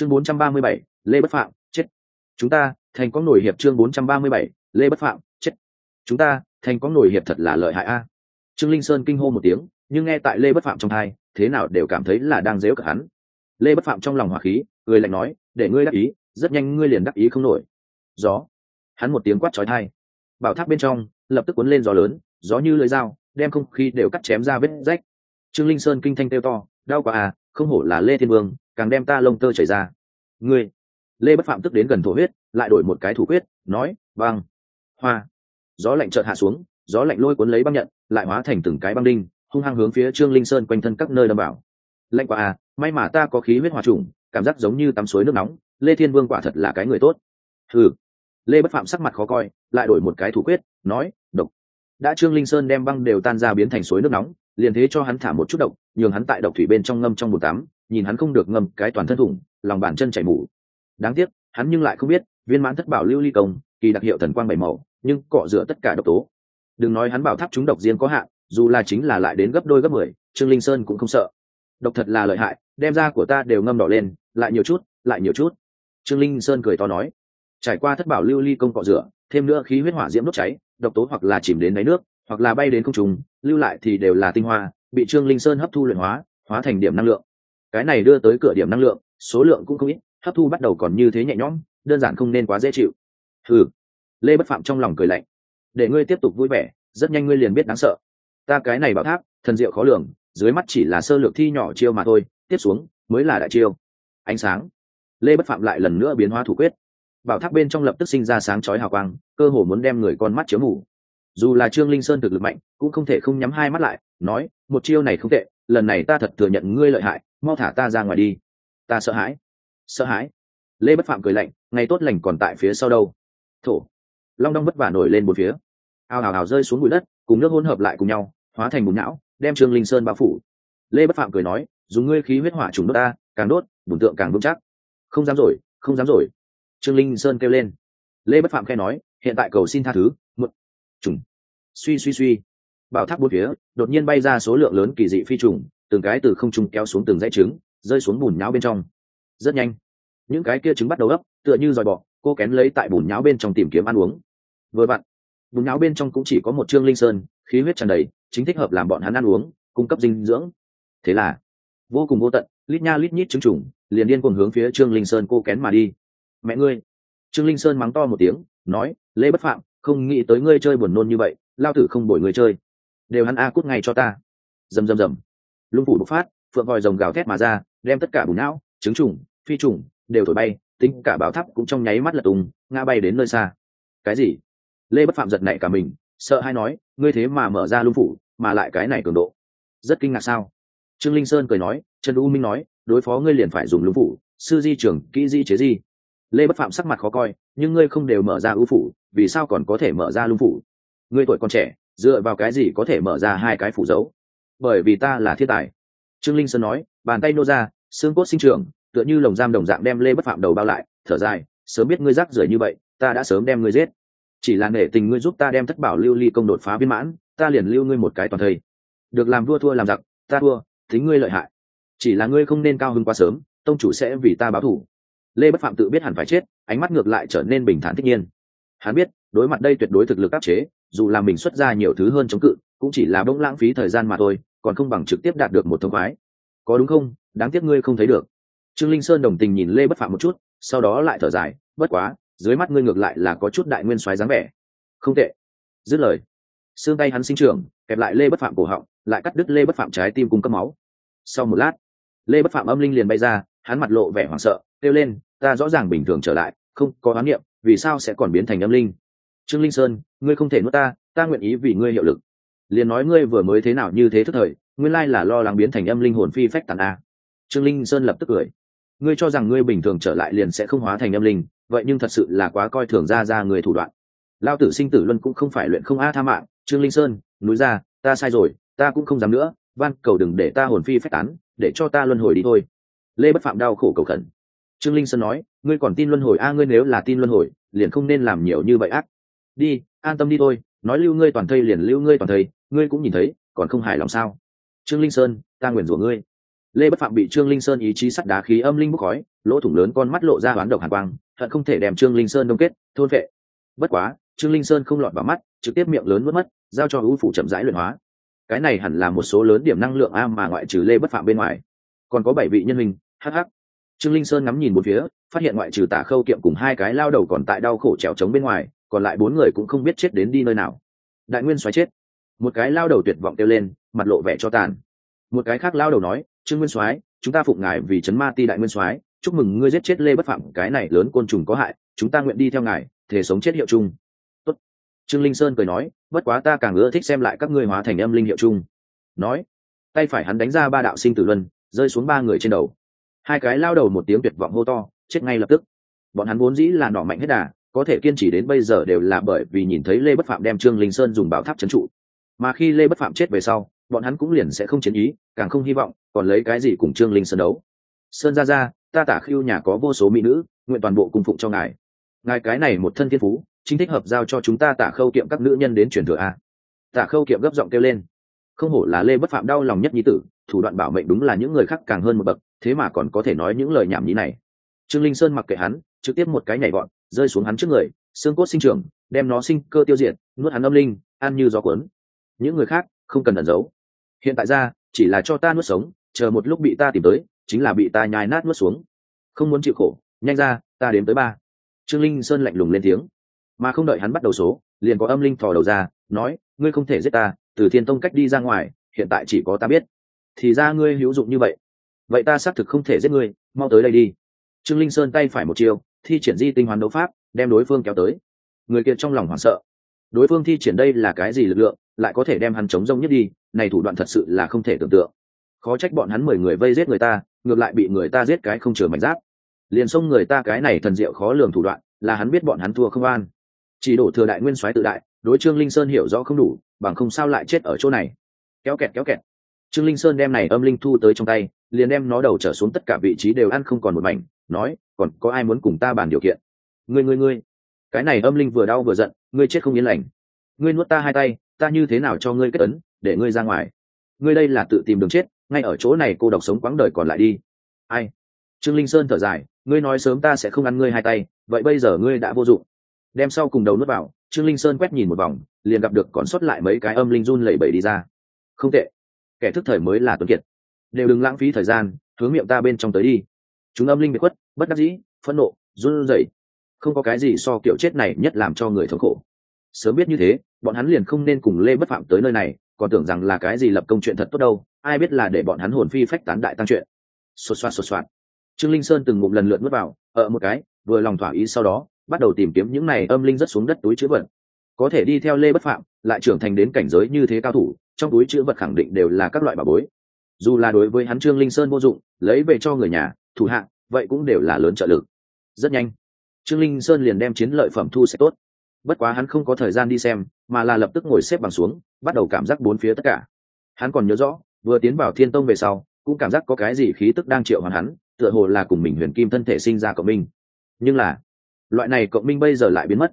chương 437, lê bất phạm chết. Chúng ta thành có nổi hiệp chương 437, lê bất phạm chết. Chúng ta thành có nổi hiệp thật là lợi hại a. Trương linh sơn kinh hô một tiếng nhưng nghe tại lê bất phạm trong thai thế nào đều cảm thấy là đang dếu cả hắn. Lê bất phạm trong lòng hỏa khí người lạnh nói để ngươi đắc ý rất nhanh ngươi liền đắc ý không nổi. Gió. Hắn một tiếng quát trói thai bảo tháp bên trong lập tức cuốn lên gió lớn gió như lưỡi dao đem không khí đều cắt chém ra vết rách. Trương linh sơn kinh thanh têu to đau quá à không hổ là lê thiên vương càng đem ta lông tơ chảy ra. Ngươi, lê bất phạm tức đến gần thổ huyết, lại đổi một cái thủ quyết, nói, băng, hoa. Gió lạnh chợt hạ xuống, gió lạnh lôi cuốn lấy băng nhận, lại hóa thành từng cái băng đinh, hung hăng hướng phía trương linh sơn quanh thân các nơi đâm bảo lạnh quá à may mà ta có khí huyết hòa trùng, cảm giác giống như tắm suối nước nóng, lê thiên vương quả thật là cái người tốt. Ừ lê bất phạm sắc mặt khó coi, lại đổi một cái thủ quyết, nói, độc. Đã trương linh sơn đem băng đều tan ra biến thành suối nước nóng, liền thế cho hắn thả một chút độc, nhường hắn tại độc thủy bên trong ngâm trong bồn tắm nhìn hắn không được ngâm cái toàn thân thủng, lòng bàn chân chảy mủ đáng tiếc, hắn nhưng lại không biết, viên mãn thất bảo lưu ly công, kỳ đặc hiệu thần quang bảy màu, nhưng cọ rửa tất cả độc tố. Đừng nói hắn bảo tháp chúng độc riêng có hạn, dù là chính là lại đến gấp đôi gấp mười, trương linh sơn cũng không sợ. Độc thật là lợi hại, đem ra của ta đều ngâm đỏ lên, lại nhiều chút, lại nhiều chút. Trương linh sơn cười to nói. Trải qua thất bảo lưu ly công cọ rửa, thêm nữa khí huyết hỏa diễm đốt cháy, độc tố hoặc là chìm đến đáy nước, hoặc là bay đến không trùng lưu lại thì đều là tinh hoa, bị trương linh sơn hấp thu luyện hóa hóa thành điểm năng lượng cái này đưa tới cửa điểm năng lượng, số lượng cũng không ít, hấp thu bắt đầu còn như thế nhẹ nhõm, đơn giản không nên quá dễ chịu. Ừ lê bất phạm trong lòng cười lạnh. Để ngươi tiếp tục vui vẻ, rất nhanh ngươi liền biết đáng sợ. Ta cái này bảo tháp, thần diệu khó lường, dưới mắt chỉ là sơ lược thi nhỏ chiêu mà thôi, tiếp xuống mới là đại chiêu. Ánh sáng. Lê bất phạm lại lần nữa biến hóa thủ quyết. Bảo tháp bên trong lập tức sinh ra sáng chói hào quang, cơ hồ muốn đem người con mắt chiếu mù. Dù là trương linh sơn thực lực mạnh, cũng không thể không nhắm hai mắt lại, nói, một chiêu này không tệ, lần này ta thật thừa nhận ngươi lợi hại mau thả ta ra ngoài đi. Ta sợ hãi. Sợ hãi. Lê bất phạm cười lạnh, ngày tốt lành còn tại phía sau đâu. Thổ. Long đong vất vả nổi lên một phía. Ào ào ào rơi xuống bụi đất, cùng nước hỗn hợp lại cùng nhau, hóa thành bùn não, đem trương linh sơn bao phủ. Lê bất phạm cười nói, dùng ngươi khí huyết hỏa trùng đốt ta, càng đốt, bùn tượng càng vững chắc. Không dám rồi, không dám rồi. Trương linh sơn kêu lên. Lê bất phạm khe nói, hiện tại cầu xin tha thứ một trùng. Suy suy suy. Bảo tháp bốn phía, đột nhiên bay ra số lượng lớn kỳ dị phi trùng từng cái từ không trung kéo xuống từng dãy trứng, rơi xuống bùn nháo bên trong. Rất nhanh, những cái kia trứng bắt đầu ấp, tựa như dòi bọ, cô kén lấy tại bùn nháo bên trong tìm kiếm ăn uống. Vừa vặn, bùn nháo bên trong cũng chỉ có một trương linh sơn, khí huyết tràn đầy, chính thích hợp làm bọn hắn ăn uống, cung cấp dinh dưỡng. Thế là, vô cùng vô tận, lít nha lít nhít trứng trùng, liền điên cuồng hướng phía trương linh sơn cô kén mà đi. Mẹ ngươi! Trương linh sơn mắng to một tiếng, nói, lê bất phạm, không nghĩ tới ngươi chơi buồn nôn như vậy, lao tử không bồi người chơi. Đều hắn a cút ngay cho ta. Rầm rầm rầm lung phủ bộc phát, phượng vòi rồng gào thét mà ra, đem tất cả bùn não, trứng trùng, phi trùng đều thổi bay, tính cả bảo tháp cũng trong nháy mắt lật tùng ngã bay đến nơi xa. Cái gì? Lê bất phạm giật nảy cả mình, sợ hay nói, ngươi thế mà mở ra lung phủ, mà lại cái này cường độ. Rất kinh ngạc sao? Trương linh sơn cười nói, trần u minh nói, đối phó ngươi liền phải dùng lung phủ, sư di trưởng, kỹ di chế di. Lê bất phạm sắc mặt khó coi, nhưng ngươi không đều mở ra ưu phủ, vì sao còn có thể mở ra lung phủ? Ngươi tuổi còn trẻ, dựa vào cái gì có thể mở ra hai cái phủ dấu? Bởi vì ta là thiên tài. Trương linh sơn nói, bàn tay nô ra, xương cốt sinh trưởng, tựa như lồng giam đồng dạng đem lê bất phạm đầu bao lại, thở dài, sớm biết ngươi rác rưởi như vậy, ta đã sớm đem ngươi giết. Chỉ là nể tình ngươi giúp ta đem thất bảo lưu ly công đột phá viên mãn, ta liền lưu ngươi một cái toàn thây. Được làm vua thua làm giặc, ta thua thính ngươi lợi hại. Chỉ là ngươi không nên cao hơn quá sớm, tông chủ sẽ vì ta báo thù. Lê bất phạm tự biết hẳn phải chết, ánh mắt ngược lại trở nên bình thản thích nhiên. Hắn biết, đối mặt đây tuyệt đối thực lực áp chế, dù là mình xuất ra nhiều thứ hơn chống cự cũng chỉ là bỗng lãng phí thời gian mà thôi, còn không bằng trực tiếp đạt được một thông khoái. Có đúng không? Đáng tiếc ngươi không thấy được. Trương linh sơn đồng tình nhìn lê bất phạm một chút, sau đó lại thở dài, bất quá, dưới mắt ngươi ngược lại là có chút đại nguyên soái dáng vẻ. Không tệ. Dứt lời, xương tay hắn sinh trưởng, kẹp lại lê bất phạm cổ họng, lại cắt đứt lê bất phạm trái tim cung cấp máu. Sau một lát, lê bất phạm âm linh liền bay ra, hắn mặt lộ vẻ hoảng sợ, kêu lên, ta rõ ràng bình thường trở lại, không có hoán niệm, vì sao sẽ còn biến thành âm linh? Trương linh sơn, ngươi không thể nuốt ta ta nguyện ý vì ngươi hiệu lực liền nói ngươi vừa mới thế nào như thế thức thời, nguyên lai là lo lắng biến thành âm linh hồn phi phách tàn a. Trương linh sơn lập tức cười. Ngươi cho rằng ngươi bình thường trở lại liền sẽ không hóa thành âm linh, vậy nhưng thật sự là quá coi thường ra ra người thủ đoạn. Lao tử sinh tử luân cũng không phải luyện không a tha mạng, trương linh sơn, núi ra, ta sai rồi, ta cũng không dám nữa, van cầu đừng để ta hồn phi phách tán, để cho ta luân hồi đi thôi. Lê bất phạm đau khổ cầu khẩn. Trương linh sơn nói, ngươi còn tin luân hồi a, ngươi nếu là tin luân hồi, liền không nên làm nhiều như vậy ác. Đi, an tâm đi thôi, nói lưu ngươi toàn thây liền lưu ngươi toàn thây ngươi cũng nhìn thấy, còn không hài lòng sao? Trương linh sơn, ta nguyện rủa ngươi. Lê bất phạm bị trương linh sơn ý chí sắt đá khí âm linh bốc khói, lỗ thủng lớn con mắt lộ ra hoán độc hàn quang thận không thể đem trương linh sơn đông kết, thôn vệ. Bất quá, trương linh sơn không lọt vào mắt, trực tiếp miệng lớn mất mất, giao cho ưu phủ chậm rãi luyện hóa. Cái này hẳn là một số lớn điểm năng lượng a mà ngoại trừ lê bất phạm bên ngoài. Còn có bảy vị nhân hình hh trương linh sơn ngắm nhìn một phía, phát hiện ngoại trừ tả khâu kiệm cùng hai cái lao đầu còn tại đau khổ trèo trống bên ngoài, còn lại bốn người cũng không biết chết đến đi nơi nào. Đại nguyên xoáy chết một cái lao đầu tuyệt vọng kêu lên, mặt lộ vẻ cho tàn. Một cái khác lao đầu nói, trương nguyên soái, chúng ta phụng ngài vì chấn ma ti đại nguyên soái, chúc mừng ngươi giết chết lê bất phạm, cái này lớn côn trùng có hại, chúng ta nguyện đi theo ngài thể sống chết hiệu chung. Tốt. trương linh sơn cười nói, bất quá ta càng ưa thích xem lại các ngươi hóa thành âm linh hiệu chung. Nói, tay phải hắn đánh ra ba đạo sinh tử luân, rơi xuống ba người trên đầu. Hai cái lao đầu một tiếng tuyệt vọng hô to, chết ngay lập tức. Bọn hắn vốn dĩ là nọ mạnh hết đà, có thể kiên trì đến bây giờ đều là bởi vì nhìn thấy lê bất phạm đem trương linh sơn dùng bảo tháp trấn trụ mà khi lê bất phạm chết về sau, bọn hắn cũng liền sẽ không chiến ý, càng không hy vọng còn lấy cái gì cùng trương linh sơn đấu. Sơn ra ra ta tả khiêu nhà có vô số mỹ nữ, nguyện toàn bộ cung phụng cho ngài. Ngài cái này một thân thiên phú, chính thích hợp giao cho chúng ta tả khâu kiệm các nữ nhân đến truyền thừa a. Tả khâu kiệm gấp giọng kêu lên. Không hổ là lê bất phạm đau lòng nhất nhi tử, thủ đoạn bảo mệnh đúng là những người khác càng hơn một bậc, thế mà còn có thể nói những lời nhảm nhí này. Trương linh sơn mặc kệ hắn, trực tiếp một cái nhảy gọn rơi xuống hắn trước người, xương cốt sinh trưởng, đem nó sinh cơ tiêu diệt, nuốt hắn âm linh, ăn như gió cuốn những người khác không cần ẩn giấu. Hiện tại ra, chỉ là cho ta nuốt sống, chờ một lúc bị ta tìm tới, chính là bị ta nhai nát nuốt xuống. Không muốn chịu khổ, nhanh ra, ta đếm tới ba. Trương linh sơn lạnh lùng lên tiếng. Mà không đợi hắn bắt đầu số, liền có âm linh thò đầu ra, nói, ngươi không thể giết ta, từ thiên tông cách đi ra ngoài, hiện tại chỉ có ta biết. Thì ra ngươi hữu dụng như vậy. Vậy ta xác thực không thể giết ngươi, mau tới đây đi. Trương linh sơn tay phải một chiều thi triển di tinh hoàn đấu pháp, đem đối phương kéo tới. Người kia trong lòng hoảng sợ. Đối phương thi triển đây là cái gì lực lượng? Lại có thể đem hắn chống rông nhất đi, này thủ đoạn thật sự là không thể tưởng tượng. Khó trách bọn hắn mười người vây giết người ta, ngược lại bị người ta giết cái không chừa mảnh giáp. Liền xông người ta cái này thần diệu khó lường thủ đoạn, là hắn biết bọn hắn thua không an. Chỉ đổ thừa đại nguyên soái tự đại, đối trương linh sơn hiểu rõ không đủ, bằng không sao lại chết ở chỗ này. Kéo kẹt kéo kẹt. Trương linh sơn đem này âm linh thu tới trong tay, liền đem nó đầu trở xuống tất cả vị trí đều ăn không còn một mảnh, nói, còn có ai muốn cùng ta bàn điều kiện? Ngươi ngươi ngươi. Cái này âm linh vừa đau vừa giận, ngươi chết không yên lành. Ngươi nuốt ta hai tay ta như thế nào cho ngươi kết ấn, để ngươi ra ngoài? Ngươi đây là tự tìm đường chết, ngay ở chỗ này cô độc sống quãng đời còn lại đi. Ai? Trương linh sơn thở dài, ngươi nói sớm ta sẽ không ăn ngươi hai tay, vậy bây giờ ngươi đã vô dụng. Đem sau cùng đầu nuốt vào, trương linh sơn quét nhìn một vòng, liền gặp được còn sót lại mấy cái âm linh run lẩy bẩy đi ra. Không tệ. Kẻ thức thời mới là tuấn kiệt. Đều đừng lãng phí thời gian, hướng miệng ta bên trong tới đi. Chúng âm linh bị khuất, bất đắc dĩ, phẫn nộ, run rẩy. Không có cái gì so kiểu chết này nhất làm cho người thống khổ. Sớm biết như thế bọn hắn liền không nên cùng lê bất phạm tới nơi này, còn tưởng rằng là cái gì lập công chuyện thật tốt đâu, ai biết là để bọn hắn hồn phi phách tán đại tăng chuyện. Sột soạt sột soạt. Trương linh sơn từng một lần lượt nuốt vào ở một cái, vừa lòng thỏa ý sau đó, bắt đầu tìm kiếm những này âm linh rất xuống đất túi chữ vật. Có thể đi theo lê bất phạm, lại trưởng thành đến cảnh giới như thế cao thủ, trong túi chữ vật khẳng định đều là các loại bảo bối. Dù là đối với hắn trương linh sơn vô dụng, lấy về cho người nhà, thủ hạng vậy cũng đều là lớn trợ lực. Rất nhanh, trương linh sơn liền đem chiến lợi phẩm thu sẽ tốt bất quá hắn không có thời gian đi xem, mà là lập tức ngồi xếp bằng xuống, bắt đầu cảm giác bốn phía tất cả. Hắn còn nhớ rõ, vừa tiến vào thiên tông về sau, cũng cảm giác có cái gì khí tức đang triệu hoàn hắn, tựa hồ là cùng mình huyền kim thân thể sinh ra cộng minh. Nhưng là, loại này cộng minh bây giờ lại biến mất.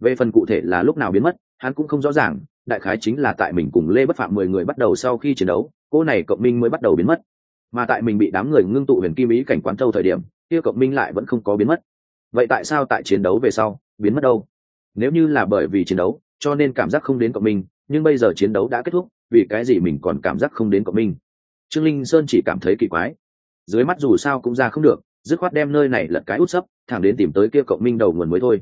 Về phần cụ thể là lúc nào biến mất, hắn cũng không rõ ràng, đại khái chính là tại mình cùng lê bất phạm mười người bắt đầu sau khi chiến đấu cô này cộng minh mới bắt đầu biến mất. Mà tại mình bị đám người ngưng tụ huyền kim ý cảnh quán thâu thời điểm, kia cộng minh lại vẫn không có biến mất. Vậy tại sao tại chiến đấu về sau, biến mất đâu? Nếu như là bởi vì chiến đấu, cho nên cảm giác không đến cộng minh nhưng bây giờ chiến đấu đã kết thúc, vì cái gì mình còn cảm giác không đến cộng minh trương linh sơn chỉ cảm thấy kỳ quái. Dưới mắt dù sao cũng ra không được, dứt khoát đem nơi này lật cái út sấp, thẳng đến tìm tới kia cộng minh đầu nguồn mới thôi.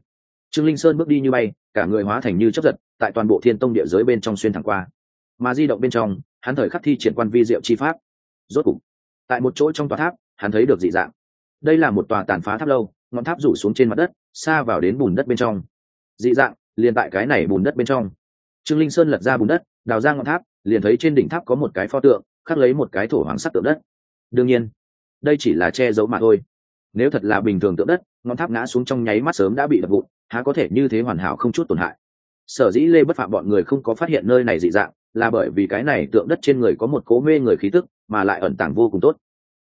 Trương linh sơn bước đi như bay, cả người hóa thành như chấp giật, tại toàn bộ thiên tông địa giới bên trong xuyên thẳng qua. Mà di động bên trong, hắn thời khắc thi triển quan vi diệu chi pháp. Rốt cục, tại một chỗ trong tòa tháp, hắn thấy được dị dạng. Đây là một tòa tàn phá tháp lâu, ngọn tháp rủ xuống trên mặt đất, xa vào đến bùn đất bên trong dị dạng, liền tại cái này bùn đất bên trong. Trương linh sơn lật ra bùn đất, đào ra ngọn tháp, liền thấy trên đỉnh tháp có một cái pho tượng, khắc lấy một cái thổ hoàng sắc tượng đất. Đương nhiên, đây chỉ là che giấu mà thôi. Nếu thật là bình thường tượng đất, ngọn tháp ngã xuống trong nháy mắt sớm đã bị đập vụn, há có thể như thế hoàn hảo không chút tổn hại. Sở dĩ lê bất phạm bọn người không có phát hiện nơi này dị dạng, là bởi vì cái này tượng đất trên người có một cố mê người khí tức, mà lại ẩn tàng vô cùng tốt.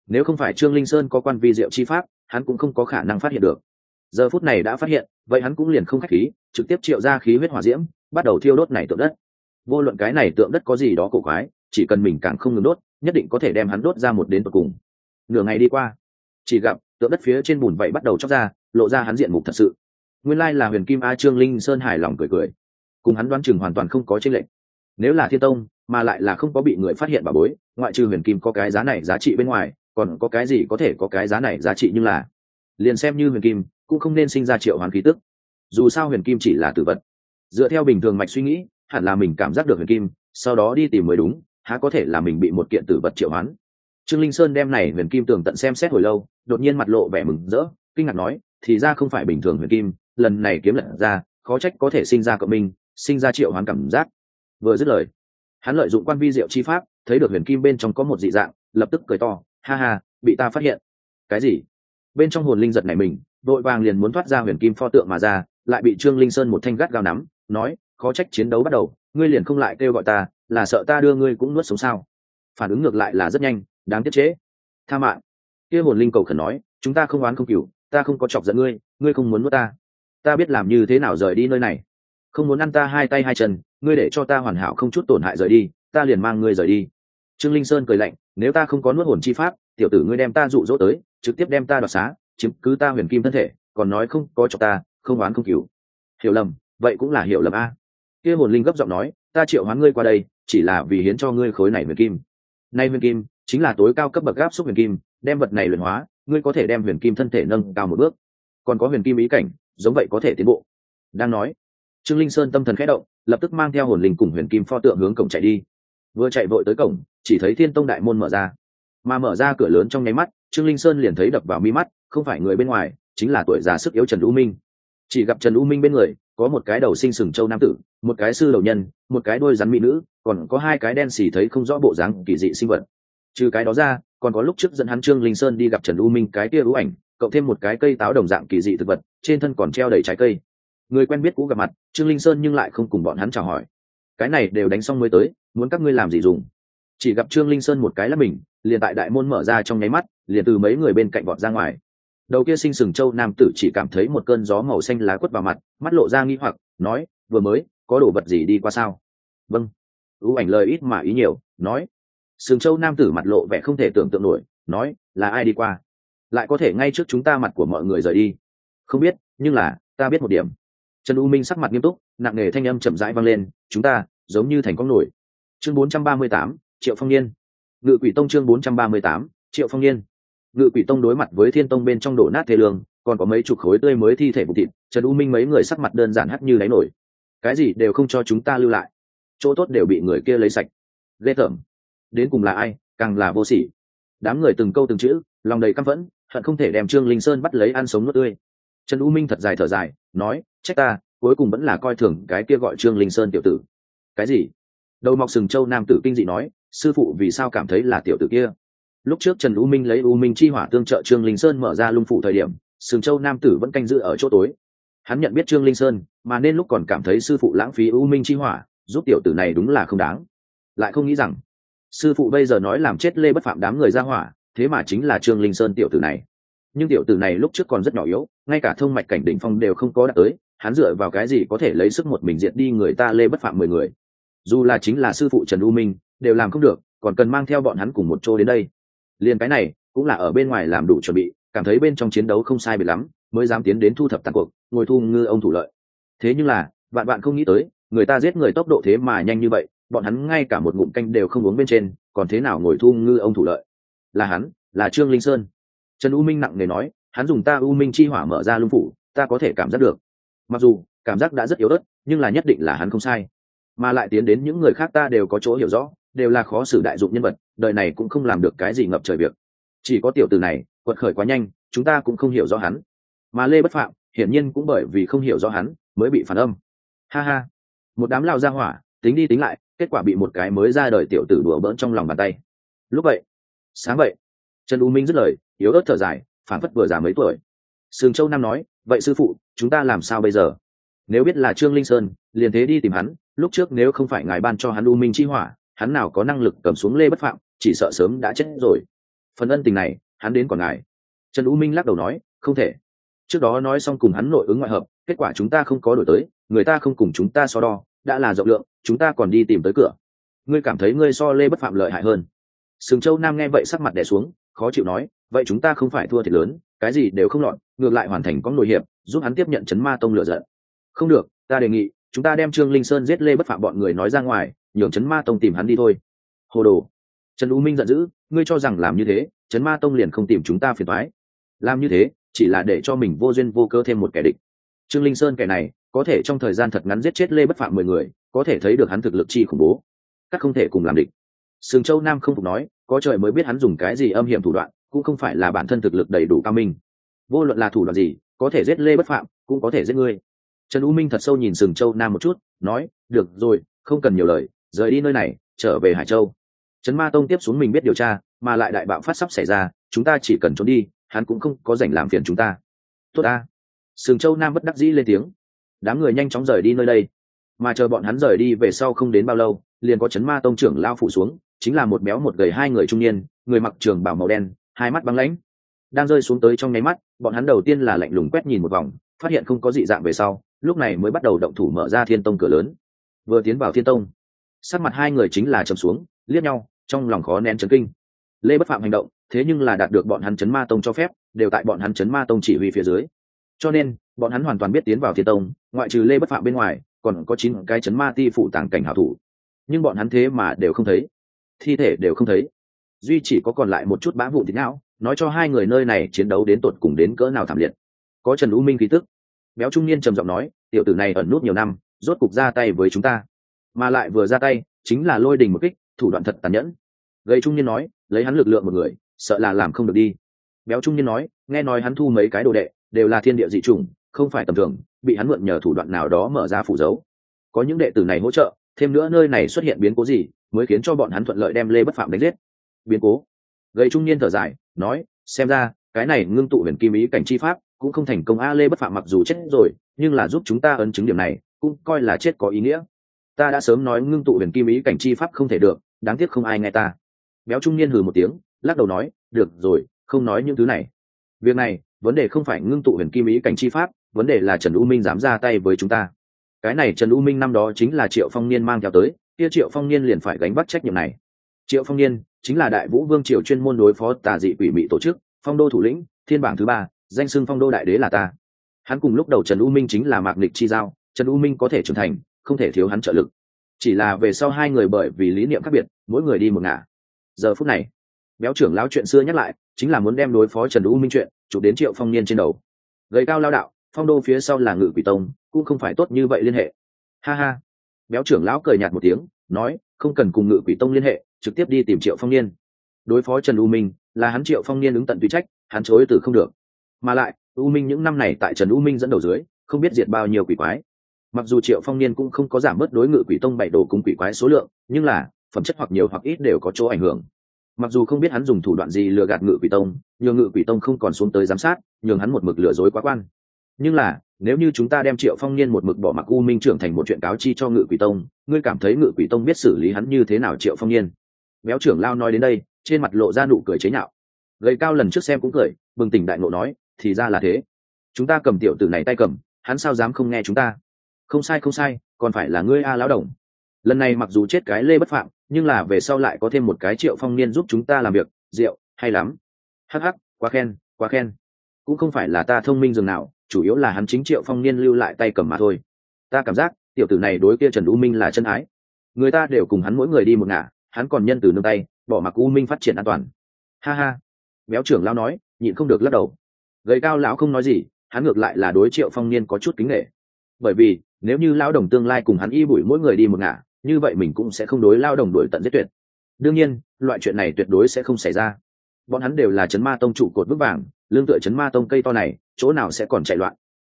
Nếu không phải trương linh sơn có quan vi diệu chi pháp, hắn cũng không có khả năng phát hiện được. Giờ phút này đã phát hiện vậy hắn cũng liền không khách khí, trực tiếp triệu ra khí huyết hỏa diễm, bắt đầu thiêu đốt này tượng đất. Vô luận cái này tượng đất có gì đó cổ quái, chỉ cần mình càng không ngừng đốt, nhất định có thể đem hắn đốt ra một đến tận cùng. Nửa ngày đi qua, chỉ gặp tượng đất phía trên bùn vậy bắt đầu chóc ra, lộ ra hắn diện mục thật sự. Nguyên lai là huyền kim a trương linh sơn hài lòng cười cười. Cùng hắn đoán chừng hoàn toàn không có tranh lệch. Nếu là thiên tông, mà lại là không có bị người phát hiện bà bối, ngoại trừ huyền kim có cái giá này giá trị bên ngoài, còn có cái gì có thể có cái giá này giá trị nhưng là, liền xem như huyền kim cũng không nên sinh ra triệu hoàn khí tức. Dù sao huyền kim chỉ là tử vật. Dựa theo bình thường mạch suy nghĩ, hẳn là mình cảm giác được huyền kim, sau đó đi tìm mới đúng, há có thể là mình bị một kiện tử vật triệu hoán. Trương linh sơn đem này huyền kim tường tận xem xét hồi lâu, đột nhiên mặt lộ vẻ mừng rỡ, kinh ngạc nói, thì ra không phải bình thường huyền kim, lần này kiếm lận ra, khó trách có thể sinh ra cộng minh, sinh ra triệu hoán cảm giác. Vừa dứt lời, hắn lợi dụng quan vi diệu chi pháp, thấy được huyền kim bên trong có một dị dạng, lập tức cười to, ha ha, bị ta phát hiện. Cái gì? Bên trong hồn linh giật này mình vội vàng liền muốn thoát ra huyền kim pho tượng mà ra, lại bị trương linh sơn một thanh gắt gao nắm, nói, khó trách chiến đấu bắt đầu, ngươi liền không lại kêu gọi ta, là sợ ta đưa ngươi cũng nuốt sống sao? Phản ứng ngược lại là rất nhanh, đáng tiếc chế. Tha mạng. Kia hồn linh cầu khẩn nói, chúng ta không oán không cửu ta không có chọc giận ngươi ngươi không muốn nuốt ta. Ta biết làm như thế nào rời đi nơi này. Không muốn ăn ta hai tay hai chân, ngươi để cho ta hoàn hảo không chút tổn hại rời đi, ta liền mang ngươi rời đi. Trương linh sơn cười lạnh, nếu ta không có nuốt hồn chi pháp, tiểu tử ngươi đem ta dụ dỗ tới, trực tiếp đem ta đoạt xá chiếm cứ ta huyền kim thân thể, còn nói không có cho ta, không oán không cứu hiểu lầm, vậy cũng là hiểu lầm a. Kia hồn linh gấp giọng nói, ta triệu hoán ngươi qua đây, chỉ là vì hiến cho ngươi khối này huyền kim. Nay huyền kim chính là tối cao cấp bậc gáp xúc huyền kim, đem vật này luyện hóa, ngươi có thể đem huyền kim thân thể nâng cao một bước. Còn có huyền kim ý cảnh, giống vậy có thể tiến bộ. Đang nói, trương linh sơn tâm thần khẽ động, lập tức mang theo hồn linh cùng huyền kim pho tượng hướng cổng chạy đi. Vừa chạy vội tới cổng, chỉ thấy thiên tông đại môn mở ra. Mà mở ra cửa lớn trong nháy mắt, trương linh sơn liền thấy đập vào mi mắt không phải người bên ngoài, chính là tuổi già sức yếu trần u minh. Chỉ gặp trần u minh bên người, có một cái đầu sinh sừng châu nam tử, một cái sư đầu nhân, một cái đôi rắn mỹ nữ, còn có hai cái đen xì thấy không rõ bộ dáng kỳ dị sinh vật. Trừ cái đó ra, còn có lúc trước dẫn hắn trương linh sơn đi gặp trần u minh cái kia ưu ảnh, cộng thêm một cái cây táo đồng dạng kỳ dị thực vật, trên thân còn treo đầy trái cây. Người quen biết cũ gặp mặt, trương linh sơn nhưng lại không cùng bọn hắn chào hỏi. Cái này đều đánh xong mới tới, muốn các ngươi làm gì dùng? Chỉ gặp trương linh sơn một cái là mình, liền tại đại môn mở ra trong nháy mắt, liền từ mấy người bên cạnh vọt ra ngoài đầu kia sinh sừng châu nam tử chỉ cảm thấy một cơn gió màu xanh lá quất vào mặt mắt lộ ra nghi hoặc nói vừa mới có đồ vật gì đi qua sao? Vâng. Ưu ảnh lời ít mà ý nhiều nói sừng châu nam tử mặt lộ vẻ không thể tưởng tượng nổi nói là ai đi qua? Lại có thể ngay trước chúng ta mặt của mọi người rời đi. Không biết nhưng là ta biết một điểm. Trần u minh sắc mặt nghiêm túc nặng nề thanh âm chậm rãi vang lên chúng ta giống như thành con nổi. Chương 438, triệu phong niên. Ngự quỷ tông chương 438, triệu phong niên ngự quỷ tông đối mặt với thiên tông bên trong đổ nát thế lương, còn có mấy chục khối tươi mới thi thể vụ thịt, trần u minh mấy người sắc mặt đơn giản hắt như đáy nổi. Cái gì đều không cho chúng ta lưu lại. Chỗ tốt đều bị người kia lấy sạch. Ghê tởm. Đến cùng là ai? Càng là vô sỉ. Đám người từng câu từng chữ, lòng đầy căm phẫn, hận không thể đem trương linh sơn bắt lấy ăn sống nước tươi. Trần u minh thật dài thở dài, nói, trách ta, cuối cùng vẫn là coi thường cái kia gọi trương linh sơn tiểu tử. Cái gì? Đầu mọc sừng châu nam tử kinh dị nói, sư phụ vì sao cảm thấy là tiểu tử kia? Lúc trước trần u minh lấy u minh chi hỏa tương trợ trương linh sơn mở ra lung phụ thời điểm, sừng châu nam tử vẫn canh giữ ở chỗ tối. Hắn nhận biết trương linh sơn, mà nên lúc còn cảm thấy sư phụ lãng phí u minh chi hỏa, giúp tiểu tử này đúng là không đáng. Lại không nghĩ rằng, sư phụ bây giờ nói làm chết lê bất phạm đám người ra hỏa, thế mà chính là trương linh sơn tiểu tử này. Nhưng tiểu tử này lúc trước còn rất nhỏ yếu, ngay cả thông mạch cảnh đỉnh phong đều không có đạt tới, hắn dựa vào cái gì có thể lấy sức một mình diệt đi người ta lê bất phạm mười người? Dù là chính là sư phụ trần u minh, đều làm không được, còn cần mang theo bọn hắn cùng một chỗ đến đây liền cái này cũng là ở bên ngoài làm đủ chuẩn bị, cảm thấy bên trong chiến đấu không sai biệt lắm, mới dám tiến đến thu thập tàn cuộc, ngồi thu ngư ông thủ lợi. Thế nhưng là bạn bạn không nghĩ tới, người ta giết người tốc độ thế mà nhanh như vậy, bọn hắn ngay cả một ngụm canh đều không uống bên trên, còn thế nào ngồi thu ngư ông thủ lợi? Là hắn, là trương linh sơn. Trần u minh nặng nề nói, hắn dùng ta u minh chi hỏa mở ra lung phủ, ta có thể cảm giác được. Mặc dù, cảm giác đã rất yếu ớt, nhưng là nhất định là hắn không sai. Mà lại tiến đến những người khác ta đều có chỗ hiểu rõ đều là khó xử đại dụng nhân vật, đời này cũng không làm được cái gì ngập trời việc. Chỉ có tiểu từ này, quật khởi quá nhanh, chúng ta cũng không hiểu rõ hắn. Mà lê bất phạm, hiển nhiên cũng bởi vì không hiểu rõ hắn, mới bị phản âm. Ha ha. Một đám lao ra hỏa, tính đi tính lại, kết quả bị một cái mới ra đời tiểu tử đùa bỡn trong lòng bàn tay. Lúc vậy, sáng vậy, trần u minh dứt lời, yếu ớt thở dài phản phất vừa già mấy tuổi. Sương châu nam nói, vậy sư phụ, chúng ta làm sao bây giờ? Nếu biết là trương linh sơn, liền thế đi tìm hắn, lúc trước nếu không phải ngài ban cho hắn u minh chi hỏa hắn nào có năng lực cầm xuống lê bất phạm, chỉ sợ sớm đã chết rồi. Phần ân tình này, hắn đến còn ngài trần u minh lắc đầu nói, không thể. Trước đó nói xong cùng hắn nội ứng ngoại hợp, kết quả chúng ta không có đổi tới, người ta không cùng chúng ta so đo, đã là rộng lượng, chúng ta còn đi tìm tới cửa. Ngươi cảm thấy ngươi so lê bất phạm lợi hại hơn? Sừng châu nam nghe vậy sắc mặt đẻ xuống, khó chịu nói, vậy chúng ta không phải thua thiệt lớn, cái gì đều không lọt, ngược lại hoàn thành có nội hiệp, giúp hắn tiếp nhận chấn ma tông lựa giận. Không được, ta đề nghị, chúng ta đem trương linh sơn giết lê bất phạm bọn người nói ra ngoài nhường chấn ma tông tìm hắn đi thôi. Hồ đồ. Trần u minh giận dữ, ngươi cho rằng làm như thế chấn ma tông liền không tìm chúng ta phiền thoái làm như thế, chỉ là để cho mình vô duyên vô cơ thêm một kẻ địch. Trương linh sơn kẻ này, có thể trong thời gian thật ngắn giết chết lê bất phạm mười người, có thể thấy được hắn thực lực chi khủng bố. Các không thể cùng làm địch. Sừng châu nam không phục nói, có trời mới biết hắn dùng cái gì âm hiểm thủ đoạn, cũng không phải là bản thân thực lực đầy đủ cao minh. Vô luận là thủ đoạn gì, có thể giết lê bất phạm, cũng có thể giết ngươi. Trần u minh thật sâu nhìn sừng châu nam một chút, nói, được rồi, không cần nhiều lời rời đi nơi này, trở về hải châu. Trấn ma tông tiếp xuống mình biết điều tra, mà lại đại bạo phát sắp xảy ra, chúng ta chỉ cần trốn đi, hắn cũng không có dành làm phiền chúng ta. Tốt ta. Sừng châu nam bất đắc dĩ lên tiếng. Đám người nhanh chóng rời đi nơi đây. Mà chờ bọn hắn rời đi về sau không đến bao lâu, liền có chấn ma tông trưởng lao phủ xuống, chính là một béo một gầy hai người trung niên, người mặc trường bảo màu đen, hai mắt băng lãnh. Đang rơi xuống tới trong nháy mắt, bọn hắn đầu tiên là lạnh lùng quét nhìn một vòng, phát hiện không có dị dạng về sau, lúc này mới bắt đầu động thủ mở ra thiên tông cửa lớn. Vừa tiến vào thiên tông sắc mặt hai người chính là trầm xuống, liếc nhau, trong lòng khó nén chấn kinh. Lê bất phạm hành động, thế nhưng là đạt được bọn hắn chấn ma tông cho phép, đều tại bọn hắn chấn ma tông chỉ huy phía dưới. Cho nên, bọn hắn hoàn toàn biết tiến vào thiên tông, ngoại trừ lê bất phạm bên ngoài, còn có chín cái chấn ma ti phụ tàng cảnh hảo thủ. Nhưng bọn hắn thế mà đều không thấy. Thi thể đều không thấy. Duy chỉ có còn lại một chút bã vụn thịt não, nói cho hai người nơi này chiến đấu đến tột cùng đến cỡ nào thảm liệt. Có trần u minh khí tức. Béo trung niên trầm giọng nói, tiểu tử này ẩn nút nhiều năm, rốt cục ra tay với chúng ta mà lại vừa ra tay, chính là lôi đình một kích, thủ đoạn thật tàn nhẫn. Gây trung niên nói, lấy hắn lực lượng một người, sợ là làm không được đi. Béo trung niên nói, nghe nói hắn thu mấy cái đồ đệ, đều là thiên địa dị chủng, không phải tầm thường, bị hắn mượn nhờ thủ đoạn nào đó mở ra phủ dấu. Có những đệ tử này hỗ trợ, thêm nữa nơi này xuất hiện biến cố gì, mới khiến cho bọn hắn thuận lợi đem lê bất phạm đánh giết. Biến cố. Gây trung niên thở dài, nói, xem ra, cái này ngưng tụ huyền kim ý cảnh chi pháp, cũng không thành công. A, lê bất phạm mặc dù chết rồi, nhưng là giúp chúng ta ấn chứng điểm này, cũng coi là chết có ý nghĩa ta đã sớm nói ngưng tụ huyền kim ý cảnh chi pháp không thể được, đáng tiếc không ai nghe ta. Béo trung niên hừ một tiếng, lắc đầu nói, được rồi, không nói những thứ này. Việc này, vấn đề không phải ngưng tụ huyền kim ý cảnh chi pháp, vấn đề là trần u minh dám ra tay với chúng ta. Cái này trần u minh năm đó chính là triệu phong niên mang theo tới, kia triệu phong niên liền phải gánh bắt trách nhiệm này. Triệu phong niên chính là đại vũ vương triều chuyên môn đối phó tà dị quỷ mị tổ chức, phong đô thủ lĩnh, thiên bảng thứ ba, danh xưng phong đô đại đế là ta. Hắn cùng lúc đầu trần u minh chính là mạc lịch chi giao, trần u minh có thể trưởng thành không thể thiếu hắn trợ lực. Chỉ là về sau hai người bởi vì lý niệm khác biệt, mỗi người đi một ngả. Giờ phút này, béo trưởng lão chuyện xưa nhắc lại, chính là muốn đem đối phó trần u minh chuyện, chụp đến triệu phong niên trên đầu. Gầy cao lao đạo, phong đô phía sau là ngự quỷ tông, cũng không phải tốt như vậy liên hệ. Ha ha. Béo trưởng lão cười nhạt một tiếng, nói, không cần cùng ngự quỷ tông liên hệ, trực tiếp đi tìm triệu phong niên. Đối phó trần u minh, là hắn triệu phong niên ứng tận tùy trách, hắn chối từ không được. Mà lại, u minh những năm này tại trần u minh dẫn đầu dưới, không biết diệt bao nhiêu quỷ quái mặc dù triệu phong niên cũng không có giảm bớt đối ngự quỷ tông bảy đồ cung quỷ quái số lượng, nhưng là, phẩm chất hoặc nhiều hoặc ít đều có chỗ ảnh hưởng. Mặc dù không biết hắn dùng thủ đoạn gì lừa gạt ngự quỷ tông nhường ngự quỷ tông không còn xuống tới giám sát nhường hắn một mực lừa dối quá quan. Nhưng là, nếu như chúng ta đem triệu phong niên một mực bỏ mặc u minh trưởng thành một chuyện cáo chi cho ngự quỷ tông, ngươi cảm thấy ngự quỷ tông biết xử lý hắn như thế nào triệu phong niên? Béo trưởng lao nói đến đây, trên mặt lộ ra nụ cười chế nhạo. Gầy cao lần trước xem cũng cười, bừng tỉnh đại ngộ nói, thì ra là thế. Chúng ta cầm tiểu tử này tay cầm, hắn sao dám không nghe chúng ta? Không sai không sai, còn phải là ngươi a lão đồng. Lần này mặc dù chết cái lê bất phạm, nhưng là về sau lại có thêm một cái triệu phong niên giúp chúng ta làm việc, rượu, hay lắm. Hắc hắc, quá khen quá khen. Cũng không phải là ta thông minh dường nào, chủ yếu là hắn chính triệu phong niên lưu lại tay cầm mà thôi. Ta cảm giác, tiểu tử này đối kia trần u minh là chân ái. Người ta đều cùng hắn mỗi người đi một ngả, hắn còn nhân từ nương tay, bỏ mặc u minh phát triển an toàn. Ha ha. Béo trưởng lão nói, nhịn không được lắc đầu. Gầy cao lão không nói gì, hắn ngược lại là đối triệu phong niên có chút kính nghệ bởi vì nếu như lao đồng tương lai cùng hắn y bụi mỗi người đi một ngả, như vậy mình cũng sẽ không đối lao đồng đuổi tận giết tuyệt. Đương nhiên, loại chuyện này tuyệt đối sẽ không xảy ra. Bọn hắn đều là chấn ma tông trụ cột bức vàng, lương tựa chấn ma tông cây to này, chỗ nào sẽ còn chạy loạn?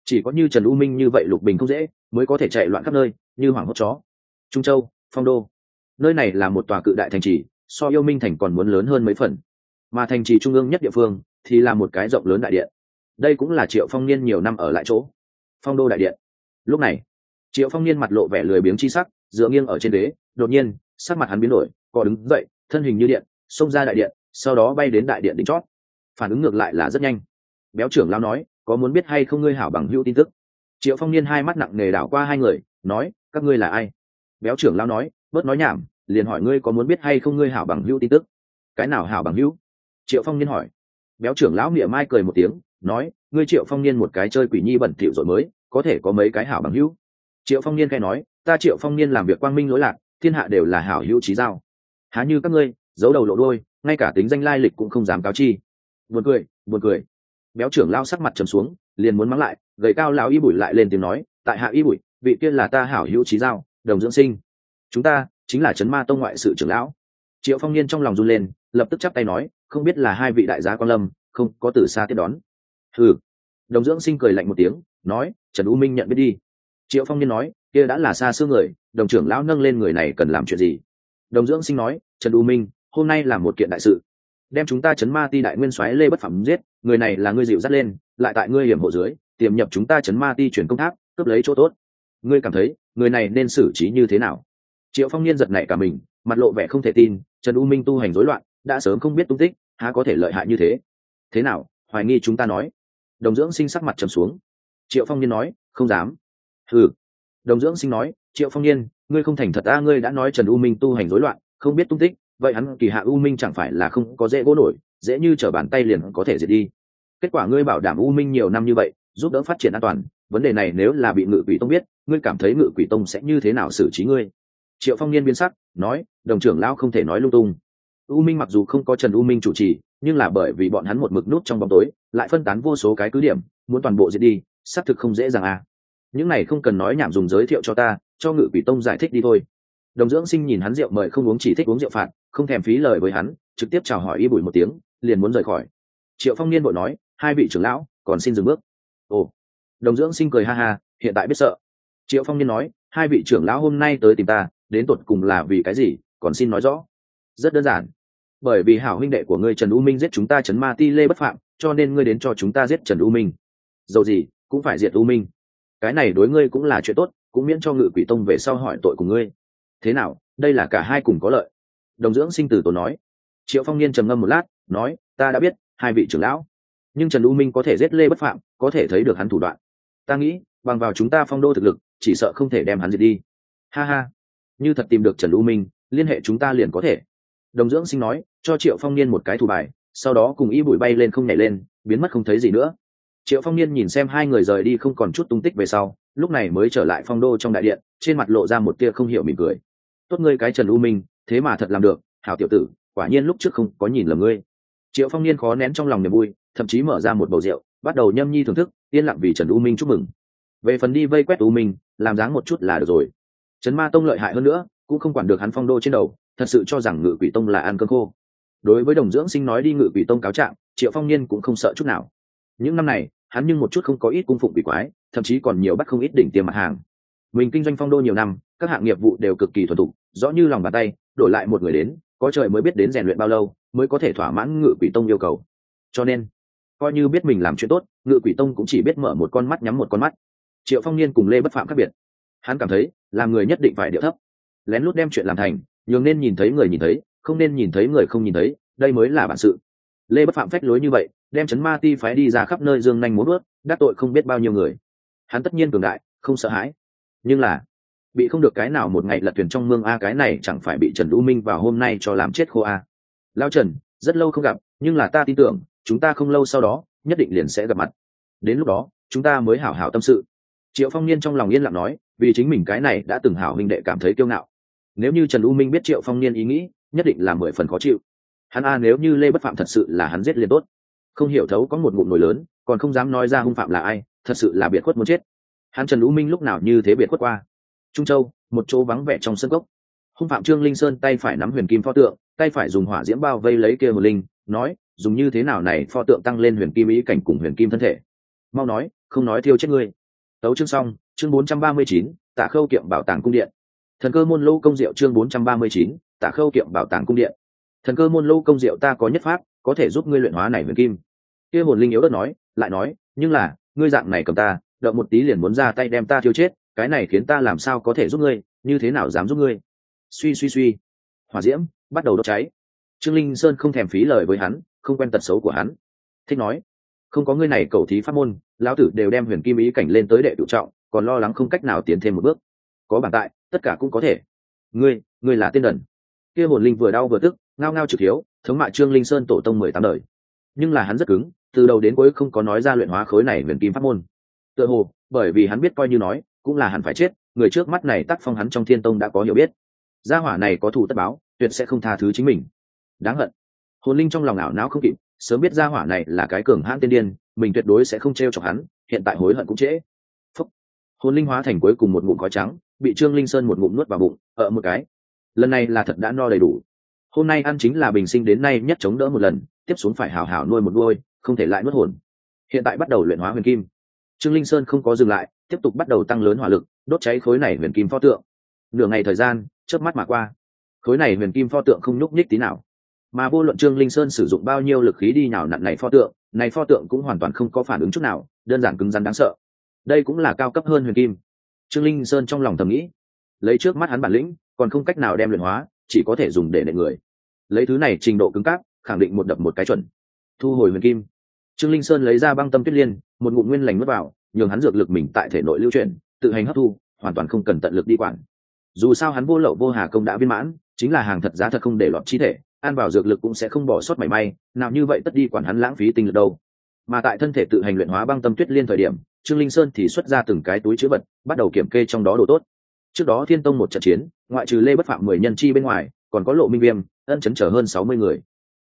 Chỉ có như trần u minh như vậy lục bình không dễ, mới có thể chạy loạn khắp nơi, như hoàng hốt chó. Trung châu, phong đô. Nơi này là một tòa cự đại thành trì, so yêu minh thành còn muốn lớn hơn mấy phần. Mà thành trì trung ương nhất địa phương, thì là một cái rộng lớn đại điện. Đây cũng là triệu phong niên nhiều năm ở lại chỗ. Phong đô đại điện. Lúc này triệu phong niên mặt lộ vẻ lười biếng chi sắc, dựa nghiêng ở trên đế, đột nhiên, sắc mặt hắn biến đổi cò đứng dậy, thân hình như điện, xông ra đại điện, sau đó bay đến đại điện đỉnh chót. Phản ứng ngược lại là rất nhanh. Béo trưởng lao nói, có muốn biết hay không ngươi hảo bằng hữu tin tức? Triệu phong niên hai mắt nặng nề đảo qua hai người, nói, các ngươi là ai? Béo trưởng lao nói, bớt nói nhảm, liền hỏi ngươi có muốn biết hay không ngươi hảo bằng hữu tin tức? Cái nào hảo bằng hữu? Triệu phong niên hỏi. Béo trưởng lão miệng mai cười một tiếng, nói, ngươi triệu phong niên một cái chơi quỷ nhi bẩn thỉu rồi mới, có thể có mấy cái hảo bằng hữu? Triệu phong niên khai nói, ta triệu phong niên làm việc quang minh lỗi lạc, thiên hạ đều là hảo hữu trí giao. Há như các ngươi, giấu đầu lộ đôi ngay cả tính danh lai lịch cũng không dám cáo chi. Buồn cười buồn cười. Béo trưởng lao sắc mặt trầm xuống, liền muốn mắng lại, gầy cao lão y bụi lại lên tiếng nói, tại hạ y bụi vị kia là ta hảo hữu trí giao, đồng dưỡng sinh. Chúng ta chính là trấn ma tông ngoại sự trưởng lão. Triệu phong niên trong lòng run lên, lập tức chắp tay nói, không biết là hai vị đại gia quan lâm, không có từ xa tiếp đón. Ừ đồng dưỡng sinh cười lạnh một tiếng, nói, trần u minh nhận biết đi triệu phong niên nói, kia đã là xa xưa người, đồng trưởng lão nâng lên người này cần làm chuyện gì? Đồng dưỡng sinh nói, trần u minh, hôm nay là một kiện đại sự. Đem chúng ta chấn ma ti đại nguyên soái lê bất phẩm giết, người này là ngươi dịu dắt lên, lại tại ngươi hiểm hộ dưới, tiềm nhập chúng ta chấn ma ti chuyển công tháp, cướp lấy chỗ tốt. Ngươi cảm thấy, người này nên xử trí như thế nào? Triệu phong niên giật nảy cả mình, mặt lộ vẻ không thể tin, trần u minh tu hành rối loạn, đã sớm không biết tung tích, há có thể lợi hại như thế? Thế nào? hoài nghi chúng ta nói. Đồng dưỡng sinh sắc mặt trầm xuống. Triệu phong niên nói, không dám ừ đồng dưỡng sinh nói, triệu phong niên, ngươi không thành thật ta ngươi đã nói trần u minh tu hành rối loạn, không biết tung tích, vậy hắn kỳ hạ u minh chẳng phải là không có dễ gỗ nổi, dễ như t r ở bàn tay liền có thể diệt đi. Kết quả ngươi bảo đảm u minh nhiều năm như vậy, giúp đỡ phát triển an toàn, vấn đề này nếu là bị ngự quỷ tông biết, ngươi cảm thấy ngự quỷ tông sẽ như thế nào xử trí ngươi? Triệu phong niên biến sắc, nói, đồng trưởng lão không thể nói lung tung. U minh mặc dù không có trần u minh chủ trì, nhưng là bởi vì bọn hắn một mực nút trong bóng tối, lại phân tán vô số cái cứ điểm, muốn toàn bộ diệt đi, xác thực không dễ dàng à những này không cần nói nhảm dùng giới thiệu cho ta, cho ngự quỷ tông giải thích đi thôi. Đồng dưỡng sinh nhìn hắn rượu mời không uống chỉ thích uống rượu phạt, không thèm phí lời với hắn, trực tiếp chào hỏi y bùi một tiếng, liền muốn rời khỏi. Triệu phong niên vội nói, hai vị trưởng lão, còn xin dừng bước. Ồ. Đồng dưỡng sinh cười ha ha, hiện tại biết sợ. Triệu phong niên nói, hai vị trưởng lão hôm nay tới tìm ta, đến tột cùng là vì cái gì, còn xin nói rõ. Rất đơn giản. Bởi vì hảo huynh đệ của ngươi trần u minh giết chúng ta trấn ma ti lê bất phạm, cho nên ngươi đến cho chúng ta giết trần u minh. Dầu gì, cũng phải diệt u minh cái này đối ngươi cũng là chuyện tốt, cũng miễn cho ngự quỷ tông về sau hỏi tội của ngươi. Thế nào, đây là cả hai cùng có lợi. Đồng dưỡng sinh tử tổ nói. Triệu phong niên trầm ngâm một lát, nói, ta đã biết, hai vị trưởng lão. Nhưng trần u minh có thể giết lê bất phạm, có thể thấy được hắn thủ đoạn. Ta nghĩ, bằng vào chúng ta phong đô thực lực, chỉ sợ không thể đem hắn diệt đi. Ha ha. Như thật tìm được trần u minh, liên hệ chúng ta liền có thể. Đồng dưỡng sinh nói, cho triệu phong niên một cái thủ bài, sau đó cùng y bụi bay lên không nhảy lên, biến mất không thấy gì nữa triệu phong niên nhìn xem hai người rời đi không còn chút tung tích về sau, lúc này mới trở lại phong đô trong đại điện, trên mặt lộ ra một tia không hiểu mỉm cười. Tốt ngươi cái trần u minh, thế mà thật làm được, hảo tiểu tử, quả nhiên lúc trước không có nhìn lầm ngươi. Triệu phong niên khó nén trong lòng niềm vui, thậm chí mở ra một bầu rượu, bắt đầu nhâm nhi thưởng thức, yên lặng vì trần u minh chúc mừng. Về phần đi vây quét u minh, làm dáng một chút là được rồi. Trấn ma tông lợi hại hơn nữa, cũng không quản được hắn phong đô trên đầu, thật sự cho rằng ngự quỷ tông là ăn cơm khô. Đối với đồng dưỡng sinh nói đi ngự quỷ tông cáo trạng, triệu phong niên cũng không sợ chút nào những năm này, hắn nhưng một chút không có ít cung phụng quỷ quái, thậm chí còn nhiều bắt không ít đỉnh tiêm mặt hàng. Mình kinh doanh phong đô nhiều năm, các hạng nghiệp vụ đều cực kỳ thuần thục, rõ như lòng bàn tay, đổi lại một người đến, có trời mới biết đến rèn luyện bao lâu, mới có thể thỏa mãn ngự quỷ tông yêu cầu. Cho nên, coi như biết mình làm chuyện tốt, ngự quỷ tông cũng chỉ biết mở một con mắt nhắm một con mắt. Triệu phong niên cùng lê bất phạm khác biệt. Hắn cảm thấy, làm người nhất định phải điệu thấp. Lén lút đem chuyện làm thành, nhường nên nhìn thấy người nhìn thấy, không nên nhìn thấy người không nhìn thấy, đây mới là bản sự. Lê bất phạm phách lối như vậy đem chấn ma ti phái đi ra khắp nơi dương nhanh muốn bước đắc tội không biết bao nhiêu người. Hắn tất nhiên cường đại, không sợ hãi. Nhưng là, bị không được cái nào một ngày lật thuyền trong mương a, cái này chẳng phải bị trần U minh vào hôm nay cho làm chết khô a. Lao trần, rất lâu không gặp, nhưng là ta tin tưởng, chúng ta không lâu sau đó, nhất định liền sẽ gặp mặt. Đến lúc đó, chúng ta mới hảo hảo tâm sự. Triệu phong niên trong lòng yên lặng nói, vì chính mình cái này đã từng hảo huynh đệ cảm thấy kiêu ngạo. Nếu như trần u minh biết triệu phong niên ý nghĩ, nhất định là mười phần khó chịu. Hắn a, nếu như lê bất phạm thật sự là hắn giết liền tốt không hiểu thấu có một ngụm nổi lớn, còn không dám nói ra hung phạm là ai, thật sự là biệt khuất muốn chết. Hắn trần lũ minh lúc nào như thế biệt khuất qua? Trung châu, một chỗ vắng vẻ trong sân gốc hung phạm trương linh sơn tay phải nắm huyền kim pho tượng, tay phải dùng hỏa diễm bao vây lấy kia hồn linh, nói, dùng như thế nào này pho tượng tăng lên huyền kim ý cảnh cùng huyền kim thân thể? Mau nói, không nói thiêu chết ngươi. Tấu chương xong, chương bốn trăm ba mươi chín, tả khâu kiệm bảo tàng cung điện. Thần cơ môn lô công diệu chương bốn trăm ba mươi chín, tả khâu kiệm bảo tàng cung điện. Thần cơ môn lô công diệu ta có nhất pháp, có thể giúp ngươi luyện hóa này huyền kim kia hồn linh yếu đất nói, lại nói, nhưng là, ngươi dạng này cầm ta, đợi một tí liền muốn ra tay đem ta thiêu chết, cái này khiến ta làm sao có thể giúp ngươi, như thế nào dám giúp ngươi? Suy suy suy. Hỏa diễm bắt đầu đốt cháy. Trương linh sơn không thèm phí lời với hắn, không quen tật xấu của hắn. Thích nói, không có ngươi này cầu thí pháp môn, lão tử đều đem huyền kim ý cảnh lên tới đệ tự trọng, còn lo lắng không cách nào tiến thêm một bước. Có bản tại, tất cả cũng có thể. Ngươi ngươi là tiên đần. Kia hồn linh vừa đau vừa tức, ngao ngao trực hiếu, thống mạ trương linh sơn tổ tông mười tám đời. Nhưng là hắn rất cứng từ đầu đến cuối không có nói ra luyện hóa khối này huyền kim pháp môn. Tựa hồ, bởi vì hắn biết coi như nói, cũng là hắn phải chết, người trước mắt này tác phong hắn trong thiên tông đã có hiểu biết. Gia hỏa này có thủ tất báo, tuyệt sẽ không tha thứ chính mình. Đáng hận. Hồn linh trong lòng ảo não không kịp, sớm biết gia hỏa này là cái cường hãn tiên điên, mình tuyệt đối sẽ không t r e o chọc hắn, hiện tại hối hận cũng trễ. Phúc. hồn linh hóa thành cuối cùng một ngụm khói trắng, bị trương linh sơn một ngụm nuốt vào bụng ở một cái. Lần này là thật đã no đầy đủ. Hôm nay ăn chính là bình sinh đến nay nhất chống đỡ một lần, tiếp xuống phải hào hào nuôi một đuôi không thể lại nuốt hồn. Hiện tại bắt đầu luyện hóa huyền kim. Trương linh sơn không có dừng lại, tiếp tục bắt đầu tăng lớn hỏa lực, đốt cháy khối này huyền kim pho tượng. Nửa ngày thời gian, chớp mắt mà qua. Khối này huyền kim pho tượng không nhúc nhích tí nào. Mà vô luận trương linh sơn sử dụng bao nhiêu lực khí đi nào nặn này pho tượng, này pho tượng cũng hoàn toàn không có phản ứng chút nào, đơn giản cứng rắn đáng sợ. Đây cũng là cao cấp hơn huyền kim. Trương linh sơn trong lòng thầm nghĩ. Lấy trước mắt hắn bản lĩnh, còn không cách nào đem luyện hóa, chỉ có thể dùng để nệ người. Lấy thứ này trình độ cứng cáp, khẳng định một đập một cái chuẩn thu hồi huyền kim. Trương linh sơn lấy ra băng tâm tuyết liên, một ngụm nguyên lành mất vào, nhường hắn dược lực mình tại thể nội lưu chuyển, tự hành hấp thu, hoàn toàn không cần tận lực đi quản. Dù sao hắn vô lậu vô hà công đã viên mãn, chính là hàng thật giá thật không để lọt chi thể, ăn vào dược lực cũng sẽ không bỏ sót mảy may, nào như vậy tất đi quản hắn lãng phí tinh lực đâu. Mà tại thân thể tự hành luyện hóa băng tâm tuyết liên thời điểm, trương linh sơn thì xuất ra từng cái túi chữ vật, bắt đầu kiểm kê trong đó đồ tốt. Trước đó thiên tông một trận chiến, ngoại trừ lê bất phạm mười nhân chi bên ngoài, còn có lộ minh viêm, ân chấn trở hơn sáu mươi người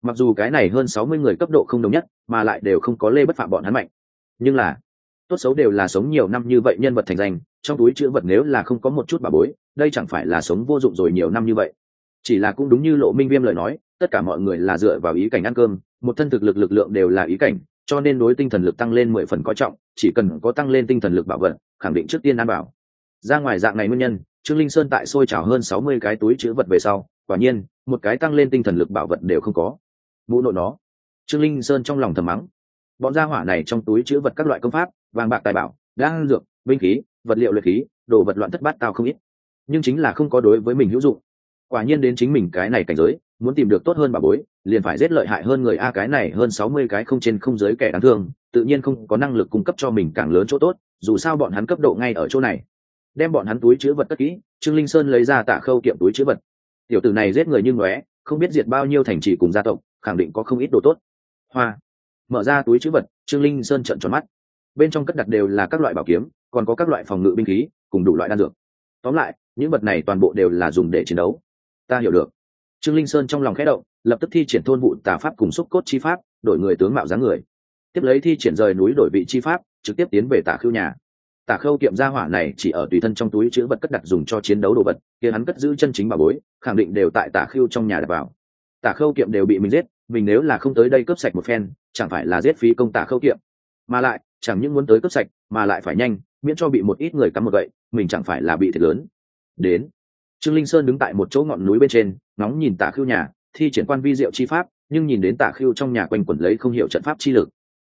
mặc dù cái này hơn sáu mươi người cấp độ không đồng nhất, mà lại đều không có lê bất phạm bọn hắn mạnh. Nhưng là, tốt xấu đều là sống nhiều năm như vậy nhân vật thành danh, trong túi chữ vật nếu là không có một chút bà bối, đây chẳng phải là sống vô dụng rồi nhiều năm như vậy. Chỉ là cũng đúng như lộ minh viêm lời nói, tất cả mọi người là dựa vào ý cảnh ăn cơm, một thân thực lực lực lượng đều là ý cảnh, cho nên đối tinh thần lực tăng lên mười phần có trọng, chỉ cần có tăng lên tinh thần lực bảo vật, khẳng định trước tiên an bảo. Ra ngoài dạng này nguyên nhân, trương linh sơn tại xôi trào hơn sáu mươi cái túi chữ vật về sau, quả nhiên, một cái tăng lên tinh thần lực bảo vật đều không có mũ nội nó. Trương linh sơn trong lòng thầm mắng. Bọn gia hỏa này trong túi chữ vật các loại công pháp, vàng bạc tài bảo, đan dược, binh khí, vật liệu luyện khí, đồ vật loạn thất bát tao không ít. Nhưng chính là không có đối với mình hữu dụng. Quả nhiên đến chính mình cái này cảnh giới, muốn tìm được tốt hơn bà bối, liền phải giết lợi hại hơn người a cái này hơn sáu mươi cái không trên không giới kẻ đáng thương, tự nhiên không có năng lực cung cấp cho mình càng lớn chỗ tốt, dù sao bọn hắn cấp độ ngay ở chỗ này. Đem bọn hắn túi chữ vật tất kỹ, trương linh sơn lấy ra tả khâu kiệm túi chữ vật. Tiểu tử này giết người như ngóe, không biết diệt bao nhiêu thành trì cùng gia tộc khẳng định có không ít đồ tốt. Hoa. Mở ra túi chữ vật, trương linh sơn trận tròn mắt. Bên trong cất đặt đều là các loại bảo kiếm, còn có các loại phòng ngự binh khí, cùng đủ loại đan dược. Tóm lại, những vật này toàn bộ đều là dùng để chiến đấu. Ta hiểu được. Trương linh sơn trong lòng khẽ động, lập tức thi triển thôn vụ tà pháp cùng xúc cốt chi pháp, đổi người tướng mạo dáng người. Tiếp lấy thi triển rời núi đổi vị chi pháp, trực tiếp tiến về tả khưu nhà. Tả khâu kiệm gia hỏa này chỉ ở tùy thân trong túi chữ vật cất đặt dùng cho chiến đấu đồ vật, kia hắn cất giữ chân chính bà bối, khẳng định đều tại tả khưu trong nhà đặt vào tả khâu kiệm đều bị mình giết, mình nếu là không tới đây cướp sạch một phen, chẳng phải là giết phí công tả khâu kiệm. Mà lại, chẳng những muốn tới cướp sạch, mà lại phải nhanh, miễn cho bị một ít người cắm một gậy, mình chẳng phải là bị thiệt lớn. Đến, trương linh sơn đứng tại một chỗ ngọn núi bên trên nóng nhìn tả khưu nhà, thi triển quan vi diệu chi pháp, nhưng nhìn đến tả khưu trong nhà quanh quẩn lấy không hiểu trận pháp chi lực.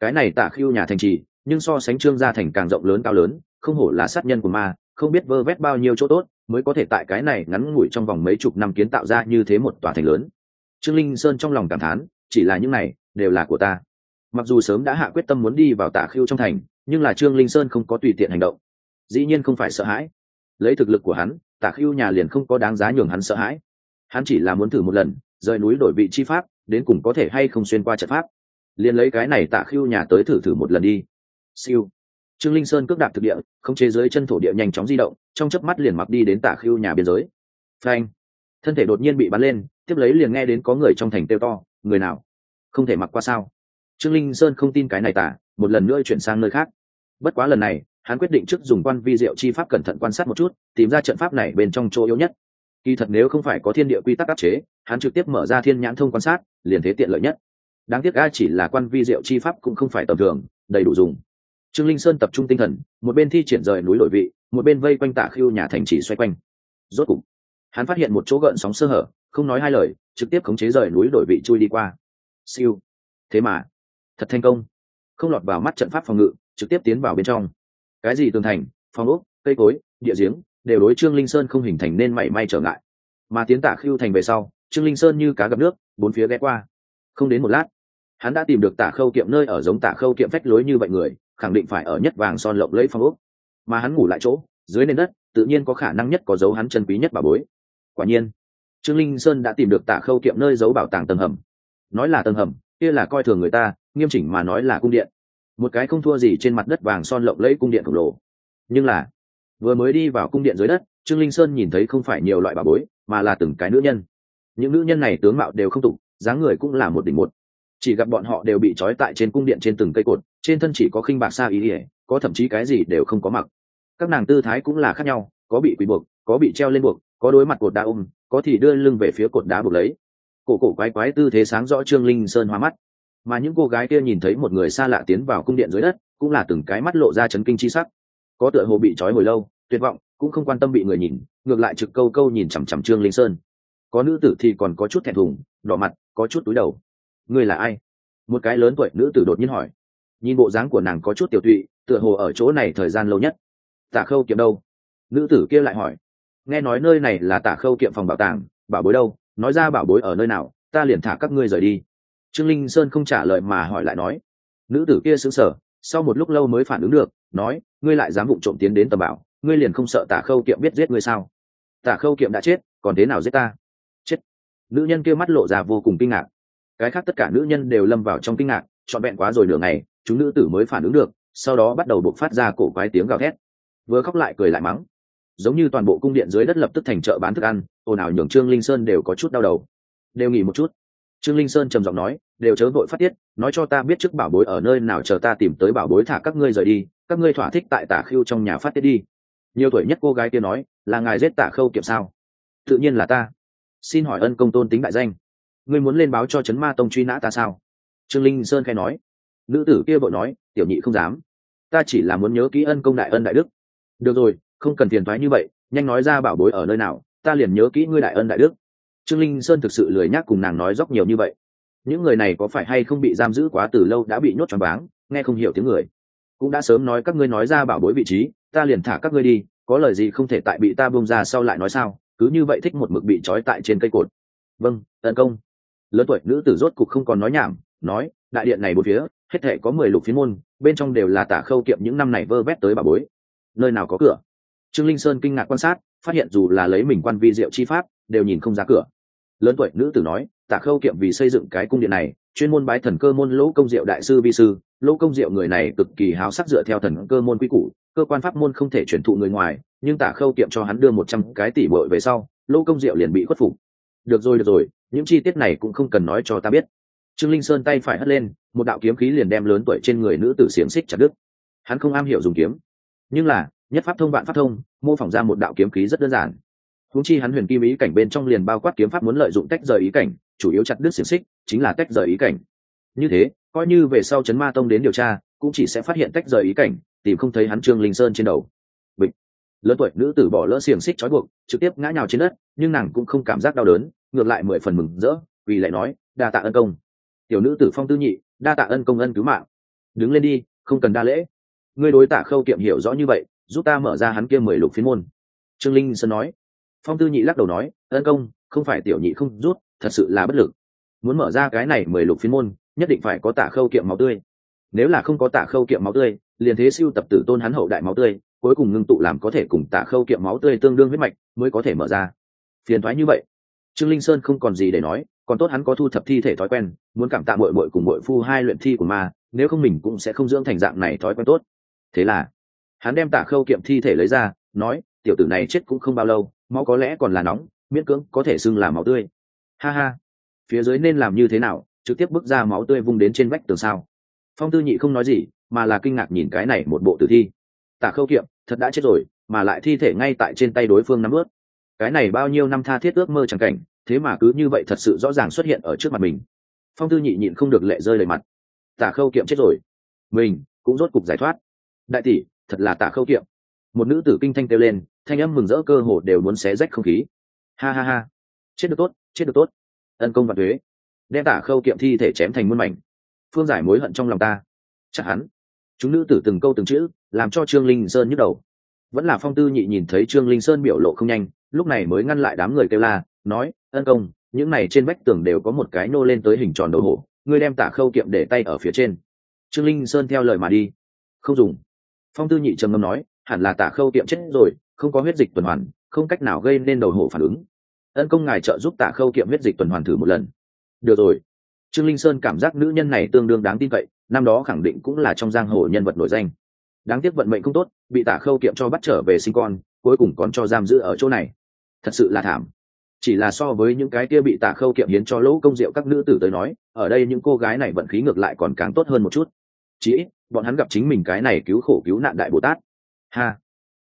Cái này tả khưu nhà thành trì, nhưng so sánh trương gia thành càng rộng lớn cao lớn, không hổ là sát nhân của ma, không biết vơ vét bao nhiêu chỗ tốt, mới có thể tại cái này ngắn ngủi trong vòng mấy chục năm kiến tạo ra như thế một tòa thành lớn trương linh sơn trong lòng cảm thán, chỉ là những này, đều là của ta. Mặc dù sớm đã hạ quyết tâm muốn đi vào tả khiêu trong thành, nhưng là trương linh sơn không có tùy tiện hành động. Dĩ nhiên không phải sợ hãi. Lấy thực lực của hắn tả khiêu nhà liền không có đáng giá nhường hắn sợ hãi. Hắn chỉ là muốn thử một lần, rời núi đổi vị chi pháp, đến cùng có thể hay không xuyên qua trận pháp. Liền lấy cái này tả khiêu nhà tới thử thử một lần đi. Siêu. Trương linh sơn cước đạp thực địa, không chế dưới chân thổ địa nhanh chóng di động, trong chớp mắt liền mặc đi đến tả khiêu nhà biên giới. Phanh thân thể đột nhiên bị bắn lên, tiếp lấy liền nghe đến có người trong thành kêu to, người nào? Không thể mặc qua sao? Trương linh sơn không tin cái này tả, một lần nữa chuyển sang nơi khác. Bất quá lần này, hắn quyết định trước dùng quan vi diệu chi pháp cẩn thận quan sát một chút, tìm ra trận pháp này bên trong chỗ yếu nhất. Kỳ thật nếu không phải có thiên địa quy tắc áp chế, hắn trực tiếp mở ra thiên nhãn thông quan sát, liền thế tiện lợi nhất. Đáng tiếc a chỉ là quan vi diệu chi pháp cũng không phải tầm thường, đầy đủ dùng. Trương linh sơn tập trung tinh thần, một bên thi triển rời núi đổi vị, một bên vây quanh tạ khiêu nhà thành chỉ xoay quanh. Rốt cục hắn phát hiện một chỗ gợn sóng sơ hở, không nói hai lời, trực tiếp khống chế rời núi đổi vị chui đi qua. Siêu. Thế mà, thật thành công. Không lọt vào mắt trận pháp phòng ngự, trực tiếp tiến vào bên trong. Cái gì tường thành, phòng ốc, cây cối, địa giếng, đều đối trương linh sơn không hình thành nên mảy may trở ngại. Mà tiến tả khưu thành về sau, trương linh sơn như cá gặp nước, bốn phía ghé qua. Không đến một lát, hắn đã tìm được tả khâu kiệm nơi ở giống tả khâu kiệm phách lối như vậy người, khẳng định phải ở nhất vàng son lộng lẫy phong ốc. Mà hắn ngủ lại chỗ, dưới nền đất, tự nhiên có khả năng nhất có dấu hắn chân quý nhất bà bối quả nhiên. Trương linh sơn đã tìm được tả khâu kiệm nơi giấu bảo tàng tầng hầm. Nói là tầng hầm, kia là coi thường người ta, nghiêm chỉnh mà nói là cung điện. Một cái không thua gì trên mặt đất vàng son lộng lẫy cung điện khổng lồ. Nhưng là, vừa mới đi vào cung điện dưới đất, trương linh sơn nhìn thấy không phải nhiều loại bà bối, mà là từng cái nữ nhân. Những nữ nhân này tướng mạo đều không tục, dáng người cũng là một đỉnh một. Chỉ gặp bọn họ đều bị trói tại trên cung điện trên từng cây cột, trên thân chỉ có khinh bạc sa ý ỉa có thậm chí cái gì đều không có mặc. Các nàng tư thái cũng là khác nhau, có bị quỳ buộc, có bị treo lên buộc có đối mặt cột đá ôm, có thì đưa lưng về phía cột đá buộc lấy. Cổ cổ quái quái tư thế sáng rõ trương linh sơn hoa mắt. Mà những cô gái kia nhìn thấy một người xa lạ tiến vào cung điện dưới đất, cũng là từng cái mắt lộ ra chấn kinh chi sắc. Có tựa hồ bị trói hồi lâu, tuyệt vọng, cũng không quan tâm bị người nhìn, ngược lại trực câu câu nhìn chằm chằm trương linh sơn. Có nữ tử thì còn có chút thẹn thùng, đỏ mặt, có chút túi đầu. Ngươi là ai? Một cái lớn tuổi nữ tử đột nhiên hỏi. Nhìn bộ dáng của nàng có chút tiểu tụy, tựa hồ ở chỗ này thời gian lâu nhất. Tả khâu kiệm đâu? Nữ tử kia lại hỏi nghe nói nơi này là tả khâu kiệm phòng bảo tàng, bảo bối đâu? Nói ra bảo bối ở nơi nào, ta liền thả các ngươi rời đi. Trương linh sơn không trả lời mà hỏi lại nói. Nữ tử kia xứng sở sau một lúc lâu mới phản ứng được, nói, ngươi lại dám vụng trộm tiến đến tầm bảo, ngươi liền không sợ tả khâu kiệm biết giết ngươi sao? Tả khâu kiệm đã chết, còn thế nào giết ta? Chết. Nữ nhân kia mắt lộ ra vô cùng kinh ngạc. Cái khác tất cả nữ nhân đều lâm vào trong kinh ngạc, trọn vẹn quá rồi nửa ngày, chúng nữ tử mới phản ứng được, sau đó bắt đầu buộc phát ra cổ quái tiếng gào thét. Vừa khóc lại cười lại mắng giống như toàn bộ cung điện dưới đất lập tức thành chợ bán thức ăn, ồn ào nhường trương linh sơn đều có chút đau đầu. Đều nghỉ một chút. Trương linh sơn trầm giọng nói, đều chớ vội phát tiết, nói cho ta biết trước bảo bối ở nơi nào chờ ta tìm tới bảo bối thả các ngươi rời đi, các ngươi thỏa thích tại tả khiêu trong nhà phát tiết đi. Nhiều tuổi nhất cô gái kia nói, là ngài giết tả khâu kiệm sao? Tự nhiên là ta. Xin hỏi ân công tôn tính đại danh. Ngươi muốn lên báo cho trấn ma tông truy nã ta sao? Trương linh sơn khai nói. Nữ tử kia vội nói, tiểu nhị không dám. Ta chỉ là muốn nhớ kỹ ân công đại ân đại đức. Được rồi không cần tiền thoái như vậy, nhanh nói ra bảo bối ở nơi nào, ta liền nhớ kỹ ngươi đại ân đại đức. Trương linh sơn thực sự lười nhác cùng nàng nói dốc nhiều như vậy. Những người này có phải hay không bị giam giữ quá từ lâu đã bị nhốt choáng váng, nghe không hiểu tiếng người. Cũng đã sớm nói các ngươi nói ra bảo bối vị trí, ta liền thả các ngươi đi, có lời gì không thể tại bị ta bông ra sau lại nói sao, cứ như vậy thích một mực bị trói tại trên cây cột. Vâng tấn công. Lớn tuổi nữ tử rốt cục không còn nói nhảm, nói, đại điện này bốn phía, hết thể có mười lục phiến môn, bên trong đều là tả khâu kiệm những năm này vơ vét tới bà bối. Nơi nào có cửa? Trương linh sơn kinh ngạc quan sát, phát hiện dù là lấy mình quan vi diệu chi pháp, đều nhìn không ra cửa. Lớn tuổi nữ tử nói tả khâu kiệm vì xây dựng cái cung điện này, chuyên môn bái thần cơ môn lỗ công diệu đại sư vi sư. Lỗ công diệu người này cực kỳ háo sắc dựa theo thần cơ môn quy củ, cơ quan pháp môn không thể chuyển thụ người ngoài, nhưng tả khâu kiệm cho hắn đưa một trăm cái tỷ bội về sau, lỗ công diệu liền bị khuất phục. Được rồi được rồi, những chi tiết này cũng không cần nói cho ta biết. Trương linh sơn tay phải hất lên, một đạo kiếm khí liền đem lớn tuổi trên người nữ tử xiềng xích chặt đứt. Hắn không am hiểu dùng kiếm, nhưng là nhất pháp thông vạn pháp thông, mô phỏng ra một đạo kiếm khí rất đơn giản. Húng chi hắn huyền kim ý cảnh bên trong liền bao quát kiếm pháp muốn lợi dụng tách rời ý cảnh, chủ yếu chặt đứt xiềng xích, chính là tách rời ý cảnh. Như thế, coi như về sau chấn ma tông đến điều tra, cũng chỉ sẽ phát hiện tách rời ý cảnh, tìm không thấy hắn trương linh sơn trên đầu. Bịch. Lớn tuổi nữ tử bỏ lỡ xiềng xích trói buộc, trực tiếp ngã nhào trên đất, nhưng nàng cũng không cảm giác đau đớn, ngược lại mười phần mừng rỡ, vì lại nói, đa tạ ân công. Tiểu nữ tử phong tư nhị, đa tạ ân công ân cứu mạng. Đứng lên đi, không cần đa lễ. Ngươi đối tả khâu kiệm hiểu rõ như vậy giúp ta mở ra hắn kia mười lục phiên môn. Trương linh sơn nói. Phong tư nhị lắc đầu nói ân công, không phải tiểu nhị không rút, thật sự là bất lực. Muốn mở ra cái này mười lục phiên môn, nhất định phải có tạ khâu kiệm máu tươi. Nếu là không có tạ khâu kiệm máu tươi, liền thế siêu tập tử tôn hắn hậu đại máu tươi, cuối cùng ngưng tụ làm có thể cùng tạ khâu kiệm máu tươi tương đương huyết mạch mới có thể mở ra. Phiền thoái như vậy. Trương linh sơn không còn gì để nói, còn tốt hắn có thu thập thi thể thói quen, muốn cảm tạ mội mội cùng mội phu hai luyện thi của ma, nếu không mình cũng sẽ không dưỡng thành dạng này thói quen tốt. Thế là hắn đem tả khâu kiệm thi thể lấy ra, nói, tiểu tử này chết cũng không bao lâu, máu có lẽ còn là nóng, miễn cưỡng có thể xưng là máu tươi. Ha ha. Phía dưới nên làm như thế nào, trực tiếp bước ra máu tươi vung đến trên vách tường sao? Phong tư nhị không nói gì, mà là kinh ngạc nhìn cái này một bộ tử thi. Tả khâu kiệm, thật đã chết rồi, mà lại thi thể ngay tại trên tay đối phương nắm ướt. Cái này bao nhiêu năm tha thiết ước mơ chẳng cảnh, thế mà cứ như vậy thật sự rõ ràng xuất hiện ở trước mặt mình. Phong tư nhị nhịn không được lệ rơi lời mặt. Tả khâu kiệm chết rồi. Mình cũng rốt cục giải thoát. Đại tỷ thật là tả khâu kiệm. Một nữ tử kinh thanh kêu lên, thanh âm mừng rỡ cơ hồ đều muốn xé rách không khí. Ha ha ha. Chết được tốt, chết được tốt. Ân công và thuế đem tả khâu kiệm thi thể chém thành muôn mảnh. Phương giải mối hận trong lòng ta. Chắc hắn chúng nữ tử từng câu từng chữ, làm cho trương linh sơn nhức đầu. Vẫn là phong tư nhị nhìn thấy trương linh sơn biểu lộ không nhanh, lúc này mới ngăn lại đám người kêu la, nói, ân công, những này trên vách tường đều có một cái nô lên tới hình tròn đầu hổ, ngươi đem tả khâu kiệm để tay ở phía trên. Trương linh sơn theo lời mà đi. Không dùng phong tư nhị trầm ngâm nói, hẳn là tả khâu kiệm chết rồi, không có huyết dịch tuần hoàn, không cách nào gây nên đầu hổ phản ứng. Ân công ngài trợ giúp tả khâu kiệm huyết dịch tuần hoàn thử một lần. Được rồi. Trương linh sơn cảm giác nữ nhân này tương đương đáng tin cậy, năm đó khẳng định cũng là trong giang hồ nhân vật nổi danh. Đáng tiếc vận mệnh không tốt, bị tả khâu kiệm cho bắt trở về sinh con, cuối cùng còn cho giam giữ ở chỗ này. Thật sự là thảm. Chỉ là so với những cái kia bị tả khâu kiệm hiến cho lỗ công diệu các nữ tử tới nói, ở đây những cô gái này vận khí ngược lại còn càng tốt hơn một chút. Chí ít bọn hắn gặp chính mình cái này cứu khổ cứu nạn đại bồ tát. Ha.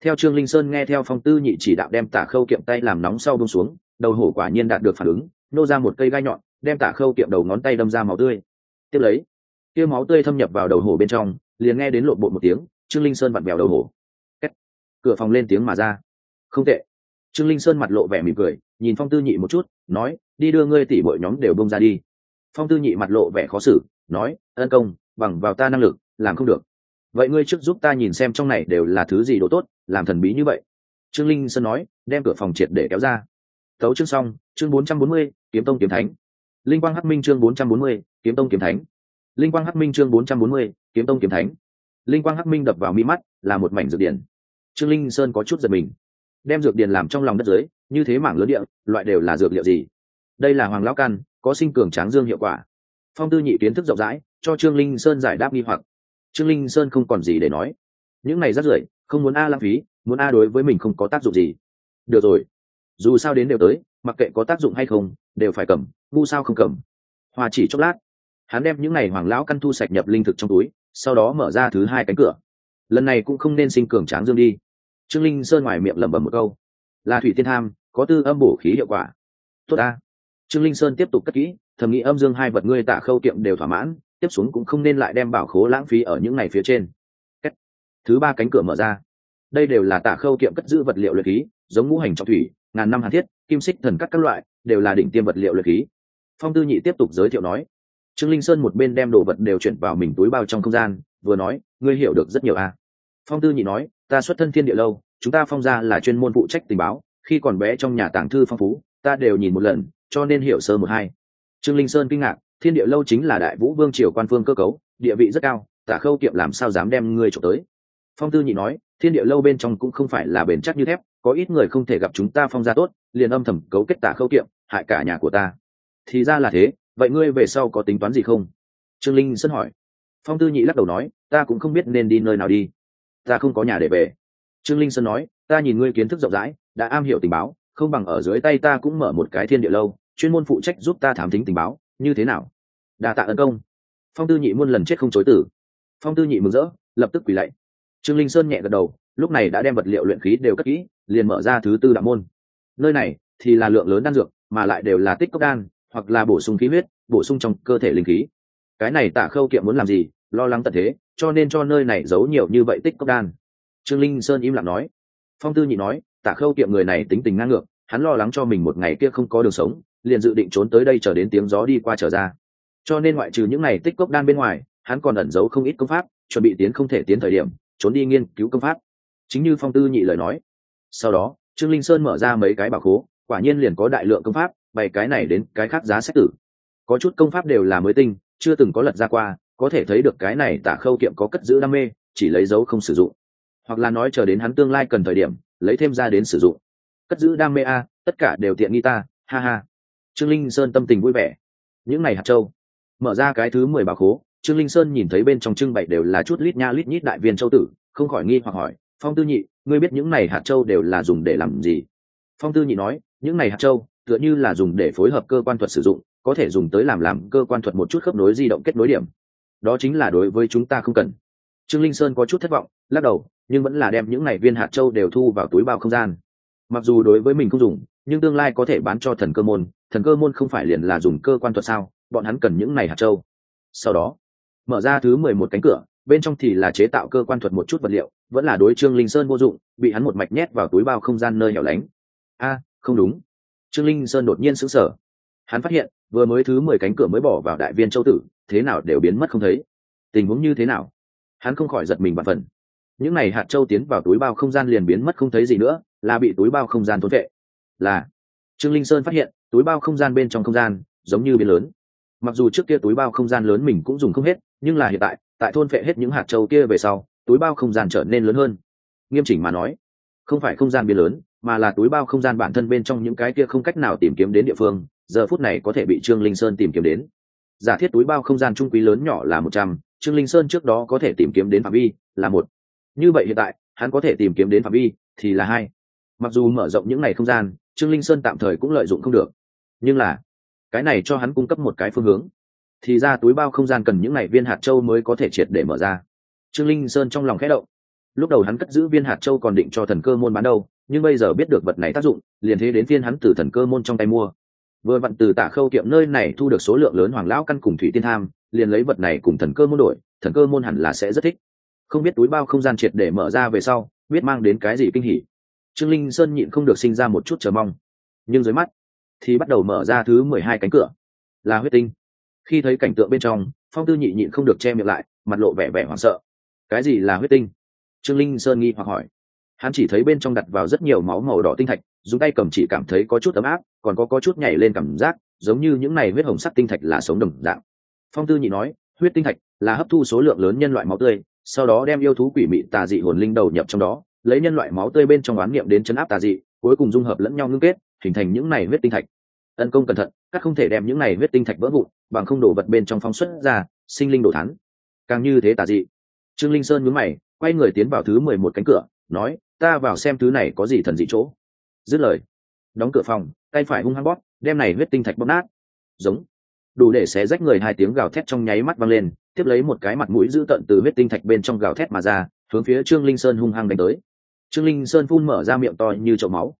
Theo trương linh sơn nghe theo phong tư nhị chỉ đạo đem tả khâu kiệm tay làm nóng sau bông xuống, đầu hổ quả nhiên đạt được phản ứng, nô ra một cây gai nhọn, đem tả khâu kiệm đầu ngón tay đâm ra máu tươi. Tiếp lấy, kia máu tươi thâm nhập vào đầu hổ bên trong, liền nghe đến lộn bộ một tiếng, trương linh sơn vặn vẹo đầu hổ. Kết. cửa phòng lên tiếng mà ra. Không tệ. Trương linh sơn mặt lộ vẻ mỉm cười, nhìn phong tư nhị một chút, nói, đi đưa ngươi tỉ bội nhóm đều bông ra đi. Phong tư nhị mặt lộ vẻ khó xử, nói, ân công, bằng vào ta năng lực làm không được. Vậy ngươi trước giúp ta nhìn xem trong này đều là thứ gì đồ tốt, làm thần bí như vậy. Trương linh sơn nói, đem cửa phòng triệt để kéo ra. Tấu chương xong, chương bốn trăm bốn mươi, kiếm tông kiếm thánh. Linh quang hắc minh chương bốn trăm bốn mươi, kiếm tông kiếm thánh. Linh quang hắc minh chương bốn trăm bốn mươi, kiếm tông kiếm thánh. Linh quang hắc minh đập vào mi mắt, là một mảnh dược điển. Trương linh sơn có chút giật mình. Đem dược điển làm trong lòng đất dưới, như thế mảng lớn địa, loại đều là dược liệu gì? Đây là hoàng lão căn, có sinh cường tráng dương hiệu quả. Phong tư nhị kiến thức rộng rãi, cho trương linh sơn giải đáp nghi hoặc trương linh sơn không còn gì để nói. Những này rất rưởi, không muốn a lãng phí, muốn a đối với mình không có tác dụng gì. Được rồi. Dù sao đến đều tới, mặc kệ có tác dụng hay không, đều phải cầm, ngu sao không cầm. Hòa chỉ chốc lát. Hắn đem những này hoàng lão căn thu sạch nhập linh thực trong túi, sau đó mở ra thứ hai cánh cửa. Lần này cũng không nên sinh cường tráng dương đi. Trương linh sơn ngoài miệng lẩm bẩm một câu. Là thủy tiên tham, có tư âm bổ khí hiệu quả. Tốt ta. Trương linh sơn tiếp tục cất kỹ, thầm nghĩ âm dương hai vật ngươi tạ khâu tiệm đều thỏa mãn tiếp xuống cũng không nên lại đem bảo khố lãng phí ở những ngày phía trên. Thứ ba cánh cửa mở ra. Đây đều là tạ khâu kiệm cất giữ vật liệu luyện khí, giống ngũ hành trọng thủy, ngàn năm hàn thiết, kim xích thần cắt các loại, đều là đỉnh tiêm vật liệu luyện khí. Phong tư nhị tiếp tục giới thiệu nói, trương linh sơn một bên đem đồ vật đều chuyển vào mình túi bao trong không gian, vừa nói, ngươi hiểu được rất nhiều à. phong tư nhị nói, ta xuất thân thiên địa lâu, chúng ta phong ra là chuyên môn phụ trách tình báo, khi còn bé trong nhà tàng thư phong phú, ta đều nhìn một lần, cho nên hiểu sơ một hai. Trương linh sơn kinh ngạc thiên địa lâu chính là đại vũ vương triều quan phương cơ cấu, địa vị rất cao, tả khâu kiệm làm sao dám đem ngươi trộm tới. Phong tư nhị nói, thiên địa lâu bên trong cũng không phải là bền chắc như thép, có ít người không thể gặp chúng ta phong gia tốt, liền âm thầm cấu kết tả khâu kiệm, hại cả nhà của ta. Thì ra là thế, vậy ngươi về sau có tính toán gì không? Trương linh Sân hỏi. Phong tư nhị lắc đầu nói, ta cũng không biết nên đi nơi nào đi. Ta không có nhà để về. Trương linh sơn nói, ta nhìn ngươi kiến thức rộng rãi, đã am hiểu tình báo, không bằng ở dưới tay ta cũng mở một cái thiên địa lâu, chuyên môn phụ trách giúp ta thám tính tình báo, như thế nào? Đa tạ ân công. Phong tư nhị muôn lần chết không chối tử phong tư nhị mừng rỡ, lập tức quỳ lạy. Trương linh sơn nhẹ gật đầu, lúc này đã đem vật liệu luyện khí đều cất kỹ, liền mở ra thứ tư đạo môn. Nơi này thì là lượng lớn đan dược, mà lại đều là tích cốc đan, hoặc là bổ sung khí huyết, bổ sung trong cơ thể linh khí. Cái này Tả khâu kiệm muốn làm gì, lo lắng tận thế, cho nên cho nơi này giấu nhiều như vậy tích cốc đan. Trương linh sơn im lặng nói. Phong tư nhị nói Tả khâu kiệm người này tính tình ngang ngược, hắn lo lắng cho mình một ngày kia không có đường sống, liền dự định trốn tới đây chờ đến tiếng gió đi qua trở ra cho nên ngoại trừ những này tích cốc đan bên ngoài, hắn còn ẩn giấu không ít công pháp, chuẩn bị tiến không thể tiến thời điểm, trốn đi nghiên cứu công pháp. Chính như phong tư nhị lời nói. Sau đó, trương linh sơn mở ra mấy cái bảo khố, quả nhiên liền có đại lượng công pháp, bày cái này đến cái khác giá sách tử. Có chút công pháp đều là mới tinh, chưa từng có lật ra qua, có thể thấy được cái này tả khâu kiệm có cất giữ đam mê, chỉ lấy dấu không sử dụng. Hoặc là nói chờ đến hắn tương lai cần thời điểm, lấy thêm ra đến sử dụng. Cất giữ đam mê a, tất cả đều tiện nghi ta, ha ha. Trương linh sơn tâm tình vui vẻ. Những ngày hạt châu mở ra cái thứ mười bà khố, trương linh sơn nhìn thấy bên trong trưng bày đều là chút lít nha lít nhít đại viên châu tử, không khỏi nghi hoặc hỏi, phong tư nhị, ngươi biết những này hạt châu đều là dùng để làm gì? Phong tư nhị nói, những này hạt châu, tựa như là dùng để phối hợp cơ quan thuật sử dụng, có thể dùng tới làm làm cơ quan thuật một chút khớp nối di động kết nối điểm. Đó chính là đối với chúng ta không cần. Trương linh sơn có chút thất vọng, lắc đầu, nhưng vẫn là đem những này viên hạt châu đều thu vào túi bao không gian. Mặc dù đối với mình không dùng, nhưng tương lai có thể bán cho thần cơ môn, thần cơ môn không phải liền là dùng cơ quan thuật sao? Bọn hắn cần những này hạt châu. Sau đó, mở ra thứ mười một cánh cửa, bên trong thì là chế tạo cơ quan thuật một chút vật liệu, vẫn là đối trương linh sơn vô dụng, bị hắn một mạch nhét vào túi bao không gian nơi hẻo lánh. A, không đúng. Trương linh sơn đột nhiên sững sờ. Hắn phát hiện, vừa mới thứ mười cánh cửa mới bỏ vào đại viên châu tử, thế nào đều biến mất không thấy. Tình huống như thế nào? Hắn không khỏi giật mình bạt phần những n à y hạt châu tiến vào túi bao không gian liền biến mất không thấy gì nữa, là bị túi bao không gian thốn vệ. Là, trương linh sơn phát hiện, túi bao không gian bên trong không gian giống như biến lớn mặc dù trước kia túi bao không gian lớn mình cũng dùng không hết, nhưng là hiện tại tại thôn phệ hết những hạt châu kia về sau, túi bao không gian trở nên lớn hơn. Nghiêm chỉnh mà nói, không phải không gian biến lớn, mà là túi bao không gian bản thân bên trong những cái kia không cách nào tìm kiếm đến địa phương, giờ phút này có thể bị trương linh sơn tìm kiếm đến. Giả thiết túi bao không gian trung quý lớn nhỏ là một trăm, trương linh sơn trước đó có thể tìm kiếm đến phạm vi là một. Như vậy hiện tại, hắn có thể tìm kiếm đến phạm vi thì là hai. Mặc dù mở rộng những ngày không gian, trương linh sơn tạm thời cũng lợi dụng không được. Nhưng là cái này cho hắn cung cấp một cái phương hướng. Thì ra túi bao không gian cần những ngày viên hạt châu mới có thể triệt để mở ra. Trương linh sơn trong lòng khẽ động. Lúc đầu hắn cất giữ viên hạt châu còn định cho thần cơ môn bán đâu, nhưng bây giờ biết được vật này tác dụng, liền thế đến phiên hắn từ thần cơ môn trong tay mua. Vừa vặn từ tả khâu kiệm nơi này thu được số lượng lớn hoàng lão căn cùng thủy tiên tham, liền lấy vật này cùng thần cơ môn đổi, thần cơ môn hẳn là sẽ rất thích. Không biết túi bao không gian triệt để mở ra về sau, biết mang đến cái gì kinh hỉ. Trương linh sơn nhịn không được sinh ra một chút chờ mong. Nhưng dưới mắt thì bắt đầu mở ra thứ mười hai cánh cửa. Là huyết tinh. Khi thấy cảnh tượng bên trong, phong tư nhị nhịn không được che miệng lại, mặt lộ vẻ vẻ hoảng sợ. Cái gì là huyết tinh? Trương linh sơn nghi hoặc hỏi. Hắn chỉ thấy bên trong đặt vào rất nhiều máu màu đỏ tinh thạch, dùng tay cầm chỉ cảm thấy có chút ấm áp, còn có có chút nhảy lên cảm giác, giống như những này huyết hồng sắc tinh thạch là sống đồng dạng. Phong tư nhị nói, huyết tinh thạch là hấp thu số lượng lớn nhân loại máu tươi, sau đó đem yêu thú quỷ mị tà dị hồn linh đầu nhập trong đó, lấy nhân loại máu tươi bên trong oán niệm đến chấn áp tà dị, cuối cùng dung hợp lẫn nhau ngưng kết hình thành những này huyết tinh thạch. Tấn công cẩn thận, các không thể đem những này huyết tinh thạch vỡ vụn, bằng không đổ vật bên trong phóng xuất ra, sinh linh đổ thắn càng như thế tà dị. Trương linh sơn nhướng mày, quay người tiến vào thứ mười một cánh cửa, nói, ta vào xem thứ này có gì thần dị chỗ. Dứt lời, đóng cửa phòng, tay phải hung hăng bóp, đem này huyết tinh thạch bóp nát. Giống. Đủ để xé rách người hai tiếng gào thét trong nháy mắt văng lên, tiếp lấy một cái mặt mũi dữ tợn từ huyết tinh thạch bên trong gào thét mà ra, hướng phía trương linh sơn hung hăng đánh tới. Trương linh sơn phun mở ra miệng to như chậu máu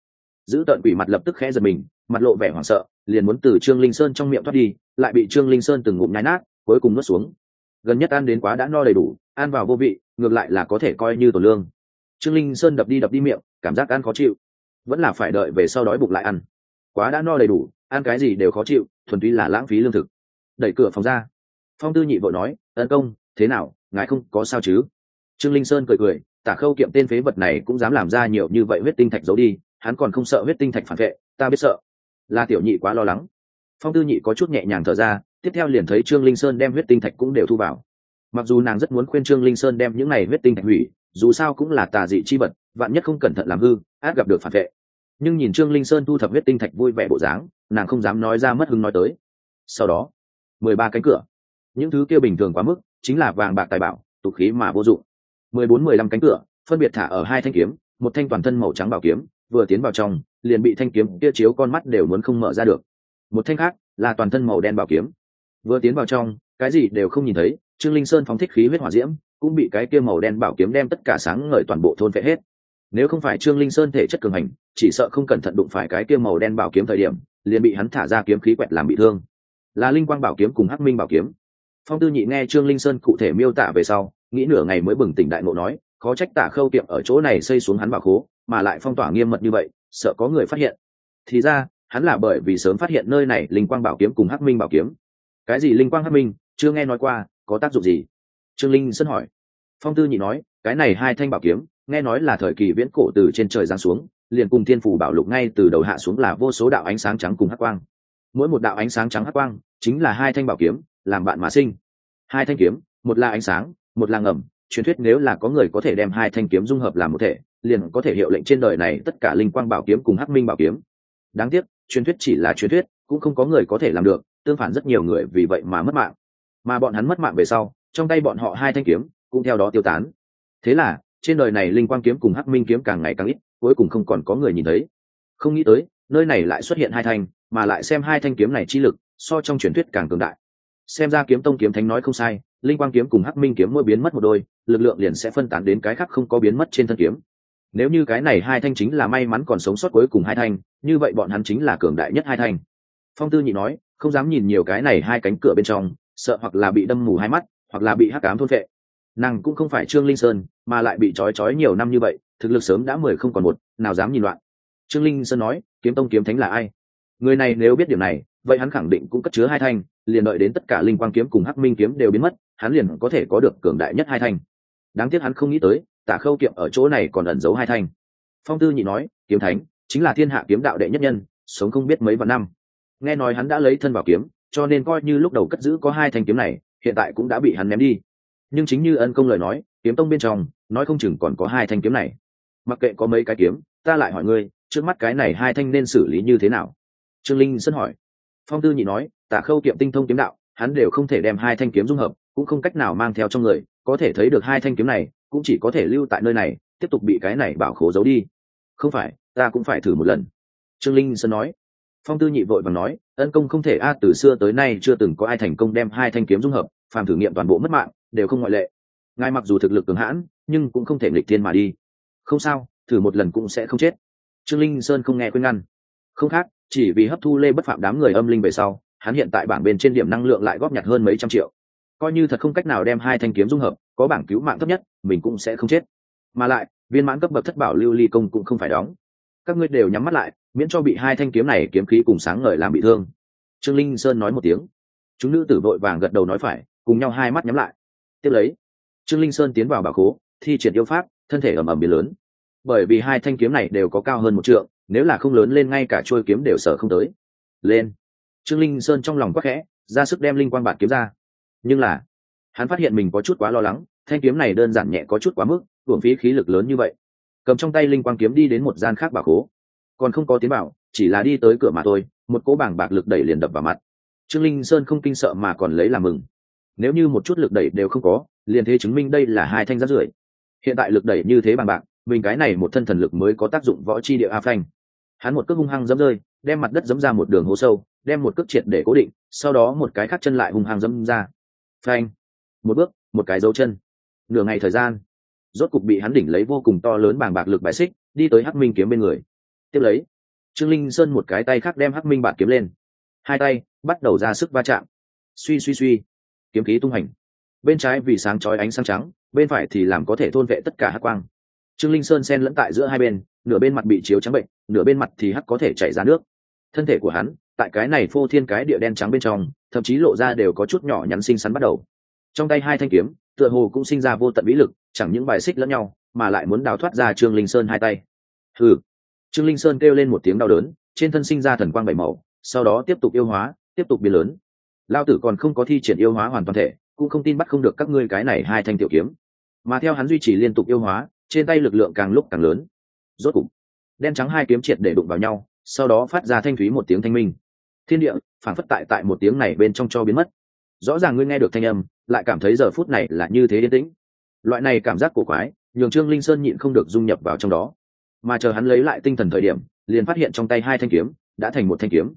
dữ tợn quỷ mặt lập tức khẽ giật mình, mặt lộ vẻ hoảng sợ, liền muốn từ trương linh sơn trong miệng thoát đi, lại bị trương linh sơn từng ngụm nhái nát, cuối cùng nuốt xuống. Gần nhất ăn đến quá đã no đầy đủ, ăn vào vô vị, ngược lại là có thể coi như tổ lương. Trương linh sơn đập đi đập đi miệng, cảm giác ăn khó chịu. Vẫn là phải đợi về sau đói bụng lại ăn. Quá đã no đầy đủ, ăn cái gì đều khó chịu, thuần túy là lãng phí lương thực. Đẩy cửa phòng ra. Phong tư nhị vội nói, tấn công, thế nào, ngài không có sao chứ? Trương linh sơn cười cười, tả khâu kiệm tên phế vật này cũng dám làm ra nhiều như vậy huyết tinh thạch giấu đi hắn còn không sợ huyết tinh thạch phản vệ, ta biết sợ. Là tiểu nhị quá lo lắng. Phong tư nhị có chút nhẹ nhàng thở ra, tiếp theo liền thấy trương linh sơn đem huyết tinh thạch cũng đều thu vào. Mặc dù nàng rất muốn khuyên trương linh sơn đem những này huyết tinh thạch hủy, dù sao cũng là tà dị chi vật, vạn nhất không cẩn thận làm hư, át gặp được phản vệ. Nhưng nhìn trương linh sơn thu thập huyết tinh thạch vui vẻ bộ dáng, nàng không dám nói ra mất hứng nói tới. Sau đó, mười ba cánh cửa. Những thứ kia bình thường quá mức, chính là vàng bạc tài bảo tục khí mà vô dụng. mười bốn, mười lăm cánh cửa, phân biệt thả ở hai thanh kiếm, một thanh toàn thân màu trắng bảo kiếm vừa tiến vào trong, liền bị thanh kiếm kia chiếu con mắt đều muốn không mở ra được. Một thanh khác là toàn thân màu đen bảo kiếm. Vừa tiến vào trong, cái gì đều không nhìn thấy, trương linh sơn phóng thích khí huyết hỏa diễm, cũng bị cái kia màu đen bảo kiếm đem tất cả sáng ngời toàn bộ thôn vệ hết. Nếu không phải trương linh sơn thể chất cường hành, chỉ sợ không cẩn thận đụng phải cái kia màu đen bảo kiếm thời điểm, liền bị hắn thả ra kiếm khí quẹt làm bị thương. Là linh quang bảo kiếm cùng hắc minh bảo kiếm. Phong tư nhị nghe trương linh sơn cụ thể miêu tả về sau, nghĩ nửa ngày mới bừng tỉnh đại ngộ nói, khó trách tả khâu tiệm ở chỗ này xây xuống hắn bảo khố mà lại phong tỏa nghiêm mật như vậy, sợ có người phát hiện. Thì ra, hắn là bởi vì sớm phát hiện nơi này linh quang bảo kiếm cùng hắc minh bảo kiếm. Cái gì linh quang hắc minh? Chưa nghe nói qua, có tác dụng gì? Trương linh sơn hỏi. Phong tư nhị nói, cái này hai thanh bảo kiếm, nghe nói là thời kỳ viễn cổ từ trên trời giáng xuống, liền cùng thiên phủ bảo lục ngay từ đầu hạ xuống là vô số đạo ánh sáng trắng cùng hắc quang. Mỗi một đạo ánh sáng trắng hắc quang, chính là hai thanh bảo kiếm, làm bạn mà sinh. Hai thanh kiếm, một là ánh sáng, một là ngầm, truyền thuyết nếu là có người có thể đem hai thanh kiếm dung hợp làm một thể liền có thể hiệu lệnh trên đời này tất cả linh quang bảo kiếm cùng hắc minh bảo kiếm. Đáng tiếc, truyền thuyết chỉ là truyền thuyết, cũng không có người có thể làm được, tương phản rất nhiều người vì vậy mà mất mạng. Mà bọn hắn mất mạng về sau, trong tay bọn họ hai thanh kiếm cũng theo đó tiêu tán. Thế là, trên đời này linh quang kiếm cùng hắc minh kiếm càng ngày càng ít, cuối cùng không còn có người nhìn thấy. Không nghĩ tới, nơi này lại xuất hiện hai thanh, mà lại xem hai thanh kiếm này chi lực, so trong truyền thuyết càng cường đại. Xem ra kiếm tông kiếm thánh nói không sai, linh quang kiếm cùng hắc minh kiếm mỗi biến mất một đôi, lực lượng liền sẽ phân tán đến cái khác không có biến mất trên thân kiếm nếu như cái này hai thanh chính là may mắn còn sống sót cuối cùng hai thanh, như vậy bọn hắn chính là cường đại nhất hai thanh. Phong tư nhị nói, không dám nhìn nhiều cái này hai cánh cửa bên trong, sợ hoặc là bị đâm mù hai mắt, hoặc là bị hắc cám thôn vệ nàng cũng không phải trương linh sơn, mà lại bị trói trói nhiều năm như vậy, thực lực sớm đã mười không còn một, nào dám nhìn loạn. Trương linh sơn nói, kiếm tông kiếm thánh là ai? Người này nếu biết điểm này, vậy hắn khẳng định cũng cất chứa hai thanh, liền đợi đến tất cả linh quang kiếm cùng hắc minh kiếm đều biến mất, hắn liền có thể có được cường đại nhất hai thanh. Đáng tiếc hắn không nghĩ tới tả khâu kiệm ở chỗ này còn ẩn giấu hai thanh. Phong tư nhị nói, kiếm thánh, chính là thiên hạ kiếm đạo đệ nhất nhân, sống không biết mấy vạn năm. Nghe nói hắn đã lấy thân vào kiếm, cho nên coi như lúc đầu cất giữ có hai thanh kiếm này, hiện tại cũng đã bị hắn ném đi. Nhưng chính như ân công lời nói, kiếm tông bên trong, nói không chừng còn có hai thanh kiếm này. Mặc kệ có mấy cái kiếm, ta lại hỏi ngươi, trước mắt cái này hai thanh nên xử lý như thế nào? Trương linh sân hỏi. Phong tư nhị nói, tả khâu kiệm tinh thông kiếm đạo, hắn đều không thể đem hai thanh kiếm dung hợp, cũng không cách nào mang theo trong người, có thể thấy được hai thanh kiếm này cũng chỉ có thể lưu tại nơi này, tiếp tục bị cái này bảo khố giấu đi. Không phải, ta cũng phải thử một lần. Trương linh sơn nói. Phong tư nhị vội và nói, ân công không thể a, từ xưa tới nay chưa từng có ai thành công đem hai thanh kiếm dung hợp, phàm thử nghiệm toàn bộ mất mạng, đều không ngoại lệ. Ngài mặc dù thực lực cường hãn, nhưng cũng không thể nghịch thiên mà đi. Không sao, thử một lần cũng sẽ không chết. Trương linh sơn không nghe khuyên ngăn. Không khác, chỉ vì hấp thu lê bất phạm đám người âm linh về sau, hắn hiện tại bảng bên trên điểm năng lượng lại góp nhặt hơn mấy trăm triệu. Coi như thật không cách nào đem hai thanh kiếm dung hợp có bảng cứu mạng thấp nhất, mình cũng sẽ không chết. Mà lại, viên mãn cấp bậc thất bảo lưu ly công cũng không phải đóng. Các ngươi đều nhắm mắt lại, miễn cho bị hai thanh kiếm này kiếm khí cùng sáng ngời làm bị thương. Trương linh sơn nói một tiếng. Chúng nữ tử vội vàng gật đầu nói phải, cùng nhau hai mắt nhắm lại. Tiếp lấy, trương linh sơn tiến vào bà khố, thi triển yêu pháp, thân thể ầm ầm biến lớn. Bởi vì hai thanh kiếm này đều có cao hơn một trượng, nếu là không lớn lên ngay cả trôi kiếm đều sở không tới. Lên. Trương linh sơn trong lòng quắc khẽ, ra sức đem linh quang bản kiếm ra. Nhưng là hắn phát hiện mình có chút quá lo lắng, thanh kiếm này đơn giản nhẹ có chút quá mức, hưởng phí khí lực lớn như vậy. Cầm trong tay linh quang kiếm đi đến một gian khác bảo khố. Còn không có tiến bảo chỉ là đi tới cửa mà thôi, một cỗ bảng bạc lực đẩy liền đập vào mặt. Trương linh sơn không kinh sợ mà còn lấy làm mừng. Nếu như một chút lực đẩy đều không có, liền thế chứng minh đây là hai thanh rát rưởi. Hiện tại lực đẩy như thế bằng bạc, mình cái này một thân thần lực mới có tác dụng võ chi địa a phanh. Hắn một cước hung hăng dẫm rơi, đem mặt đất dẫm ra một đường hố sâu, đem một cước triệt để cố định, sau đó một cái khác chân lại hung hăng dẫm ra. Phanh một bước, một cái dấu chân. Nửa ngày thời gian, rốt cục bị hắn đỉnh lấy vô cùng to lớn bàng bạc lực bài xích, đi tới hắc minh kiếm bên người. Tiếp lấy, trương linh sơn một cái tay khác đem hắc minh bạc kiếm lên. Hai tay bắt đầu ra sức va chạm. Suy suy suy. Kiếm khí tung hành. Bên trái vì sáng chói ánh sáng trắng, bên phải thì làm có thể thôn vệ tất cả hắc quang. Trương linh sơn xen lẫn tại giữa hai bên, nửa bên mặt bị chiếu trắng bệnh, nửa bên mặt thì hắc có thể chảy ra nước. Thân thể của hắn, tại cái này phô thiên cái địa đen trắng bên trong, thậm chí lộ ra đều có chút nhỏ nhắn xinh xắn bắt đầu trong tay hai thanh kiếm, tựa hồ cũng sinh ra vô tận vĩ lực, chẳng những bài xích lẫn nhau, mà lại muốn đào thoát ra trương linh sơn hai tay. Hừ. Trương linh sơn kêu lên một tiếng đau đớn, trên thân sinh ra thần quang bảy màu, sau đó tiếp tục yêu hóa, tiếp tục biến lớn. Lao tử còn không có thi triển yêu hóa hoàn toàn thể, cũng không tin bắt không được các ngươi cái này hai thanh tiểu kiếm. Mà theo hắn duy trì liên tục yêu hóa, trên tay lực lượng càng lúc càng lớn. Rốt cục, đen trắng hai kiếm triệt để đụng vào nhau, sau đó phát ra thanh thúy một tiếng thanh minh. Thiên địa, phản phất tại tại một tiếng này bên trong cho biến mất rõ ràng ngươi nghe được thanh âm, lại cảm thấy giờ phút này là như thế yên tĩnh. Loại này cảm giác cổ quái, nhường trương linh sơn nhịn không được dung nhập vào trong đó. Mà chờ hắn lấy lại tinh thần thời điểm, liền phát hiện trong tay hai thanh kiếm, đã thành một thanh kiếm.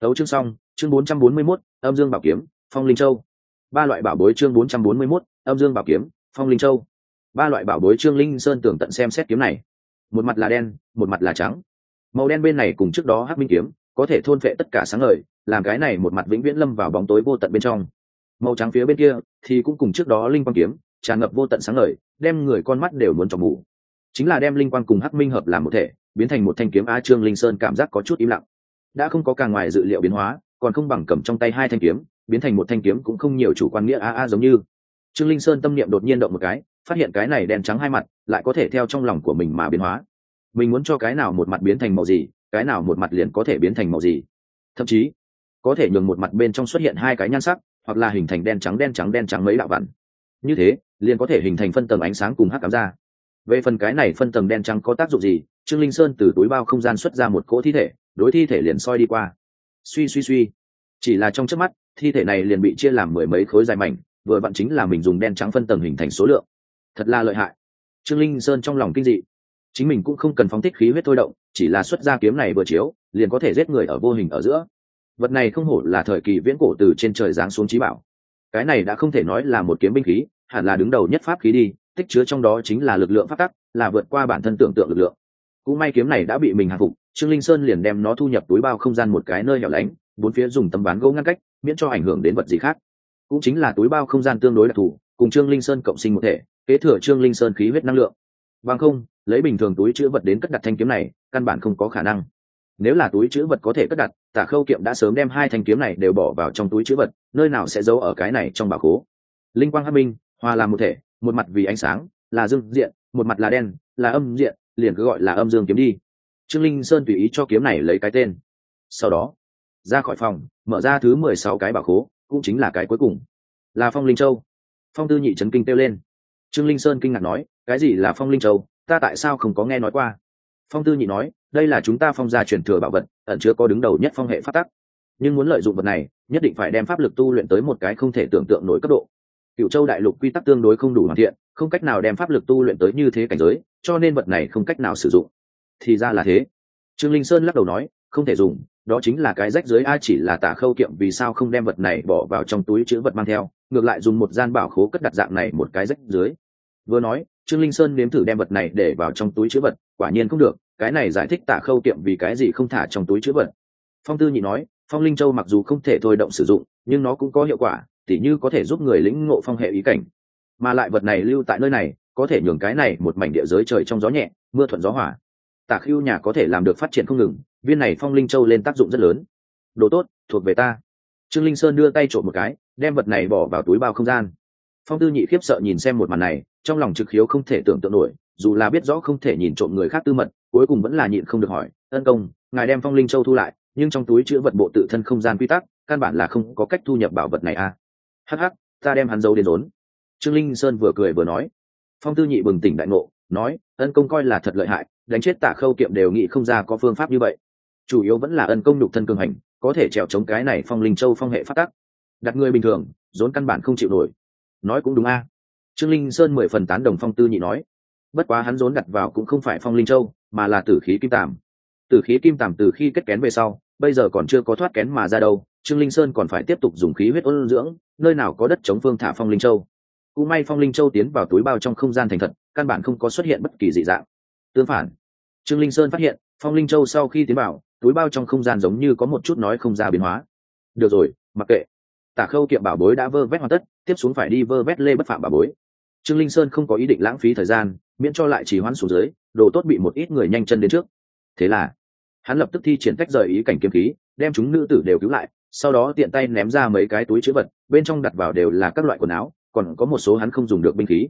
Tấu chương xong, chương bốn trăm bốn mươi mốt, âm dương bảo kiếm, phong linh châu. Ba loại bảo bối chương bốn trăm bốn mươi mốt, âm dương bảo kiếm, phong linh châu. Ba loại bảo bối trương linh sơn tưởng tận xem xét kiếm này. Một mặt là đen, một mặt là trắng. Màu đen bên này cùng trước đó hắc minh kiếm, có thể thôn phệ tất cả sáng ngời, làm cái này một mặt vĩnh viễn lâm vào bóng tối vô tận bên trong màu trắng phía bên kia, thì cũng cùng trước đó linh quang kiếm, tràn ngập vô tận sáng ngời, đem người con mắt đều muốn tròng mù. Chính là đem linh quang cùng hắc minh hợp làm một thể, biến thành một thanh kiếm a trương linh sơn cảm giác có chút im lặng. Đã không có càng ngoài dự liệu biến hóa, còn không bằng cầm trong tay hai thanh kiếm, biến thành một thanh kiếm cũng không nhiều chủ quan nghĩa a a giống như. Trương linh sơn tâm niệm đột nhiên động một cái, phát hiện cái này đen trắng hai mặt, lại có thể theo trong lòng của mình mà biến hóa. Mình muốn cho cái nào một mặt biến thành màu gì, cái nào một mặt liền có thể biến thành màu gì. Thậm chí, có thể nhường một mặt bên trong xuất hiện hai cái nhan sắc hoặc là hình thành đen trắng đen trắng đen trắng mấy đạo vằn như thế, liền có thể hình thành phân tầng ánh sáng cùng hắc cám ra. Về phần cái này phân tầng đen trắng có tác dụng gì, trương linh sơn từ túi bao không gian xuất ra một cỗ thi thể, đối thi thể liền soi đi qua. Suy suy suy. Chỉ là trong trước mắt, thi thể này liền bị chia làm mười mấy khối dài mảnh, vừa vặn chính là mình dùng đen trắng phân tầng hình thành số lượng. Thật là lợi hại. Trương linh sơn trong lòng kinh dị. Chính mình cũng không cần phóng thích khí huyết thôi động, chỉ là xuất ra kiếm này vừa chiếu, liền có thể giết người ở vô hình ở giữa vật này không hổ là thời kỳ viễn cổ từ trên trời giáng xuống trí bảo. Cái này đã không thể nói là một kiếm binh khí, hẳn là đứng đầu nhất pháp khí đi, tích chứa trong đó chính là lực lượng pháp tắc, là vượt qua bản thân tưởng tượng lực lượng. Cũng may kiếm này đã bị mình hạ phục, trương linh sơn liền đem nó thu nhập túi bao không gian một cái nơi nhỏ lánh, bốn phía dùng tấm ván gỗ ngăn cách, miễn cho ảnh hưởng đến vật gì khác. Cũng chính là túi bao không gian tương đối đặc thù, cùng trương linh sơn cộng sinh một thể, kế thừa trương linh sơn khí huyết năng lượng. Bằng không, lấy bình thường túi chữ vật đến cất đặt thanh kiếm này, căn bản không có khả năng nếu là túi chữ vật có thể cất đặt, tả khâu kiệm đã sớm đem hai thanh kiếm này đều bỏ vào trong túi chữ vật, nơi nào sẽ giấu ở cái này trong bảo khố. Linh quang hắc minh, hòa làm một thể, một mặt vì ánh sáng, là dương diện, một mặt là đen, là âm diện, liền cứ gọi là âm dương kiếm đi. Trương linh sơn tùy ý cho kiếm này lấy cái tên. Sau đó, ra khỏi phòng, mở ra thứ mười sáu cái bảo khố, cũng chính là cái cuối cùng. Là phong linh châu. Phong tư nhị trấn kinh kêu lên. Trương linh sơn kinh ngạc nói, cái gì là phong linh châu? Ta tại sao không có nghe nói qua? Phong tư nhị nói đây là chúng ta phong gia truyền thừa bảo vật, ẩn chứa có đứng đầu nhất phong hệ phát tắc. Nhưng muốn lợi dụng vật này, nhất định phải đem pháp lực tu luyện tới một cái không thể tưởng tượng nổi cấp độ. Cựu châu đại lục quy tắc tương đối không đủ hoàn thiện, không cách nào đem pháp lực tu luyện tới như thế cảnh giới, cho nên vật này không cách nào sử dụng. Thì ra là thế. Trương linh sơn lắc đầu nói, không thể dùng, đó chính là cái rách dưới a chỉ là tả khâu kiệm vì sao không đem vật này bỏ vào trong túi chữ vật mang theo, ngược lại dùng một gian bảo khố cất đặt dạng này một cái rách dưới. Vừa nói, trương linh sơn nếm thử đem vật này để vào trong túi chữ vật, quả nhiên không được cái này giải thích tả khâu kiệm vì cái gì không thả trong túi chữ vật. Phong tư nhị nói, phong linh châu mặc dù không thể thôi động sử dụng, nhưng nó cũng có hiệu quả, tỉ như có thể giúp người lĩnh ngộ phong hệ ý cảnh. Mà lại vật này lưu tại nơi này, có thể nhường cái này một mảnh địa giới trời trong gió nhẹ, mưa thuận gió hỏa tả khưu nhà có thể làm được phát triển không ngừng, viên này phong linh châu lên tác dụng rất lớn. Đồ tốt, thuộc về ta. Trương linh sơn đưa tay trộm một cái, đem vật này bỏ vào túi bao không gian. Phong tư nhị khiếp sợ nhìn xem một màn này, trong lòng trực khiếu không thể tưởng tượng nổi, dù là biết rõ không thể nhìn trộm người khác tư mật cuối cùng vẫn là nhịn không được hỏi ân công, ngài đem phong linh châu thu lại, nhưng trong túi chữ vật bộ tự thân không gian quy tắc, căn bản là không có cách thu nhập bảo vật này à? Hh ta đem hắn giấu đến rốn. Trương linh sơn vừa cười vừa nói. Phong tư nhị bừng tỉnh đại ngộ, nói ân công coi là thật lợi hại, đánh chết tả khâu kiệm đều nghĩ không ra có phương pháp như vậy. Chủ yếu vẫn là ân công nhục thân cường hành, có thể trèo chống cái này phong linh châu phong hệ phát tắc. Đặt người bình thường, rốn căn bản không chịu nổi. Nói cũng đúng a. Trương linh sơn mười phần tán đồng phong tư nhị nói. Bất quá hắn rốn đặt vào cũng không phải phong linh châu mà là tử khí kim tàm. Tử khí kim tàm từ khi kết kén về sau, bây giờ còn chưa có thoát kén mà ra đâu, trương linh sơn còn phải tiếp tục dùng khí huyết ôn dưỡng, nơi nào có đất chống phương thả phong linh châu. Cũng may phong linh châu tiến vào túi bao trong không gian thành thật, căn bản không có xuất hiện bất kỳ dị dạng. Tương phản, trương linh sơn phát hiện, phong linh châu sau khi tiến vào, túi bao trong không gian giống như có một chút nói không ra biến hóa. Được rồi, mặc kệ. Tả khâu kiệm bảo bối đã vơ vét hoàn tất, tiếp xuống phải đi vơ vét lê bất phạm bảo bối. Trương linh sơn không có ý định lãng phí thời gian miễn cho lại chỉ hoãn xuống dưới, đồ tốt bị một ít người nhanh chân đến trước. Thế là, hắn lập tức thi triển cách rời ý cảnh kiếm khí, đem chúng nữ tử đều cứu lại, sau đó tiện tay ném ra mấy cái túi chữ vật, bên trong đặt vào đều là các loại quần áo, còn có một số hắn không dùng được binh khí.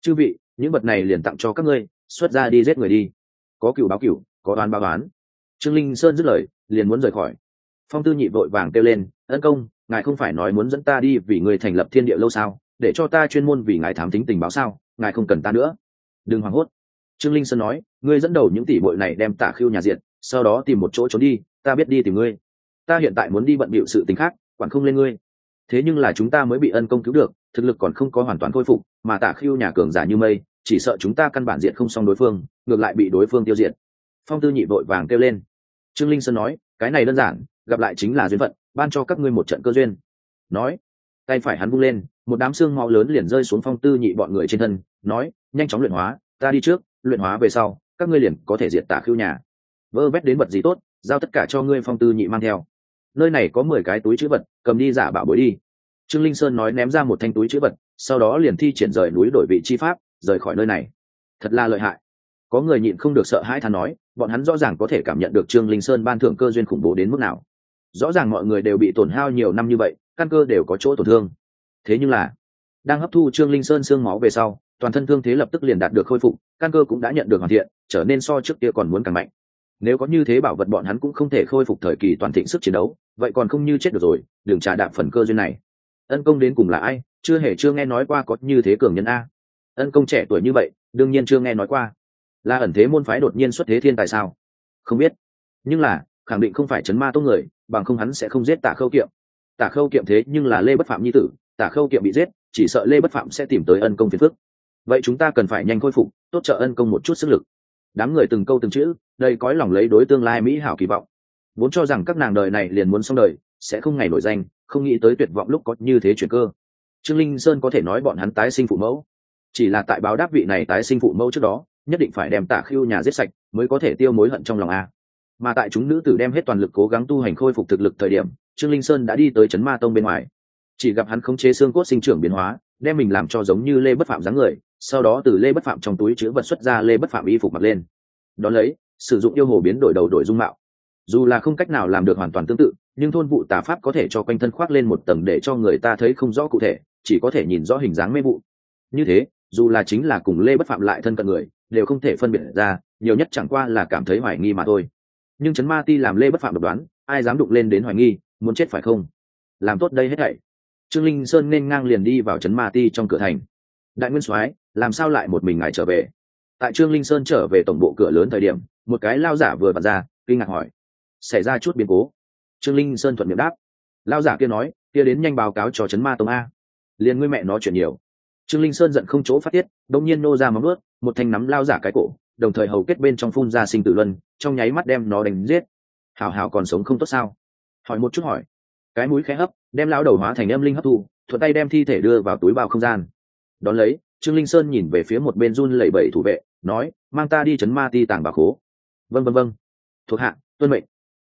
Chư vị, những vật này liền tặng cho các ngươi, xuất ra đi giết người đi. Có cựu báo cựu có đoán báo đoán trương linh sơn dứt lời, liền muốn rời khỏi. Phong tư nhị vội vàng kêu lên, ân công, ngài không phải nói muốn dẫn ta đi vì người thành lập thiên địa lâu sao? Để cho ta chuyên môn vì ngài thám tính tình báo sao? Ngài không cần ta nữa đừng hoảng hốt. Trương linh sơn nói, ngươi dẫn đầu những tỷ bội này đem tả khiêu nhà diện, sau đó tìm một chỗ trốn đi, ta biết đi tìm ngươi. Ta hiện tại muốn đi bận bịu sự tình khác, quản không lên ngươi. Thế nhưng là chúng ta mới bị ân công cứu được, thực lực còn không có hoàn toàn khôi phục, mà tả khiêu nhà cường giả như mây, chỉ sợ chúng ta căn bản diện không xong đối phương, ngược lại bị đối phương tiêu diệt. Phong tư nhị vội vàng kêu lên. Trương linh sơn nói, cái này đơn giản, gặp lại chính là duyên phận, ban cho các ngươi một trận cơ duyên. Nói, tay phải hắn vung lên một đám xương máu lớn liền rơi xuống phong tư nhị bọn người trên thân, nói, nhanh chóng luyện hóa, ta đi trước, luyện hóa về sau, các ngươi liền có thể diệt tả khưu nhà. Vơ vét đến vật gì tốt, giao tất cả cho ngươi phong tư nhị mang theo. Nơi này có mười cái túi chữ vật, cầm đi giả bảo bối đi. Trương linh sơn nói ném ra một thanh túi chữ vật, sau đó liền thi triển rời núi đổi vị chi pháp, rời khỏi nơi này. Thật là lợi hại. Có người nhịn không được sợ hãi thán nói, bọn hắn rõ ràng có thể cảm nhận được trương linh sơn ban thưởng cơ duyên khủng bố đến mức nào. Rõ ràng mọi người đều bị tổn hao nhiều năm như vậy, căn cơ đều có chỗ tổn thương thế nhưng là, đang hấp thu trương linh sơn xương máu về sau, toàn thân thương thế lập tức liền đạt được khôi phục, căn cơ cũng đã nhận được hoàn thiện, trở nên so trước kia còn muốn càng mạnh. Nếu có như thế bảo vật bọn hắn cũng không thể khôi phục thời kỳ toàn thịnh sức chiến đấu, vậy còn không như chết được rồi, đừng trả đạp phần cơ duyên này. Ân công đến cùng là ai? Chưa hề chưa nghe nói qua có như thế cường nhân a. Ân công trẻ tuổi như vậy, đương nhiên chưa nghe nói qua. Là ẩn thế môn phái đột nhiên xuất thế thiên tài sao? Không biết. Nhưng là, khẳng định không phải chấn ma tốt người, bằng không hắn sẽ không giết tả khâu kiệm. Tả khâu kiệm thế nhưng là lê bất phạm nhi tử tả khâu kiệm bị giết, chỉ sợ lê bất phạm sẽ tìm tới ân công phiền phức. Vậy chúng ta cần phải nhanh khôi phục, tốt trợ ân công một chút sức lực. Đám người từng câu từng chữ đây cõi lòng lấy đối tương lai mỹ hảo kỳ vọng. Vốn cho rằng các nàng đời này liền muốn xong đời, sẽ không ngày nổi danh, không nghĩ tới tuyệt vọng lúc có như thế chuyển cơ. Trương linh sơn có thể nói bọn hắn tái sinh phụ mẫu. Chỉ là tại báo đáp vị này tái sinh phụ mẫu trước đó, nhất định phải đem tả khiêu nhà giết sạch, mới có thể tiêu mối hận trong lòng a. Mà tại chúng nữ tử đem hết toàn lực cố gắng tu hành khôi phục thực lực thời điểm, trương linh sơn đã đi tới trấn ma tông bên ngoài chỉ gặp hắn khống chế xương cốt sinh trưởng biến hóa, đem mình làm cho giống như lê bất phạm dáng người, sau đó từ lê bất phạm trong túi chứa vật xuất ra lê bất phạm y phục mặc lên. Đón lấy, sử dụng yêu hồ biến đổi đầu đổi dung mạo. Dù là không cách nào làm được hoàn toàn tương tự, nhưng thôn vụ tà pháp có thể cho quanh thân khoác lên một tầng để cho người ta thấy không rõ cụ thể, chỉ có thể nhìn rõ hình dáng mê vụ. Như thế, dù là chính là cùng lê bất phạm lại thân cận người, đều không thể phân biệt ra, nhiều nhất chẳng qua là cảm thấy hoài nghi mà thôi. Nhưng chấn ma ti làm lê bất phạm độc đoán, ai dám đụng lên đến hoài nghi, muốn chết phải không? Làm tốt đây hết thảy trương linh sơn nên ngang liền đi vào chấn ma ti trong cửa thành. Đại nguyên soái, làm sao lại một mình ngài trở về? Tại trương linh sơn trở về tổng bộ cửa lớn thời điểm, một cái lao giả vừa bật ra, kinh ngạc hỏi. Xảy ra chút biến cố. Trương linh sơn thuận miệng đáp. Lao giả kia nói, kia đến nhanh báo cáo cho trấn ma tông a. Liền ngươi mẹ nói chuyện nhiều. Trương linh sơn giận không chỗ phát tiết đông nhiên nô ra móng ướt một thanh nắm lao giả cái cổ, đồng thời hầu kết bên trong phun ra sinh tử luân, trong nháy mắt đem nó đánh giết. Hào hào còn sống không tốt sao? Hỏi một chút hỏi cái mũi khẽ hấp, đem lão đầu hóa thành âm linh hấp thu, thuận tay đem thi thể đưa vào túi bao không gian. Đón lấy, trương linh sơn nhìn về phía một bên run lẩy bẩy thủ vệ, nói, mang ta đi chấn ma ti tàng bà khố. Vân vân vân thuộc hạ, tuân mệnh.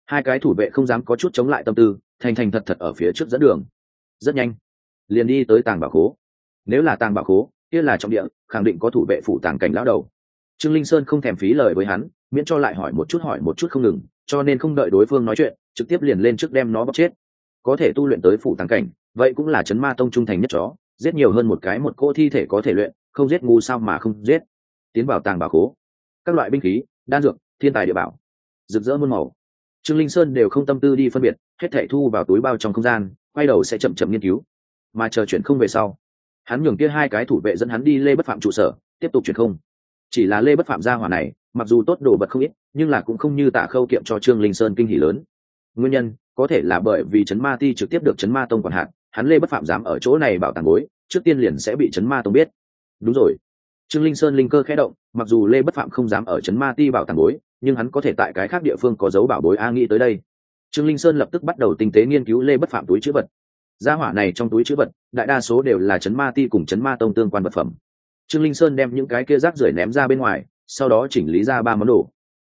Hai cái thủ vệ không dám có chút chống lại tâm tư, thành thành thật thật ở phía trước dẫn đường. Rất nhanh, liền đi tới tàng bà khố. Nếu là tàng bà khố, kia là trọng địa, khẳng định có thủ vệ phủ tàng cảnh lão đầu. Trương linh sơn không thèm phí lời với hắn, miễn cho lại hỏi một chút hỏi một chút không ngừng, cho nên không đợi đối phương nói chuyện, trực tiếp liền lên trước đem nó bóc chết có thể tu luyện tới phủ tàng cảnh, vậy cũng là chấn ma tông trung thành nhất chó, giết nhiều hơn một cái một cô thi thể có thể luyện, không giết ngu sao mà không giết. Tiến vào tàng bảo khố, các loại binh khí, đan dược, thiên tài địa bảo, rực rỡ muôn màu. Trương linh sơn đều không tâm tư đi phân biệt, hết thể thu vào túi bao trong không gian, quay đầu sẽ chậm chậm nghiên cứu. Mà chờ chuyển không về sau, hắn nhường kia hai cái thủ vệ dẫn hắn đi lê bất phạm trụ sở, tiếp tục chuyển không. Chỉ là lê bất phạm gia hỏa này, mặc dù tốt đồ vật không ít, nhưng là cũng không như tạ khâu kiệm cho trương linh sơn kinh hỉ lớn. Nguyên nhân có thể là bởi vì chấn ma ti trực tiếp được chấn ma tông quản hạt, hắn lê bất phạm dám ở chỗ này bảo tàng bối trước tiên liền sẽ bị chấn ma tông biết. Đúng rồi. Trương linh sơn linh cơ khẽ động, mặc dù lê bất phạm không dám ở chấn ma ti bảo tàng bối nhưng hắn có thể tại cái khác địa phương có dấu bảo bối a nghĩ tới đây. Trương linh sơn lập tức bắt đầu tinh tế nghiên cứu lê bất phạm túi chữ vật. Gia hỏa này trong túi chữ vật, đại đa số đều là chấn ma ti cùng chấn ma tông tương quan vật phẩm. Trương linh sơn đem những cái kia rác rưởi ném ra bên ngoài, sau đó chỉnh lý ra ba món đồ.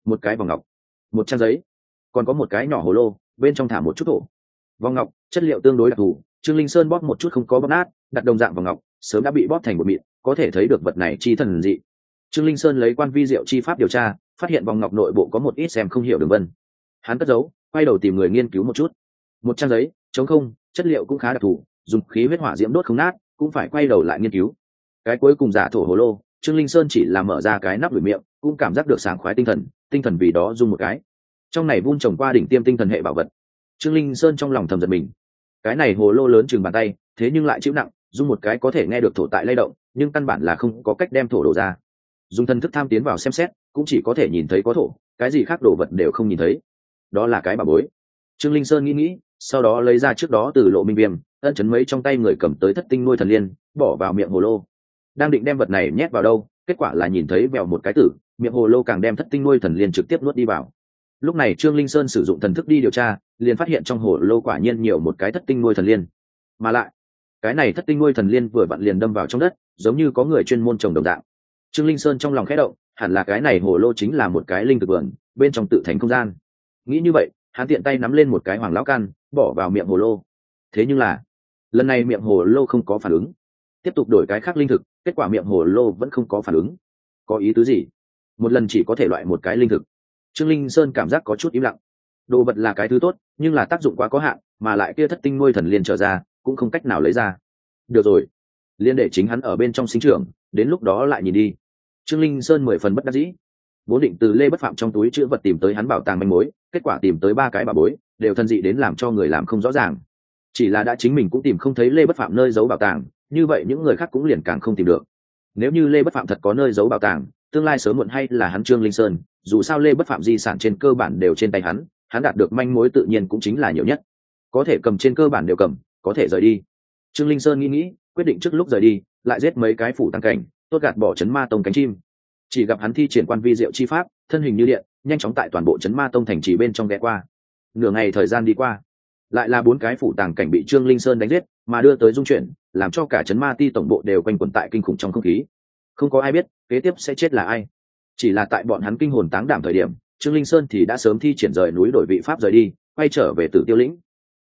Một cái vòng ngọc, một trang giấy, còn có một cái nhỏ hồ lô bên trong thả một chút thổ. Vòng ngọc, chất liệu tương đối đặc thù, trương linh sơn bóp một chút không có bóp nát, đặt đồng dạng vòng ngọc, sớm đã bị bóp thành một mịn, có thể thấy được vật này chi thần dị. Trương linh sơn lấy quan vi diệu chi pháp điều tra, phát hiện vòng ngọc nội bộ có một ít xem không hiểu đường vân. Hắn cất giấu, quay đầu tìm người nghiên cứu một chút. Một trang giấy, chống không, chất liệu cũng khá đặc thù, dùng khí huyết hỏa diễm đốt không nát, cũng phải quay đầu lại nghiên cứu. Cái cuối cùng giả thổ hồ lô, trương linh sơn chỉ là mở ra cái nắp lưỡi miệng, cũng cảm giác được sảng khoái tinh thần tinh thần vì đó dùng một cái trong này vun trồng qua đỉnh tiêm tinh thần hệ bảo vật. Trương linh sơn trong lòng thầm giật mình. Cái này hồ lô lớn chừng bàn tay, thế nhưng lại chịu nặng, dùng một cái có thể nghe được thổ tại lay động, nhưng căn bản là không có cách đem thổ đổ ra. Dùng thân thức tham tiến vào xem xét, cũng chỉ có thể nhìn thấy có thổ, cái gì khác đồ vật đều không nhìn thấy. Đó là cái bà bối. Trương linh sơn nghĩ nghĩ, sau đó lấy ra trước đó từ lộ minh viêm, ân chấn mấy trong tay người cầm tới thất tinh nuôi thần liên, bỏ vào miệng hồ lô. Đang định đem vật này nhét vào đâu, kết quả là nhìn thấy vèo một cái tử, miệng hồ lô càng đem thất tinh nuôi thần liên trực tiếp nuốt đi vào lúc này trương linh sơn sử dụng thần thức đi điều tra, liền phát hiện trong hồ lô quả nhiên nhiều một cái thất tinh nuôi thần liên. Mà lại, cái này thất tinh nuôi thần liên vừa vặn liền đâm vào trong đất, giống như có người chuyên môn trồng đồng dạng. Trương linh sơn trong lòng khẽ động, hẳn là cái này hồ lô chính là một cái linh thực vườn, bên trong tự thành không gian. Nghĩ như vậy, hắn tiện tay nắm lên một cái hoàng lão can, bỏ vào miệng hồ lô. Thế nhưng là, lần này miệng hồ lô không có phản ứng. Tiếp tục đổi cái khác linh thực, kết quả miệng hồ lô vẫn không có phản ứng. Có ý tứ gì? Một lần chỉ có thể loại một cái linh thực trương linh sơn cảm giác có chút im lặng. Đồ vật là cái thứ tốt, nhưng là tác dụng quá có hạn, mà lại kia thất tinh nuôi thần liền trở ra, cũng không cách nào lấy ra. Được rồi. Liên để chính hắn ở bên trong sinh trưởng, đến lúc đó lại nhìn đi. Trương linh sơn mười phần bất đắc dĩ. Vốn định từ lê bất phạm trong túi chữ vật tìm tới hắn bảo tàng manh mối, kết quả tìm tới ba cái bà bối, đều thân dị đến làm cho người làm không rõ ràng. Chỉ là đã chính mình cũng tìm không thấy lê bất phạm nơi giấu bảo tàng, như vậy những người khác cũng liền càng không tìm được. Nếu như lê bất phạm thật có nơi giấu bảo tàng tương lai sớm muộn hay là hắn trương linh sơn, dù sao lê bất phạm di sản trên cơ bản đều trên tay hắn hắn đạt được manh mối tự nhiên cũng chính là nhiều nhất. Có thể cầm trên cơ bản đều cầm, có thể rời đi. Trương linh sơn nghĩ nghĩ, quyết định trước lúc rời đi, lại giết mấy cái phủ tăng cảnh, tốt gạt bỏ chấn ma tông cánh chim. Chỉ gặp hắn thi triển quan vi diệu chi pháp, thân hình như điện, nhanh chóng tại toàn bộ chấn ma tông thành trì bên trong ghé qua. Nửa ngày thời gian đi qua, lại là bốn cái phủ tàng cảnh bị trương linh sơn đánh giết, mà đưa tới dung chuyển, làm cho cả chấn ma ti tổng bộ đều quanh quẩn tại kinh khủng trong không khí không có ai biết, kế tiếp sẽ chết là ai. Chỉ là tại bọn hắn kinh hồn táng đảm thời điểm, trương linh sơn thì đã sớm thi triển rời núi đổi vị pháp rời đi, quay trở về tử tiêu lĩnh.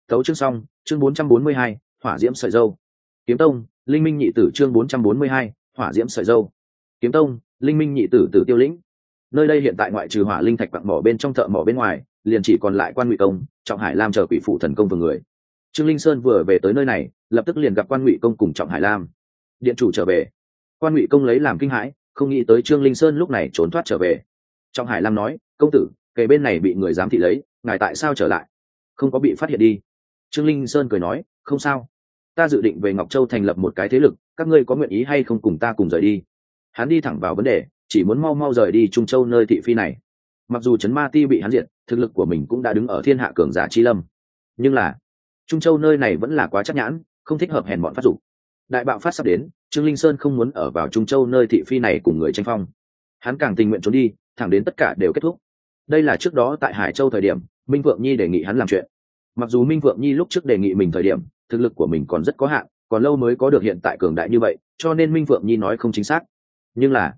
Tấu chương xong, chương bốn trăm bốn mươi hai, hỏa diễm sợi dâu. Kiếm tông, linh minh nhị tử chương bốn trăm bốn mươi hai, hỏa diễm sợi dâu. Kiếm tông, linh minh nhị tử tử tiêu lĩnh. Nơi đây hiện tại ngoại trừ hỏa linh thạch quặng mỏ bên trong thợ mỏ bên ngoài, liền chỉ còn lại quan ngụy công, trọng hải lam chờ quỷ phụ thần công vừa người. Trương linh sơn vừa về tới nơi này, lập tức liền gặp quan ngụy công cùng trọng hải lam. Điện chủ trở về quan ngụy công lấy làm kinh hãi, không nghĩ tới trương linh sơn lúc này trốn thoát trở về. Trọng hải lam nói, công tử, kề bên này bị người giám thị lấy, ngài tại sao trở lại? Không có bị phát hiện đi. Trương linh sơn cười nói, không sao. Ta dự định về ngọc châu thành lập một cái thế lực, các ngươi có nguyện ý hay không cùng ta cùng rời đi? Hắn đi thẳng vào vấn đề, chỉ muốn mau mau rời đi trung châu nơi thị phi này. Mặc dù trấn ma ti bị hắn diệt, thực lực của mình cũng đã đứng ở thiên hạ cường giả chi lâm. Nhưng là, trung châu nơi này vẫn là quá chắc nhãn, không thích hợp hèn bọn phát dục đại bạo phát sắp đến, trương linh sơn không muốn ở vào trung châu nơi thị phi này cùng người tranh phong. Hắn càng tình nguyện trốn đi, thẳng đến tất cả đều kết thúc. Đây là trước đó tại hải châu thời điểm, minh vượng nhi đề nghị hắn làm chuyện. Mặc dù minh vượng nhi lúc trước đề nghị mình thời điểm, thực lực của mình còn rất có hạn, còn lâu mới có được hiện tại cường đại như vậy, cho nên minh vượng nhi nói không chính xác. Nhưng là,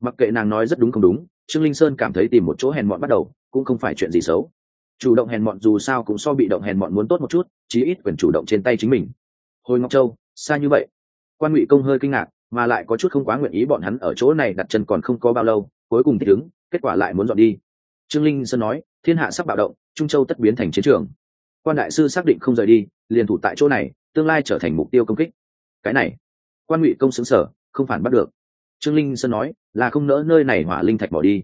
mặc kệ nàng nói rất đúng không đúng, trương linh sơn cảm thấy tìm một chỗ hèn mọn bắt đầu, cũng không phải chuyện gì xấu. Chủ động hèn mọn dù sao cũng so bị động hèn mọn muốn tốt một chút, chí ít quyền chủ động trên tay chính mình. Hồi ngọc châu, xa như vậy quan ngụy công hơi kinh ngạc, mà lại có chút không quá nguyện ý bọn hắn ở chỗ này đặt chân còn không có bao lâu, cuối cùng thích ứng kết quả lại muốn dọn đi. Trương linh sơn nói, thiên hạ sắp bạo động, trung châu tất biến thành chiến trường. Quan đại sư xác định không rời đi, liền thủ tại chỗ này, tương lai trở thành mục tiêu công kích. Cái này, quan ngụy công xứng sở không phản bắt được. Trương linh sơn nói, là không nỡ nơi này hỏa linh thạch bỏ đi.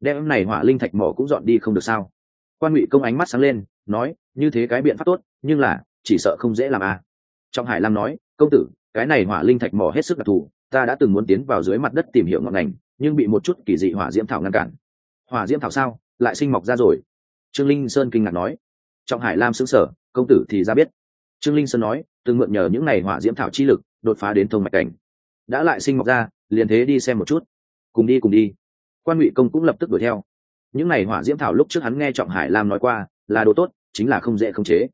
Đem này hỏa linh thạch mỏ cũng dọn đi không được sao? Quan ngụy công ánh mắt sáng lên, nói, như thế cái biện pháp tốt, nhưng là, chỉ sợ không dễ làm à. trọng hải lam nói, công tử cái này hỏa linh thạch mỏ hết sức đặc thù, ta đã từng muốn tiến vào dưới mặt đất tìm hiểu ngọn ngành, nhưng bị một chút kỳ dị hỏa diễm thảo ngăn cản. Hỏa diễm thảo sao? Lại sinh mọc ra rồi. Trương linh sơn kinh ngạc nói. Trọng hải lam xứng sở công tử thì ra biết. Trương linh sơn nói, từng mượn nhờ những ngày hỏa diễm thảo chi lực, đột phá đến thông mạch cảnh. Đã lại sinh mọc ra, liền thế đi xem một chút. Cùng đi cùng đi. Quan ngụy công cũng lập tức đuổi theo. Những ngày hỏa diễm thảo lúc trước hắn nghe trọng hải lam nói qua, là đồ tốt, chính là không dễ khống chế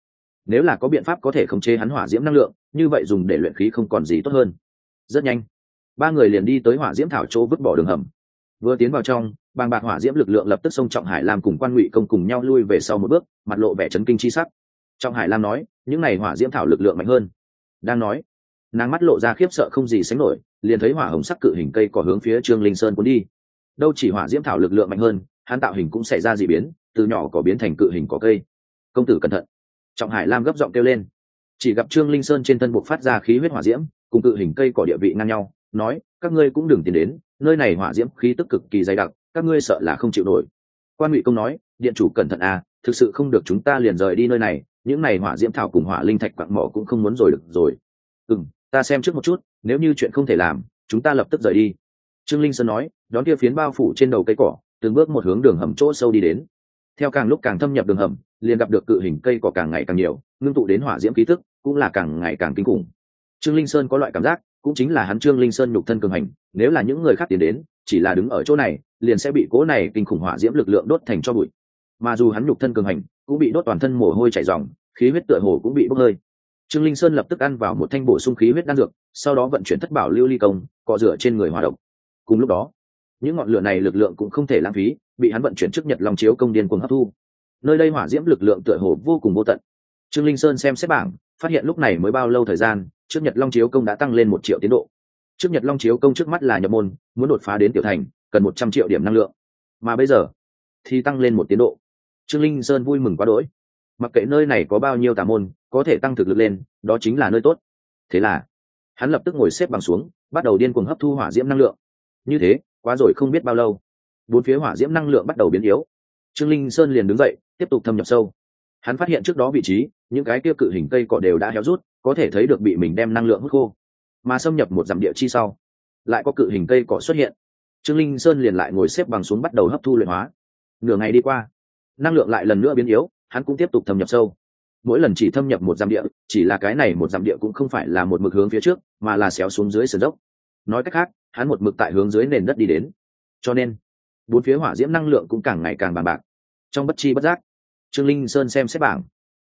nếu là có biện pháp có thể khống chế hắn hỏa diễm năng lượng, như vậy dùng để luyện khí không còn gì tốt hơn. Rất nhanh, ba người liền đi tới hỏa diễm thảo chỗ vứt bỏ đường hầm. Vừa tiến vào trong, bàng bạc hỏa diễm lực lượng lập tức xông trọng hải lam cùng quan ngụy công cùng nhau lui về sau một bước, mặt lộ vẻ chấn kinh chi sắc. Trọng hải lam nói, những n à y hỏa diễm thảo lực lượng mạnh hơn. Đang nói, nàng mắt lộ ra khiếp sợ không gì sánh nổi, liền thấy hỏa hồng sắc cự hình cây có hướng phía trương linh sơn cuốn đi. Đâu chỉ hỏa diễm thảo lực lượng mạnh hơn, hắn tạo hình cũng xảy ra d ị biến, từ nhỏ có biến thành cự hình có cây. Công tử cẩn thận trọng hải lam gấp giọng kêu lên. Chỉ gặp trương linh sơn trên thân buộc phát ra khí huyết hỏa diễm, cùng cự hình cây cỏ địa vị ngang nhau, nói, các ngươi cũng đừng tiến đến, nơi này hỏa diễm khí tức cực kỳ dày đặc, các ngươi sợ là không chịu nổi. Quan ngụy công nói, điện chủ cẩn thận à thực sự không được chúng ta liền rời đi nơi này, những này hỏa diễm thảo cùng hỏa linh thạch quặng mỏ cũng không muốn rồi được rồi. Ừ ta xem trước một chút, nếu như chuyện không thể làm, chúng ta lập tức rời đi. Trương linh sơn nói, đón kia phiến bao phủ trên đầu cây cỏ, từng bước một hướng đường hầm chỗ sâu đi đến theo càng lúc càng thâm nhập đường hầm, liền gặp được cự hình cây cỏ càng ngày càng nhiều, ngưng tụ đến hỏa diễm ký thức cũng là càng ngày càng kinh khủng. Trương linh sơn có loại cảm giác, cũng chính là hắn trương linh sơn nhục thân cường hành, nếu là những người khác tiến đến, chỉ là đứng ở chỗ này, liền sẽ bị cố này kinh khủng hỏa diễm lực lượng đốt thành cho bụi. Mà dù hắn nhục thân cường hành, cũng bị đốt toàn thân mồ hôi chảy ròng, khí huyết tựa hồ cũng bị bốc hơi. Trương linh sơn lập tức ăn vào một thanh bổ sung khí huyết đan dược, sau đó vận chuyển thất bảo lưu ly công cọ rửa trên người hòa động cùng lúc đó, những ngọn lửa này lực lượng cũng không thể lãng phí bị hắn vận chuyển trước nhật long chiếu công điên cuồng hấp thu. Nơi đây hỏa diễm lực lượng tựa hồ vô cùng vô tận. Trương linh sơn xem xét bảng, phát hiện lúc này mới bao lâu thời gian, trước nhật long chiếu công đã tăng lên một triệu tiến độ. Trước nhật long chiếu công trước mắt là nhập môn, muốn đột phá đến tiểu thành, cần một trăm triệu điểm năng lượng. Mà bây giờ, thì tăng lên một tiến độ. Trương linh sơn vui mừng quá đỗi. Mặc kệ nơi này có bao nhiêu tà môn, có thể tăng thực lực lên, đó chính là nơi tốt. Thế là, hắn lập tức ngồi xếp bằng xuống, bắt đầu điên cuồng hấp thu hỏa diễm năng lượng. Như thế, quá rồi không biết bao lâu bốn phía hỏa diễm năng lượng bắt đầu biến yếu. Trương linh sơn liền đứng dậy, tiếp tục thâm nhập sâu. Hắn phát hiện trước đó vị trí, những cái kia cự hình cây cọ đều đã héo rút, có thể thấy được bị mình đem năng lượng hút khô. Mà xâm nhập một dặm địa chi sau, lại có cự hình cây cọ xuất hiện. Trương linh sơn liền lại ngồi xếp bằng xuống bắt đầu hấp thu luyện hóa. Nửa ngày đi qua, năng lượng lại lần nữa biến yếu, hắn cũng tiếp tục thâm nhập sâu. Mỗi lần chỉ thâm nhập một dặm địa, chỉ là cái này một dặm địa cũng không phải là một mực hướng phía trước, mà là xéo xuống dưới sườn dốc. Nói cách khác, hắn một mực tại hướng dưới nền đất đi đến. Cho nên bốn phía hỏa diễm năng lượng cũng càng ngày càng bàn bạc. Trong bất chi bất giác, trương linh sơn xem xét bảng.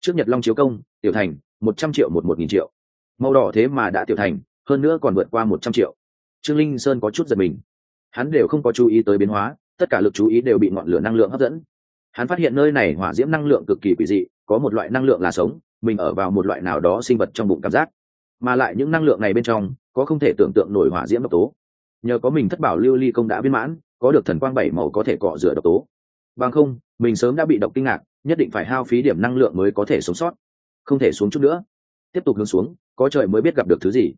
Trước nhật long chiếu công, tiểu thành, một trăm triệu một một nghìn triệu. Màu đỏ thế mà đã tiểu thành, hơn nữa còn vượt qua một trăm triệu. Trương linh sơn có chút giật mình. Hắn đều không có chú ý tới biến hóa, tất cả lực chú ý đều bị ngọn lửa năng lượng hấp dẫn. Hắn phát hiện nơi này hỏa diễm năng lượng cực kỳ quỷ dị, có một loại năng lượng là sống, mình ở vào một loại nào đó sinh vật trong bụng cảm giác. Mà lại những năng lượng này bên trong, có không thể tưởng tượng nổi hỏa diễm độc tố. Nhờ có mình thất bảo lưu ly công đã viên mãn có được thần quang bảy màu có thể cọ rửa độc tố. Bằng không, mình sớm đã bị độc kinh ngạc, nhất định phải hao phí điểm năng lượng mới có thể sống sót. Không thể xuống chút nữa. Tiếp tục hướng xuống, có trời mới biết gặp được thứ gì.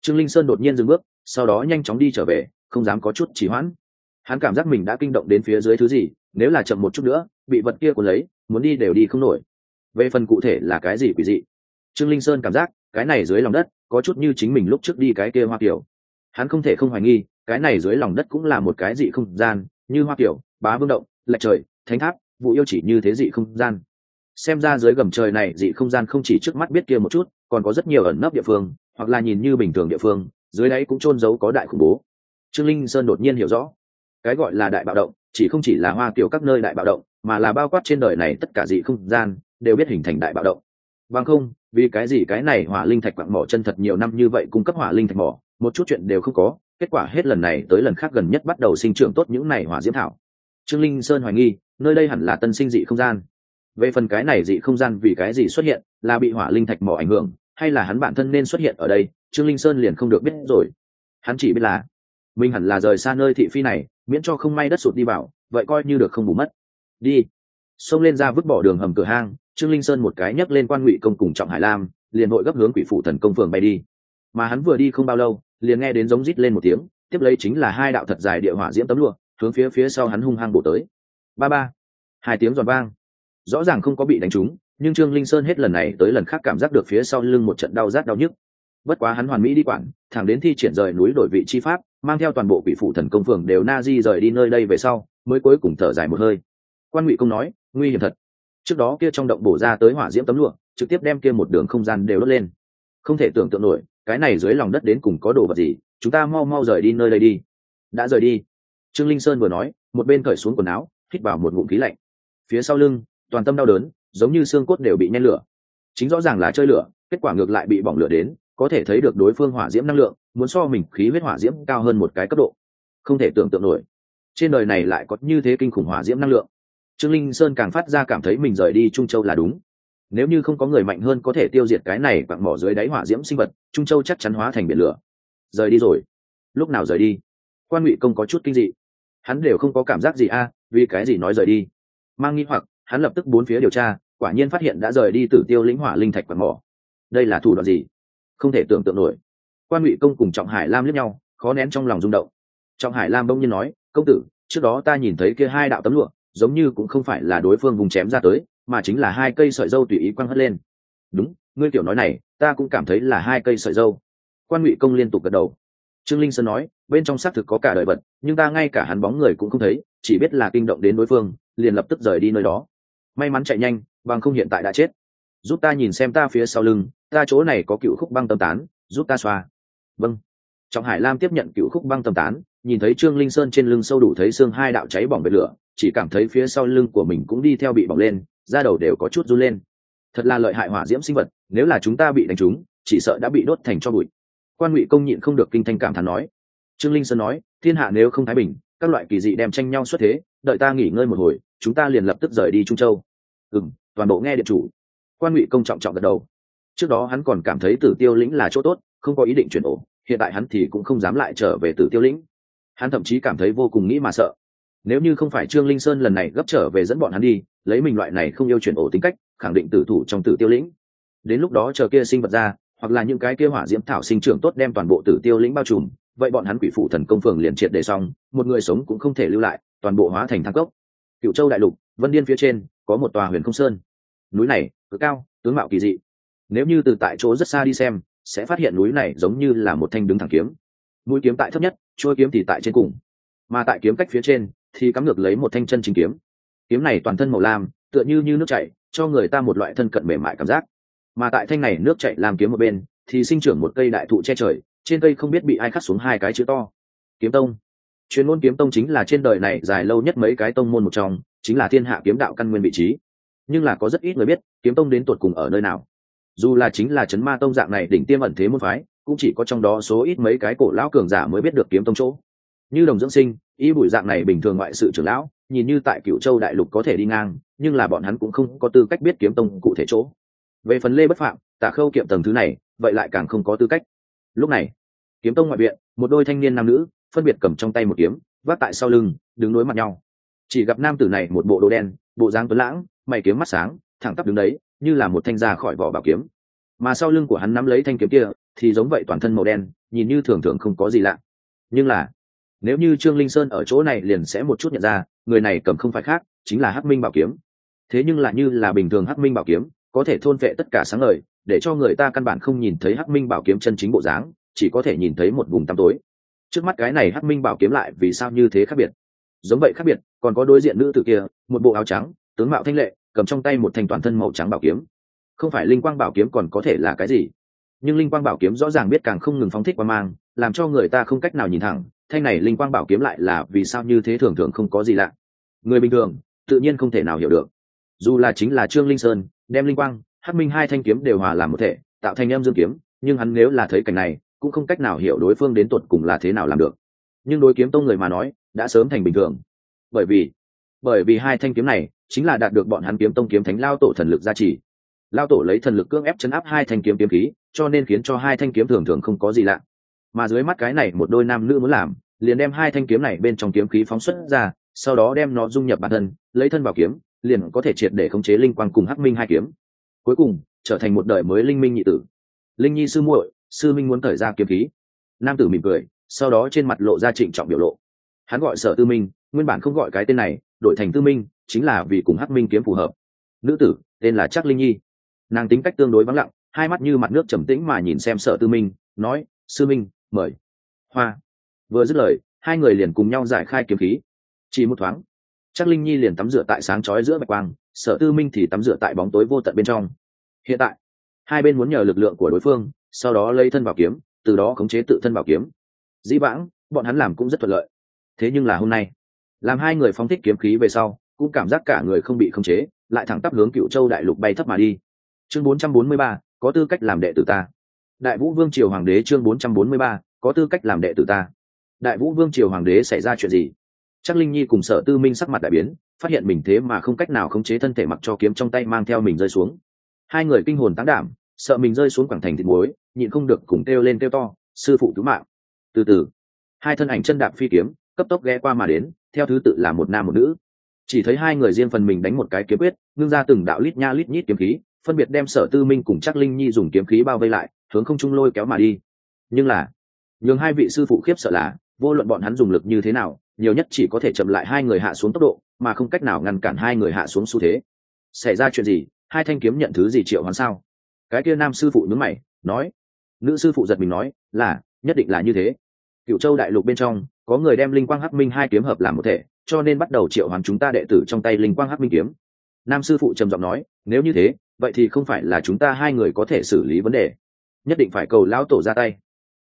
Trương linh sơn đột nhiên dừng bước, sau đó nhanh chóng đi trở về, không dám có chút trì hoãn. Hắn cảm giác mình đã kinh động đến phía dưới thứ gì, nếu là chậm một chút nữa, bị vật kia cuốn lấy, muốn đi đều đi không nổi. Về phần cụ thể là cái gì quỷ dị? Trương linh sơn cảm giác, cái này dưới lòng đất, có chút như chính mình lúc trước đi cái kia hoa kiểu. Hắn không thể không hoài nghi cái này dưới lòng đất cũng là một cái dị không gian, như hoa kiểu, bá vương động lệch trời, thánh tháp, vụ yêu chỉ như thế dị không gian. Xem ra dưới gầm trời này dị không gian không chỉ trước mắt biết kia một chút, còn có rất nhiều ẩn nấp địa phương, hoặc là nhìn như bình thường địa phương, dưới đáy cũng trôn giấu có đại khủng bố. Trương linh sơn đột nhiên hiểu rõ, cái gọi là đại bạo động, chỉ không chỉ là hoa kiểu các nơi đại bạo động, mà là bao quát trên đời này tất cả dị không gian, đều biết hình thành đại bạo động. Bằng không, vì cái gì cái này hỏa linh thạch quặng mỏ chân thật nhiều năm như vậy cung cấp hỏa linh thạch mỏ? Một chút chuyện đều không có, kết quả hết lần này tới lần khác gần nhất bắt đầu sinh trưởng tốt những này hỏa diễm thảo. Trương linh sơn hoài nghi, nơi đây hẳn là tân sinh dị không gian. Về phần cái này dị không gian vì cái gì xuất hiện, là bị hỏa linh thạch mỏ ảnh hưởng, hay là hắn bản thân nên xuất hiện ở đây, trương linh sơn liền không được biết rồi. Hắn chỉ biết là, mình hẳn là rời xa nơi thị phi này, miễn cho không may đất sụt đi vào, vậy coi như được không bù mất. Đi. Xông lên ra vứt bỏ đường hầm cửa hang, trương linh sơn một cái nhấc lên quan ngụy công cùng trọng hải lam, liền hội gấp hướng quỷ phủ thần công phường bay đi. Mà hắn vừa đi không bao lâu liền nghe đến giống rít lên một tiếng, tiếp lấy chính là hai đạo thật dài địa hỏa diễm tấm lụa, hướng phía phía sau hắn hung hăng bổ tới. Ba ba. Hai tiếng giòn vang. Rõ ràng không có bị đánh trúng, nhưng trương linh sơn hết lần này tới lần khác cảm giác được phía sau lưng một trận đau rát đau nhức. Bất quá hắn hoàn mỹ đi quản, thẳng đến thi triển rời núi đổi vị chi pháp, mang theo toàn bộ quỷ phủ thần công phường đều na di rời đi nơi đây về sau, mới cuối cùng thở dài một hơi. Quan ngụy công nói, nguy hiểm thật. Trước đó kia trong động bổ ra tới hỏa diễm tấm lụa, trực tiếp đem kia một đường không gian đều đốt lên. Không thể tưởng tượng nổi cái này dưới lòng đất đến cùng có đồ vật gì, chúng ta mau mau rời đi nơi đây đi. Đã rời đi. Trương linh sơn vừa nói, một bên cởi xuống quần áo, hít vào một ngụm khí lạnh. Phía sau lưng, toàn tâm đau đớn, giống như xương cốt đều bị nhen lửa. Chính rõ ràng là chơi lửa, kết quả ngược lại bị bỏng lửa đến, có thể thấy được đối phương hỏa diễm năng lượng, muốn so mình khí huyết hỏa diễm cao hơn một cái cấp độ. Không thể tưởng tượng nổi. Trên đời này lại có như thế kinh khủng hỏa diễm năng lượng. Trương linh sơn càng phát ra cảm thấy mình rời đi trung châu là đúng nếu như không có người mạnh hơn có thể tiêu diệt cái này quặng mỏ dưới đáy hỏa diễm sinh vật, trung châu chắc chắn hóa thành biển lửa. Rời đi rồi. Lúc nào rời đi? Quan ngụy công có chút kinh dị. Hắn đều không có cảm giác gì a, vì cái gì nói rời đi? Mang nghi hoặc, hắn lập tức bốn phía điều tra, quả nhiên phát hiện đã rời đi tử tiêu lĩnh hỏa linh thạch quặng mỏ. Đây là thủ đoạn gì? Không thể tưởng tượng nổi. Quan ngụy công cùng trọng hải lam lướt nhau, khó nén trong lòng rung động. Trọng hải lam bỗng nhiên nói, công tử, trước đó ta nhìn thấy kia hai đạo tấm lụa, giống như cũng không phải là đối phương vùng chém ra tới mà chính là hai cây sợi dâu tùy ý quăng hất lên. Đúng, ngươi kiểu nói này, ta cũng cảm thấy là hai cây sợi dâu. Quan ngụy công liên tục gật đầu. Trương linh sơn nói, bên trong xác thực có cả đời vật, nhưng ta ngay cả hắn bóng người cũng không thấy, chỉ biết là kinh động đến đối phương, liền lập tức rời đi nơi đó. May mắn chạy nhanh, bằng không hiện tại đã chết. Giúp ta nhìn xem ta phía sau lưng, ta chỗ này có cựu khúc băng tâm tán, giúp ta xoa. Vâng. Trọng hải lam tiếp nhận cựu khúc băng tâm tán, nhìn thấy trương linh sơn trên lưng sâu đủ thấy xương hai đạo cháy bỏng bệt lửa, chỉ cảm thấy phía sau lưng của mình cũng đi theo bị bỏng lên da đầu đều có chút run lên. Thật là lợi hại hỏa diễm sinh vật, nếu là chúng ta bị đánh trúng, chỉ sợ đã bị đốt thành cho bụi. Quan ngụy công nhịn không được kinh thanh cảm thán nói. Trương linh sơn nói, thiên hạ nếu không thái bình, các loại kỳ dị đem tranh nhau xuất thế, đợi ta nghỉ ngơi một hồi, chúng ta liền lập tức rời đi trung châu. Ừ m toàn bộ nghe điện chủ. Quan ngụy công trọng trọng gật đầu. Trước đó hắn còn cảm thấy tử tiêu lĩnh là chỗ tốt, không có ý định chuyển ổ, hiện tại hắn thì cũng không dám lại trở về tử tiêu lĩnh. Hắn thậm chí cảm thấy vô cùng nghĩ mà sợ. Nếu như không phải trương linh sơn lần này gấp trở về dẫn bọn hắn đi lấy mình loại này không yêu chuyển ổ tính cách, khẳng định tử thủ trong tử tiêu lĩnh. Đến lúc đó chờ kia sinh vật ra, hoặc là những cái kia hỏa diễm thảo sinh trưởng tốt đem toàn bộ tử tiêu lĩnh bao trùm, vậy bọn hắn quỷ phụ thần công phường liền triệt để xong, một người sống cũng không thể lưu lại, toàn bộ hóa thành thang cốc. Cựu châu đại lục, vân điên phía trên, có một tòa huyền không sơn. Núi này, cực cao, tướng mạo kỳ dị. Nếu như từ tại chỗ rất xa đi xem, sẽ phát hiện núi này giống như là một thanh đứng thẳng kiếm. Mũi kiếm tại thấp nhất trôi kiếm thì tại trên cùng. Mà tại kiếm cách phía trên, thì cắm ngược lấy một thanh chân chính kiếm kiếm này toàn thân màu lam, tựa như như nước chảy, cho người ta một loại thân cận mềm mại cảm giác. Mà tại thanh này nước chảy làm kiếm một bên, thì sinh trưởng một cây đại thụ che trời, trên cây không biết bị ai khắc xuống hai cái chữ to. Kiếm tông. Chuyên môn kiếm tông chính là trên đời này dài lâu nhất mấy cái tông môn một trong, chính là thiên hạ kiếm đạo căn nguyên vị trí. Nhưng là có rất ít người biết, kiếm tông đến tuột cùng ở nơi nào. Dù là chính là chấn ma tông dạng này đỉnh tiêm ẩn thế môn phái, cũng chỉ có trong đó số ít mấy cái cổ lão cường giả mới biết được kiếm tông chỗ như đồng dưỡng sinh y bụi dạng này bình thường ngoại sự trưởng lão, nhìn như tại cựu châu đại lục có thể đi ngang, nhưng là bọn hắn cũng không có tư cách biết kiếm tông cụ thể chỗ. Về phần lê bất phạm tả khâu kiệm tầng thứ này, vậy lại càng không có tư cách. Lúc này, kiếm tông ngoại viện, một đôi thanh niên nam nữ, phân biệt cầm trong tay một kiếm, vác tại sau lưng, đứng đối mặt nhau. Chỉ gặp nam tử này một bộ đồ đen, bộ dáng tuấn lãng, mày kiếm mắt sáng, thẳng tắp đứng đấy, như là một thanh ra khỏi vỏ bảo kiếm. Mà sau lưng của hắn nắm lấy thanh kiếm kia, thì giống vậy toàn thân màu đen, nhìn như thường thường không có gì lạ. Nhưng là nếu như trương linh sơn ở chỗ này liền sẽ một chút nhận ra, người này cầm không phải khác, chính là hắc minh bảo kiếm. Thế nhưng lại như là bình thường hắc minh bảo kiếm, có thể thôn vệ tất cả sáng lời để cho người ta căn bản không nhìn thấy hắc minh bảo kiếm chân chính bộ dáng, chỉ có thể nhìn thấy một vùng tăm tối. Trước mắt cái này hắc minh bảo kiếm lại vì sao như thế khác biệt? Giống vậy khác biệt, còn có đối diện nữ tử kia, một bộ áo trắng, tướng mạo thanh lệ, cầm trong tay một thanh toàn thân màu trắng bảo kiếm. Không phải linh quang bảo kiếm còn có thể là cái gì? Nhưng linh quang bảo kiếm rõ ràng biết càng không ngừng phóng thích qua mang, làm cho người ta không cách nào nhìn thẳng thanh này linh quang bảo kiếm lại là vì sao như thế thường thường không có gì lạ. Người bình thường, tự nhiên không thể nào hiểu được. Dù là chính là trương linh sơn, đem linh quang Hát minh hai thanh kiếm đều hòa làm một thể, tạo thành em dương kiếm, nhưng hắn nếu là thấy cảnh này, cũng không cách nào hiểu đối phương đến tột cùng là thế nào làm được. Nhưng đối kiếm tông người mà nói, đã sớm thành bình thường. Bởi vì bởi vì hai thanh kiếm này chính là đạt được bọn hắn kiếm tông kiếm thánh lao tổ thần lực gia trì. Lao tổ lấy thần lực cưỡng ép chấn áp hai thanh kiếm kiếm khí, cho nên khiến cho hai thanh kiếm thường thường không có gì lạ mà dưới mắt cái này một đôi nam nữ muốn làm, liền đem hai thanh kiếm này bên trong kiếm khí phóng xuất ra, sau đó đem nó dung nhập bản thân, lấy thân vào kiếm, liền có thể triệt để khống chế linh quang cùng hắc minh hai kiếm. Cuối cùng, trở thành một đời mới linh minh nhị tử. Linh nhi sư muội, sư minh muốn thời ra kiếm khí. Nam tử mỉm cười, sau đó trên mặt lộ ra trịnh trọng biểu lộ. Hắn gọi sở tư minh, nguyên bản không gọi cái tên này, đổi thành tư minh, chính là vì cùng hắc minh kiếm phù hợp. Nữ tử, tên là chắc linh nhi. Nàng tính cách tương đối vắng lặng, hai mắt như mặt nước trầm tĩnh mà nhìn xem sở tư minh, nói, sư minh mời. Hoa. Vừa dứt lời hai người liền cùng nhau giải khai kiếm khí. Chỉ một thoáng chắc linh nhi liền tắm rửa tại sáng chói giữa bạch quang sở tư minh thì tắm rửa tại bóng tối vô tận bên trong. Hiện tại hai bên muốn nhờ lực lượng của đối phương sau đó lấy thân vào kiếm từ đó khống chế tự thân vào kiếm. Dĩ vãng bọn hắn làm cũng rất thuận lợi. Thế nhưng là hôm nay làm hai người phóng thích kiếm khí về sau cũng cảm giác cả người không bị khống chế lại thẳng tắp hướng cựu châu đại lục bay thấp mà đi. Chương 443, có tư cách làm đệ tử ta đại vũ vương triều hoàng đế chương 443, có tư cách làm đệ tử ta. Đại vũ vương triều hoàng đế xảy ra chuyện gì? Chắc linh nhi cùng sở tư minh sắc mặt đại biến phát hiện mình thế mà không cách nào khống chế thân thể mặc cho kiếm trong tay mang theo mình rơi xuống. Hai người kinh hồn tán đảm sợ mình rơi xuống quảng thành thịt muối nhịn không được cùng kêu lên kêu to sư phụ cứu mạng. Từ từ hai thân ảnh chân đạp phi kiếm cấp tốc ghé qua mà đến theo thứ tự là một nam một nữ. Chỉ thấy hai người riêng phần mình đánh một cái kiếm quyết ngưng ra từng đạo lít nha lít nhít kiếm khí phân biệt đem sở tư minh cùng chắc linh nhi dùng kiếm khí bao vây lại hướng không trung lôi kéo mà đi. Nhưng là, nhường hai vị sư phụ khiếp sợ là, vô luận bọn hắn dùng lực như thế nào, nhiều nhất chỉ có thể chậm lại hai người hạ xuống tốc độ, mà không cách nào ngăn cản hai người hạ xuống xu thế. Xảy ra chuyện gì? Hai thanh kiếm nhận thứ gì triệu hoán sao? Cái kia nam sư phụ nhướng mày, nói, nữ sư phụ giật mình nói, là, nhất định là như thế. Cựu châu đại lục bên trong, có người đem linh quang hắc minh hai kiếm hợp làm một thể, cho nên bắt đầu triệu hoán chúng ta đệ tử trong tay linh quang hắc minh kiếm. Nam sư phụ trầm giọng nói, nếu như thế, vậy thì không phải là chúng ta hai người có thể xử lý vấn đề nhất định phải cầu lao tổ ra tay.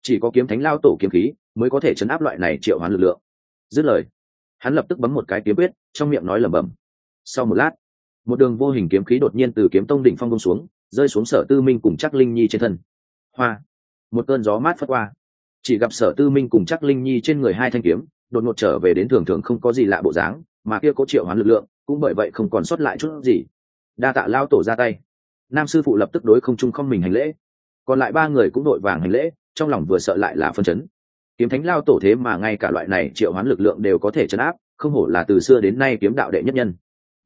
Chỉ có kiếm thánh lao tổ kiếm khí mới có thể chấn áp loại này triệu hoán lực lượng. Dứt lời, hắn lập tức bấm một cái kiếm quyết, trong miệng nói lẩm bẩm. Sau một lát, một đường vô hình kiếm khí đột nhiên từ kiếm tông đỉnh phong bông xuống, rơi xuống sở tư minh cùng chắc linh nhi trên thân. Hoa, một cơn gió mát phất qua. Chỉ gặp sở tư minh cùng chắc linh nhi trên người hai thanh kiếm, đột ngột trở về đến thường thường không có gì lạ bộ dáng, mà kia có triệu hoán lực lượng, cũng bởi vậy không còn sót lại chút gì. Đa tạ lao tổ ra tay. Nam sư phụ lập tức đối không trung không mình hành lễ còn lại ba người cũng đội vàng hành lễ, trong lòng vừa sợ lại là phân chấn. Kiếm thánh lao tổ thế mà ngay cả loại này triệu hoán lực lượng đều có thể chấn áp, không hổ là từ xưa đến nay kiếm đạo đệ nhất nhân.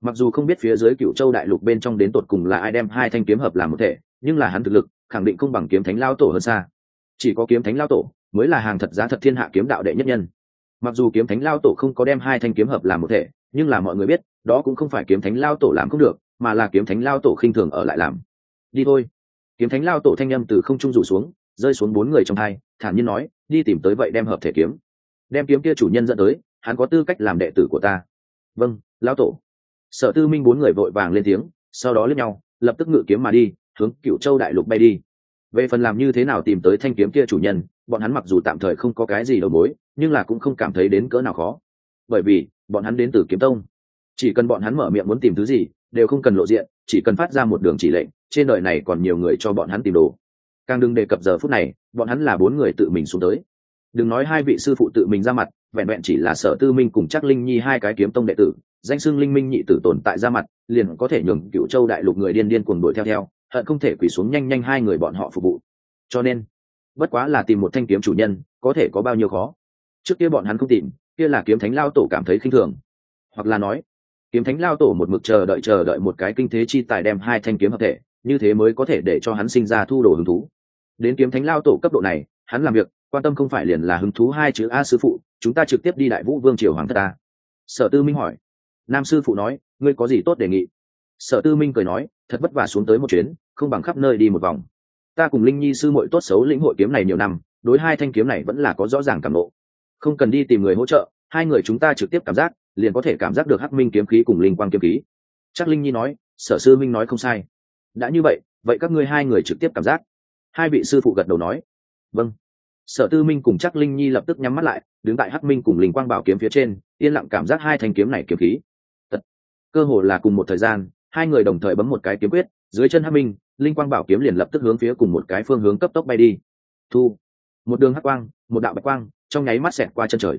Mặc dù không biết phía dưới cựu châu đại lục bên trong đến tột cùng là ai đem hai thanh kiếm hợp làm một thể, nhưng là hắn thực lực, khẳng định không bằng kiếm thánh lao tổ hơn xa. Chỉ có kiếm thánh lao tổ mới là hàng thật giá thật thiên hạ kiếm đạo đệ nhất nhân. Mặc dù kiếm thánh lao tổ không có đem hai thanh kiếm hợp làm một thể, nhưng là mọi người biết, đó cũng không phải kiếm thánh lao tổ làm không được, mà là kiếm thánh lao tổ khinh thường ở lại làm. Đi thôi kiếm thánh lao tổ thanh â m từ không trung rủ xuống, rơi xuống bốn người trong hai, thản nhiên nói, đi tìm tới vậy đem hợp thể kiếm. Đem kiếm kia chủ nhân dẫn tới, hắn có tư cách làm đệ tử của ta. Vâng lao tổ. Sở tư minh bốn người vội vàng lên tiếng, sau đó lướt nhau, lập tức ngự kiếm mà đi, hướng cựu châu đại lục bay đi. Về phần làm như thế nào tìm tới thanh kiếm kia chủ nhân, bọn hắn mặc dù tạm thời không có cái gì đầu mối, nhưng là cũng không cảm thấy đến cỡ nào khó. Bởi vì, bọn hắn đến từ kiếm tông. Chỉ cần bọn hắn mở miệng muốn tìm thứ gì đều không cần lộ diện, chỉ cần phát ra một đường chỉ lệnh, trên đời này còn nhiều người cho bọn hắn tìm đồ. Càng đừng đề cập giờ phút này, bọn hắn là bốn người tự mình xuống tới. Đừng nói hai vị sư phụ tự mình ra mặt, vẹn vẹn chỉ là sở tư minh cùng chắc linh nhi hai cái kiếm tông đệ tử, danh xưng linh minh nhị tử tồn tại ra mặt, liền có thể nhường cựu châu đại lục người điên điên cuồng đuổi theo theo, hận không thể quỳ xuống nhanh nhanh hai người bọn họ phục vụ. Cho nên, bất quá là tìm một thanh kiếm chủ nhân, có thể có bao nhiêu khó. Trước kia bọn hắn không tìm, kia là kiếm thánh lao tổ cảm thấy khinh thường. Hoặc là nói kiếm thánh lao tổ một mực chờ đợi chờ đợi một cái kinh thế chi tài đem hai thanh kiếm hợp thể, như thế mới có thể để cho hắn sinh ra thu đồ hứng thú. Đến kiếm thánh lao tổ cấp độ này, hắn làm việc, quan tâm không phải liền là hứng thú hai chữ a sư phụ, chúng ta trực tiếp đi đại vũ vương triều hoàng thất ta sở tư minh hỏi. Nam sư phụ nói, ngươi có gì tốt đề nghị? Sở tư minh cười nói, thật vất vả xuống tới một chuyến, không bằng khắp nơi đi một vòng. Ta cùng linh nhi sư muội tốt xấu lĩnh hội kiếm này nhiều năm, đối hai thanh kiếm này vẫn là có rõ ràng cảm lộ không cần đi tìm người hỗ trợ, hai người chúng ta trực tiếp cảm giác liền có thể cảm giác được hắc minh kiếm khí cùng linh quang kiếm khí. Chắc linh nhi nói, sở sư minh nói không sai. Đã như vậy vậy các ngươi hai người trực tiếp cảm giác. Hai vị sư phụ gật đầu nói vâng. Sở tư minh cùng chắc linh nhi lập tức nhắm mắt lại, đứng tại hắc minh cùng linh quang bảo kiếm phía trên, yên lặng cảm giác hai thanh kiếm này kiếm khí. Tật. cơ hồ là cùng một thời gian, hai người đồng thời bấm một cái kiếm quyết, dưới chân hắc minh, linh quang bảo kiếm liền lập tức hướng phía cùng một cái phương hướng cấp tốc bay đi. Thu, một đường hắc quang, một đạo bạch quang, trong nháy mắt xẹt qua chân trời.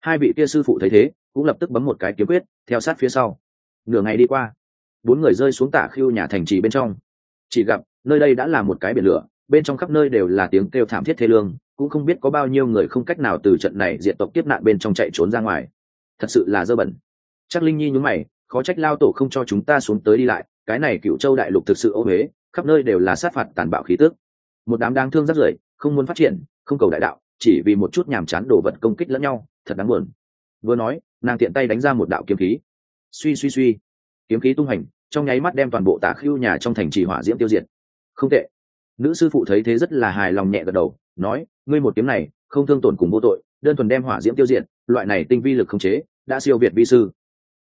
Hai vị kia sư phụ thấy thế cũng lập tức bấm một cái kiếm quyết, theo sát phía sau. Nửa ngày đi qua, bốn người rơi xuống tả khiêu nhà thành trì bên trong. Chỉ gặp, nơi đây đã là một cái biển lửa, bên trong khắp nơi đều là tiếng kêu thảm thiết thê lương, cũng không biết có bao nhiêu người không cách nào từ trận này diện tộc tiếp nạn bên trong chạy trốn ra ngoài. Thật sự là dơ bẩn. Chắc linh nhi nhún mày, khó trách lao tổ không cho chúng ta xuống tới đi lại, cái này cựu châu đại lục thực sự ô huế khắp nơi đều là sát phạt tàn bạo khí tước một đám đáng thương rất rưởi, không muốn phát triển, không cầu đại đạo, chỉ vì một chút nhàm chán đồ vật công kích lẫn nhau, thật đáng buồn. Vừa nói nàng tiện tay đánh ra một đạo kiếm khí. Suy suy suy. Kiếm khí tung hành, trong nháy mắt đem toàn bộ tả khưu nhà trong thành trì hỏa diễm tiêu diệt. Không tệ. Nữ sư phụ thấy thế rất là hài lòng nhẹ gật đầu, nói, ngươi một kiếm này, không thương tổn cùng vô tội, đơn thuần đem hỏa diễm tiêu diệt, loại này tinh vi lực không chế, đã siêu việt vi sư.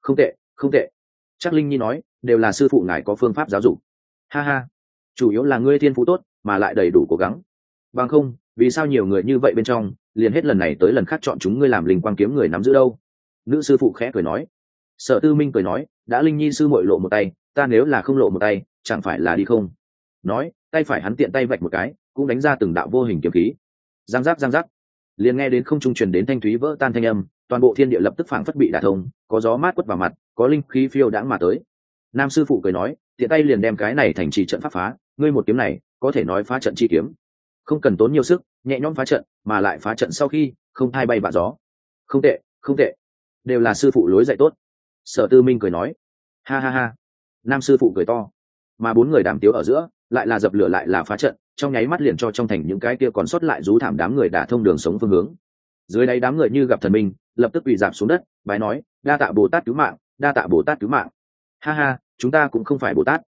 Không tệ không tệ. Chắc linh nhi nói, đều là sư phụ ngài có phương pháp giáo dục. Ha ha. Chủ yếu là ngươi thiên phú tốt, mà lại đầy đủ cố gắng. Bằng không, vì sao nhiều người như vậy bên trong, liền hết lần này tới lần khác chọn chúng ngươi làm linh quang kiếm người nắm giữ đâu? Nữ sư phụ khẽ cười nói. Sở tư minh cười nói, đã linh nhi sư mội lộ một tay, ta nếu là không lộ một tay, chẳng phải là đi không? Nói, tay phải hắn tiện tay vạch một cái, cũng đánh ra từng đạo vô hình kiếm khí. Giang giác giang giác. Liền nghe đến không trung truyền đến thanh thúy vỡ tan thanh âm, toàn bộ thiên địa lập tức phảng phất bị đả thông, có gió mát quất vào mặt, có linh khí phiêu đãng mà tới. Nam sư phụ cười nói, tiện tay liền đem cái này thành trì trận pháp phá, ngươi một kiếm này, có thể nói phá trận chi kiếm. Không cần tốn nhiều sức, nhẹ nhõm phá trận, mà lại phá trận sau khi, không thay bay bạ gió. Không tệ không tệ đều là sư phụ lối dạy tốt. Sở tư minh cười nói, ha ha ha. Nam sư phụ cười to, mà bốn người đàm tiếu ở giữa, lại là dập lửa lại là phá trận, trong nháy mắt liền cho trong thành những cái kia còn sót lại rú thảm đám người đả thông đường sống phương hướng. Dưới đây đám người như gặp thần minh, lập tức bị giảm xuống đất, bái nói, đa tạ bồ tát cứu mạng, đa tạ bồ tát cứu mạng. Ha ha, chúng ta cũng không phải bồ tát.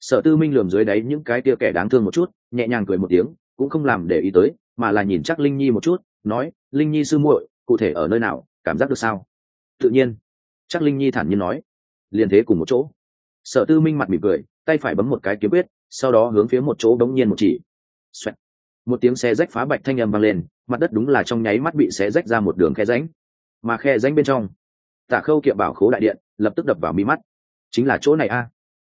Sở tư minh lườm dưới đáy những cái kia kẻ đáng thương một chút, nhẹ nhàng cười một tiếng, cũng không làm để ý tới, mà là nhìn chắc linh nhi một chút, nói, linh nhi sư muội, cụ thể ở nơi nào, cảm giác được sao? Tự nhiên. Chắc linh nhi thản nhiên nói liền thế cùng một chỗ. Sở tư minh mặt mỉm cười, tay phải bấm một cái kiếm quyết, sau đó hướng phía một chỗ đống nhiên một chỉ. Xoẹt. một tiếng xe rách phá bạch thanh âm vang lên, mặt đất đúng là trong nháy mắt bị xé rách ra một đường khe ránh mà khe ránh bên trong tả khâu kiệm bảo khố đại điện lập tức đập vào mi mắt. Chính là chỗ này a.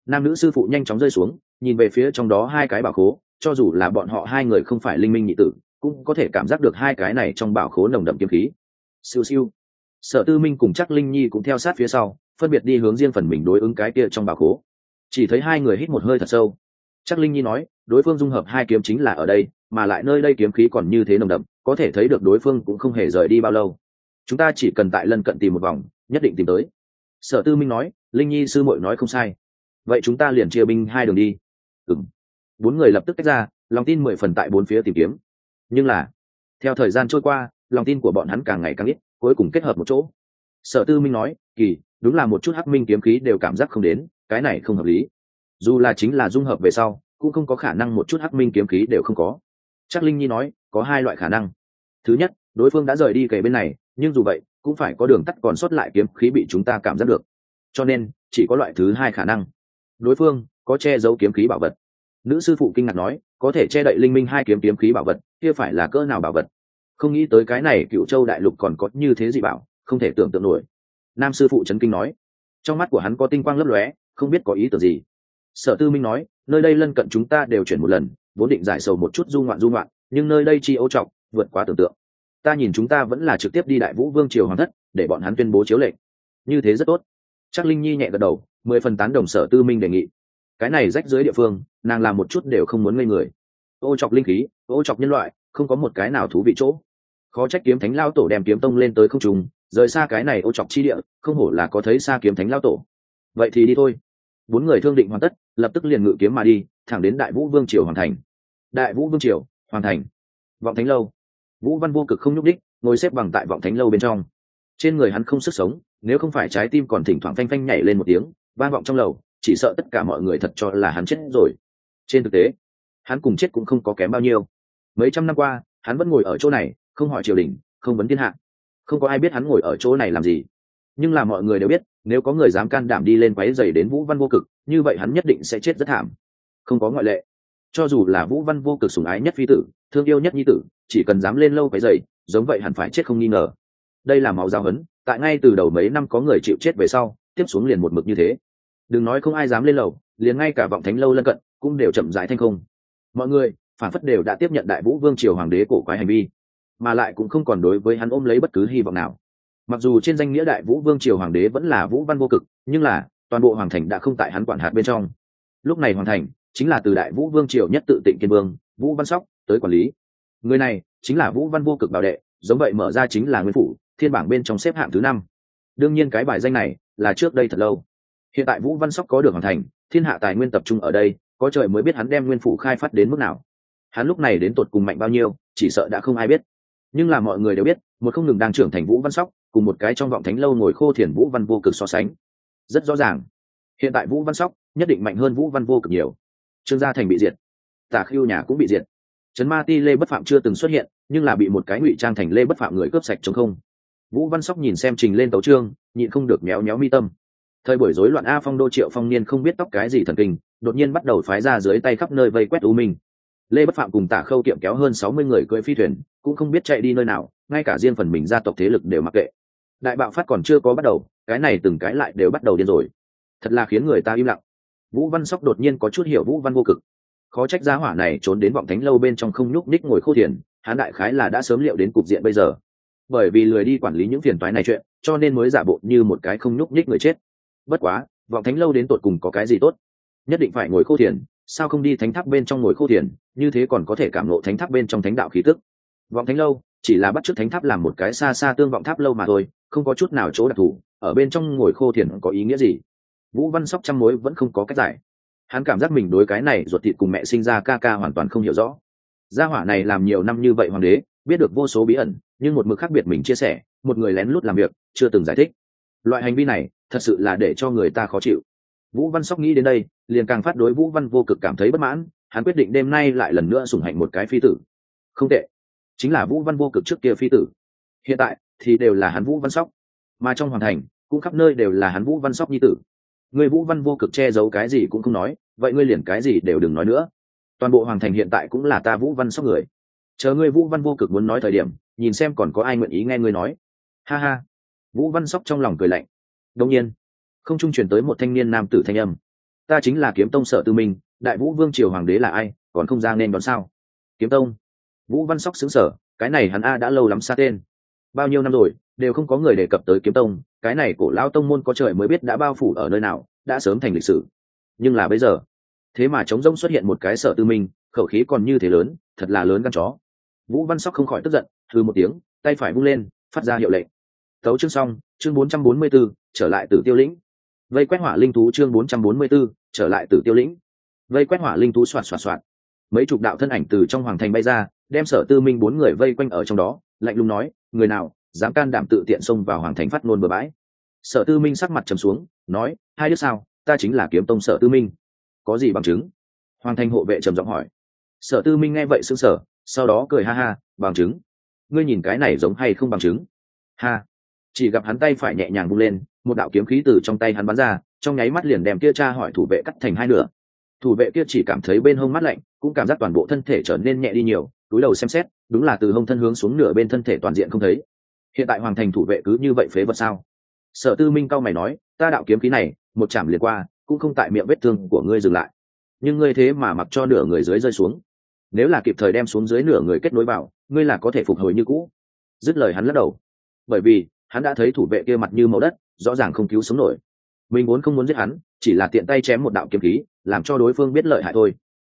Nam nữ sư phụ nhanh chóng rơi xuống, nhìn về phía trong đó hai cái bảo khố, cho dù là bọn họ hai người không phải linh minh nhị tử, cũng có thể cảm giác được hai cái này trong bảo khố nồng đậm kiếm khí. Siêu siêu sở tư minh cùng chắc linh nhi cũng theo sát phía sau, phân biệt đi hướng riêng phần mình đối ứng cái kia trong bảo khố. Chỉ thấy hai người hít một hơi thật sâu. Chắc linh nhi nói, đối phương dung hợp hai kiếm chính là ở đây, mà lại nơi đây kiếm khí còn như thế nồng đậm, có thể thấy được đối phương cũng không hề rời đi bao lâu. Chúng ta chỉ cần tại lân cận tìm một vòng, nhất định tìm tới. Sở tư minh nói, linh nhi sư muội nói không sai. Vậy chúng ta liền chia binh hai đường đi. Ừng bốn người lập tức tách ra, lòng tin mười phần tại bốn phía tìm kiếm. Nhưng là, theo thời gian trôi qua, lòng tin của bọn hắn càng ngày càng ít cuối cùng kết hợp một chỗ. Sở tư minh nói, kỳ, đúng là một chút hắc minh kiếm khí đều cảm giác không đến, cái này không hợp lý. Dù là chính là dung hợp về sau, cũng không có khả năng một chút hắc minh kiếm khí đều không có. Chắc linh nhi nói, có hai loại khả năng. Thứ nhất, đối phương đã rời đi kề bên này, nhưng dù vậy, cũng phải có đường tắt còn sót lại kiếm khí bị chúng ta cảm giác được. Cho nên, chỉ có loại thứ hai khả năng. Đối phương có che giấu kiếm khí bảo vật. Nữ sư phụ kinh ngạc nói, có thể che đậy linh minh hai kiếm kiếm khí bảo vật, kia phải là cỡ nào bảo vật? Không nghĩ tới cái này cựu châu đại lục còn có như thế gì bảo, không thể tưởng tượng nổi. Nam sư phụ trấn kinh nói. Trong mắt của hắn có tinh quang lấp lóe, không biết có ý tưởng gì. Sở tư minh nói, nơi đây lân cận chúng ta đều chuyển một lần, vốn định giải sầu một chút du ngoạn du ngoạn, nhưng nơi đây chi ô trọng, vượt quá tưởng tượng. Ta nhìn chúng ta vẫn là trực tiếp đi đại vũ vương triều hoàng thất, để bọn hắn tuyên bố chiếu lệnh. Như thế rất tốt. Chắc linh nhi nhẹ gật đầu, mười phần tán đồng sở tư minh đề nghị. Cái này rách dưới địa phương, nàng làm một chút đều không muốn ngây người. Ô chọc linh khí, ô chọc nhân loại, không có một cái nào thú vị chỗ khó trách kiếm thánh lao tổ đem kiếm tông lên tới không trùng rời xa cái này ô chọc chi địa, không hổ là có thấy xa kiếm thánh lao tổ. Vậy thì đi thôi. Bốn người thương định hoàn tất, lập tức liền ngự kiếm mà đi, thẳng đến đại vũ vương triều hoàn thành. Đại vũ vương triều, hoàn thành. Vọng thánh lâu. Vũ văn vô cực không nhúc đích ngồi xếp bằng tại vọng thánh lâu bên trong. Trên người hắn không sức sống, nếu không phải trái tim còn thỉnh thoảng phanh phanh nhảy lên một tiếng, vang vọng trong lầu, chỉ sợ tất cả mọi người thật cho là hắn chết rồi. Trên thực tế, hắn cùng chết cũng không có kém bao nhiêu. Mấy trăm năm qua, hắn vẫn ngồi ở chỗ này không hỏi triều đình, không vấn thiên hạ. Không có ai biết hắn ngồi ở chỗ này làm gì. Nhưng là mọi người đều biết, nếu có người dám can đảm đi lên quáy dày đến vũ văn vô cực, như vậy hắn nhất định sẽ chết rất thảm. Không có ngoại lệ. Cho dù là vũ văn vô cực sủng ái nhất phi tử, thương yêu nhất nhi tử, chỉ cần dám lên lâu quáy dày giống vậy hẳn phải chết không nghi ngờ. Đây là máu giao hấn, tại ngay từ đầu mấy năm có người chịu chết về sau, tiếp xuống liền một mực như thế. Đừng nói không ai dám lên lầu, liền ngay cả vọng thánh lâu lân cận, cũng đều chậm rãi thanh không. Mọi người, phản phất đều đã tiếp nhận đại vũ vương triều hoàng đế cổ quái hành vi mà lại cũng không còn đối với hắn ôm lấy bất cứ hy vọng nào. Mặc dù trên danh nghĩa đại vũ vương triều hoàng đế vẫn là vũ văn vô cực, nhưng là, toàn bộ hoàng thành đã không tại hắn quản hạt bên trong. Lúc này hoàng thành chính là từ đại vũ vương triều nhất tự tịnh kiên vương, vũ văn sóc, tới quản lý. Người này chính là vũ văn vô cực bảo đệ, giống vậy mở ra chính là nguyên phủ, thiên bảng bên trong xếp hạng thứ năm. Đương nhiên cái bài danh này là trước đây thật lâu. Hiện tại vũ văn sóc có được hoàn thành, thiên hạ tài nguyên tập trung ở đây, có trời mới biết hắn đem nguyên phủ khai phát đến mức nào. Hắn lúc này đến tột cùng mạnh bao nhiêu, chỉ sợ đã không ai biết nhưng là mọi người đều biết, một không ngừng đang trưởng thành vũ văn sóc, cùng một cái trong vọng thánh lâu ngồi khô thiền vũ văn vô cực so sánh. Rất rõ ràng. Hiện tại vũ văn sóc nhất định mạnh hơn vũ văn vô cực nhiều. Trương gia thành bị diệt. Tà khiêu nhà cũng bị diệt. Trấn ma ti lê bất phạm chưa từng xuất hiện, nhưng là bị một cái ngụy trang thành lê bất phạm người cướp sạch chống không. Vũ văn sóc nhìn xem trình lên tấu trương nhịn không được méo méo mi tâm. Thời buổi rối loạn a phong đô triệu phong niên không biết tóc cái gì thần kinh, đột nhiên bắt đầu phái ra dưới tay khắp nơi vây quét u minh lê bất phạm cùng tả khâu kiệm kéo hơn sáu mươi người cưỡi phi thuyền, cũng không biết chạy đi nơi nào, ngay cả riêng phần mình gia tộc thế lực đều mặc kệ. Đại bạo phát còn chưa có bắt đầu, cái này từng cái lại đều bắt đầu điên rồi. Thật là khiến người ta im lặng. Vũ văn sóc đột nhiên có chút hiểu vũ văn vô cực. Khó trách giá hỏa này trốn đến vọng thánh lâu bên trong không nhúc ních ngồi khô thiền, hán đại khái là đã sớm liệu đến cục diện bây giờ. Bởi vì lười đi quản lý những phiền toái này chuyện, cho nên mới giả bộ như một cái không nhúc nhích người chết. Bất quá, vọng thánh lâu đến tột cùng có cái gì tốt? Nhất định phải ngồi khô thiền sao không đi thánh tháp bên trong ngồi khô thiền, như thế còn có thể cảm lộ thánh tháp bên trong thánh đạo khí tức. Vọng thánh lâu, chỉ là bắt chước thánh tháp làm một cái xa xa tương vọng tháp lâu mà thôi, không có chút nào chỗ đặc thù, ở bên trong ngồi khô thiền có ý nghĩa gì? Vũ văn sóc trăm mối vẫn không có cách giải. Hắn cảm giác mình đối cái này ruột thịt cùng mẹ sinh ra ca ca hoàn toàn không hiểu rõ. Gia hỏa này làm nhiều năm như vậy hoàng đế, biết được vô số bí ẩn, nhưng một mực khác biệt mình chia sẻ, một người lén lút làm việc, chưa từng giải thích. Loại hành vi này, thật sự là để cho người ta khó chịu vũ văn sóc nghĩ đến đây, liền càng phát đối vũ văn vô cực cảm thấy bất mãn, hắn quyết định đêm nay lại lần nữa sủng hạnh một cái phi tử. Không tệ, chính là vũ văn vô cực trước kia phi tử. Hiện tại, thì đều là hắn vũ văn sóc. Mà trong hoàng thành, cũng khắp nơi đều là hắn vũ văn sóc nhi tử. Người vũ văn vô cực che giấu cái gì cũng không nói, vậy ngươi liền cái gì đều đừng nói nữa. Toàn bộ hoàng thành hiện tại cũng là ta vũ văn sóc người. Chờ ngươi vũ văn vô cực muốn nói thời điểm, nhìn xem còn có ai nguyện ý nghe ngươi nói. Ha ha. Vũ văn sóc trong lòng cười lạnh. Đông nhiên không trung chuyển tới một thanh niên nam tử thanh âm. Ta chính là kiếm tông sở tư minh đại vũ vương triều hoàng đế là ai còn không ra nên đón sao? Kiếm tông. Vũ văn sóc xứng sở cái này hắn a đã lâu lắm xa tên. Bao nhiêu năm rồi đều không có người đề cập tới kiếm tông cái này cổ lao tông môn có trời mới biết đã bao phủ ở nơi nào đã sớm thành lịch sử. Nhưng là bây giờ thế mà trống rông xuất hiện một cái sở tư minh khẩu khí còn như thế lớn thật là lớn gan chó. Vũ văn sóc không khỏi tức giận thư một tiếng tay phải vung lên phát ra hiệu lệnh. Tấu chương xong chương 444, trở lại từ tiêu lĩnh vây quét hỏa linh thú chương 444, trở lại tử tiêu lĩnh. Vây quét hỏa linh thú xoạt xoạt xoạt. Mấy chục đạo thân ảnh từ trong hoàng thành bay ra đem sở tư minh bốn người vây quanh ở trong đó lạnh lùng nói người nào dám can đảm tự tiện xông vào hoàng thành phát ngôn bừa bãi? Sở tư minh sắc mặt trầm xuống nói hai đứa sao ta chính là kiếm tông sở tư minh. Có gì bằng chứng? Hoàng thành hộ vệ trầm giọng hỏi. Sở tư minh nghe vậy sững sờ sau đó cười ha ha bằng chứng? Ngươi nhìn cái này giống hay không bằng chứng? Ha chỉ gặp hắn tay phải nhẹ nhàng bung lên, một đạo kiếm khí từ trong tay hắn bắn ra, trong nháy mắt liền đem kia cha hỏi thủ vệ cắt thành hai nửa. Thủ vệ kia chỉ cảm thấy bên hông mắt lạnh, cũng cảm giác toàn bộ thân thể trở nên nhẹ đi nhiều, túi đầu xem xét, đúng là từ hông thân hướng xuống nửa bên thân thể toàn diện không thấy. Hiện tại hoàng thành thủ vệ cứ như vậy phế vật sao? Sở tư minh cao mày nói, ta đạo kiếm khí này, một chạm liền qua, cũng không tại miệng vết thương của ngươi dừng lại. Nhưng ngươi thế mà mặc cho nửa người dưới rơi xuống. Nếu là kịp thời đem xuống dưới nửa người kết nối vào, ngươi là có thể phục hồi như cũ. Dứt lời hắn lắc đầu. Bởi vì hắn đã thấy thủ vệ kia mặt như màu đất, rõ ràng không cứu sống nổi. Mình vốn không muốn giết hắn, chỉ là tiện tay chém một đạo kiếm khí, làm cho đối phương biết lợi hại thôi.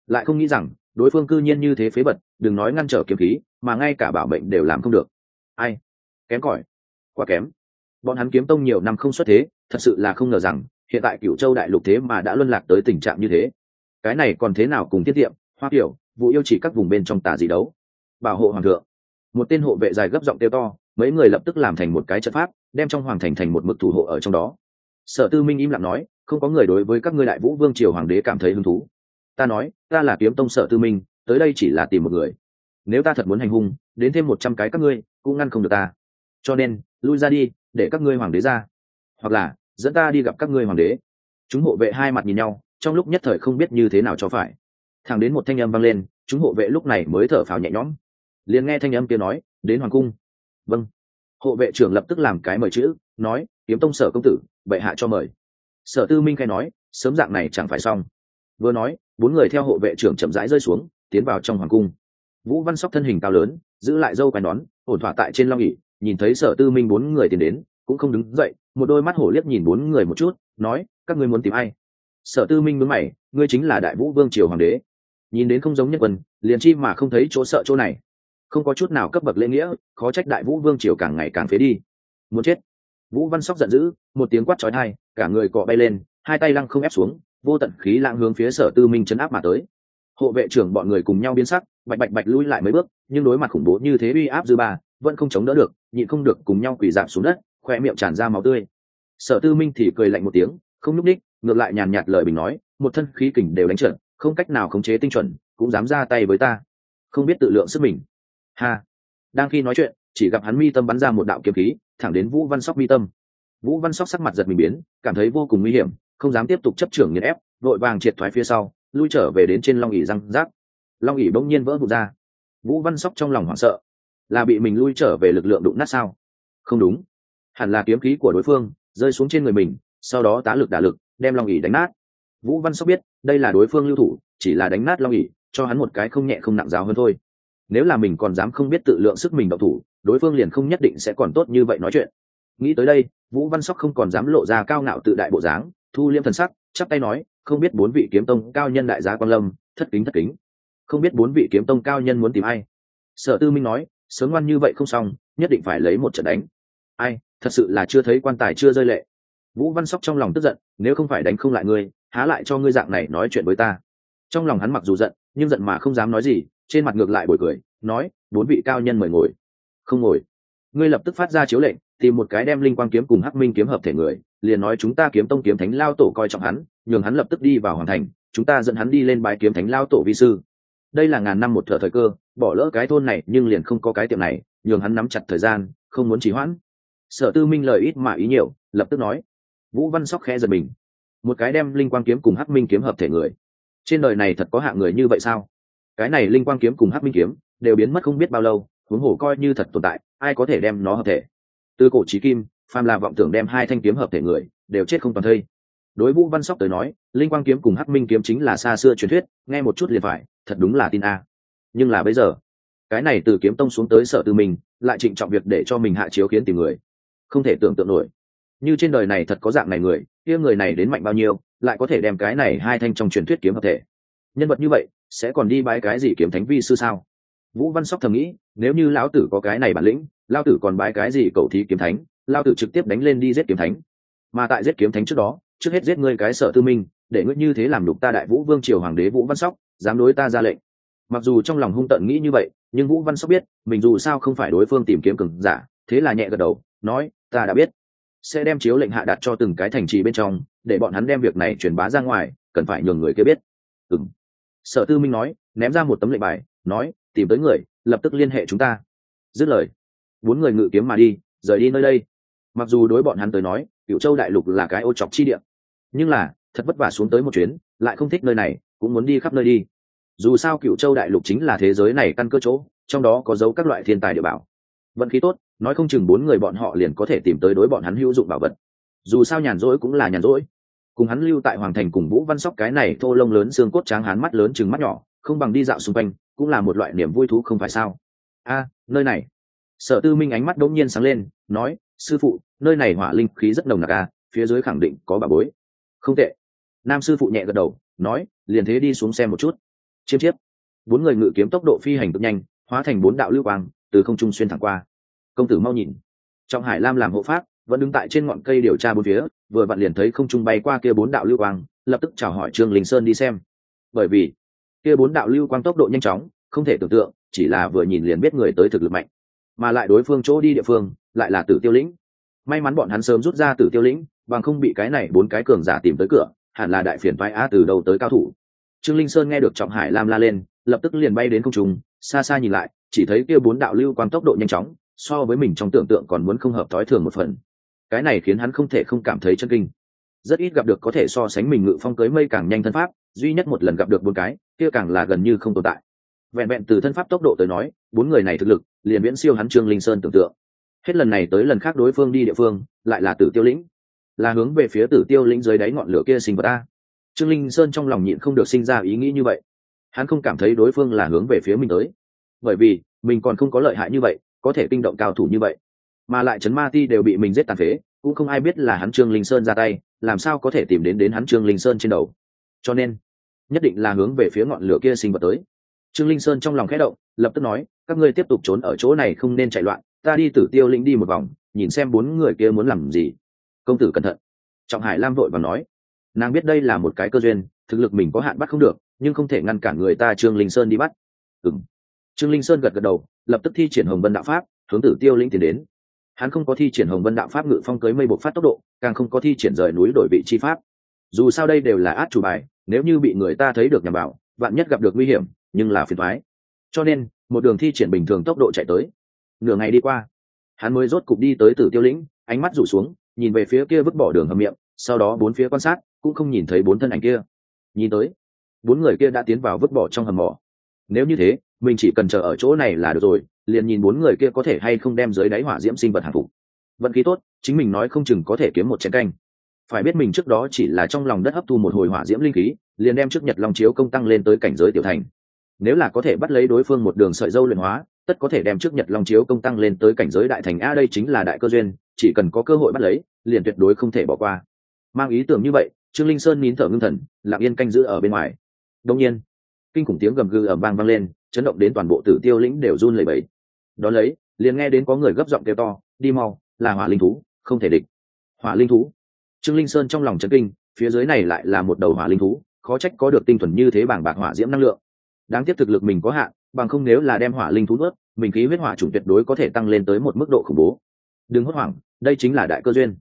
Lại không nghĩ rằng, đối phương cư nhiên như thế phế bật đừng nói ngăn trở kiếm khí, mà ngay cả bảo mệnh đều làm không được. Ai? Kém cỏi. Quá kém. Bọn hắn kiếm tông nhiều năm không xuất thế, thật sự là không ngờ rằng, hiện tại cửu châu đại lục thế mà đã luân lạc tới tình trạng như thế. Cái này còn thế nào cùng tiết tiệm hoa kiểu, vụ yêu chỉ các vùng bên trong tà gì đấu. Bảo hộ hoàng thượng. Một tên hộ vệ dài gấp giọng tiêu to mấy người lập tức làm thành một cái trận pháp, đem trong hoàng thành thành một mực thủ hộ ở trong đó. Sở tư minh im lặng nói, không có người đối với các ngươi đại vũ vương triều hoàng đế cảm thấy hứng thú. Ta nói, ta là kiếm tông sở tư minh, tới đây chỉ là tìm một người. Nếu ta thật muốn hành hung, đến thêm một trăm cái các ngươi, cũng ngăn không được ta. Cho nên, lui ra đi, để các ngươi hoàng đế ra. Hoặc là, dẫn ta đi gặp các ngươi hoàng đế. Chúng hộ vệ hai mặt nhìn nhau, trong lúc nhất thời không biết như thế nào cho phải. Thẳng đến một thanh âm vang lên, chúng hộ vệ lúc này mới thở phào nhẹ nhõm. Liền nghe thanh âm kia nói, đến hoàng cung vâng. Hộ vệ trưởng lập tức làm cái mời chữ, nói, kiếm tông sở công tử, bệ hạ cho mời. Sở tư minh khai nói, sớm dạng này chẳng phải xong. Vừa nói, bốn người theo hộ vệ trưởng chậm rãi rơi xuống, tiến vào trong hoàng cung. Vũ văn sóc thân hình cao lớn, giữ lại dâu quai nón, ổn thỏa tại trên long ỉ nhìn thấy sở tư minh bốn người tiến đến, cũng không đứng dậy, một đôi mắt hổ liếc nhìn bốn người một chút, nói, các ngươi muốn tìm ai? Sở tư minh mướn mày, ngươi chính là đại vũ vương triều hoàng đế. Nhìn đến không giống nhất quân, liền chi mà không thấy chỗ sợ chỗ này không có chút nào cấp bậc lễ nghĩa, khó trách đại vũ vương triều càng ngày càng phế đi. Muốn chết. Vũ văn sóc giận dữ, một tiếng quát trói thai cả người cọ bay lên, hai tay lăng không ép xuống, vô tận khí lãng hướng phía sở tư minh chấn áp mà tới. Hộ vệ trưởng bọn người cùng nhau biến sắc, bạch bạch bạch lui lại mấy bước, nhưng đối mặt khủng bố như thế uy áp dư ba, vẫn không chống đỡ được, nhịn không được cùng nhau quỳ giảm xuống đất, khoe miệng tràn ra máu tươi. Sở tư minh thì cười lạnh một tiếng, không nhúc ních, ngược lại nhàn nhạt lời bình nói, một thân khí kình đều đánh trận, không cách nào khống chế tinh chuẩn, cũng dám ra tay với ta. Không biết tự lượng sức mình ha. Đang khi nói chuyện, chỉ gặp hắn mi tâm bắn ra một đạo kiếm khí, thẳng đến vũ văn sóc mi tâm. Vũ văn sóc sắc mặt giật mình biến, cảm thấy vô cùng nguy hiểm, không dám tiếp tục chấp trưởng nghiền ép, vội vàng triệt thoái phía sau, lui trở về đến trên long ỉ răng rác. Long ỉ bỗng nhiên vỡ vụt ra. Vũ văn sóc trong lòng hoảng sợ. Là bị mình lui trở về lực lượng đụng nát sao? Không đúng. Hẳn là kiếm khí của đối phương, rơi xuống trên người mình, sau đó tá lực đả lực, đem long ỉ đánh nát. Vũ văn sóc biết, đây là đối phương lưu thủ, chỉ là đánh nát long ỉ cho hắn một cái không nhẹ không nặng giáo hơn thôi nếu là mình còn dám không biết tự lượng sức mình độc thủ, đối phương liền không nhất định sẽ còn tốt như vậy nói chuyện. Nghĩ tới đây, vũ văn sóc không còn dám lộ ra cao ngạo tự đại bộ dáng, thu liêm thần sắc, chắp tay nói, không biết bốn vị kiếm tông cao nhân đại giá quan lâm, thất kính thất kính. Không biết bốn vị kiếm tông cao nhân muốn tìm ai? Sở tư minh nói, sớm ngoan như vậy không xong, nhất định phải lấy một trận đánh. Ai, thật sự là chưa thấy quan tài chưa rơi lệ. Vũ văn sóc trong lòng tức giận, nếu không phải đánh không lại ngươi, há lại cho ngươi dạng này nói chuyện với ta. Trong lòng hắn mặc dù giận, nhưng giận mà không dám nói gì trên mặt ngược lại bồi cười, nói, bốn vị cao nhân mời ngồi. Không ngồi. Ngươi lập tức phát ra chiếu lệnh, tìm một cái đem linh quang kiếm cùng hắc minh kiếm hợp thể người, liền nói, chúng ta kiếm tông kiếm thánh lao tổ coi trọng hắn, nhường hắn lập tức đi vào hoàn thành, chúng ta dẫn hắn đi lên bãi kiếm thánh lao tổ vi sư. Đây là ngàn năm một thợ thời cơ, bỏ lỡ cái thôn này, nhưng liền không có cái tiệm này, nhường hắn nắm chặt thời gian, không muốn trì hoãn. Sở tư minh lời ít mà ý nhiều, lập tức nói. Vũ văn sóc khẽ giật mình. Một cái đem linh quang kiếm cùng hắc minh kiếm hợp thể người. Trên đời này thật có hạng người như vậy sao? Cái này linh quang kiếm cùng hắc minh kiếm đều biến mất không biết bao lâu, huống hồ coi như thật tồn tại, ai có thể đem nó hợp thể? Từ cổ trí kim, phàm là vọng tưởng đem hai thanh kiếm hợp thể người, đều chết không toàn thây. Đối vũ văn sóc tới nói, linh quang kiếm cùng hắc minh kiếm chính là xa xưa truyền thuyết, nghe một chút liền phải, thật đúng là tin a. Nhưng là bây giờ, cái này từ kiếm tông xuống tới sở từ mình, lại trịnh trọng việc để cho mình hạ chiếu kiến tìm người. Không thể tưởng tượng nổi. Như trên đời này thật có dạng này người, kia người này đến mạnh bao nhiêu, lại có thể đem cái này hai thanh trong truyền thuyết kiếm hợp thể. Nhân vật như vậy sẽ còn đi bái cái gì kiếm thánh vi sư sao? Vũ văn sóc thầm nghĩ, nếu như lão tử có cái này bản lĩnh lao tử còn bái cái gì cầu thí kiếm thánh lao tử trực tiếp đánh lên đi giết kiếm thánh. Mà tại giết kiếm thánh trước đó, trước hết giết ngươi cái sở tư minh, để ngươi như thế làm đục ta đại vũ vương triều hoàng đế vũ văn sóc, dám đối ta ra lệnh. Mặc dù trong lòng hung tận nghĩ như vậy, nhưng vũ văn sóc biết, mình dù sao không phải đối phương tìm kiếm cường giả, thế là nhẹ gật đầu, nói, ta đã biết. Sẽ đem chiếu lệnh hạ đặt cho từng cái thành trì bên trong, để bọn hắn đem việc này truyền bá ra ngoài, cần phải nhường người kia biết. Ừng sở tư minh nói, ném ra một tấm lệnh bài, nói, tìm tới người, lập tức liên hệ chúng ta. Dứt lời, bốn người ngự kiếm mà đi, rời đi nơi đây. Mặc dù đối bọn hắn tới nói cựu châu đại lục là cái ô chọc chi địa, nhưng là, thật vất vả xuống tới một chuyến, lại không thích nơi này, cũng muốn đi khắp nơi đi. Dù sao cựu châu đại lục chính là thế giới này căn cơ chỗ, trong đó có dấu các loại thiên tài địa bảo. Vận khí tốt, nói không chừng bốn người bọn họ liền có thể tìm tới đối bọn hắn hữu dụng bảo vật. Dù sao nhàn rỗi cũng là nhàn rỗi cùng hắn lưu tại hoàng thành cùng vũ văn sóc cái này thô lông lớn xương cốt tráng hắn mắt lớn chừng mắt nhỏ, không bằng đi dạo xung quanh, cũng là một loại niềm vui thú không phải sao? A, nơi này. Sở tư minh ánh mắt đống nhiên sáng lên, nói, sư phụ, nơi này hỏa linh khí rất nồng nặc a, phía dưới khẳng định có bà bối. Không tệ. Nam sư phụ nhẹ gật đầu, nói, liền thế đi xuống xem một chút. Chiêm chiếp. Bốn người ngự kiếm tốc độ phi hành cực nhanh, hóa thành bốn đạo lưu quang, từ không trung xuyên thẳng qua. Công tử mau nhìn. Trọng hải lam làm hộ pháp vẫn đứng tại trên ngọn cây điều tra bốn phía, vừa vặn liền thấy không trung bay qua kia bốn đạo lưu quang, lập tức chào hỏi trương linh sơn đi xem. Bởi vì, kia bốn đạo lưu quang tốc độ nhanh chóng, không thể tưởng tượng, chỉ là vừa nhìn liền biết người tới thực lực mạnh. Mà lại đối phương chỗ đi địa phương, lại là tử tiêu lĩnh. May mắn bọn hắn sớm rút ra tử tiêu lĩnh, bằng không bị cái này bốn cái cường giả tìm tới cửa, hẳn là đại phiền vai á từ đầu tới cao thủ. Trương linh sơn nghe được trọng hải lam la lên, lập tức liền bay đến không trung, xa xa nhìn lại, chỉ thấy kia bốn đạo lưu quang tốc độ nhanh chóng, so với mình trong tưởng tượng còn muốn không hợp thói thường một phần cái này khiến hắn không thể không cảm thấy chân kinh. Rất ít gặp được có thể so sánh mình ngự phong cưới mây càng nhanh thân pháp, duy nhất một lần gặp được bốn cái, kia càng là gần như không tồn tại. Vẹn vẹn từ thân pháp tốc độ tới nói, bốn người này thực lực, liền viễn siêu hắn trương linh sơn tưởng tượng. Hết lần này tới lần khác đối phương đi địa phương, lại là tử tiêu lĩnh. Là hướng về phía tử tiêu lĩnh dưới đáy ngọn lửa kia sinh vật ta trương linh sơn trong lòng nhịn không được sinh ra ý nghĩ như vậy. Hắn không cảm thấy đối phương là hướng về phía mình tới. Bởi vì, mình còn không có lợi hại như vậy, có thể kinh động cao thủ như vậy mà lại trấn ma ti đều bị mình giết tàn phế, cũng không ai biết là hắn trương linh sơn ra tay, làm sao có thể tìm đến đến hắn trương linh sơn trên đầu. Cho nên, nhất định là hướng về phía ngọn lửa kia sinh vật tới. Trương linh sơn trong lòng khẽ động, lập tức nói, các ngươi tiếp tục trốn ở chỗ này không nên chạy loạn, ta đi tử tiêu lĩnh đi một vòng, nhìn xem bốn người kia muốn làm gì. Công tử cẩn thận. Trọng hải lam vội và nói, nàng biết đây là một cái cơ duyên, thực lực mình có hạn bắt không được, nhưng không thể ngăn cản người ta trương linh sơn đi bắt. Ừng trương linh sơn gật gật đầu, lập tức thi triển hồng vân đạo pháp, hướng tử tiêu lĩnh tiến đến hắn không có thi triển hồng vân đạo pháp ngự phong cưới mây bộc phát tốc độ, càng không có thi triển rời núi đổi vị chi pháp. Dù sao đây đều là át chủ bài, nếu như bị người ta thấy được nhằm bảo bạn nhất gặp được nguy hiểm, nhưng là phiền thoái cho nên, một đường thi triển bình thường tốc độ chạy tới. Nửa ngày đi qua, hắn mới rốt cục đi tới tử tiêu lĩnh, ánh mắt rủ xuống, nhìn về phía kia vứt bỏ đường hầm miệng, sau đó bốn phía quan sát, cũng không nhìn thấy bốn thân ảnh kia. Nhìn tới, bốn người kia đã tiến vào vứt bỏ trong hầm mỏ. Nếu như thế, mình chỉ cần chờ ở chỗ này là được rồi liền nhìn bốn người kia có thể hay không đem dưới đáy hỏa diễm sinh vật hàng phục. Vận khí tốt, chính mình nói không chừng có thể kiếm một chén canh. Phải biết mình trước đó chỉ là trong lòng đất hấp thu một hồi hỏa diễm linh khí, liền đem trước nhật long chiếu công tăng lên tới cảnh giới tiểu thành. Nếu là có thể bắt lấy đối phương một đường sợi dâu luyện hóa, tất có thể đem trước nhật long chiếu công tăng lên tới cảnh giới đại thành a, đây chính là đại cơ duyên, chỉ cần có cơ hội bắt lấy, liền tuyệt đối không thể bỏ qua. Mang ý tưởng như vậy, trương linh sơn nín thở ngưng thần, lặng yên canh giữ ở bên ngoài. Đông nhiên kinh khủng tiếng gầm gừ ầm vang vang lên, chấn động đến toàn bộ tử tiêu lĩnh đều run lẩy bẩy. Đó lấy, liền nghe đến có người gấp giọng kêu to, đi mau, là hỏa linh thú, không thể địch. Hỏa linh thú? Trương linh sơn trong lòng chấn kinh, phía dưới này lại là một đầu hỏa linh thú, khó trách có được tinh thuần như thế bảng bạc hỏa diễm năng lượng. Đáng tiếc thực lực mình có hạn, bằng không nếu là đem hỏa linh thú nuốt, mình khí huyết hỏa chủng tuyệt đối có thể tăng lên tới một mức độ khủng bố. Đừng hốt hoảng, đây chính là đại cơ duyên.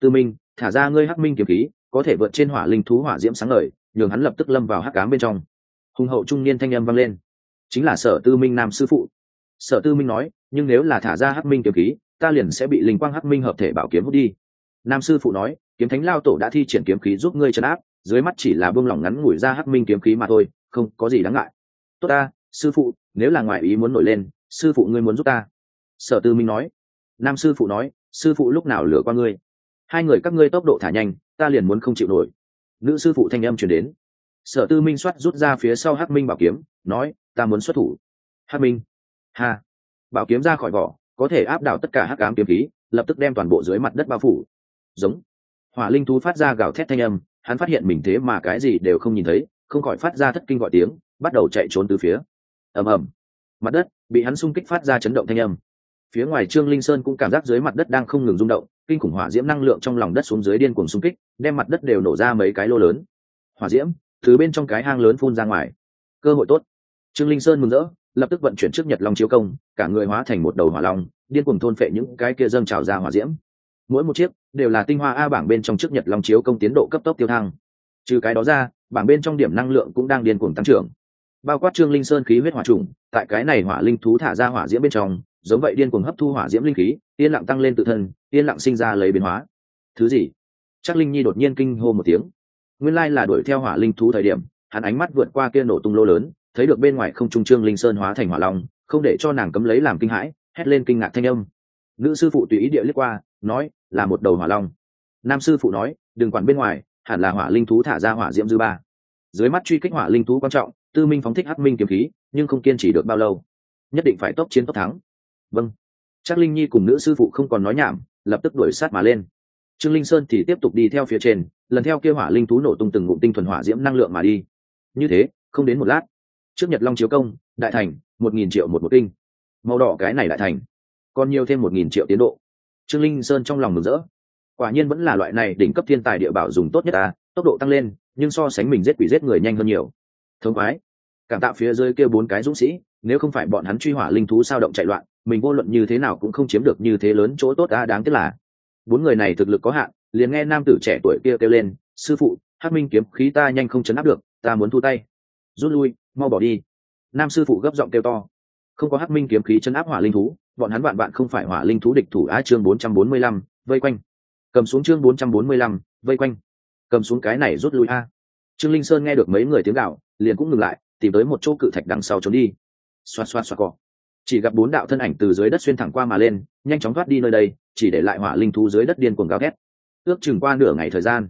Tư minh, thả ra ngươi hắc minh kiếm khí, có thể vượt trên hỏa linh thú hỏa diễm sáng ngời, nhường hắn lập tức lâm vào hắc cám bên trong hùng hậu trung niên thanh âm vang lên. Chính là sở tư minh nam sư phụ. Sở tư minh nói, nhưng nếu là thả ra hắc minh kiếm khí, ta liền sẽ bị linh quang hắc minh hợp thể bảo kiếm hút đi. Nam sư phụ nói, kiếm thánh lao tổ đã thi triển kiếm khí giúp ngươi chấn áp, dưới mắt chỉ là buông lỏng ngắn ngủi ra hắc minh kiếm khí mà thôi, không có gì đáng ngại. Tốt ta, sư phụ, nếu là ngoại ý muốn nổi lên, sư phụ ngươi muốn giúp ta. Sở tư minh nói. Nam sư phụ nói, sư phụ lúc nào lửa qua ngươi? Hai người các ngươi tốc độ thả nhanh, ta liền muốn không chịu nổi. Nữ sư phụ thanh âm chuyển đến sở tư minh soát rút ra phía sau hắc minh bảo kiếm, nói, ta muốn xuất thủ. Hắc minh, ha. Bảo kiếm ra khỏi vỏ, có thể áp đảo tất cả hắc ám kiếm khí, lập tức đem toàn bộ dưới mặt đất bao phủ. Giống. Hỏa linh thú phát ra gào thét thanh âm, hắn phát hiện mình thế mà cái gì đều không nhìn thấy, không khỏi phát ra thất kinh gọi tiếng, bắt đầu chạy trốn từ phía. Ầm ầm. Mặt đất bị hắn xung kích phát ra chấn động thanh âm. Phía ngoài trương linh sơn cũng cảm giác dưới mặt đất đang không ngừng rung động, kinh khủng hỏa diễm năng lượng trong lòng đất xuống dưới điên cuồng xung kích, đem mặt đất đều nổ ra mấy cái lô lớn. Hỏa diễm thứ bên trong cái hang lớn phun ra ngoài. Cơ hội tốt. Trương linh sơn mừng rỡ, lập tức vận chuyển trước nhật long chiếu công, cả người hóa thành một đầu hỏa long, điên cuồng thôn phệ những cái kia dâng trào ra hỏa diễm. Mỗi một chiếc đều là tinh hoa a bảng bên trong trước nhật long chiếu công tiến độ cấp tốc tiêu thăng. Trừ cái đó ra, bảng bên trong điểm năng lượng cũng đang điên cuồng tăng trưởng. Bao quát trương linh sơn khí huyết hỏa trùng, tại cái này hỏa linh thú thả ra hỏa diễm bên trong, giống vậy điên cuồng hấp thu hỏa diễm linh khí, yên lặng tăng lên tự thân, yên lặng sinh ra lấy biến hóa. Thứ gì? Chắc linh nhi đột nhiên kinh hô một tiếng nguyên lai là đuổi theo hỏa linh thú thời điểm, hắn ánh mắt vượt qua kia nổ tung lô lớn, thấy được bên ngoài không trung trương linh sơn hóa thành hỏa long, không để cho nàng cấm lấy làm kinh hãi, hét lên kinh ngạc thanh âm. Nữ sư phụ tùy ý địa liếc qua, nói, là một đầu hỏa long. Nam sư phụ nói, đừng quản bên ngoài, hẳn là hỏa linh thú thả ra hỏa diễm dư ba. Dưới mắt truy kích hỏa linh thú quan trọng, tư minh phóng thích hắc minh kiếm khí, nhưng không kiên trì được bao lâu. Nhất định phải tốc chiến tốc thắng. Vâng. Chắc linh nhi cùng nữ sư phụ không còn nói nhảm, lập tức đuổi sát mà lên trương linh sơn thì tiếp tục đi theo phía trên, lần theo kêu hỏa linh thú nổ tung từng ngụm tinh thuần hỏa diễm năng lượng mà đi. Như thế, không đến một lát, trước nhật long chiếu công, đại thành, một nghìn triệu một một kinh. Màu đỏ cái này đại thành, còn nhiều thêm một nghìn triệu tiến độ. Trương linh sơn trong lòng mừng rỡ. Quả nhiên vẫn là loại này đỉnh cấp thiên tài địa bảo dùng tốt nhất à tốc độ tăng lên, nhưng so sánh mình giết quỷ giết người nhanh hơn nhiều. Thống khoái. Cảm tạo phía dưới kêu bốn cái dũng sĩ, nếu không phải bọn hắn truy hỏa linh thú sao động chạy loạn, mình vô luận như thế nào cũng không chiếm được như thế lớn chỗ tốt ta đáng tiếc là bốn người này thực lực có hạn, liền nghe nam tử trẻ tuổi kia kêu lên, sư phụ, hắc minh kiếm khí ta nhanh không chấn áp được, ta muốn thu tay. Rút lui, mau bỏ đi. Nam sư phụ gấp giọng kêu to. Không có hắc minh kiếm khí chấn áp hỏa linh thú, bọn hắn bạn bạn không phải hỏa linh thú địch thủ. Á chương bốn trăm bốn mươi lăm, vây quanh. Cầm xuống chương bốn trăm bốn mươi lăm, vây quanh. Cầm xuống cái này rút lui a. Trương linh sơn nghe được mấy người tiếng gạo liền cũng ngừng lại, tìm tới một chỗ cự thạch đằng sau trốn đi. Xoa xoa xoa cọ chỉ gặp bốn đạo thân ảnh từ dưới đất xuyên thẳng qua mà lên, nhanh chóng thoát đi nơi đây, chỉ để lại hỏa linh thú dưới đất điên cuồng gào thét. Ước chừng qua nửa ngày thời gian,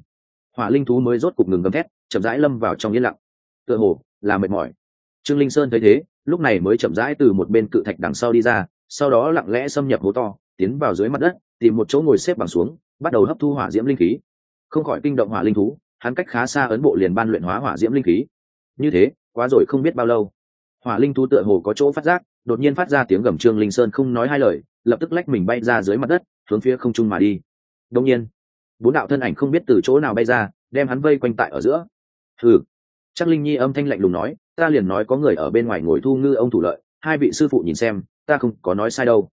hỏa linh thú mới rốt cục ngừng gầm thét, chậm rãi lâm vào trong yên lặng. Tựa hồ là mệt mỏi. Trương linh sơn thấy thế, lúc này mới chậm rãi từ một bên cự thạch đằng sau đi ra, sau đó lặng lẽ xâm nhập hố to, tiến vào dưới mặt đất, tìm một chỗ ngồi xếp bằng xuống, bắt đầu hấp thu hỏa diễm linh khí. Không khỏi kinh động hỏa linh thú, hắn cách khá xa ấn bộ liền ban luyện hóa hỏa diễm linh khí. Như thế, quá rồi không biết bao lâu. Hỏa linh thú tựa hồ có chỗ phát giác đột nhiên phát ra tiếng gầm trương linh sơn không nói hai lời, lập tức lách mình bay ra dưới mặt đất, hướng phía không trung mà đi. Đông nhiên, bốn đạo thân ảnh không biết từ chỗ nào bay ra, đem hắn vây quanh tại ở giữa. Ừ chắc linh nhi âm thanh lạnh lùng nói, ta liền nói có người ở bên ngoài ngồi thu ngư ông thủ lợi, hai vị sư phụ nhìn xem, ta không có nói sai đâu.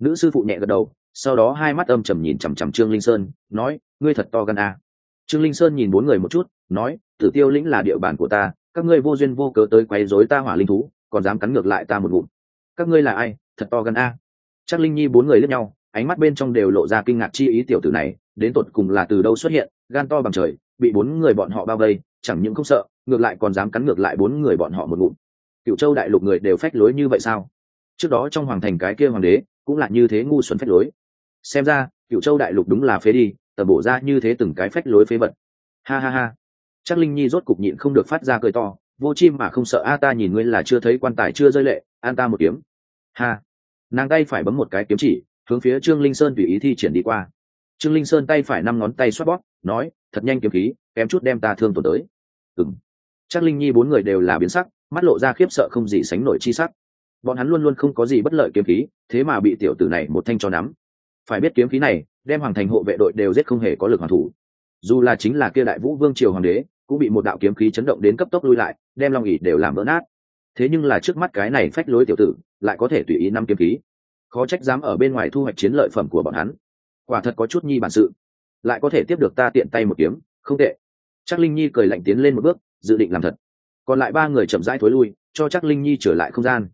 Nữ sư phụ nhẹ gật đầu, sau đó hai mắt âm trầm nhìn chằm chằm trương linh sơn, nói, ngươi thật to gan à. trương linh sơn nhìn bốn người một chút, nói, tử tiêu lĩnh là địa bàn của ta, các ngươi vô duyên vô cớ tới quấy rối ta hỏa linh thú, còn dám cắn ngược lại ta một bụng các ngươi là ai? Thật to gan a. Chắc linh nhi bốn người lướt nhau, ánh mắt bên trong đều lộ ra kinh ngạc chi ý tiểu tử này, đến tột cùng là từ đâu xuất hiện, gan to bằng trời, bị bốn người bọn họ bao vây, chẳng những không sợ, ngược lại còn dám cắn ngược lại bốn người bọn họ một ngụm. Cựu châu đại lục người đều phách lối như vậy sao? Trước đó trong hoàng thành cái kia hoàng đế, cũng là như thế ngu xuẩn phách lối. Xem ra, cựu châu đại lục đúng là phế đi tầm bổ ra như thế từng cái phách lối phế vật. Ha ha ha. Chắc linh nhi rốt cục nhịn không được phát ra cười to vô chim mà không sợ, a, ta nhìn ngươi là chưa thấy quan tài, chưa rơi lệ, an ta một kiếm. Ha. Nàng tay phải bấm một cái kiếm chỉ, hướng phía trương linh sơn tùy ý thi triển đi qua. Trương linh sơn tay phải năm ngón tay xoát bóp, nói, thật nhanh kiếm khí, kém chút đem ta thương tổn tới. Ừng chắc linh nhi bốn người đều là biến sắc, mắt lộ ra khiếp sợ không gì sánh nổi chi sắc. Bọn hắn luôn luôn không có gì bất lợi kiếm khí, thế mà bị tiểu tử này một thanh cho nắm. Phải biết kiếm khí này, đem hoàng thành hộ vệ đội đều giết không hề có lực hoàn thủ. Dù là chính là kia đại vũ vương triều hoàng đế cũng bị một đạo kiếm khí chấn động đến cấp tốc lui lại, đem long ỉ đều làm vỡ nát. Thế nhưng là trước mắt cái này phách lối tiểu tử, lại có thể tùy ý năm kiếm khí. Khó trách dám ở bên ngoài thu hoạch chiến lợi phẩm của bọn hắn. Quả thật có chút nhi bản sự. Lại có thể tiếp được ta tiện tay một kiếm, không tệ. Chắc linh nhi cười lạnh tiến lên một bước, dự định làm thật. Còn lại ba người chậm rãi thối lui, cho chắc linh nhi trở lại không gian.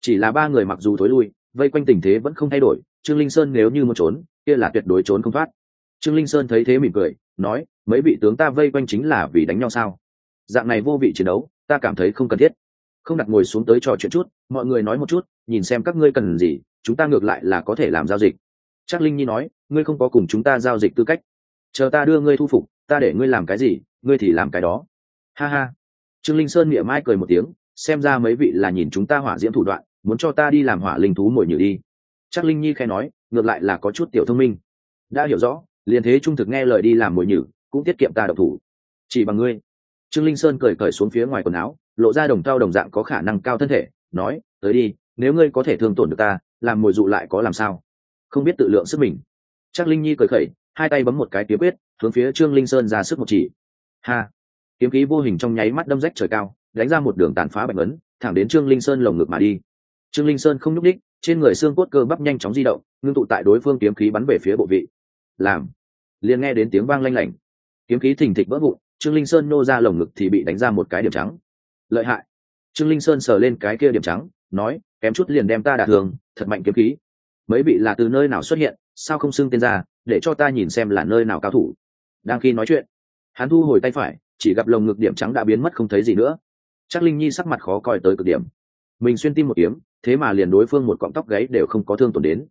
Chỉ là ba người mặc dù thối lui, vây quanh tình thế vẫn không thay đổi, trương linh sơn nếu như muốn trốn, kia là tuyệt đối trốn không thoát. Trương linh sơn thấy thế mỉm cười, nói mấy vị tướng ta vây quanh chính là vì đánh nhau sao? Dạng này vô vị chiến đấu, ta cảm thấy không cần thiết. Không đặt ngồi xuống tới trò chuyện chút, mọi người nói một chút, nhìn xem các ngươi cần gì, chúng ta ngược lại là có thể làm giao dịch. Chắc linh nhi nói, ngươi không có cùng chúng ta giao dịch tư cách. Chờ ta đưa ngươi thu phục, ta để ngươi làm cái gì, ngươi thì làm cái đó. Ha ha. Trương linh sơn miệng mai cười một tiếng, xem ra mấy vị là nhìn chúng ta hỏa diễm thủ đoạn, muốn cho ta đi làm hỏa linh thú mồi nhử đi. Chắc linh nhi khai nói, ngược lại là có chút tiểu thông minh. Đã hiểu rõ, liền thế trung thực nghe lời đi làm mồi nhử cũng tiết kiệm ta độc thủ. Chỉ bằng ngươi. Trương linh sơn cởi cởi xuống phía ngoài quần áo, lộ ra đồng thao đồng dạng có khả năng cao thân thể, nói, tới đi, nếu ngươi có thể thương tổn được ta, làm mồi dụ lại có làm sao? Không biết tự lượng sức mình. Chắc linh nhi cởi khẩy, hai tay bấm một cái kiếm quyết, hướng phía trương linh sơn ra sức một chỉ. Ha! Kiếm khí vô hình trong nháy mắt đâm rách trời cao, đánh ra một đường tàn phá bạch ấn, thẳng đến trương linh sơn lồng ngực mà đi. Trương linh sơn không nhúc đích trên người xương cốt cơ bắp nhanh chóng di động, ngưng tụ tại đối phương kiếm khí bắn về phía bộ vị. Làm! Liền nghe đến tiếng vang lanh lảnh kiếm khí thình thịch vỡ vụn, trương linh sơn nô ra lồng ngực thì bị đánh ra một cái điểm trắng. Lợi hại. Trương linh sơn sờ lên cái kia điểm trắng, nói, kém chút liền đem ta đả thường thật mạnh kiếm khí. Mấy vị là từ nơi nào xuất hiện, sao không xưng tên ra, để cho ta nhìn xem là nơi nào cao thủ. Đang khi nói chuyện, hắn thu hồi tay phải, chỉ gặp lồng ngực điểm trắng đã biến mất không thấy gì nữa. Chắc linh nhi sắc mặt khó coi tới cực điểm. Mình xuyên tim một kiếm, thế mà liền đối phương một cọng tóc gáy đều không có thương tổn đến.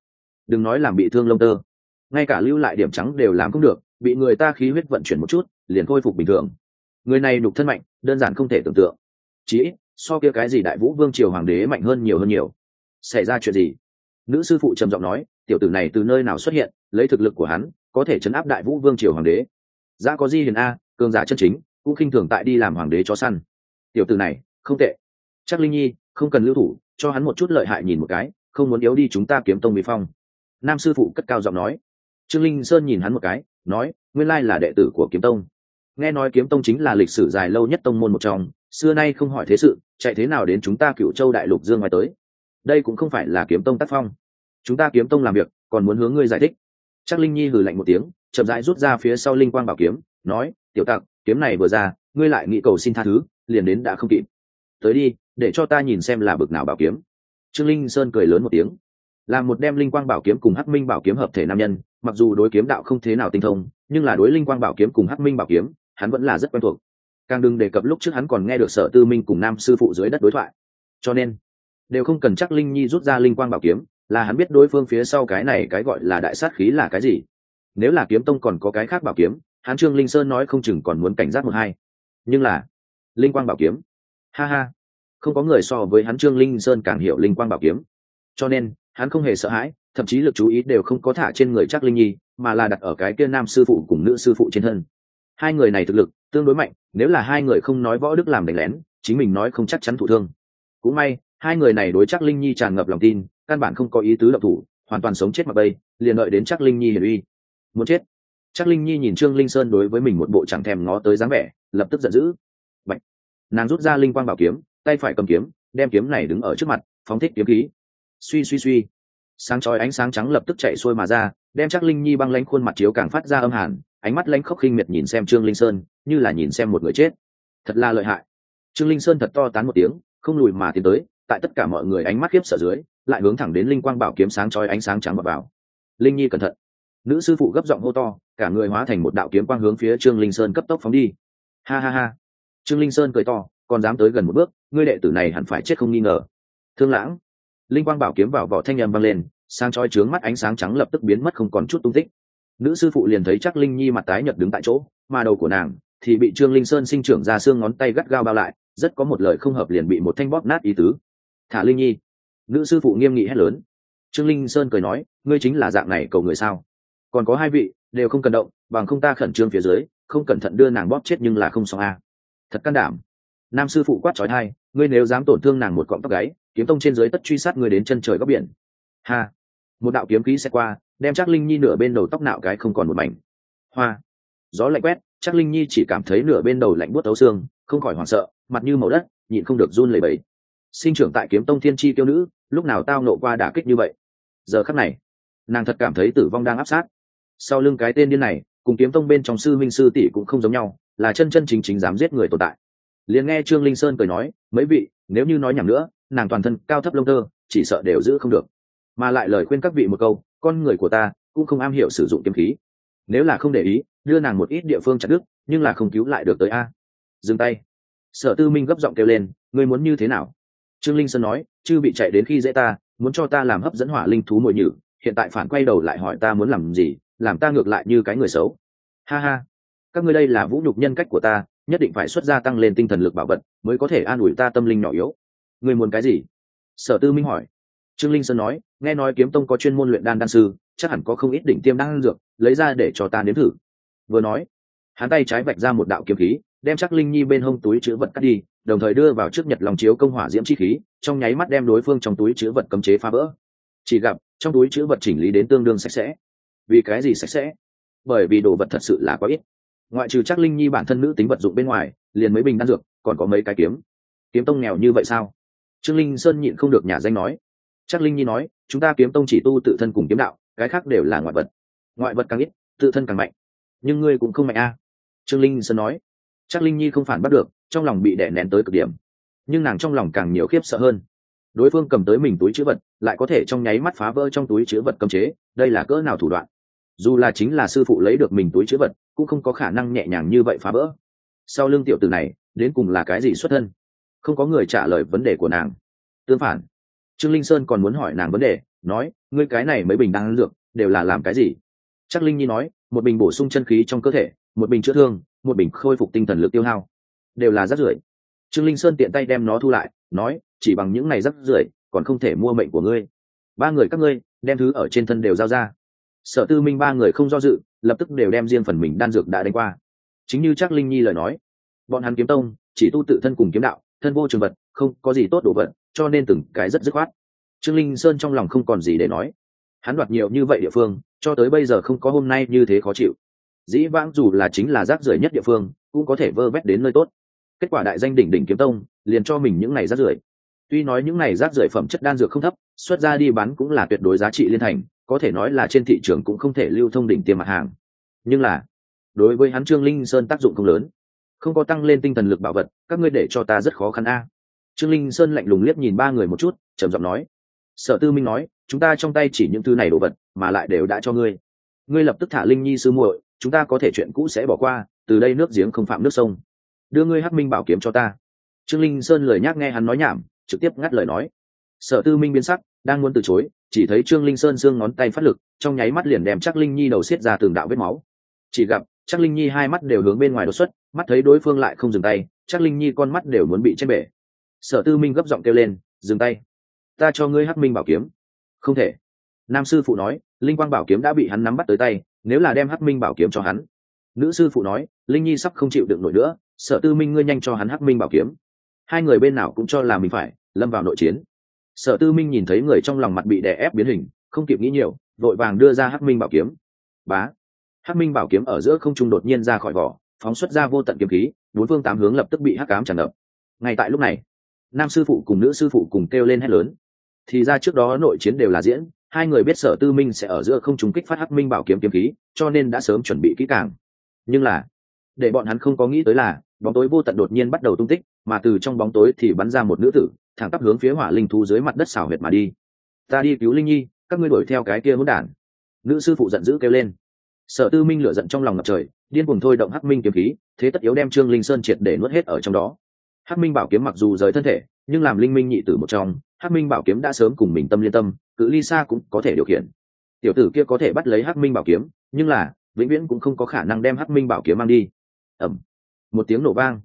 Đừng nói làm bị thương lông tơ. Ngay cả lưu lại điểm trắng đều làm không được bị người ta khí huyết vận chuyển một chút, liền khôi phục bình thường. Người này đục thân mạnh, đơn giản không thể tưởng tượng. Chí so kia cái gì đại vũ vương triều hoàng đế mạnh hơn nhiều hơn nhiều. Xảy ra chuyện gì? Nữ sư phụ trầm giọng nói, tiểu tử này từ nơi nào xuất hiện, lấy thực lực của hắn, có thể chấn áp đại vũ vương triều hoàng đế? Ra có di hiền a, cường giả chân chính, cũng khinh thường tại đi làm hoàng đế cho săn. Tiểu tử này, không tệ. Chắc linh nhi, không cần lưu thủ, cho hắn một chút lợi hại nhìn một cái, không muốn yếu đi chúng ta kiếm tông mỹ phong. Nam sư phụ cất cao giọng nói trương linh sơn nhìn hắn một cái, nói, nguyên lai là đệ tử của kiếm tông. Nghe nói kiếm tông chính là lịch sử dài lâu nhất tông môn một trong, xưa nay không hỏi thế sự, chạy thế nào đến chúng ta cựu châu đại lục dương ngoài tới? Đây cũng không phải là kiếm tông tác phong. Chúng ta kiếm tông làm việc, còn muốn hướng ngươi giải thích. Chắc linh nhi hừ lạnh một tiếng, chậm rãi rút ra phía sau linh quang bảo kiếm, nói, tiểu tặc, kiếm này vừa ra, ngươi lại nghĩ cầu xin tha thứ, liền đến đã không kịp. Tới đi, để cho ta nhìn xem là bực nào bảo kiếm. Trương linh sơn cười lớn một tiếng. Là một đem linh quang bảo kiếm cùng hắc minh bảo kiếm hợp thể nam nhân mặc dù đối kiếm đạo không thế nào tinh thông, nhưng là đối linh quang bảo kiếm cùng hắc minh bảo kiếm, hắn vẫn là rất quen thuộc. Càng đừng đề cập lúc trước hắn còn nghe được sở tư minh cùng nam sư phụ dưới đất đối thoại. Cho nên, đều không cần chắc linh nhi rút ra linh quang bảo kiếm, là hắn biết đối phương phía sau cái này cái gọi là đại sát khí là cái gì. Nếu là kiếm tông còn có cái khác bảo kiếm, hắn trương linh sơn nói không chừng còn muốn cảnh giác một hai. Nhưng là, linh quang bảo kiếm? Ha ha, không có người so với hắn trương linh sơn càng hiểu linh quang bảo kiếm. Cho nên, hắn không hề sợ hãi thậm chí lực chú ý đều không có thả trên người chắc linh nhi, mà là đặt ở cái kia nam sư phụ cùng nữ sư phụ trên thân. Hai người này thực lực tương đối mạnh, nếu là hai người không nói võ đức làm đánh lén, chính mình nói không chắc chắn thụ thương. Cũng may, hai người này đối chắc linh nhi tràn ngập lòng tin, căn bản không có ý tứ độc thủ, hoàn toàn sống chết mặc bây liền đợi đến chắc linh nhi hiển uy. Muốn chết. Chắc linh nhi nhìn trương linh sơn đối với mình một bộ chẳng thèm ngó tới dáng vẻ, lập tức giận dữ. Bạch. nàng rút ra linh quang bảo kiếm, tay phải cầm kiếm, đem kiếm này đứng ở trước mặt, phóng thích kiếm khí. Suy suy suy sáng chói ánh sáng trắng lập tức chạy xuôi mà ra, đem chắc linh nhi băng lánh khuôn mặt chiếu càng phát ra âm hàn, ánh mắt lánh khóc khinh miệt nhìn xem trương linh sơn, như là nhìn xem một người chết. Thật là lợi hại. Trương linh sơn thật to tán một tiếng, không lùi mà tiến tới, tại tất cả mọi người ánh mắt khiếp sợ dưới, lại hướng thẳng đến linh quang bảo kiếm sáng chói ánh sáng trắng vào vào. Linh nhi cẩn thận. Nữ sư phụ gấp giọng hô to, cả người hóa thành một đạo kiếm quang hướng phía trương linh sơn cấp tốc phóng đi. Ha ha ha. Trương linh sơn cười to, còn dám tới gần một bước, ngươi đệ tử này hẳn phải chết không nghi ngờ. Thương lãng. Linh quang bảo kiếm vào vỏ thanh âm vang lên sang chói trướng mắt ánh sáng trắng lập tức biến mất không còn chút tung tích. Nữ sư phụ liền thấy chắc linh nhi mặt tái nhợt đứng tại chỗ, mà đầu của nàng thì bị trương linh sơn sinh trưởng ra xương ngón tay gắt gao bao lại, rất có một lời không hợp liền bị một thanh bóp nát ý tứ. Thả linh nhi. Nữ sư phụ nghiêm nghị hét lớn. Trương linh sơn cười nói, ngươi chính là dạng này cầu người sao? Còn có hai vị, đều không cần động, bằng không ta khẩn trương phía dưới, không cẩn thận đưa nàng bóp chết nhưng là không xong a. Thật can đảm. Nam sư phụ quát trói thai, ngươi nếu dám tổn thương nàng một cọng tóc gáy, kiếm tông trên dưới tất truy sát ngươi đến chân trời góc biển. Ha một đạo kiếm khí sẽ qua, đem chắc linh nhi nửa bên đầu tóc nạo cái không còn một mảnh. Hoa! Gió lạnh quét chắc linh nhi chỉ cảm thấy nửa bên đầu lạnh buốt tấu xương, không khỏi hoảng sợ, mặt như màu đất, nhịn không được run lẩy bẩy. Sinh trưởng tại kiếm tông thiên tri tiêu nữ, lúc nào tao nộ qua đả kích như vậy? Giờ khắc này, nàng thật cảm thấy tử vong đang áp sát. Sau lưng cái tên điên này, cùng kiếm tông bên trong sư minh sư tỷ cũng không giống nhau, là chân chân chính chính dám giết người tồn tại. Liền nghe trương linh sơn cười nói, mấy vị, nếu như nói nhầm nữa, nàng toàn thân cao thấp lông tơ, chỉ sợ đều giữ không được mà lại lời khuyên các vị một câu, con người của ta cũng không am hiểu sử dụng kiếm khí. Nếu là không để ý, đưa nàng một ít địa phương chặt đứt, nhưng là không cứu lại được tới a. Dừng tay. Sở tư minh gấp giọng kêu lên, ngươi muốn như thế nào? Trương linh sơn nói, chư bị chạy đến khi dễ ta, muốn cho ta làm hấp dẫn hỏa linh thú mội nhử, hiện tại phản quay đầu lại hỏi ta muốn làm gì, làm ta ngược lại như cái người xấu. Ha ha. Các ngươi đây là vũ nhục nhân cách của ta, nhất định phải xuất gia tăng lên tinh thần lực bảo vật, mới có thể an ủi ta tâm linh nhỏ yếu. Ngươi muốn cái gì? Sở tư minh hỏi. Trương linh sơn nói nghe nói kiếm tông có chuyên môn luyện đan đan sư, chắc hẳn có không ít đỉnh tiêm đan dược, lấy ra để cho ta nếm thử. Vừa nói, hắn tay trái vạch ra một đạo kiếm khí, đem chắc linh nhi bên hông túi chứa vật cắt đi, đồng thời đưa vào trước nhật lòng chiếu công hỏa diễm chi khí, trong nháy mắt đem đối phương trong túi chứa vật cấm chế phá vỡ. Chỉ gặp, trong túi chứa vật chỉnh lý đến tương đương sạch sẽ. Vì cái gì sạch sẽ? Bởi vì đồ vật thật sự là quá ít. Ngoại trừ chắc linh nhi bản thân nữ tính vật dụng bên ngoài, liền mấy bình đan dược, còn có mấy cái kiếm. Kiếm tông nghèo như vậy sao? Trương linh sơn nhịn không được nhà danh nói chắc linh nhi nói, chúng ta kiếm tông chỉ tu tự thân cùng kiếm đạo, cái khác đều là ngoại vật. Ngoại vật càng ít, tự thân càng mạnh. Nhưng ngươi cũng không mạnh a. Trương linh sơn nói. Chắc linh nhi không phản bắt được, trong lòng bị đè nén tới cực điểm. Nhưng nàng trong lòng càng nhiều khiếp sợ hơn. Đối phương cầm tới mình túi chữ vật, lại có thể trong nháy mắt phá vỡ trong túi chữ vật cấm chế, đây là cỡ nào thủ đoạn? Dù là chính là sư phụ lấy được mình túi chữ vật, cũng không có khả năng nhẹ nhàng như vậy phá vỡ. Sau lưng tiểu tử này, đến cùng là cái gì xuất thân? Không có người trả lời vấn đề của nàng. Tương phản trương linh sơn còn muốn hỏi nàng vấn đề, nói, ngươi cái này mấy bình đang ăn dược đều là làm cái gì? Chắc linh nhi nói, một bình bổ sung chân khí trong cơ thể, một bình chữa thương, một bình khôi phục tinh thần lực tiêu hao. Đều là rác rưởi. Trương linh sơn tiện tay đem nó thu lại, nói, chỉ bằng những này rác rưởi, còn không thể mua mệnh của ngươi. Ba người các ngươi, đem thứ ở trên thân đều giao ra. Sở tư minh ba người không do dự, lập tức đều đem riêng phần mình đan dược đã đánh qua. Chính như chắc linh nhi lời nói, bọn hắn kiếm tông, chỉ tu tự thân cùng kiếm đạo thân vô trường vật, không có gì tốt đồ vật, cho nên từng cái rất dứt khoát. Trương linh sơn trong lòng không còn gì để nói. Hắn đoạt nhiều như vậy địa phương, cho tới bây giờ không có hôm nay như thế khó chịu. Dĩ vãng dù là chính là rác rưởi nhất địa phương, cũng có thể vơ vét đến nơi tốt. Kết quả đại danh đỉnh đỉnh kiếm tông, liền cho mình những này rác rưởi. Tuy nói những này rác rưởi phẩm chất đan dược không thấp, xuất ra đi bán cũng là tuyệt đối giá trị liên thành, có thể nói là trên thị trường cũng không thể lưu thông đỉnh tiền mặt hàng. Nhưng là, đối với hắn trương linh sơn tác dụng không lớn không có tăng lên tinh thần lực bảo vật, các ngươi để cho ta rất khó khăn a. Trương linh sơn lạnh lùng liếc nhìn ba người một chút, trầm giọng nói. Sở tư minh nói, chúng ta trong tay chỉ những thứ này đồ vật, mà lại đều đã cho ngươi. Ngươi lập tức thả linh nhi sư muội, chúng ta có thể chuyện cũ sẽ bỏ qua, từ đây nước giếng không phạm nước sông. Đưa ngươi hắc minh bảo kiếm cho ta. Trương linh sơn lời nhắc nghe hắn nói nhảm, trực tiếp ngắt lời nói. Sở tư minh biến sắc, đang muốn từ chối, chỉ thấy trương linh sơn giương ngón tay phát lực, trong nháy mắt liền đem chắc linh nhi đầu xiết ra từng đạo vết máu. Chỉ gặp chắc linh nhi hai mắt đều hướng bên ngoài đột xuất, mắt thấy đối phương lại không dừng tay chắc linh nhi con mắt đều muốn bị chết bể. Sở tư minh gấp giọng kêu lên, dừng tay. Ta cho ngươi hắc minh bảo kiếm. Không thể. Nam sư phụ nói, linh quang bảo kiếm đã bị hắn nắm bắt tới tay, nếu là đem hắc minh bảo kiếm cho hắn. Nữ sư phụ nói, linh nhi sắp không chịu được nổi nữa, sở tư minh ngươi nhanh cho hắn hắc minh bảo kiếm. Hai người bên nào cũng cho là mình phải, lâm vào nội chiến. Sở tư minh nhìn thấy người trong lòng mặt bị đè ép biến hình, không kịp nghĩ nhiều, vội vàng đưa ra hắc minh bảo kiếm. Bá hắc minh bảo kiếm ở giữa không trung đột nhiên ra khỏi vỏ, phóng xuất ra vô tận kiếm khí, bốn phương tám hướng lập tức bị hắc cám tràn ngập. Ngay tại lúc này, nam sư phụ cùng nữ sư phụ cùng kêu lên hét lớn. Thì ra trước đó nội chiến đều là diễn, hai người biết sở tư minh sẽ ở giữa không trung kích phát hắc minh bảo kiếm kiếm khí, cho nên đã sớm chuẩn bị kỹ càng. Nhưng là, để bọn hắn không có nghĩ tới là, bóng tối vô tận đột nhiên bắt đầu tung tích, mà từ trong bóng tối thì bắn ra một nữ tử, thẳng tắp hướng phía hỏa linh thú dưới mặt đất xảo huyệt mà đi. Ta đi cứu linh nhi, các ngươi đuổi theo cái kia hỗn đản. Nữ sư phụ giận dữ kêu lên sở tư minh lửa giận trong lòng ngập trời điên cuồng thôi động hắc minh kiếm khí thế tất yếu đem trương linh sơn triệt để nuốt hết ở trong đó. Hắc minh bảo kiếm mặc dù rời thân thể nhưng làm linh minh nhị tử một trong hắc minh bảo kiếm đã sớm cùng mình tâm liên tâm cự ly xa cũng có thể điều khiển. Tiểu tử kia có thể bắt lấy hắc minh bảo kiếm nhưng là vĩnh viễn cũng không có khả năng đem hắc minh bảo kiếm mang đi. Ẩm một tiếng nổ vang.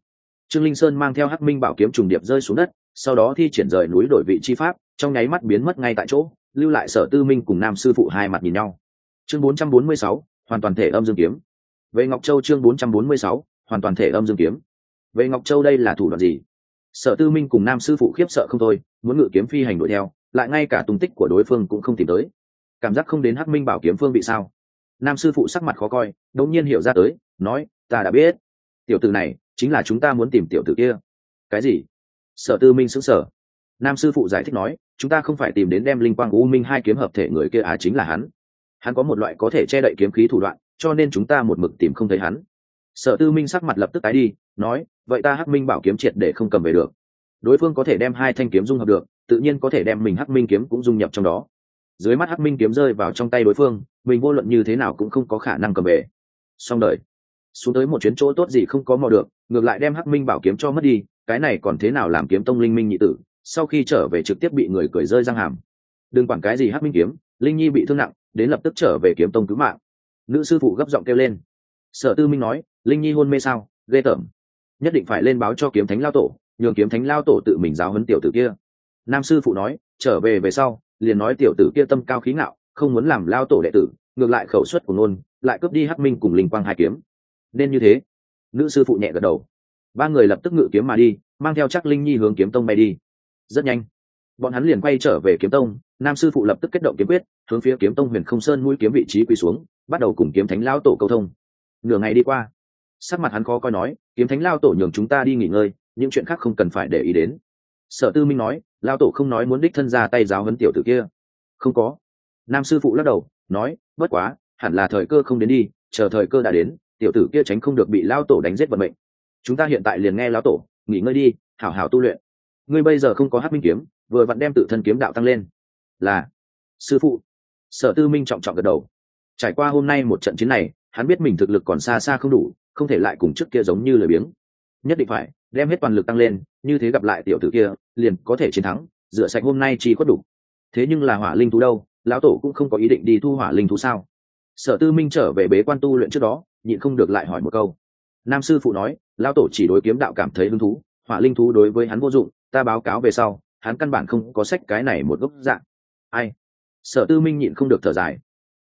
Trương linh sơn mang theo hắc minh bảo kiếm trùng điệp rơi xuống đất sau đó thi triển rời núi đổi vị chi pháp trong nháy mắt biến mất ngay tại chỗ lưu lại sở tư minh cùng nam sư phụ hai mặt nhìn nhau. Chương 446, hoàn toàn thể âm dương kiếm. Về ngọc châu chương 446, hoàn toàn thể âm dương kiếm. Về ngọc châu đây là thủ đoạn gì? Sở tư minh cùng nam sư phụ khiếp sợ không thôi muốn ngự kiếm phi hành đuổi theo lại ngay cả tung tích của đối phương cũng không tìm tới. Cảm giác không đến hắc minh bảo kiếm phương bị sao? Nam sư phụ sắc mặt khó coi đột nhiên hiểu ra tới nói ta đã biết. Tiểu tử này chính là chúng ta muốn tìm tiểu tử kia. Cái gì? Sở tư minh xứng sở nam sư phụ giải thích nói chúng ta không phải tìm đến đem linh quang u minh hai kiếm hợp thể người kia á chính là hắn hắn có một loại có thể che đậy kiếm khí thủ đoạn, cho nên chúng ta một mực tìm không thấy hắn. Sở tư minh sắc mặt lập tức tái đi, nói, vậy ta hắc minh bảo kiếm triệt để không cầm về được. Đối phương có thể đem hai thanh kiếm dung hợp được, tự nhiên có thể đem mình hắc minh kiếm cũng dung nhập trong đó. Dưới mắt hắc minh kiếm rơi vào trong tay đối phương, mình vô luận như thế nào cũng không có khả năng cầm về. Xong đời. Xuống tới một chuyến chỗ tốt gì không có mò được, ngược lại đem hắc minh bảo kiếm cho mất đi, cái này còn thế nào làm kiếm tông linh minh nhị tử, sau khi trở về trực tiếp bị người cười rơi răng hàm. Đừng quản cái gì hắc minh kiếm, linh nhi bị thương nặng đến lập tức trở về kiếm tông cứu mạng. Nữ sư phụ gấp giọng kêu lên. Sở tư minh nói, linh nhi hôn mê sao? Ghê tởm. Nhất định phải lên báo cho kiếm thánh lao tổ, nhường kiếm thánh lao tổ tự mình giáo huấn tiểu tử kia. Nam sư phụ nói, trở về về sau, liền nói tiểu tử kia tâm cao khí ngạo, không muốn làm lao tổ đệ tử, ngược lại khẩu suất của nôn lại cướp đi hắc minh cùng linh quang hai kiếm. Nên như thế, nữ sư phụ nhẹ gật đầu. Ba người lập tức ngự kiếm mà đi, mang theo chắc linh nhi hướng kiếm tông bay đi. Rất nhanh bọn hắn liền quay trở về kiếm tông, nam sư phụ lập tức kết động kiếm quyết, hướng phía kiếm tông huyền không sơn mũi kiếm vị trí quỳ xuống, bắt đầu cùng kiếm thánh lao tổ câu thông. Nửa ngày đi qua, sắc mặt hắn khó coi nói, kiếm thánh lao tổ nhường chúng ta đi nghỉ ngơi, những chuyện khác không cần phải để ý đến. Sở tư minh nói, lao tổ không nói muốn đích thân ra tay giáo hấn tiểu tử kia. Không có. Nam sư phụ lắc đầu, nói, bất quá, hẳn là thời cơ không đến đi, chờ thời cơ đã đến, tiểu tử kia tránh không được bị lao tổ đánh giết vận mệnh. Chúng ta hiện tại liền nghe lao tổ, nghỉ ngơi đi, hảo hảo tu luyện. Ngươi bây giờ không có hát minh kiếm vừa vặn đem tự thân kiếm đạo tăng lên. Là, sư phụ. Sở tư minh trọng trọng gật đầu. Trải qua hôm nay một trận chiến này, hắn biết mình thực lực còn xa xa không đủ, không thể lại cùng trước kia giống như lời biếng. Nhất định phải đem hết toàn lực tăng lên, như thế gặp lại tiểu tử kia, liền có thể chiến thắng, rửa sạch hôm nay chi có đủ. Thế nhưng là hỏa linh thú đâu, lão tổ cũng không có ý định đi thu hỏa linh thú sao? Sở tư minh trở về bế quan tu luyện trước đó, nhịn không được lại hỏi một câu. Nam sư phụ nói, lão tổ chỉ đối kiếm đạo cảm thấy hứng thú, hỏa linh thú đối với hắn vô dụng, ta báo cáo về sau hắn căn bản không có sách cái này một gốc dạng. Ai? Sở tư minh nhịn không được thở dài.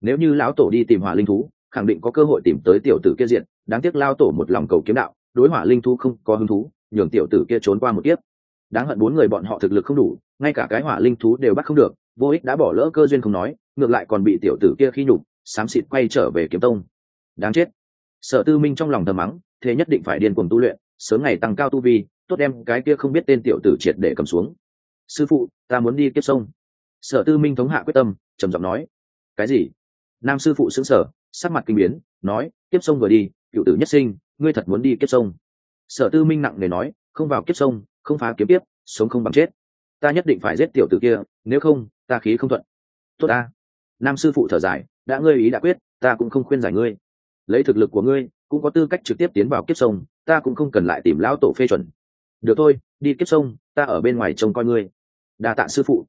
Nếu như lão tổ đi tìm hỏa linh thú, khẳng định có cơ hội tìm tới tiểu tử kia diện. Đáng tiếc lao tổ một lòng cầu kiếm đạo, đối hỏa linh thú không có hứng thú, nhường tiểu tử kia trốn qua một tiếp đáng hận bốn người bọn họ thực lực không đủ, ngay cả cái hỏa linh thú đều bắt không được, vô ích đã bỏ lỡ cơ duyên không nói, ngược lại còn bị tiểu tử kia khi nhục, xám xịt quay trở về kiếm tông. Đáng chết. Sở tư minh trong lòng thầm mắng, thế nhất định phải điên cuồng tu luyện, sớm ngày tăng cao tu vi, tốt đem cái kia không biết tên tiểu tử triệt để cầm xuống sư phụ, ta muốn đi kiếp sông. Sở tư minh thống hạ quyết tâm, trầm giọng nói. Cái gì? Nam sư phụ xứng sở sắc mặt kinh biến, nói, kiếp sông vừa đi, cựu tử nhất sinh, ngươi thật muốn đi kiếp sông. Sở tư minh nặng nề nói, không vào kiếp sông, không phá kiếm tiếp, sống không bằng chết. Ta nhất định phải giết tiểu tử kia, nếu không, ta khí không thuận. Tốt ta. Nam sư phụ thở dài, đã ngơi ý đã quyết, ta cũng không khuyên giải ngươi. Lấy thực lực của ngươi, cũng có tư cách trực tiếp tiến vào kiếp sông, ta cũng không cần lại tìm lão tổ phê chuẩn. Được thôi, đi kiếp sông, ta ở bên ngoài trông coi ngươi đa tạ sư phụ.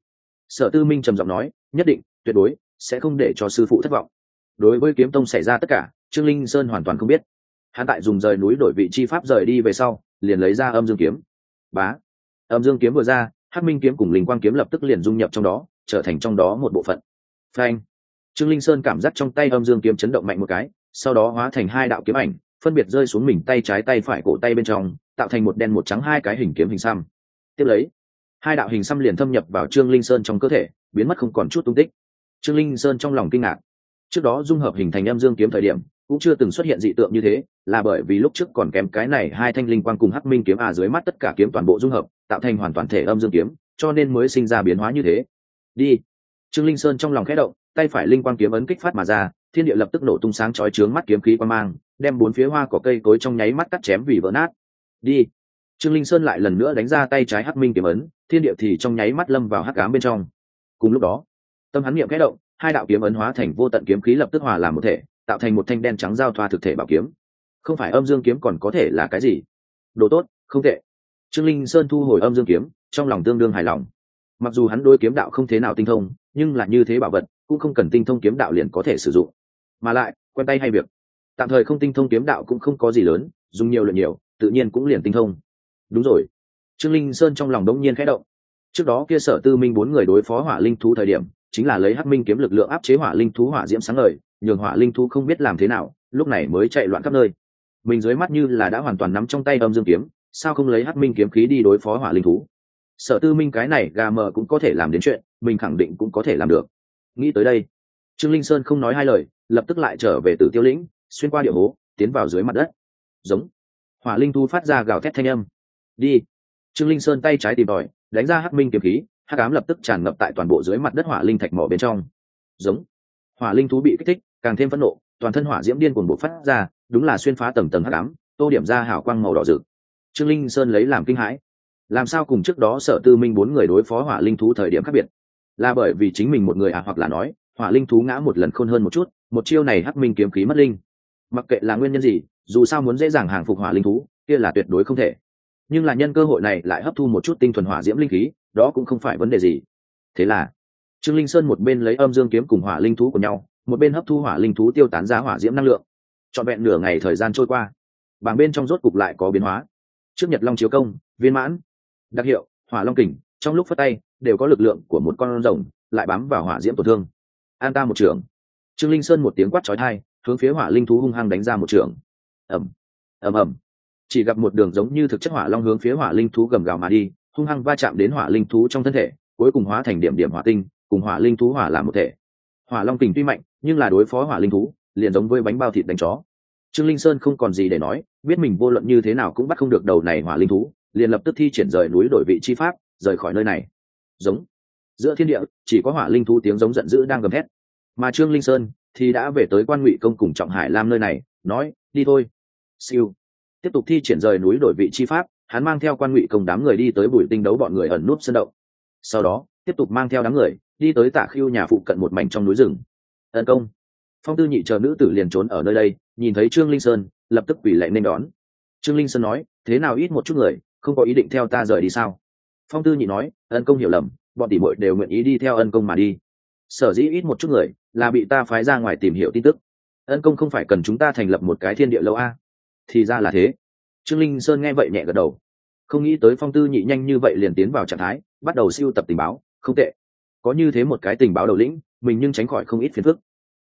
Sở tư minh trầm giọng nói, nhất định, tuyệt đối, sẽ không để cho sư phụ thất vọng. Đối với kiếm tông xảy ra tất cả, trương linh sơn hoàn toàn không biết. Hắn tại dùng rời núi đổi vị chi pháp rời đi về sau, liền lấy ra âm dương kiếm. Bá! Âm dương kiếm vừa ra, hắc minh kiếm cùng linh quang kiếm lập tức liền dung nhập trong đó, trở thành trong đó một bộ phận. Phanh! Trương linh sơn cảm giác trong tay âm dương kiếm chấn động mạnh một cái, sau đó hóa thành hai đạo kiếm ảnh, phân biệt rơi xuống mình tay trái tay phải cổ tay bên trong, tạo thành một đen một trắng hai cái hình kiếm hình xăm. Tiếp lấy hai đạo hình xăm liền thâm nhập vào trương linh sơn trong cơ thể, biến mất không còn chút tung tích. Trương linh sơn trong lòng kinh ngạc. Trước đó dung hợp hình thành âm dương kiếm thời điểm, cũng chưa từng xuất hiện dị tượng như thế, là bởi vì lúc trước còn kém cái này hai thanh linh quang cùng hắc minh kiếm à dưới mắt tất cả kiếm toàn bộ dung hợp, tạo thành hoàn toàn thể âm dương kiếm, cho nên mới sinh ra biến hóa như thế. Đi. Trương linh sơn trong lòng khẽ động, tay phải linh quang kiếm ấn kích phát mà ra, thiên địa lập tức nổ tung sáng chói trướng mắt kiếm khí qua mang, đem bốn phía hoa cỏ cây cối trong nháy mắt cắt chém vì vỡ nát. Đi trương linh sơn lại lần nữa đánh ra tay trái hắc minh kiếm ấn, thiên địa thì trong nháy mắt lâm vào hắc cám bên trong. Cùng lúc đó, tâm hắn niệm khẽ động, hai đạo kiếm ấn hóa thành vô tận kiếm khí lập tức hòa làm một thể, tạo thành một thanh đen trắng giao thoa thực thể bảo kiếm. Không phải âm dương kiếm còn có thể là cái gì? Đồ tốt, không tệ. Trương linh sơn thu hồi âm dương kiếm, trong lòng tương đương hài lòng. Mặc dù hắn đôi kiếm đạo không thế nào tinh thông, nhưng là như thế bảo vật, cũng không cần tinh thông kiếm đạo liền có thể sử dụng. Mà lại, quen tay hay việc. Tạm thời không tinh thông kiếm đạo cũng không có gì lớn, dùng nhiều lượt nhiều, tự nhiên cũng liền tinh thông đúng rồi. Trương linh sơn trong lòng đống nhiên khẽ động. Trước đó kia sở tư minh bốn người đối phó hỏa linh thú thời điểm, chính là lấy hắc minh kiếm lực lượng áp chế hỏa linh thú hỏa diễm sáng lời nhường hỏa linh thú không biết làm thế nào, lúc này mới chạy loạn khắp nơi. Mình dưới mắt như là đã hoàn toàn nắm trong tay âm dương kiếm, sao không lấy hắc minh kiếm khí đi đối phó hỏa linh thú? Sở tư minh cái này gà mờ cũng có thể làm đến chuyện, mình khẳng định cũng có thể làm được. Nghĩ tới đây, trương linh sơn không nói hai lời, lập tức lại trở về từ tiêu lĩnh, xuyên qua địa hố, tiến vào dưới mặt đất. Giống. Hỏa linh thú phát ra gào thét thanh âm đi. Trương linh sơn tay trái tìm tòi, đánh ra hắc minh kiếm khí, hắc ám lập tức tràn ngập tại toàn bộ dưới mặt đất hỏa linh thạch mỏ bên trong. Giống. Hỏa linh thú bị kích thích, càng thêm phẫn nộ, toàn thân hỏa diễm điên cuồng bộc phát ra, đúng là xuyên phá tầng tầng hắc ám, tô điểm ra hào quang màu đỏ rực. Trương linh sơn lấy làm kinh hãi. Làm sao cùng trước đó sở tư minh bốn người đối phó hỏa linh thú thời điểm khác biệt? Là bởi vì chính mình một người à hoặc là nói, hỏa linh thú ngã một lần khôn hơn một chút, một chiêu này hắc minh kiếm khí mất linh. Mặc kệ là nguyên nhân gì, dù sao muốn dễ dàng hàng phục hỏa linh thú, kia là tuyệt đối không thể nhưng là nhân cơ hội này lại hấp thu một chút tinh thuần hỏa diễm linh khí, đó cũng không phải vấn đề gì. Thế là, trương linh sơn một bên lấy âm dương kiếm cùng hỏa linh thú của nhau, một bên hấp thu hỏa linh thú tiêu tán ra hỏa diễm năng lượng. Trọn vẹn nửa ngày thời gian trôi qua, bảng bên trong rốt cục lại có biến hóa. Trước nhật long chiếu công, viên mãn, đặc hiệu, hỏa long kình, trong lúc phát tay, đều có lực lượng của một con rồng, lại bám vào hỏa diễm tổn thương. An ta một trường trương linh sơn một tiếng quát trói thai hướng phía hỏa linh thú hung hăng đánh ra một trường ẩm ẩm ẩm chỉ gặp một đường giống như thực chất hỏa long hướng phía hỏa linh thú gầm gào mà đi, hung hăng va chạm đến hỏa linh thú trong thân thể, cuối cùng hóa thành điểm điểm hỏa tinh, cùng hỏa linh thú hỏa làm một thể. Hỏa long kình tuy mạnh, nhưng là đối phó hỏa linh thú, liền giống với bánh bao thịt đánh chó. Trương linh sơn không còn gì để nói, biết mình vô luận như thế nào cũng bắt không được đầu này hỏa linh thú, liền lập tức thi triển rời núi đổi vị chi pháp, rời khỏi nơi này. Giống. Giữa thiên địa, chỉ có hỏa linh thú tiếng giống giận dữ đang gầm thét. Mà trương linh sơn thì đã về tới quan ngụy công cùng trọng hải lam nơi này, nói, đi thôi. Siêu tiếp tục thi triển rời núi đổi vị chi pháp, hắn mang theo quan ngụy công đám người đi tới bùi tinh đấu bọn người ẩn núp sân động. Sau đó, tiếp tục mang theo đám người, đi tới tả khiêu nhà phụ cận một mảnh trong núi rừng. Tấn công. Phong tư nhị chờ nữ tử liền trốn ở nơi đây, nhìn thấy trương linh sơn, lập tức quỷ lệ nên đón. Trương linh sơn nói, thế nào ít một chút người, không có ý định theo ta rời đi sao? Phong tư nhị nói, ân công hiểu lầm, bọn tỷ muội đều nguyện ý đi theo ân công mà đi. Sở dĩ ít một chút người, là bị ta phái ra ngoài tìm hiểu tin tức. Ân công không phải cần chúng ta thành lập một cái thiên địa lâu a thì ra là thế. Trương linh sơn nghe vậy nhẹ gật đầu. Không nghĩ tới phong tư nhị nhanh như vậy liền tiến vào trạng thái, bắt đầu siêu tập tình báo, không tệ. Có như thế một cái tình báo đầu lĩnh, mình nhưng tránh khỏi không ít phiền phức.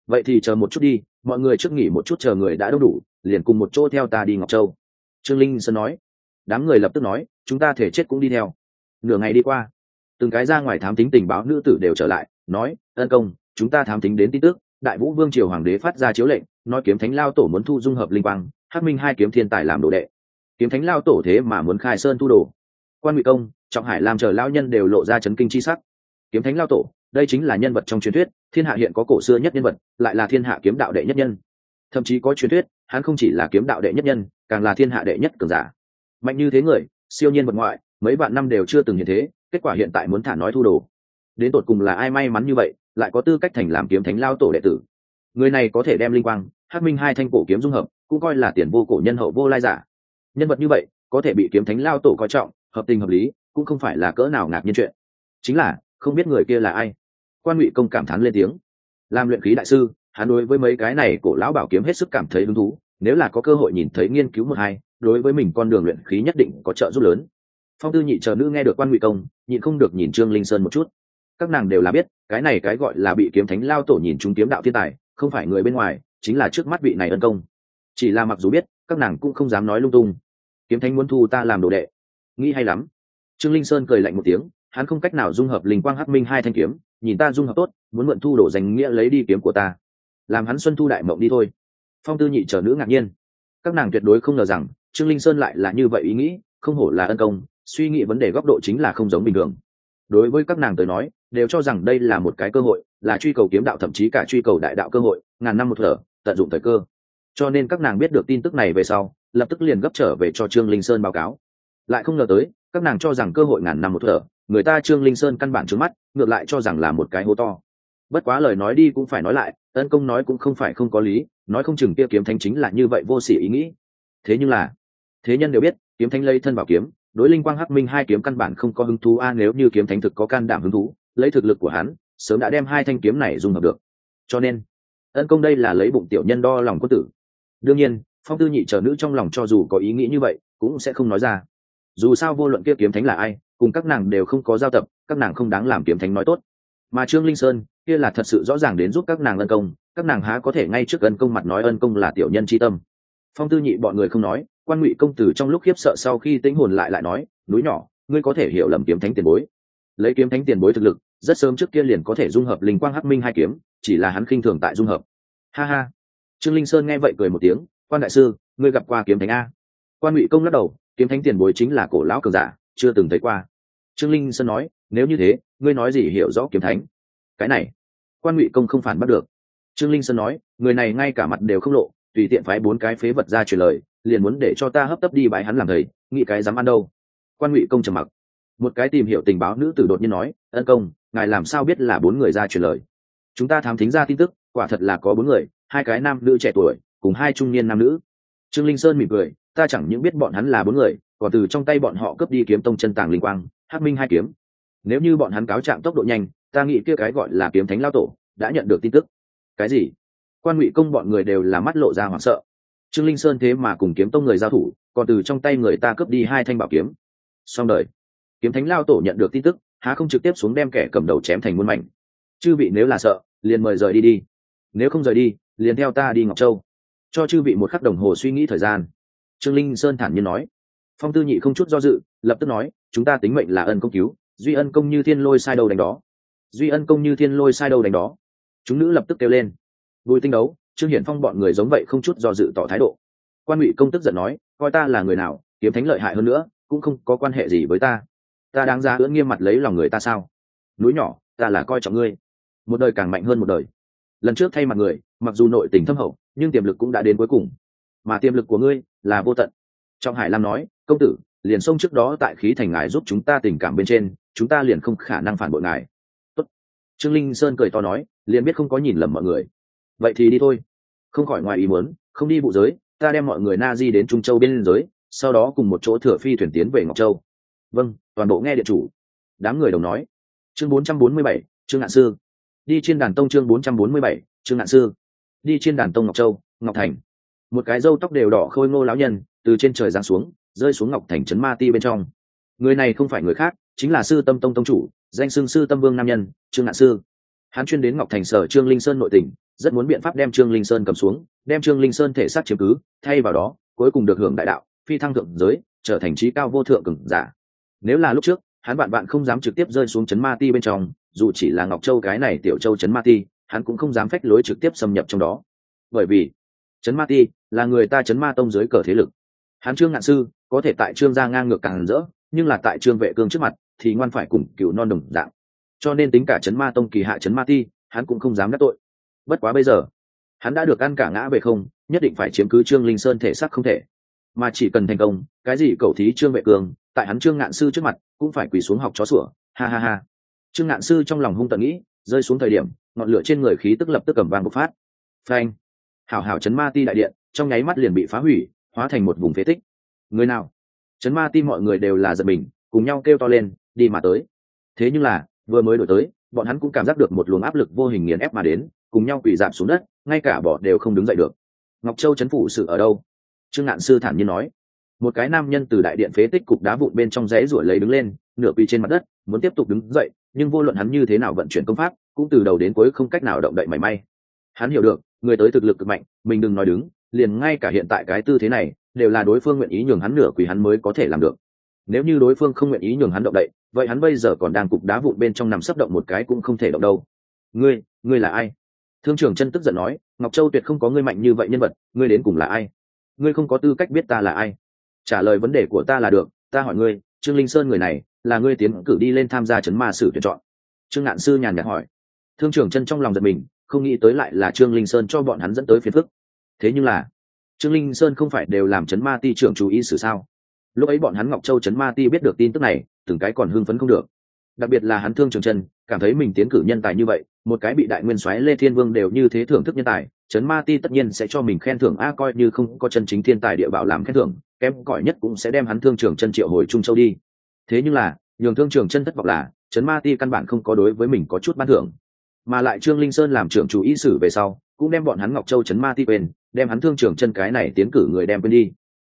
Vậy thì chờ một chút đi, mọi người trước nghỉ một chút chờ người đã đông đủ, liền cùng một chỗ theo ta đi ngọc châu. Trương linh sơn nói. Đám người lập tức nói, chúng ta thể chết cũng đi theo. Nửa ngày đi qua, từng cái ra ngoài thám tính tình báo nữ tử đều trở lại, nói, ân công, chúng ta thám tính đến tin tức, đại vũ vương triều hoàng đế phát ra chiếu lệnh, nói kiếm thánh lao tổ muốn thu dung hợp linh quang hắc minh hai kiếm thiên tài làm đồ đệ. Kiếm thánh lao tổ thế mà muốn khai sơn thu đồ. Quan ngụy công, trọng hải làm chờ lao nhân đều lộ ra chấn kinh chi sắc. Kiếm thánh lao tổ, đây chính là nhân vật trong truyền thuyết, thiên hạ hiện có cổ xưa nhất nhân vật, lại là thiên hạ kiếm đạo đệ nhất nhân. Thậm chí có truyền thuyết, hắn không chỉ là kiếm đạo đệ nhất nhân, càng là thiên hạ đệ nhất cường giả. Mạnh như thế người, siêu nhiên vật ngoại, mấy vạn năm đều chưa từng hiện thế, kết quả hiện tại muốn thả nói thu đồ. Đến tột cùng là ai may mắn như vậy, lại có tư cách thành làm kiếm thánh lao tổ đệ tử. Người này có thể đem linh quang Hát minh hai thanh cổ kiếm dung hợp cũng coi là tiền vô cổ nhân hậu vô lai giả. Nhân vật như vậy, có thể bị kiếm thánh lao tổ coi trọng, hợp tình hợp lý, cũng không phải là cỡ nào ngạc nhiên chuyện. Chính là, không biết người kia là ai. Quan ngụy công cảm thán lên tiếng. Làm luyện khí đại sư, hắn đối với mấy cái này cổ lão bảo kiếm hết sức cảm thấy hứng thú, nếu là có cơ hội nhìn thấy nghiên cứu một hai, đối với mình con đường luyện khí nhất định có trợ giúp lớn. Phong tư nhị chờ nữ nghe được quan ngụy công, nhịn không được nhìn trương linh sơn một chút. Các nàng đều là biết, cái này cái gọi là bị kiếm thánh lao tổ nhìn chúng kiếm đạo thiên tài, không phải người bên ngoài, chính là trước mắt vị này ân công chỉ là mặc dù biết, các nàng cũng không dám nói lung tung. Kiếm thánh muốn thu ta làm đồ đệ. Nghĩ hay lắm. Trương linh sơn cười lạnh một tiếng, hắn không cách nào dung hợp linh quang hắc minh hai thanh kiếm, nhìn ta dung hợp tốt, muốn mượn thu đổ danh nghĩa lấy đi kiếm của ta. Làm hắn xuân thu đại mộng đi thôi. Phong tư nhị trở nữ ngạc nhiên. Các nàng tuyệt đối không ngờ rằng, trương linh sơn lại là như vậy ý nghĩ, không hổ là ân công, suy nghĩ vấn đề góc độ chính là không giống bình thường. Đối với các nàng tới nói, đều cho rằng đây là một cái cơ hội, là truy cầu kiếm đạo thậm chí cả truy cầu đại đạo cơ hội, ngàn năm một thở, tận dụng thời cơ cho nên các nàng biết được tin tức này về sau, lập tức liền gấp trở về cho trương linh sơn báo cáo. Lại không ngờ tới, các nàng cho rằng cơ hội ngàn năm một thở, người ta trương linh sơn căn bản trước mắt, ngược lại cho rằng là một cái hố to. Bất quá lời nói đi cũng phải nói lại tấn công nói cũng không phải không có lý, nói không chừng kia kiếm thánh chính là như vậy vô sỉ ý nghĩ. Thế nhưng là, thế nhân đều biết, kiếm thánh lấy thân vào kiếm, đối linh quang hắc minh hai kiếm căn bản không có hứng thú, a, nếu như kiếm thánh thực có can đảm hứng thú, lấy thực lực của hắn, sớm đã đem hai thanh kiếm này dùng hợp được. Cho nên, ân công đây là lấy bụng tiểu nhân đo lòng quân tử đương nhiên, phong tư nhị chờ nữ trong lòng cho dù có ý nghĩ như vậy, cũng sẽ không nói ra. Dù sao vô luận kia kiếm thánh là ai, cùng các nàng đều không có giao tập, các nàng không đáng làm kiếm thánh nói tốt. Mà trương linh sơn, kia là thật sự rõ ràng đến giúp các nàng ân công, các nàng há có thể ngay trước ân công mặt nói ân công là tiểu nhân tri tâm. Phong tư nhị bọn người không nói, quan ngụy công tử trong lúc khiếp sợ sau khi tính hồn lại lại nói, núi nhỏ, ngươi có thể hiểu lầm kiếm thánh tiền bối. Lấy kiếm thánh tiền bối thực lực, rất sớm trước kia liền có thể dung hợp linh quang hắc minh hai kiếm, chỉ là hắn khinh thường tại dung hợp. Ha ha trương linh sơn nghe vậy cười một tiếng, quan đại sư, ngươi gặp qua kiếm thánh a? Quan ngụy công lắc đầu, kiếm thánh tiền bối chính là cổ lão cường giả, chưa từng thấy qua. Trương linh sơn nói, nếu như thế, ngươi nói gì hiểu rõ kiếm thánh? Cái này. Quan ngụy công không phản bắt được. Trương linh sơn nói, người này ngay cả mặt đều không lộ, tùy tiện phái bốn cái phế vật ra truyền lời, liền muốn để cho ta hấp tấp đi bãi hắn làm thầy, nghĩ cái dám ăn đâu. Quan ngụy công trầm mặc. Một cái tìm hiểu tình báo nữ tử đột nhiên nói, ân công, ngài làm sao biết là bốn người ra truyền lời? Chúng ta thám thính ra tin tức, quả thật là có bốn người hai cái nam nữ trẻ tuổi, cùng hai trung niên nam nữ. Trương linh sơn mỉm cười, ta chẳng những biết bọn hắn là bốn người, còn từ trong tay bọn họ cướp đi kiếm tông chân tàng linh quang, hắc minh hai kiếm. Nếu như bọn hắn cáo trạng tốc độ nhanh, ta nghĩ kia cái gọi là kiếm thánh lao tổ, đã nhận được tin tức. Cái gì? Quan ngụy công bọn người đều là mắt lộ ra hoảng sợ. Trương linh sơn thế mà cùng kiếm tông người giao thủ, còn từ trong tay người ta cướp đi hai thanh bảo kiếm. Xong đời. Kiếm thánh lao tổ nhận được tin tức, há không trực tiếp xuống đem kẻ cầm đầu chém thành muôn mảnh. Chư vị nếu là sợ, liền mời rời đi đi nếu không rời đi, liền theo ta đi ngọc châu. Cho chư vị một khắc đồng hồ suy nghĩ thời gian. Trương linh sơn thản nhiên nói. Phong tư nhị không chút do dự, lập tức nói, chúng ta tính mệnh là ân công cứu, duy ân công như thiên lôi sai đầu đánh đó. Duy ân công như thiên lôi sai đầu đánh đó. Chúng nữ lập tức kêu lên. Bùi tinh đấu, trương hiển phong bọn người giống vậy không chút do dự tỏ thái độ. Quan ngụy công tức giận nói, coi ta là người nào, kiếm thánh lợi hại hơn nữa, cũng không có quan hệ gì với ta. Ta đáng ra ưỡn nghiêm mặt lấy lòng người ta sao? Núi nhỏ, ta là coi trọng ngươi. Một đời càng mạnh hơn một đời lần trước thay mặt người mặc dù nội tình thâm hậu nhưng tiềm lực cũng đã đến cuối cùng. Mà tiềm lực của ngươi là vô tận. Trọng hải lam nói công tử liền xông trước đó tại khí thành ngài giúp chúng ta tình cảm bên trên chúng ta liền không khả năng phản bội ngài. Tốt. trương linh sơn cười to nói liền biết không có nhìn lầm mọi người. Vậy thì đi thôi. Không khỏi ngoài ý muốn không đi vụ giới ta đem mọi người na di đến trung châu bên giới sau đó cùng một chỗ thừa phi thuyền tiến về ngọc châu. Vâng toàn bộ nghe địa chủ. Đám người đồng nói. Chương 447, trương ngạn sư đi trên đàn tông chương 447, trương ngạn sư. Đi trên đàn tông ngọc châu ngọc thành. Một cái râu tóc đều đỏ khôi ngô lão nhân từ trên trời giáng xuống rơi xuống ngọc thành trấn ma ti bên trong. Người này không phải người khác chính là sư tâm tông tông chủ danh xưng sư tâm vương nam nhân trương ngạn sư. Hắn chuyên đến ngọc thành sở trương linh sơn nội tỉnh rất muốn biện pháp đem trương linh sơn cầm xuống đem trương linh sơn thể xác chiếm cứ thay vào đó cuối cùng được hưởng đại đạo phi thăng thượng giới trở thành trí cao vô thượng cường giả. Nếu là lúc trước hắn bạn bạn không dám trực tiếp rơi xuống chấn ma ti bên trong dù chỉ là ngọc châu cái này tiểu châu Trấn ma ti, hắn cũng không dám phách lối trực tiếp xâm nhập trong đó. Bởi vì, Trấn ma ti là người ta Trấn ma tông dưới cờ thế lực. Hắn trương ngạn sư có thể tại trương gia ngang ngược càng rỡ, nhưng là tại trương vệ cương trước mặt thì ngoan phải cùng cựu non đồng dạng. Cho nên tính cả Trấn ma tông kỳ hạ Trấn ma ti, hắn cũng không dám đắc tội. Bất quá bây giờ, hắn đã được ăn cả ngã về không, nhất định phải chiếm cứ trương linh sơn thể xác không thể. Mà chỉ cần thành công, cái gì cầu thí trương vệ cường tại hắn trương ngạn sư trước mặt cũng phải quỳ xuống học chó sủa. Ha ha ha trương ngạn sư trong lòng hung tận nghĩ, rơi xuống thời điểm, ngọn lửa trên người khí tức lập tức cầm vàng bộc phát. Phanh! Hảo hảo chấn ma ti đại điện, trong nháy mắt liền bị phá hủy, hóa thành một vùng phế tích. Người nào? Chấn ma ti mọi người đều là giật mình, cùng nhau kêu to lên, đi mà tới. Thế nhưng là, vừa mới đổi tới, bọn hắn cũng cảm giác được một luồng áp lực vô hình nghiền ép mà đến, cùng nhau quỳ giảm xuống đất, ngay cả bỏ đều không đứng dậy được. Ngọc châu chấn phủ sự ở đâu? Trương ngạn sư thản nhiên nói. Một cái nam nhân từ đại điện phế tích cục đá vụn bên trong rẽ ruổi lấy đứng lên, nửa quỳ trên mặt đất, muốn tiếp tục đứng dậy nhưng vô luận hắn như thế nào vận chuyển công pháp, cũng từ đầu đến cuối không cách nào động đậy mảy may. Hắn hiểu được, người tới thực lực cực mạnh, mình đừng nói đứng, liền ngay cả hiện tại cái tư thế này, đều là đối phương nguyện ý nhường hắn nửa quỳ hắn mới có thể làm được. Nếu như đối phương không nguyện ý nhường hắn động đậy, vậy hắn bây giờ còn đang cục đá vụn bên trong nằm sấp động một cái cũng không thể động đâu. Ngươi ngươi là ai? Thương trưởng chân tức giận nói, ngọc châu tuyệt không có ngươi mạnh như vậy nhân vật, ngươi đến cùng là ai? Ngươi không có tư cách biết ta là ai. Trả lời vấn đề của ta là được, ta hỏi ngươi, trương linh sơn người này là ngươi tiến cử đi lên tham gia chấn ma sử tuyển chọn. Trương ngạn sư nhàn nhạt hỏi. Thương trưởng chân trong lòng giật mình, không nghĩ tới lại là trương linh sơn cho bọn hắn dẫn tới phiền phức. Thế nhưng là, trương linh sơn không phải đều làm chấn ma ti trưởng chú ý xử sao? Lúc ấy bọn hắn ngọc châu chấn ma ti biết được tin tức này, từng cái còn hưng phấn không được. Đặc biệt là hắn thương trường chân cảm thấy mình tiến cử nhân tài như vậy, một cái bị đại nguyên soái lê thiên vương đều như thế thưởng thức nhân tài, chấn ma ti tất nhiên sẽ cho mình khen thưởng, a, coi như không có chân chính thiên tài địa bảo làm khen thưởng, kém cỏi nhất cũng sẽ đem hắn thương trường chân triệu hồi trung châu đi thế nhưng là, nhường thương trường chân thất vọng là chấn ma ti căn bản không có đối với mình có chút ban thưởng. Mà lại trương linh sơn làm trưởng chủ ý sử về sau, cũng đem bọn hắn ngọc châu chấn ma ti quên, đem hắn thương trường chân cái này tiến cử người đem quên đi.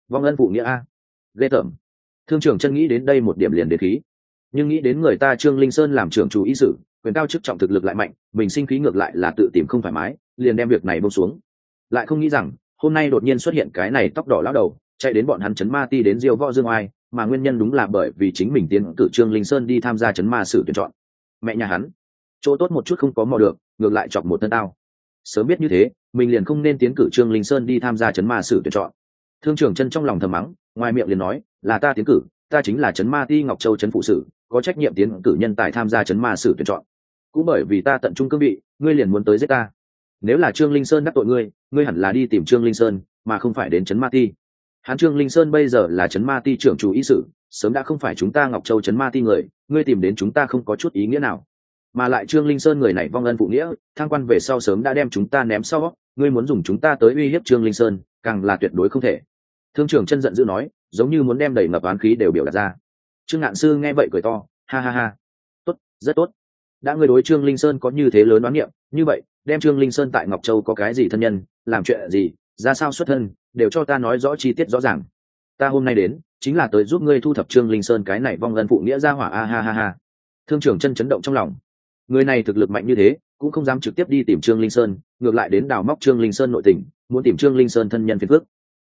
Vong ân phụ nghĩa a. Ghê tởm. Thương trường chân nghĩ đến đây một điểm liền đề khí. Nhưng nghĩ đến người ta trương linh sơn làm trưởng chủ ý sử, quyền cao chức trọng thực lực lại mạnh, mình sinh khí ngược lại là tự tìm không thoải mái, liền đem việc này bông xuống. Lại không nghĩ rằng, hôm nay đột nhiên xuất hiện cái này tóc đỏ lão đầu, chạy đến bọn hắn chấn ma ti đến diêu võ dương oai mà nguyên nhân đúng là bởi vì chính mình tiến cử trương linh sơn đi tham gia chấn ma sử tuyển chọn. Mẹ nhà hắn, chỗ tốt một chút không có mò được, ngược lại chọc một thân tao. Sớm biết như thế, mình liền không nên tiến cử trương linh sơn đi tham gia chấn ma sử tuyển chọn. Thương trưởng chân trong lòng thầm mắng, ngoài miệng liền nói, là ta tiến cử, ta chính là chấn ma ti ngọc châu chấn phụ sử, có trách nhiệm tiến cử nhân tài tham gia chấn ma sử tuyển chọn. Cũng bởi vì ta tận trung cương vị, ngươi liền muốn tới giết ta. Nếu là trương linh sơn đắc tội ngươi ngươi hẳn là đi tìm trương linh sơn, mà không phải đến chấn ma ti. Hán trương linh sơn bây giờ là trấn ma ti trưởng chủ ý sự, sớm đã không phải chúng ta ngọc châu trấn ma ti người, ngươi tìm đến chúng ta không có chút ý nghĩa nào. Mà lại trương linh sơn người này vong ân phụ nghĩa thang quan về sau sớm đã đem chúng ta ném sau, ngươi muốn dùng chúng ta tới uy hiếp trương linh sơn, càng là tuyệt đối không thể. Thương trưởng chân giận dữ nói, giống như muốn đem đầy ngập oán khí đều biểu đạt ra. Trương ngạn sư nghe vậy cười to, ha ha ha. Tốt, rất tốt. Đã ngươi đối trương linh sơn có như thế lớn đoán niệm, như vậy, đem trương linh sơn tại ngọc châu có cái gì thân nhân, làm chuyện gì, ra sao xuất thân đều cho ta nói rõ chi tiết rõ ràng. Ta hôm nay đến, chính là tới giúp ngươi thu thập trương linh sơn cái này vong ân phụ nghĩa ra hỏa. A, ha ha ha. Thương trưởng chân chấn động trong lòng. Người này thực lực mạnh như thế, cũng không dám trực tiếp đi tìm trương linh sơn, ngược lại đến đào móc trương linh sơn nội tình, muốn tìm trương linh sơn thân nhân phiền phước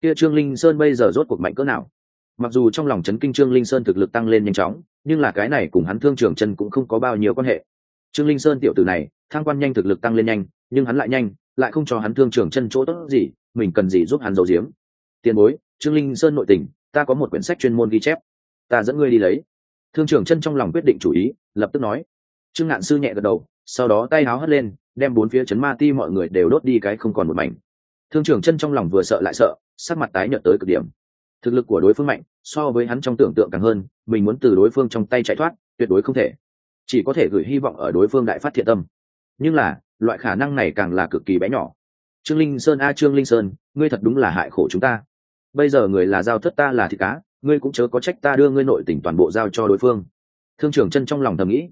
kia trương linh sơn bây giờ rốt cuộc mạnh cỡ nào? Mặc dù trong lòng chấn kinh trương linh sơn thực lực tăng lên nhanh chóng, nhưng là cái này cùng hắn thương trường chân cũng không có bao nhiêu quan hệ. Trương linh sơn tiểu tử này thang quan nhanh thực lực tăng lên nhanh, nhưng hắn lại nhanh, lại không cho hắn thương trường chân chỗ tốt gì mình cần gì giúp hắn giấu giếm. Tiền bối, trương linh sơn nội tình, ta có một quyển sách chuyên môn ghi chép. Ta dẫn ngươi đi lấy. Thương trưởng chân trong lòng quyết định chủ ý, lập tức nói. Trương ngạn sư nhẹ gật đầu, sau đó tay háo hất lên, đem bốn phía chấn ma ti mọi người đều đốt đi cái không còn một mảnh. Thương trưởng chân trong lòng vừa sợ lại sợ, sắc mặt tái nhợt tới cực điểm. Thực lực của đối phương mạnh, so với hắn trong tưởng tượng càng hơn, mình muốn từ đối phương trong tay chạy thoát, tuyệt đối không thể. Chỉ có thể gửi hy vọng ở đối phương đại phát thiện tâm. Nhưng là, loại khả năng này càng là cực kỳ bé nhỏ trương linh sơn, a trương linh sơn, ngươi thật đúng là hại khổ chúng ta. Bây giờ người là giao thất ta là thịt cá, ngươi cũng chớ có trách ta đưa ngươi nội tỉnh toàn bộ giao cho đối phương. Thương trưởng chân trong lòng thầm nghĩ,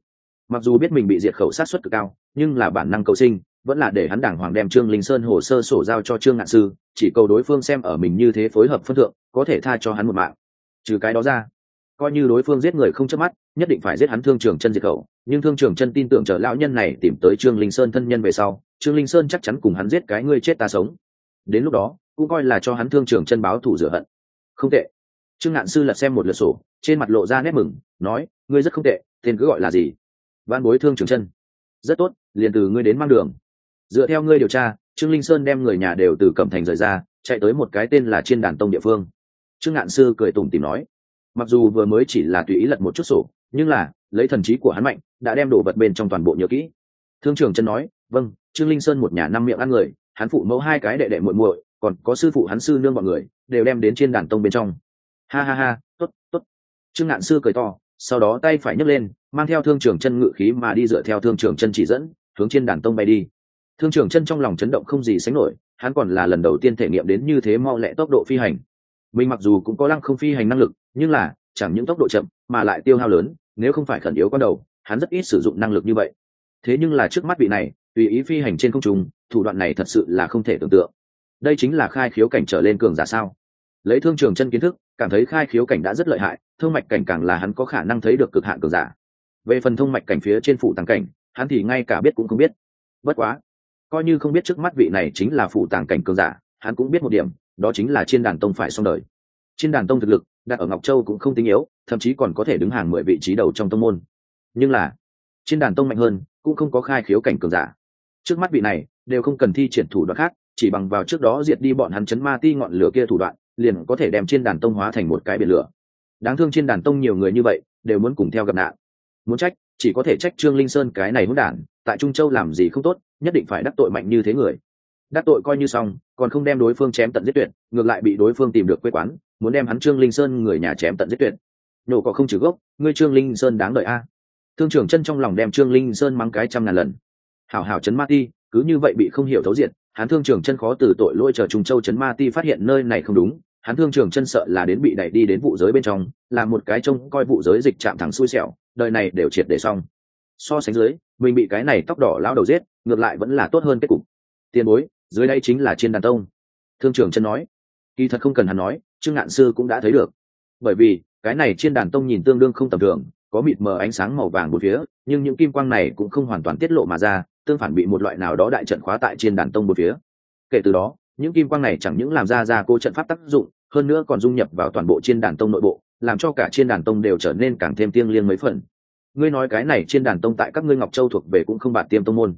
mặc dù biết mình bị diệt khẩu sát xuất cực cao, nhưng là bản năng cầu sinh, vẫn là để hắn đảng hoàng đem trương linh sơn hồ sơ sổ giao cho trương ngạn sư, chỉ cầu đối phương xem ở mình như thế phối hợp phân thượng, có thể tha cho hắn một mạng. Trừ cái đó ra, coi như đối phương giết người không chớp mắt, nhất định phải giết hắn thương trường chân diệt khẩu, nhưng thương trường chân tin tưởng chờ lão nhân này tìm tới trương linh sơn thân nhân về sau trương linh sơn chắc chắn cùng hắn giết cái ngươi chết ta sống. Đến lúc đó, cũng coi là cho hắn thương trường chân báo thủ rửa hận. Không tệ. Trương ngạn sư lật xem một lượt sổ, trên mặt lộ ra nét mừng, nói, ngươi rất không tệ, tên cứ gọi là gì? Văn bối thương trường chân. Rất tốt, liền từ ngươi đến mang đường. Dựa theo ngươi điều tra, trương linh sơn đem người nhà đều từ cẩm thành rời ra, chạy tới một cái tên là chiên đàn tông địa phương. Trương ngạn sư cười tủm tìm nói, mặc dù vừa mới chỉ là tùy ý lật một chút sổ, nhưng là, lấy thần trí của hắn mạnh, đã đem đổ vật bên trong toàn bộ nhớ kỹ thương trưởng chân nói vâng trương linh sơn một nhà năm miệng ăn người, hắn phụ mẫu hai cái đệ đệ muội muội, còn có sư phụ hắn sư nương bọn người, đều đem đến trên đàn tông bên trong. Ha ha ha, tốt tốt. Trương ngạn sư cười to, sau đó tay phải nhấc lên, mang theo thương trưởng chân ngự khí mà đi dựa theo thương trưởng chân chỉ dẫn, hướng trên đàn tông bay đi. Thương trường chân trong lòng chấn động không gì sánh nổi, hắn còn là lần đầu tiên thể nghiệm đến như thế mau lẹ tốc độ phi hành. Mình mặc dù cũng có lăng không phi hành năng lực, nhưng là chẳng những tốc độ chậm, mà lại tiêu hao lớn, nếu không phải khẩn yếu con đầu, hắn rất ít sử dụng năng lực như vậy thế nhưng là trước mắt vị này, tùy ý phi hành trên không trung, thủ đoạn này thật sự là không thể tưởng tượng. Đây chính là khai khiếu cảnh trở lên cường giả sao? Lấy thương trường chân kiến thức, cảm thấy khai khiếu cảnh đã rất lợi hại, thương mạch cảnh càng là hắn có khả năng thấy được cực hạn cường giả. Về phần thông mạch cảnh phía trên phủ tàng cảnh, hắn thì ngay cả biết cũng không biết. Bất quá, coi như không biết trước mắt vị này chính là phủ tàng cảnh cường giả, hắn cũng biết một điểm, đó chính là trên đàn tông phải xong đời. Trên đàn tông thực lực, đặt ở ngọc châu cũng không tinh yếu, thậm chí còn có thể đứng hàng mười vị trí đầu trong tông môn. Nhưng là trên đàn tông mạnh hơn cũng không có khai khiếu cảnh cường giả. Trước mắt vị này, đều không cần thi triển thủ đoạn khác, chỉ bằng vào trước đó diệt đi bọn hắn chấn ma ti ngọn lửa kia thủ đoạn, liền có thể đem trên đàn tông hóa thành một cái biển lửa. Đáng thương trên đàn tông nhiều người như vậy, đều muốn cùng theo gặp nạn. Muốn trách, chỉ có thể trách trương linh sơn cái này hỗn đản, tại trung châu làm gì không tốt, nhất định phải đắc tội mạnh như thế người. Đắc tội coi như xong, còn không đem đối phương chém tận giết tuyệt, ngược lại bị đối phương tìm được quê quán, muốn đem hắn trương linh sơn người nhà chém tận giết tuyệt. Nhổ có không trừ gốc, ngươi trương linh sơn đáng đợi a thương trưởng chân trong lòng đem trương linh sơn mắng cái trăm ngàn lần. Hảo hảo chấn ma ti, cứ như vậy bị không hiểu thấu diện hắn thương trưởng chân khó từ tội lỗi chờ trùng châu chấn ma ti phát hiện nơi này không đúng, hắn thương trưởng chân sợ là đến bị đẩy đi đến vụ giới bên trong, là một cái trông coi vụ giới dịch chạm thẳng xui xẻo, đời này đều triệt để xong. So sánh dưới, mình bị cái này tóc đỏ lao đầu giết, ngược lại vẫn là tốt hơn kết cục. Tiền bối, dưới đây chính là trên đàn tông. Thương trưởng chân nói. Kỳ thật không cần hắn nói, trương ngạn sư cũng đã thấy được. Bởi vì, cái này trên đàn tông nhìn tương đương không tầm thường có mịt mờ ánh sáng màu vàng một phía, nhưng những kim quang này cũng không hoàn toàn tiết lộ mà ra, tương phản bị một loại nào đó đại trận khóa tại trên đàn tông một phía. Kể từ đó, những kim quang này chẳng những làm ra ra cô trận pháp tác dụng, hơn nữa còn dung nhập vào toàn bộ trên đàn tông nội bộ, làm cho cả trên đàn tông đều trở nên càng thêm tiêng liêng mấy phần. Ngươi nói cái này trên đàn tông tại các ngươi ngọc châu thuộc về cũng không bạt tiêm tông môn?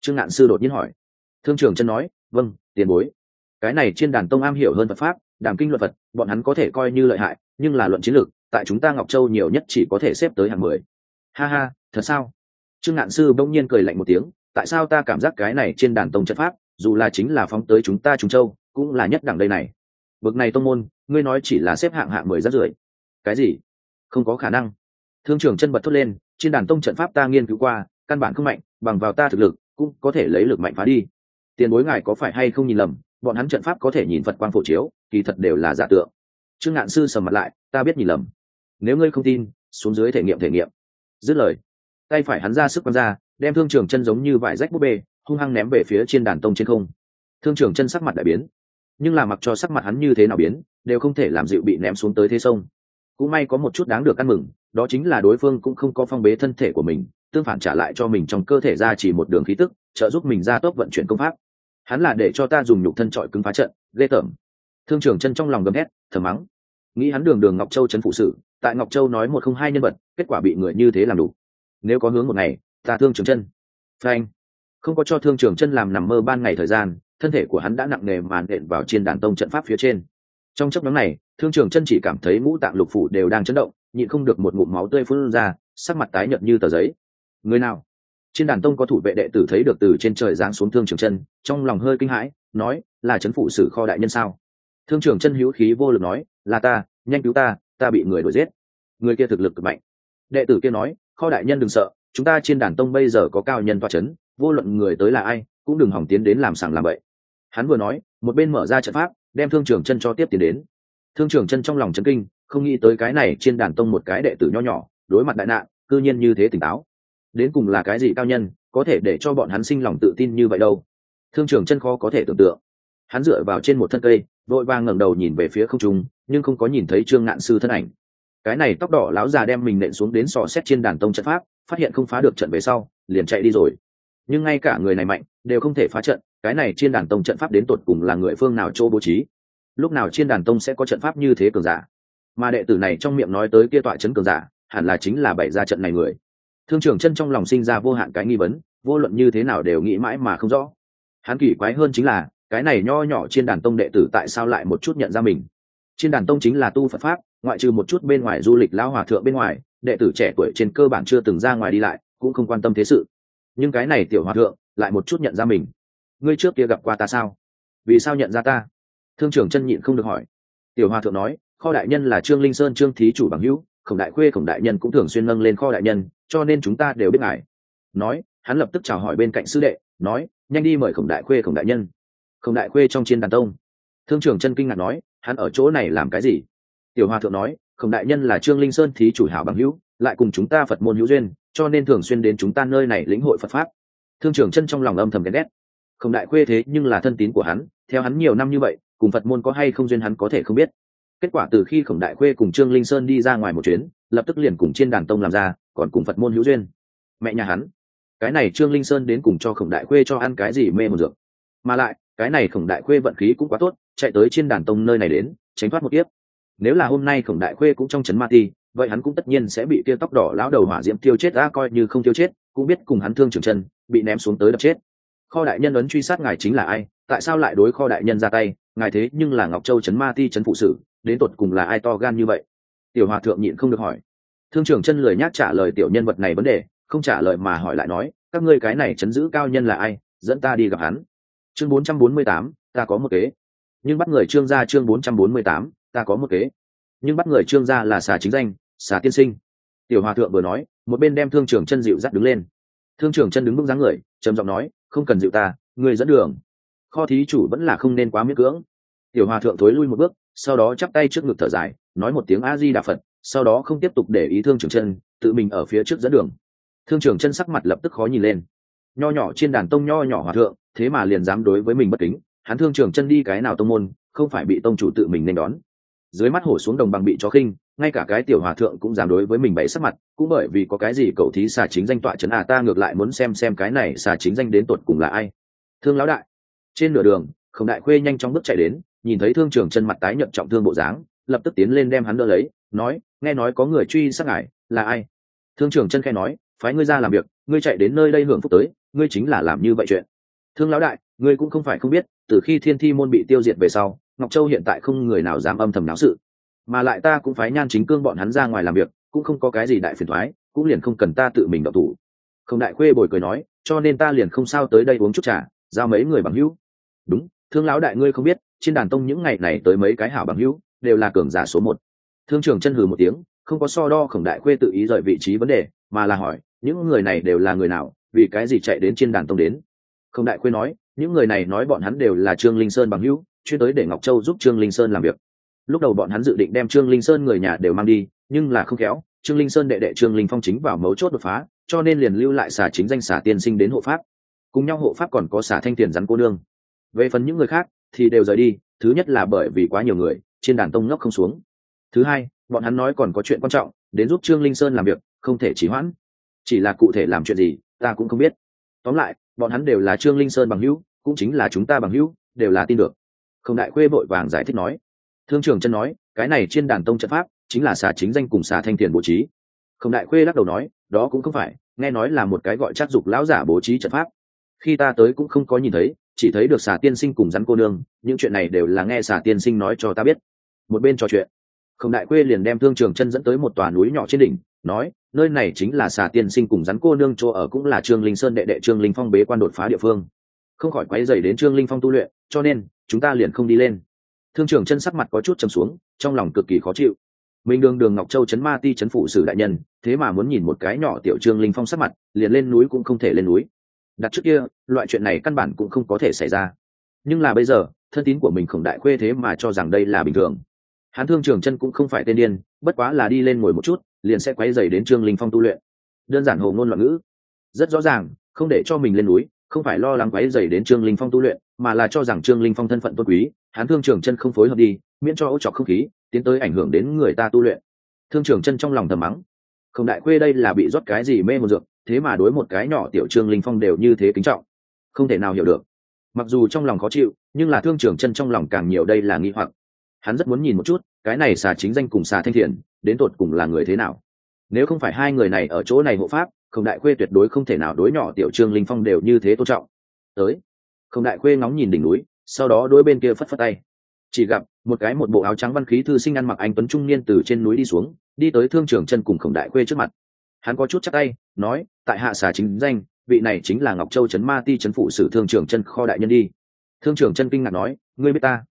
Trương ngạn sư đột nhiên hỏi. Thương trường chân nói vâng tiền bối. Cái này trên đàn tông am hiểu hơn phật pháp, đàm kinh luật phật, bọn hắn có thể coi như lợi hại, nhưng là luận chiến lược tại chúng ta ngọc châu nhiều nhất chỉ có thể xếp tới hàng mười. Ha ha, thật sao? Trương ngạn sư bỗng nhiên cười lạnh một tiếng, tại sao ta cảm giác cái này trên đàn tông chất pháp, dù là chính là phóng tới chúng ta trung châu, cũng là nhất đẳng đây này. Bực này tông môn, ngươi nói chỉ là xếp hạng hạng mười rất rưỡi cái gì? Không có khả năng. Thương trưởng chân bật thốt lên, trên đàn tông trận pháp ta nghiên cứu qua, căn bản không mạnh, bằng vào ta thực lực, cũng có thể lấy lực mạnh phá đi. Tiền bối ngài có phải hay không nhìn lầm, bọn hắn trận pháp có thể nhìn phật quang phổ chiếu, kỳ thật đều là giả tượng. Trương ngạn sư sầm mặt lại, ta biết nhìn lầm nếu ngươi không tin, xuống dưới thể nghiệm thể nghiệm. Dứt lời, tay phải hắn ra sức quăng ra, đem thương trường chân giống như vải rách búp bê, hung hăng ném về phía trên đàn tông trên không. Thương trường chân sắc mặt đại biến. Nhưng là mặc cho sắc mặt hắn như thế nào biến, đều không thể làm dịu bị ném xuống tới thế sông. Cũng may có một chút đáng được ăn mừng, đó chính là đối phương cũng không có phong bế thân thể của mình, tương phản trả lại cho mình trong cơ thể ra chỉ một đường khí tức, trợ giúp mình ra tốc vận chuyển công pháp. Hắn là để cho ta dùng nhục thân trọi cứng phá trận, ghê tởm. Thương trường chân trong lòng gầm hét thở mắng nghĩ hắn đường đường ngọc châu chấn phụ sự, tại ngọc châu nói một không hai nhân vật, kết quả bị người như thế làm đủ. Nếu có hướng một ngày, ta thương trường chân. Phanh. Không có cho thương trường chân làm nằm mơ ban ngày thời gian, thân thể của hắn đã nặng nề màn đện vào trên đàn tông trận pháp phía trên. Trong chấp nhóm này, thương trường chân chỉ cảm thấy ngũ tạng lục phủ đều đang chấn động, nhịn không được một ngụm máu tươi phun ra, sắc mặt tái nhợt như tờ giấy. Người nào? Trên đàn tông có thủ vệ đệ tử thấy được từ trên trời giáng xuống thương trường chân, trong lòng hơi kinh hãi, nói, là c h ấ n phụ sử kho đại nhân sao? Thương trưởng chân hữu khí vô lực nói, là ta, nhanh cứu ta ta bị người đuổi giết. Người kia thực lực cực mạnh. Đệ tử kia nói, kho đại nhân đừng sợ, chúng ta trên đàn tông bây giờ có cao nhân toa c h ấ n vô luận người tới là ai, cũng đừng hỏng tiến đến làm sàng làm bậy. Hắn vừa nói, một bên mở ra trận pháp, đem thương trưởng chân cho tiếp tiến đến. Thương trưởng chân trong lòng chấn kinh, không nghĩ tới cái này trên đàn tông một cái đệ tử nho nhỏ, đối mặt đại nạn, cư nhiên như thế tỉnh táo. Đến cùng là cái gì cao nhân, có thể để cho bọn hắn sinh lòng tự tin như vậy đâu? Thương trưởng chân khó có thể tưởng tượng. Hắn dựa vào trên một thân cây vội vàng ngẩng đầu nhìn về phía không trung, nhưng không có nhìn thấy trương ngạn sư thân ảnh. Cái này tóc đỏ lão già đem mình nện xuống đến sò xét trên đàn tông trận pháp, phát hiện không phá được trận về sau, liền chạy đi rồi. Nhưng ngay cả người này mạnh, đều không thể phá trận, cái này trên đàn tông trận pháp đến tột cùng là người phương nào chỗ bố trí? Lúc nào trên đàn tông sẽ có trận pháp như thế cường giả? Mà đệ tử này trong miệng nói tới kia tọa chấn cường giả, hẳn là chính là bảy ra trận này người. Thương trưởng chân trong lòng sinh ra vô hạn cái nghi vấn, vô luận như thế nào đều nghĩ mãi mà không rõ. Hắn kỳ quái hơn chính là cái này nho nhỏ trên đàn tông đệ tử tại sao lại một chút nhận ra mình? Trên đàn tông chính là tu phật pháp, ngoại trừ một chút bên ngoài du lịch lao hòa thượng bên ngoài, đệ tử trẻ tuổi trên cơ bản chưa từng ra ngoài đi lại, cũng không quan tâm thế sự. Nhưng cái này tiểu hòa thượng lại một chút nhận ra mình. Ngươi trước kia gặp qua ta sao? Vì sao nhận ra ta? Thương trưởng chân nhịn không được hỏi. Tiểu hòa thượng nói, kho đại nhân là trương linh sơn trương thí chủ bằng hữu, khổng đại khuê, khổng đại nhân cũng thường xuyên nâng lên kho đại nhân, cho nên chúng ta đều biết ngài. Nói, hắn lập tức chào hỏi bên cạnh sư đệ, nói, nhanh đi mời khổng đại khuê, khổng đại nhân khổng đại khuê trong chiến đàn tông. Thương trưởng chân kinh ngạc nói, hắn ở chỗ này làm cái gì? Tiểu hòa thượng nói khổng đại nhân là trương linh sơn thí chủ hảo bằng hữu, lại cùng chúng ta phật môn hữu duyên, cho nên thường xuyên đến chúng ta nơi này lĩnh hội phật pháp. Thương trưởng chân trong lòng âm thầm ghen ghét. Khổng đại khuê thế nhưng là thân tín của hắn, theo hắn nhiều năm như vậy, cùng phật môn có hay không duyên hắn có thể không biết. Kết quả từ khi khổng đại khuê cùng trương linh sơn đi ra ngoài một chuyến, lập tức liền cùng trên đàn tông làm ra, còn cùng phật môn hữu duyên. Mẹ nhà hắn, cái này trương linh sơn đến cùng cho khổng đại khuê cho ăn cái gì mê một dược. Mà lại cái này khổng đại khuê vận khí cũng quá tốt, chạy tới trên đàn tông nơi này đến, tránh thoát một tiếp nếu là hôm nay khổng đại khuê cũng trong trấn ma ti vậy hắn cũng tất nhiên sẽ bị tia tóc đỏ lão đầu hỏa diễm tiêu chết ra coi như không tiêu chết, cũng biết cùng hắn thương trường chân, bị ném xuống tới đập chết. Kho đại nhân ấn truy sát ngài chính là ai? Tại sao lại đối kho đại nhân ra tay? Ngài thế nhưng là ngọc châu trấn ma ti trấn phụ sử, đến tột cùng là ai to gan như vậy? Tiểu hòa thượng nhịn không được hỏi. Thương trưởng chân lười nhác trả lời tiểu nhân vật này vấn đề, không trả lời mà hỏi lại nói, các ngươi cái này chấn giữ cao nhân là ai? Dẫn ta đi gặp hắn chương 448, ta có một kế. Nhưng bắt người trương gia chương 448, ta có một kế. Nhưng bắt người trương gia là xà chính danh xà tiên sinh. Tiểu hòa thượng vừa nói một bên đem thương trưởng chân dịu dắt đứng lên. Thương trưởng chân đứng vững dáng người trầm giọng nói không cần dịu ta người dẫn đường. Kho thí chủ vẫn là không nên quá miễn cưỡng. Tiểu hòa thượng thối lui một bước sau đó chắp tay trước ngực thở dài nói một tiếng a di đà phật sau đó không tiếp tục để ý thương trưởng chân tự mình ở phía trước dẫn đường. Thương trưởng chân sắc mặt lập tức khó nhìn lên nho nhỏ trên đàn tông nho nhỏ hòa thượng, thế mà liền dám đối với mình bất kính, hắn thương trường chân đi cái nào tông môn, không phải bị tông chủ tự mình nên đón. Dưới mắt hổ xuống đồng bằng bị chó khinh, ngay cả cái tiểu hòa thượng cũng dám đối với mình bày sắc mặt, cũng bởi vì có cái gì cậu thí xà chính danh tọa trấn à ta ngược lại muốn xem xem cái này xà chính danh đến tột cùng là ai. Thương lão đại, trên nửa đường, khổng đại khuê nhanh chóng bước chạy đến, nhìn thấy thương trường chân mặt tái nhợt trọng thương bộ dáng, lập tức tiến lên đem hắn đỡ lấy, nói, nghe nói có người truy sát ngài, là ai? Thương trường chân khai nói, phái ngươi ra làm việc, ngươi chạy đến nơi đây hưởng phúc tới ngươi chính là làm như vậy chuyện. Thương lão đại, ngươi cũng không phải không biết, từ khi thiên thi môn bị tiêu diệt về sau, ngọc châu hiện tại không người nào dám âm thầm náo sự. Mà lại ta cũng phái nhan chính cương bọn hắn ra ngoài làm việc, cũng không có cái gì đại phiền thoái cũng liền không cần ta tự mình đậu thủ. Không đại khuê bồi cười nói, cho nên ta liền không sao tới đây uống chút trà, giao mấy người bằng hữu. Đúng, thương lão đại ngươi không biết, trên đàn tông những ngày này tới mấy cái hảo bằng hữu, đều là cường giả số một. Thương trưởng chân hừ một tiếng, không có so đo khổng đại khuê tự ý rời vị trí vấn đề, mà là hỏi, những người này đều là người nào? Vì cái gì chạy đến trên đàn tông đến? Không đại khuê nói, những người này nói bọn hắn đều là trương linh sơn bằng hữu, chuyên tới để ngọc châu giúp trương linh sơn làm việc. Lúc đầu bọn hắn dự định đem trương linh sơn người nhà đều mang đi, nhưng là không khéo, trương linh sơn đệ đệ trương linh phong chính vào mấu chốt đột phá, cho nên liền lưu lại xả chính danh xả tiên sinh đến hộ pháp. Cùng nhau hộ pháp còn có xả thanh tiền rắn cô nương. Về phần những người khác, thì đều rời đi, thứ nhất là bởi vì quá nhiều người, trên đàn tông ngốc không xuống. Thứ hai, bọn hắn nói còn có chuyện quan trọng, đến giúp trương linh sơn làm việc, không thể chỉ hoãn. Chỉ là cụ thể làm chuyện gì ta cũng không biết. Tóm lại, bọn hắn đều là trương linh sơn bằng hữu, cũng chính là chúng ta bằng hữu, đều là tin được. Không đại khuê vội vàng giải thích nói. Thương trường chân nói, cái này trên đàn tông trận pháp, chính là xà chính danh cùng xà thanh tiền bố trí. Không đại khuê lắc đầu nói, đó cũng không phải, nghe nói là một cái gọi chắc dục lão giả bố trí trận pháp. Khi ta tới cũng không có nhìn thấy, chỉ thấy được xà tiên sinh cùng rắn cô nương, những chuyện này đều là nghe xà tiên sinh nói cho ta biết. Một bên trò chuyện, không đại khuê liền đem thương trường chân dẫn tới một tòa núi nhỏ trên đỉnh nói, nơi này chính là xà tiên sinh cùng rắn cô nương chỗ ở cũng là trương linh sơn đệ đệ trương linh phong bế quan đột phá địa phương. Không khỏi quấy dày đến trương linh phong tu luyện, cho nên, chúng ta liền không đi lên. Thương trường chân sắc mặt có chút chầm xuống, trong lòng cực kỳ khó chịu. Mình đường đường ngọc châu chấn ma ti chấn phụ sử đại nhân, thế mà muốn nhìn một cái nhỏ tiểu trương linh phong sắc mặt, liền lên núi cũng không thể lên núi. Đặt trước kia, loại chuyện này căn bản cũng không có thể xảy ra. Nhưng là bây giờ, thân tín của mình khổng đại khuê thế mà cho rằng đây là bình thường. Hắn thương trường chân cũng không phải tên điên, bất quá là đi lên ngồi một chút liền sẽ quay dày đến trương linh phong tu luyện. Đơn giản hồ ngôn loạn ngữ. Rất rõ ràng, không để cho mình lên núi, không phải lo lắng quấy dày đến trương linh phong tu luyện, mà là cho rằng trương linh phong thân phận tôn quý, hắn thương trường chân không phối hợp đi, miễn cho ô trọc không khí, tiến tới ảnh hưởng đến người ta tu luyện. Thương trường chân trong lòng thầm mắng. Không đại khuê đây là bị rót cái gì mê một dược, thế mà đối một cái nhỏ tiểu trương linh phong đều như thế kính trọng. Không thể nào hiểu được. Mặc dù trong lòng khó chịu, nhưng là thương trường chân trong lòng càng nhiều đây là nghi hoặc. Hắn rất muốn nhìn một chút cái này xà chính danh cùng xà thanh thiện, đến tột cùng là người thế nào? Nếu không phải hai người này ở chỗ này hộ pháp không đại khuê tuyệt đối không thể nào đối nhỏ tiểu trương linh phong đều như thế tôn trọng. Tới. Không đại khuê ngóng nhìn đỉnh núi, sau đó đối bên kia phất phất tay. Chỉ gặp, một cái một bộ áo trắng văn khí thư sinh ăn mặc anh tuấn trung niên từ trên núi đi xuống, đi tới thương trường chân cùng khổng đại khuê trước mặt. Hắn có chút chắc tay, nói, tại hạ xà chính danh, vị này chính là ngọc châu trấn ma ti trấn phụ sử thương trường chân kho đại nhân đi. Thương trường chân kinh ngạc nói, ngươi biết ta?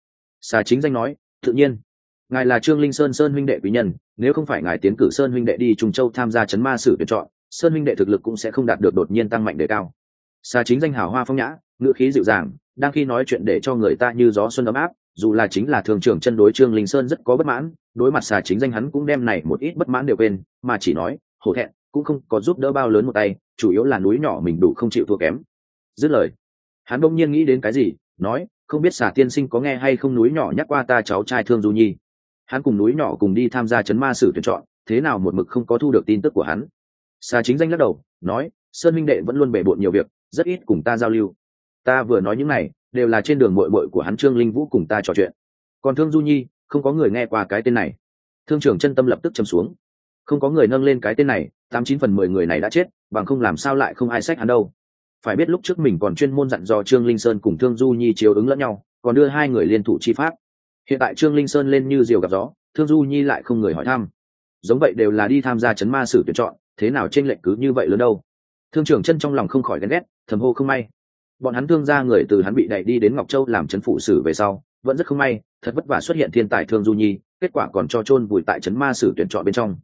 Xà chính danh nói, tự nhiên ngài là trương linh sơn sơn huynh đệ quý nhân, nếu không phải ngài tiến cử sơn huynh đệ đi trung châu tham gia chấn ma sử tuyển chọn, sơn huynh đệ thực lực cũng sẽ không đạt được đột nhiên tăng mạnh đề cao. Xà chính danh hào hoa phong nhã, ngữ khí dịu dàng, đang khi nói chuyện để cho người ta như gió xuân ấm áp, dù là chính là thường trưởng chân đối trương linh sơn rất có bất mãn, đối mặt xà chính danh hắn cũng đem này một ít bất mãn đều quên, mà chỉ nói, hổ thẹn, cũng không có giúp đỡ bao lớn một tay, chủ yếu là núi nhỏ mình đủ không chịu thua kém. Dứt lời, hắn bỗng nhiên nghĩ đến cái gì, nói, không biết xà tiên sinh có nghe hay không núi nhỏ nhắc qua ta cháu trai thương du nhi? Hắn cùng núi nhỏ cùng đi tham gia chấn ma sử tuyển chọn, thế nào một mực không có thu được tin tức của hắn. Xà chính danh lắc đầu, nói, sơn minh đệ vẫn luôn bề bộn nhiều việc, rất ít cùng ta giao lưu. Ta vừa nói những này, đều là trên đường mội mội của hắn trương linh vũ cùng ta trò chuyện. Còn thương du nhi, không có người nghe qua cái tên này. Thương trưởng chân tâm lập tức châm xuống. Không có người nâng lên cái tên này, tám chín phần mười người này đã chết, bằng không làm sao lại không ai sách hắn đâu. Phải biết lúc trước mình còn chuyên môn dặn do trương linh sơn cùng thương du nhi chiếu ứng lẫn nhau, còn đưa hai người liên thủ chi pháp hiện tại trương linh sơn lên như diều gặp gió, thương du nhi lại không người hỏi thăm. Giống vậy đều là đi tham gia chấn ma sử tuyển chọn, thế nào trên lệnh cứ như vậy lớn đâu? Thương trưởng chân trong lòng không khỏi ghen ghét, thầm hô không may. Bọn hắn thương ra người từ hắn bị đẩy đi đến ngọc châu làm chấn phụ sử về sau, vẫn rất không may, thật vất vả xuất hiện thiên tài thương du nhi, kết quả còn cho chôn vùi tại chấn ma sử tuyển chọn bên trong.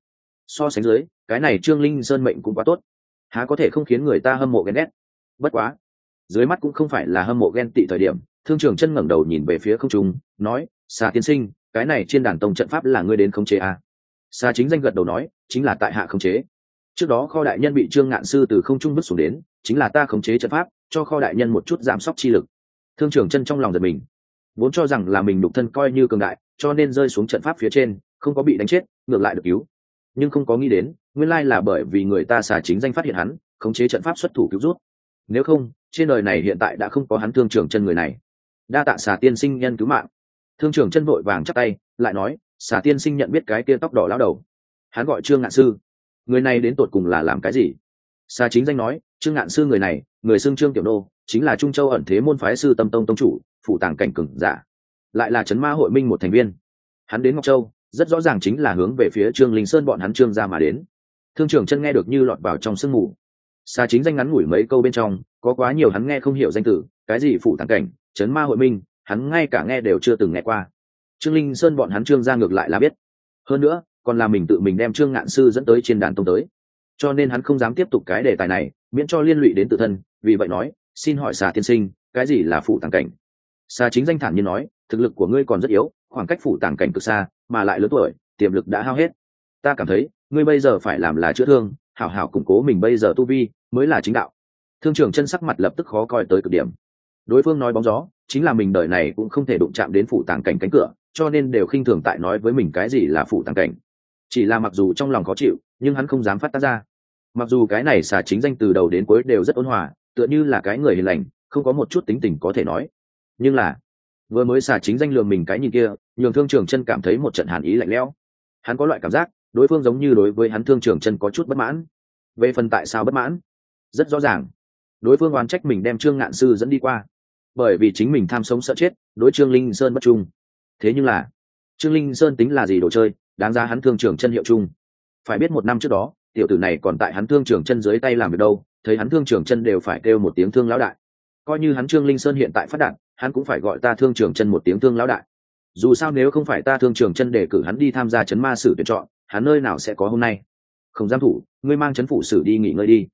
So sánh dưới, cái này trương linh sơn mệnh cũng quá tốt. Há có thể không khiến người ta hâm mộ ghen ghét? Bất quá, dưới mắt cũng không phải là hâm mộ ghen tị thời điểm thương trường chân ngẩng đầu nhìn về phía không trung, nói xà tiên sinh, cái này trên đàn tông trận pháp là ngươi đến khống chế à? xà chính danh gật đầu nói, chính là tại hạ khống chế. Trước đó kho đại nhân bị trương ngạn sư từ không trung bước xuống đến, chính là ta khống chế trận pháp, cho kho đại nhân một chút giảm sóc chi lực. Thương trường chân trong lòng giật mình. Vốn cho rằng là mình đục thân coi như cường đại, cho nên rơi xuống trận pháp phía trên, không có bị đánh chết, ngược lại được cứu. Nhưng không có nghĩ đến, nguyên lai là bởi vì người ta xà chính danh phát hiện hắn, khống chế trận pháp xuất thủ cứu rút. Nếu không, trên đời này hiện tại đã không có hắn thương trưởng chân người này đa tạ xà tiên sinh nhân cứu mạng. Thương trưởng chân vội vàng chắc tay, lại nói, xà tiên sinh nhận biết cái kia tóc đỏ lao đầu. Hắn gọi trương ngạn sư. Người này đến tột cùng là làm cái gì? Xà chính danh nói, trương ngạn sư người này, người xưng trương tiểu nô, chính là trung châu ẩn thế môn phái sư tâm tông tông chủ phụ tàng cảnh cừng giả. Lại là trấn ma hội minh một thành viên. Hắn đến ngọc châu, rất rõ ràng chính là hướng về phía trương linh sơn bọn hắn trương ra mà đến. Thương trưởng chân nghe được như lọt vào trong sương mù. Xa chính danh ngắn ngủi mấy câu bên trong, có quá nhiều hắn nghe không hiểu danh từ, cái gì phụ tàng cảnh? Chấn ma hội minh, hắn ngay cả nghe đều chưa từng nghe qua. Trương linh sơn bọn hắn trương ra ngược lại là biết. Hơn nữa, còn là mình tự mình đem trương ngạn sư dẫn tới trên đàn tông tới. Cho nên hắn không dám tiếp tục cái đề tài này, miễn cho liên lụy đến tự thân, vì vậy nói, xin hỏi xà tiên sinh, cái gì là phụ tàng cảnh? Xà chính danh thản nhiên nói, thực lực của ngươi còn rất yếu, khoảng cách phụ tàng cảnh cực xa, mà lại lớn tuổi, tiềm lực đã hao hết. Ta cảm thấy, ngươi bây giờ phải làm là chữa thương, hảo hảo củng cố mình bây giờ tu vi, mới là chính đạo. Thương trưởng chân sắc mặt lập tức khó coi tới cực điểm đối phương nói bóng gió, chính là mình đời này cũng không thể đụng chạm đến phủ tàng cảnh cánh cửa, cho nên đều khinh thường tại nói với mình cái gì là phủ tàng cảnh. Chỉ là mặc dù trong lòng khó chịu, nhưng hắn không dám phát tác ra. Mặc dù cái này xà chính danh từ đầu đến cuối đều rất ôn hòa, tựa như là cái người hiền lành, không có một chút tính tình có thể nói. Nhưng là, vừa mới xà chính danh lường mình cái nhìn kia, nhường thương trường chân cảm thấy một trận hàn ý lạnh lẽo. Hắn có loại cảm giác, đối phương giống như đối với hắn thương trường chân có chút bất mãn. Về phần tại sao bất mãn? Rất rõ ràng. Đối phương oán trách mình đem trương ngạn sư dẫn đi qua bởi vì chính mình tham sống sợ chết, đối trương linh sơn bất trung. Thế nhưng là, trương linh sơn tính là gì đồ chơi, đáng ra hắn thương trường chân hiệu chung. Phải biết một năm trước đó, tiểu tử này còn tại hắn thương trường chân dưới tay làm việc đâu, thấy hắn thương trường chân đều phải kêu một tiếng thương lão đại. Coi như hắn trương linh sơn hiện tại phát đạt, hắn cũng phải gọi ta thương trường chân một tiếng thương lão đại. Dù sao nếu không phải ta thương trường chân để cử hắn đi tham gia chấn ma sử tuyển chọn, hắn nơi nào sẽ có hôm nay? Không giam thủ, ngươi mang chấn phủ sử đi nghỉ ngơi đi.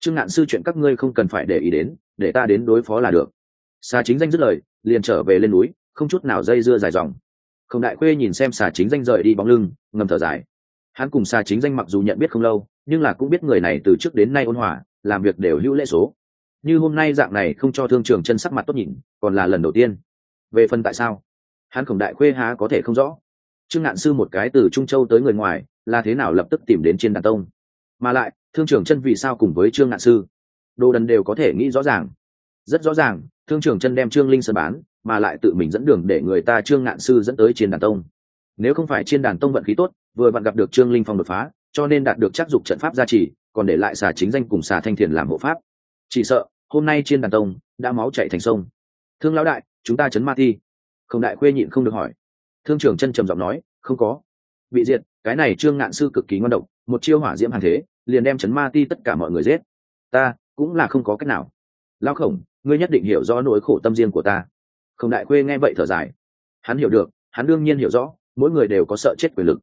Trương ngạn sư chuyện các ngươi không cần phải để ý đến, để ta đến đối phó là được xà chính danh dứt lời, liền trở về lên núi, không chút nào dây dưa dài dòng. Không đại khuê nhìn xem xà chính danh rời đi bóng lưng, ngầm thở dài. Hắn cùng xà chính danh mặc dù nhận biết không lâu, nhưng là cũng biết người này từ trước đến nay ôn hòa, làm việc đều hữu lễ số. Như hôm nay dạng này không cho thương trường chân sắc mặt tốt nhìn, còn là lần đầu tiên. Về phần tại sao? Hắn khổng đại khuê há có thể không rõ. Trương ngạn sư một cái từ trung châu tới người ngoài, là thế nào lập tức tìm đến trên đàn tông? Mà lại, thương trưởng chân vì sao cùng với trương ngạn sư? Đồ đần đều có thể nghĩ rõ ràng. Rất rõ ràng thương trưởng chân đem trương linh sơn bán, mà lại tự mình dẫn đường để người ta trương ngạn sư dẫn tới trên đàn tông. Nếu không phải trên đàn tông vận khí tốt, vừa vặn gặp được trương linh phong đột phá, cho nên đạt được chắc dục trận pháp gia trì, còn để lại xà chính danh cùng xà thanh thiền làm hộ pháp. Chỉ sợ, hôm nay trên đàn tông đã máu chạy thành sông. Thương lão đại, chúng ta chấn ma thi. Không đại khuê nhịn không được hỏi. Thương trưởng chân trầm giọng nói, không có. Bị diệt, cái này trương ngạn sư cực kỳ ngon độc, một chiêu hỏa diễm hàng thế, liền đem chấn ma ti tất cả mọi người giết. Ta, cũng là không có cách nào. Lao khổng ngươi nhất định hiểu rõ nỗi khổ tâm riêng của ta. Không đại khuê nghe vậy thở dài. Hắn hiểu được, hắn đương nhiên hiểu rõ, mỗi người đều có sợ chết quyền lực.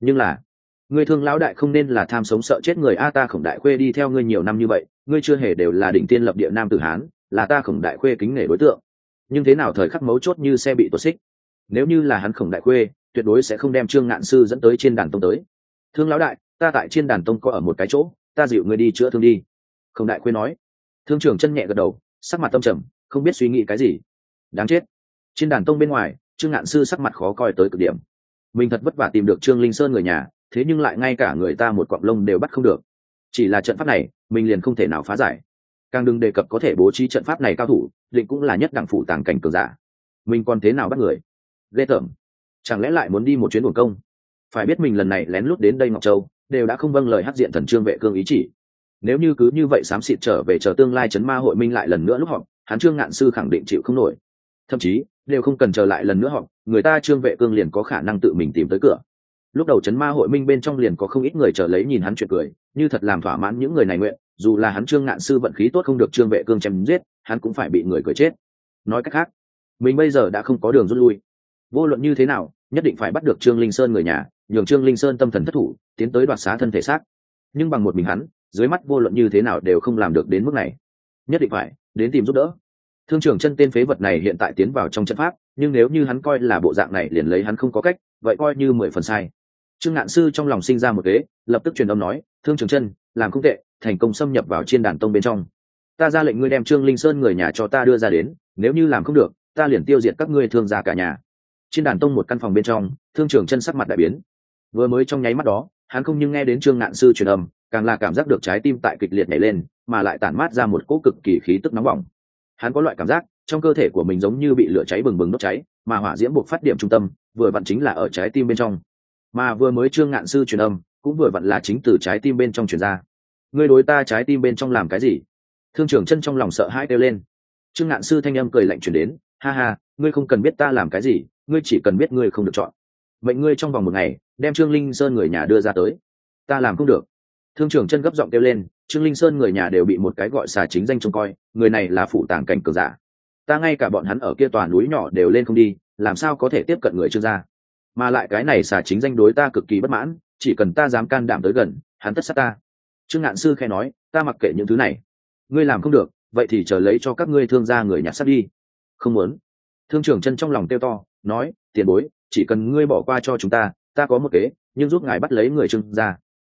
Nhưng là, ngươi thương lão đại không nên là tham sống sợ chết người. A, ta khổng đại khuê đi theo ngươi nhiều năm như vậy, ngươi chưa hề đều là đỉnh tiên lập địa nam tử hán, là ta khổng đại khuê kính nể đối tượng. Nhưng thế nào thời khắc mấu chốt như xe bị tuột xích? Nếu như là hắn khổng đại khuê, tuyệt đối sẽ không đem trương ngạn sư dẫn tới trên đàn tông tới. Thương lão đại, ta tại trên đàn tông có ở một cái chỗ, ta dịu ngươi đi chữa thương đi. Khổng đại khuê nói. Thương trưởng chân nhẹ gật đầu sắc mặt tâm trầm, không biết suy nghĩ cái gì. Đáng chết. Trên đàn tông bên ngoài, trương ngạn sư sắc mặt khó coi tới cực điểm. Mình thật vất vả tìm được trương linh sơn người nhà, thế nhưng lại ngay cả người ta một quặng lông đều bắt không được. Chỉ là trận pháp này, mình liền không thể nào phá giải. Càng đừng đề cập có thể bố trí trận pháp này cao thủ, định cũng là nhất đẳng phủ tàng cảnh cường giả. Mình còn thế nào bắt người? Ghê tởm. Chẳng lẽ lại muốn đi một chuyến buồn công? Phải biết mình lần này lén lút đến đây ngọc châu, đều đã không vâng lời hát diện thần trương vệ cương ý chỉ nếu như cứ như vậy xám xịt trở về chờ tương lai chấn ma hội minh lại lần nữa lúc họp, hắn trương ngạn sư khẳng định chịu không nổi. Thậm chí, đều không cần chờ lại lần nữa họp, người ta trương vệ cương liền có khả năng tự mình tìm tới cửa. Lúc đầu chấn ma hội minh bên trong liền có không ít người chờ lấy nhìn hắn chuyện cười, như thật làm thỏa mãn những người này nguyện, dù là hắn trương ngạn sư vận khí tốt không được trương vệ cương chém giết, hắn cũng phải bị người cười chết. Nói cách khác, mình bây giờ đã không có đường rút lui. Vô luận như thế nào, nhất định phải bắt được trương linh sơn người nhà, nhường trương linh sơn tâm thần thất thủ, tiến tới đoạt xá thân thể xác. Nhưng bằng một mình hắn dưới mắt vô luận như thế nào đều không làm được đến mức này. Nhất định phải, đến tìm giúp đỡ. Thương trưởng chân tên phế vật này hiện tại tiến vào trong trận pháp, nhưng nếu như hắn coi là bộ dạng này liền lấy hắn không có cách, vậy coi như mười phần sai. Trương ngạn sư trong lòng sinh ra một kế, lập tức truyền âm nói, thương trường chân, làm không tệ, thành công xâm nhập vào chiên đàn tông bên trong. Ta ra lệnh ngươi đem trương linh sơn người nhà cho ta đưa ra đến, nếu như làm không được, ta liền tiêu diệt các ngươi thương gia cả nhà. Trên đàn tông một căn phòng bên trong, thương trưởng chân sắc mặt đại biến. Vừa mới trong nháy mắt đó, hắn không nhưng nghe đến trương ngạn sư truyền âm càng là cảm giác được trái tim tại kịch liệt nhảy lên, mà lại tản mát ra một cỗ cực kỳ khí tức nóng bỏng. Hắn có loại cảm giác, trong cơ thể của mình giống như bị lửa cháy bừng bừng đốt cháy, mà hỏa diễm buộc phát điểm trung tâm, vừa vặn chính là ở trái tim bên trong. Mà vừa mới trương ngạn sư truyền âm, cũng vừa vặn là chính từ trái tim bên trong truyền ra. Ngươi đối ta trái tim bên trong làm cái gì? Thương trưởng chân trong lòng sợ hãi kêu lên. Trương ngạn sư thanh âm cười lạnh truyền đến, ha ha, ngươi không cần biết ta làm cái gì, ngươi chỉ cần biết ngươi không được chọn. Mệnh ngươi trong vòng một ngày, đem trương linh sơn người nhà đưa ra tới. Ta làm không được thương trưởng chân gấp giọng kêu lên, trương linh sơn người nhà đều bị một cái gọi xà chính danh trông coi, người này là phụ tàng cảnh cường giả. Ta ngay cả bọn hắn ở kia toàn núi nhỏ đều lên không đi, làm sao có thể tiếp cận người trương gia mà lại cái này xà chính danh đối ta cực kỳ bất mãn, chỉ cần ta dám can đảm tới gần, hắn tất sát ta. Trương ngạn sư khe nói, ta mặc kệ những thứ này. Ngươi làm không được, vậy thì chờ lấy cho các ngươi thương gia người nhặt sắt đi. Không muốn. Thương trưởng chân trong lòng kêu to, nói, tiền bối, chỉ cần ngươi bỏ qua cho chúng ta ta có một kế, nhưng giúp ngài bắt lấy người trương gia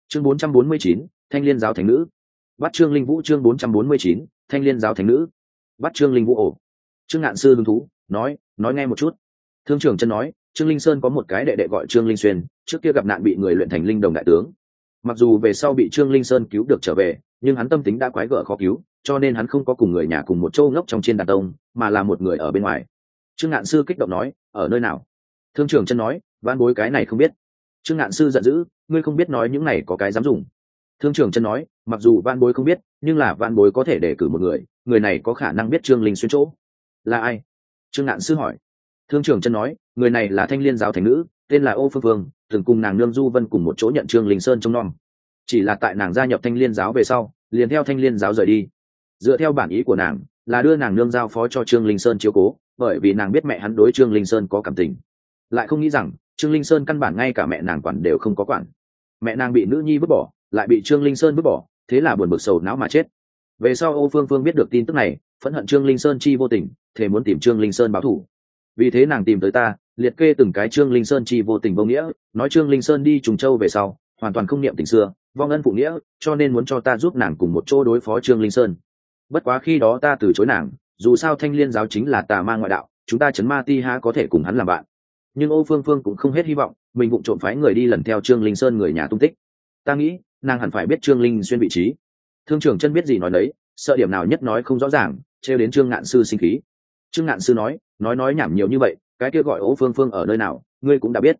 chương 449, thanh liên giáo thánh nữ. Bắt trương linh vũ chương 449, thanh liên giáo thánh nữ. Bắt trương linh vũ ổ. Trương ngạn sư hứng thú nói nói nghe một chút. Thương trưởng chân nói trương linh sơn có một cái đệ đệ gọi trương linh xuyên trước kia gặp nạn bị người luyện thành linh đồng đại tướng. Mặc dù về sau bị trương linh sơn cứu được trở về nhưng hắn tâm tính đã quái gở khó cứu cho nên hắn không có cùng người nhà cùng một châu ngốc trong trên đàn tông mà là một người ở bên ngoài. Trương ngạn sư kích động nói ở nơi nào? Thương trưởng chân nói van bối cái này không biết. Trương ngạn sư giận dữ ngươi không biết nói những này có cái dám dùng. Thương trưởng chân nói, mặc dù van bối không biết, nhưng là van bối có thể đề cử một người người này có khả năng biết trương linh xuyên chỗ. Là ai? Trương ngạn sư hỏi. Thương trưởng chân nói, người này là thanh liên giáo thành nữ, tên là ô phương phương, từng cùng nàng nương du vân cùng một chỗ nhận trương linh sơn trông non chỉ là tại nàng gia nhập thanh liên giáo về sau, liền theo thanh liên giáo rời đi. Dựa theo bản ý của nàng, là đưa nàng nương giao phó cho trương linh sơn chiếu cố, bởi vì nàng biết mẹ hắn đối trương linh sơn có cảm tình. Lại không nghĩ rằng trương linh sơn căn bản ngay cả mẹ nàng quản đều không có quản. Mẹ nàng bị nữ nhi vứt bỏ, lại bị trương linh sơn vứt bỏ, thế là buồn bực sầu não mà chết. Về sau ô phương phương biết được tin tức này, phẫn hận trương linh sơn chi vô tình thế muốn tìm trương linh sơn báo thủ vì thế nàng tìm tới ta, liệt kê từng cái trương linh sơn chi vô tình vô nghĩa, nói trương linh sơn đi trùng châu về sau, hoàn toàn không niệm tình xưa, vong ân phụ nghĩa, cho nên muốn cho ta giúp nàng cùng một chỗ đối phó trương linh sơn. Bất quá khi đó ta từ chối nàng, dù sao thanh liên giáo chính là tà ma ngoại đạo, chúng ta chấn ma ti há có thể cùng hắn làm bạn nhưng ô phương phương cũng không hết hy vọng mình vụng trộm phái người đi lần theo trương linh sơn người nhà tung tích ta nghĩ nàng hẳn phải biết trương linh xuyên vị trí thương trưởng chân biết gì nói đấy sợ điểm nào nhất nói không rõ ràng trêu đến trương ngạn sư sinh khí trương ngạn sư nói nói nói nhảm nhiều như vậy cái kia gọi ô phương phương ở nơi nào ngươi cũng đã biết